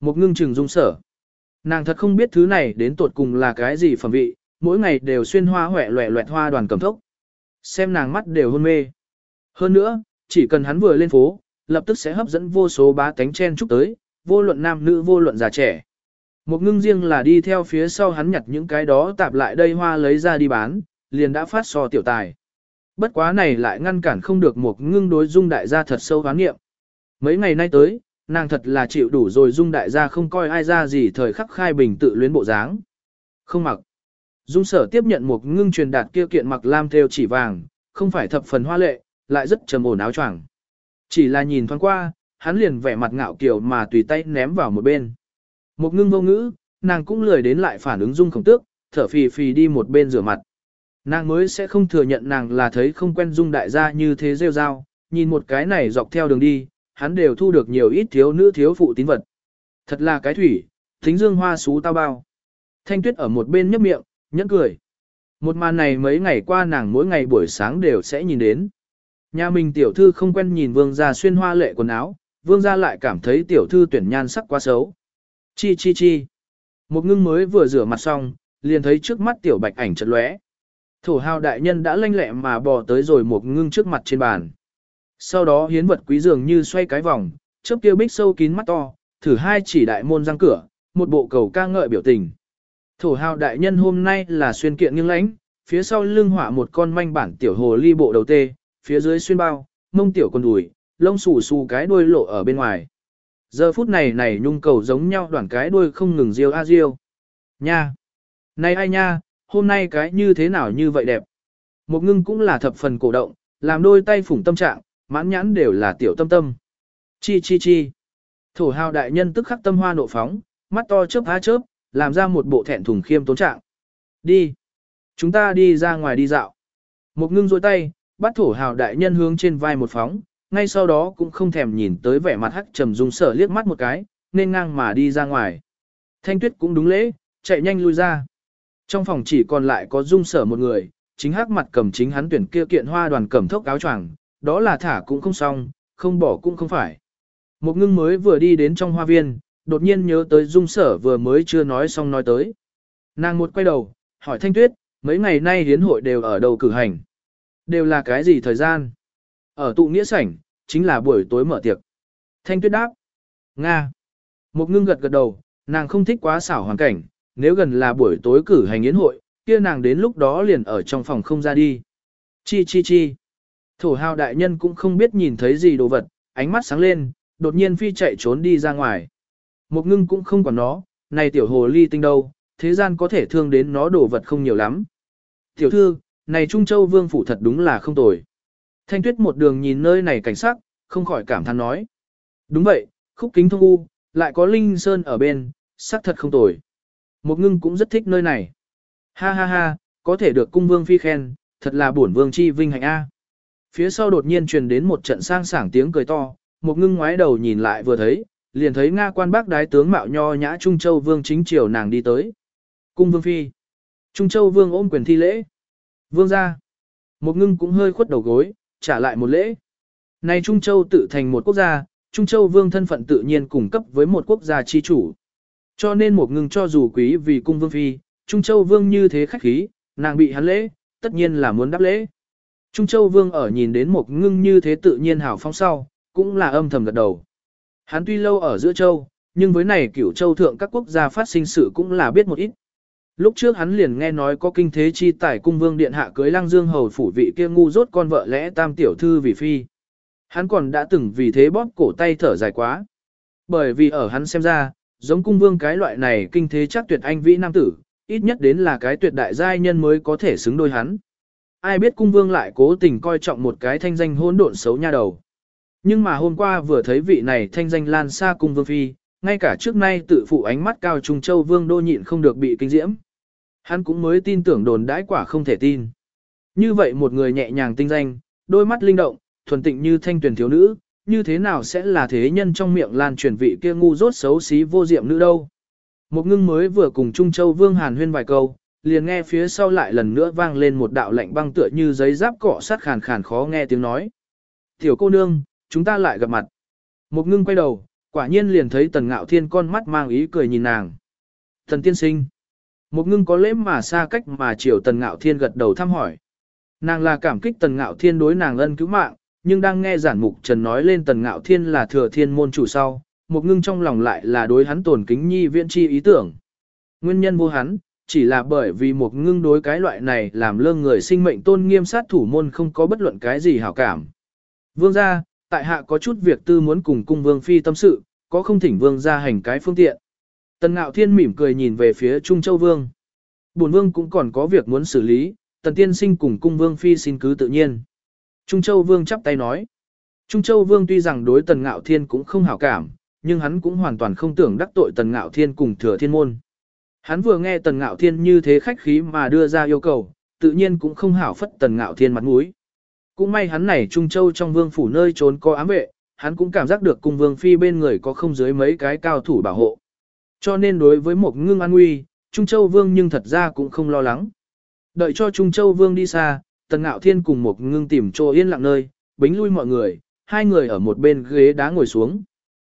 Một ngưng trừng dung sở. Nàng thật không biết thứ này đến tột cùng là cái gì phẩm vị, mỗi ngày đều xuyên hoa hỏe loẹ loẹt hoa đoàn cầm thốc. Xem nàng mắt đều hôn mê. Hơn nữa, chỉ cần hắn vừa lên phố, lập tức sẽ hấp dẫn vô số bá tánh chen chúc tới, vô luận nam nữ vô luận già trẻ. Một ngưng riêng là đi theo phía sau hắn nhặt những cái đó tạp lại đây hoa lấy ra đi bán, liền đã phát so tiểu tài. Bất quá này lại ngăn cản không được một ngưng đối dung đại gia thật sâu ván nghiệm. Mấy ngày nay tới, nàng thật là chịu đủ rồi dung đại gia không coi ai ra gì thời khắc khai bình tự luyến bộ dáng. Không mặc. Dung sở tiếp nhận một ngưng truyền đạt kia kiện mặc lam theo chỉ vàng, không phải thập phần hoa lệ, lại rất trầm ổn áo choàng. Chỉ là nhìn thoáng qua, hắn liền vẻ mặt ngạo kiều mà tùy tay ném vào một bên. Một ngưng vô ngữ, nàng cũng lười đến lại phản ứng dung khổng tước, thở phì phì đi một bên rửa mặt. Nàng mới sẽ không thừa nhận nàng là thấy không quen dung đại gia như thế rêu rao, nhìn một cái này dọc theo đường đi, hắn đều thu được nhiều ít thiếu nữ thiếu phụ tín vật. Thật là cái thủy, thính dương hoa xú tao bao. Thanh tuyết ở một bên nhấp miệng, nhẫn cười. Một màn này mấy ngày qua nàng mỗi ngày buổi sáng đều sẽ nhìn đến. Nhà mình tiểu thư không quen nhìn vương gia xuyên hoa lệ quần áo, vương gia lại cảm thấy tiểu thư tuyển nhan sắc quá xấu. Chi chi chi. Một ngưng mới vừa rửa mặt xong, liền thấy trước mắt tiểu bạch ảnh chật lóe. Thổ hào đại nhân đã lanh lẹ mà bò tới rồi một ngưng trước mặt trên bàn. Sau đó hiến vật quý dường như xoay cái vòng, chớp kia bích sâu kín mắt to, thử hai chỉ đại môn răng cửa, một bộ cầu ca ngợi biểu tình. Thổ hào đại nhân hôm nay là xuyên kiện nghiêng lãnh, phía sau lưng họa một con manh bản tiểu hồ ly bộ đầu tê, phía dưới xuyên bao, mông tiểu con đùi, lông xù xù cái đuôi lộ ở bên ngoài. Giờ phút này này nhung cầu giống nhau đoạn cái đuôi không ngừng riêu a riêu. Nha! Này ai nha, hôm nay cái như thế nào như vậy đẹp. Một ngưng cũng là thập phần cổ động, làm đôi tay phủng tâm trạng, mãn nhãn đều là tiểu tâm tâm. Chi chi chi. Thổ hào đại nhân tức khắc tâm hoa nộ phóng, mắt to chớp há chớp, làm ra một bộ thẹn thùng khiêm tốn trạng. Đi. Chúng ta đi ra ngoài đi dạo. Một ngưng dôi tay, bắt thổ hào đại nhân hướng trên vai một phóng, ngay sau đó cũng không thèm nhìn tới vẻ mặt hắc trầm dung sở liếc mắt một cái, nên ngang mà đi ra ngoài. Thanh tuyết cũng đúng lễ, chạy nhanh lui ra. Trong phòng chỉ còn lại có dung sở một người, chính hắc mặt cầm chính hắn tuyển kia kiện hoa đoàn cầm thốc áo choàng, đó là thả cũng không xong, không bỏ cũng không phải. Một ngưng mới vừa đi đến trong hoa viên, đột nhiên nhớ tới dung sở vừa mới chưa nói xong nói tới. Nàng một quay đầu, hỏi thanh tuyết, mấy ngày nay hiến hội đều ở đầu cử hành. Đều là cái gì thời gian? Ở tụ nghĩa sảnh, chính là buổi tối mở tiệc. Thanh tuyết đáp. Nga. Một ngưng gật gật đầu, nàng không thích quá xảo hoàn cảnh, nếu gần là buổi tối cử hành yến hội, kia nàng đến lúc đó liền ở trong phòng không ra đi. Chi chi chi. Thổ hào đại nhân cũng không biết nhìn thấy gì đồ vật, ánh mắt sáng lên, đột nhiên phi chạy trốn đi ra ngoài. Một ngưng cũng không còn nó, này tiểu hồ ly tinh đâu, thế gian có thể thương đến nó đồ vật không nhiều lắm. Tiểu thư, này Trung Châu Vương phủ thật đúng là không tồi. Thanh tuyết một đường nhìn nơi này cảnh sắc, không khỏi cảm thán nói. Đúng vậy, khúc kính thông u, lại có linh sơn ở bên, sắc thật không tồi. Một ngưng cũng rất thích nơi này. Ha ha ha, có thể được cung vương phi khen, thật là bổn vương chi vinh hạnh A. Phía sau đột nhiên truyền đến một trận sang sảng tiếng cười to, một ngưng ngoái đầu nhìn lại vừa thấy, liền thấy Nga quan bác đái tướng mạo nho nhã Trung Châu Vương chính triều nàng đi tới. Cung Vương Phi. Trung Châu Vương ôm quyền thi lễ. Vương ra. Một ngưng cũng hơi khuất đầu gối, trả lại một lễ. Này Trung Châu tự thành một quốc gia, Trung Châu Vương thân phận tự nhiên cung cấp với một quốc gia chi chủ. Cho nên một ngưng cho dù quý vì cung Vương Phi, Trung Châu Vương như thế khách khí, nàng bị hắn lễ, tất nhiên là muốn đáp lễ. Trung Châu Vương ở nhìn đến một ngưng như thế tự nhiên hảo phong sau, cũng là âm thầm gật đầu. Hắn tuy lâu ở giữa châu, nhưng với này cửu châu thượng các quốc gia phát sinh sự cũng là biết một ít. Lúc trước hắn liền nghe nói có kinh thế chi tài cung vương điện hạ cưới lăng dương hầu phủ vị kia ngu rốt con vợ lẽ tam tiểu thư vì phi. Hắn còn đã từng vì thế bóp cổ tay thở dài quá. Bởi vì ở hắn xem ra, giống cung vương cái loại này kinh thế chắc tuyệt anh vĩ nam tử, ít nhất đến là cái tuyệt đại giai nhân mới có thể xứng đôi hắn. Ai biết cung vương lại cố tình coi trọng một cái thanh danh hỗn độn xấu nha đầu. Nhưng mà hôm qua vừa thấy vị này thanh danh lan xa cung vương phi, ngay cả trước nay tự phụ ánh mắt cao trung châu vương đô nhịn không được bị kinh diễm. Hắn cũng mới tin tưởng đồn đãi quả không thể tin. Như vậy một người nhẹ nhàng tinh danh, đôi mắt linh động, thuần tịnh như thanh tuyển thiếu nữ, như thế nào sẽ là thế nhân trong miệng lan truyền vị kia ngu dốt xấu xí vô diệm nữ đâu. Một ngưng mới vừa cùng Trung Châu Vương Hàn huyên vài câu, liền nghe phía sau lại lần nữa vang lên một đạo lạnh băng tựa như giấy giáp cọ sát khàn khàn khó nghe tiếng nói. Tiểu cô nương, chúng ta lại gặp mặt. Một ngưng quay đầu, quả nhiên liền thấy tần ngạo thiên con mắt mang ý cười nhìn nàng. Thần tiên sinh. Một ngưng có lễ mà xa cách mà chiều tần ngạo thiên gật đầu thăm hỏi. Nàng là cảm kích tần ngạo thiên đối nàng ân cứu mạng, nhưng đang nghe giản mục trần nói lên tần ngạo thiên là thừa thiên môn chủ sau, một ngưng trong lòng lại là đối hắn tổn kính nhi viễn chi ý tưởng. Nguyên nhân vô hắn, chỉ là bởi vì một ngưng đối cái loại này làm lơ người sinh mệnh tôn nghiêm sát thủ môn không có bất luận cái gì hảo cảm. Vương gia, tại hạ có chút việc tư muốn cùng cung vương phi tâm sự, có không thỉnh vương gia hành cái phương tiện. Tần ngạo thiên mỉm cười nhìn về phía Trung Châu Vương. Bổn vương cũng còn có việc muốn xử lý, tần tiên sinh cùng cung vương phi xin cứ tự nhiên. Trung Châu Vương chắp tay nói. Trung Châu Vương tuy rằng đối tần ngạo thiên cũng không hảo cảm, nhưng hắn cũng hoàn toàn không tưởng đắc tội tần ngạo thiên cùng thừa thiên môn. Hắn vừa nghe tần ngạo thiên như thế khách khí mà đưa ra yêu cầu, tự nhiên cũng không hảo phất tần ngạo thiên mặt mũi. Cũng may hắn này Trung Châu trong vương phủ nơi trốn có ám vệ, hắn cũng cảm giác được cung vương phi bên người có không dưới mấy cái cao thủ bảo hộ. Cho nên đối với một ngưng an nguy, Trung Châu vương nhưng thật ra cũng không lo lắng. Đợi cho Trung Châu vương đi xa, tần ngạo thiên cùng một ngưng tìm chỗ yên lặng nơi, bính lui mọi người, hai người ở một bên ghế đá ngồi xuống.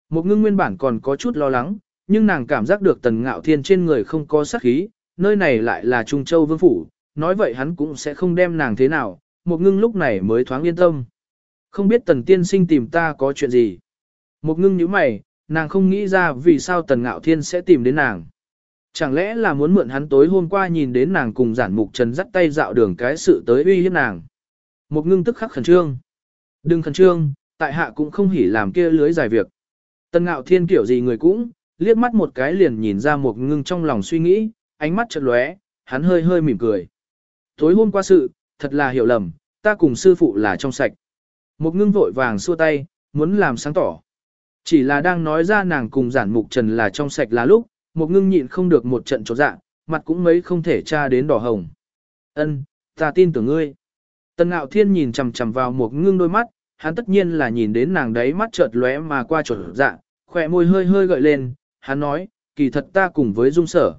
Một ngưng nguyên bản còn có chút lo lắng, nhưng nàng cảm giác được tần ngạo thiên trên người không có sát khí, nơi này lại là Trung Châu vương phủ, nói vậy hắn cũng sẽ không đem nàng thế nào, một ngưng lúc này mới thoáng yên tâm. Không biết tần tiên sinh tìm ta có chuyện gì. Một ngưng như mày, nàng không nghĩ ra vì sao tần ngạo thiên sẽ tìm đến nàng. Chẳng lẽ là muốn mượn hắn tối hôm qua nhìn đến nàng cùng giản mục trần dắt tay dạo đường cái sự tới uy hiếp nàng. Một ngưng tức khắc khẩn trương. Đừng khẩn trương, tại hạ cũng không hỉ làm kia lưới dài việc. Tần ngạo thiên kiểu gì người cũng, liếc mắt một cái liền nhìn ra một ngưng trong lòng suy nghĩ, ánh mắt chợt lóe, hắn hơi hơi mỉm cười. Tối hôm qua sự, thật là hiểu lầm, ta cùng sư phụ là trong sạch. Một ngưng vội vàng xua tay, muốn làm sáng tỏ. Chỉ là đang nói ra nàng cùng giản mục trần là trong sạch là lúc, một ngưng nhịn không được một trận trột dạ, mặt cũng mấy không thể tra đến đỏ hồng. Ân, ta tin tưởng ngươi. Tần ngạo thiên nhìn chằm chằm vào một ngưng đôi mắt, hắn tất nhiên là nhìn đến nàng đấy mắt chợt lóe mà qua trột dạ, khỏe môi hơi hơi gợi lên, hắn nói, kỳ thật ta cùng với dung sở.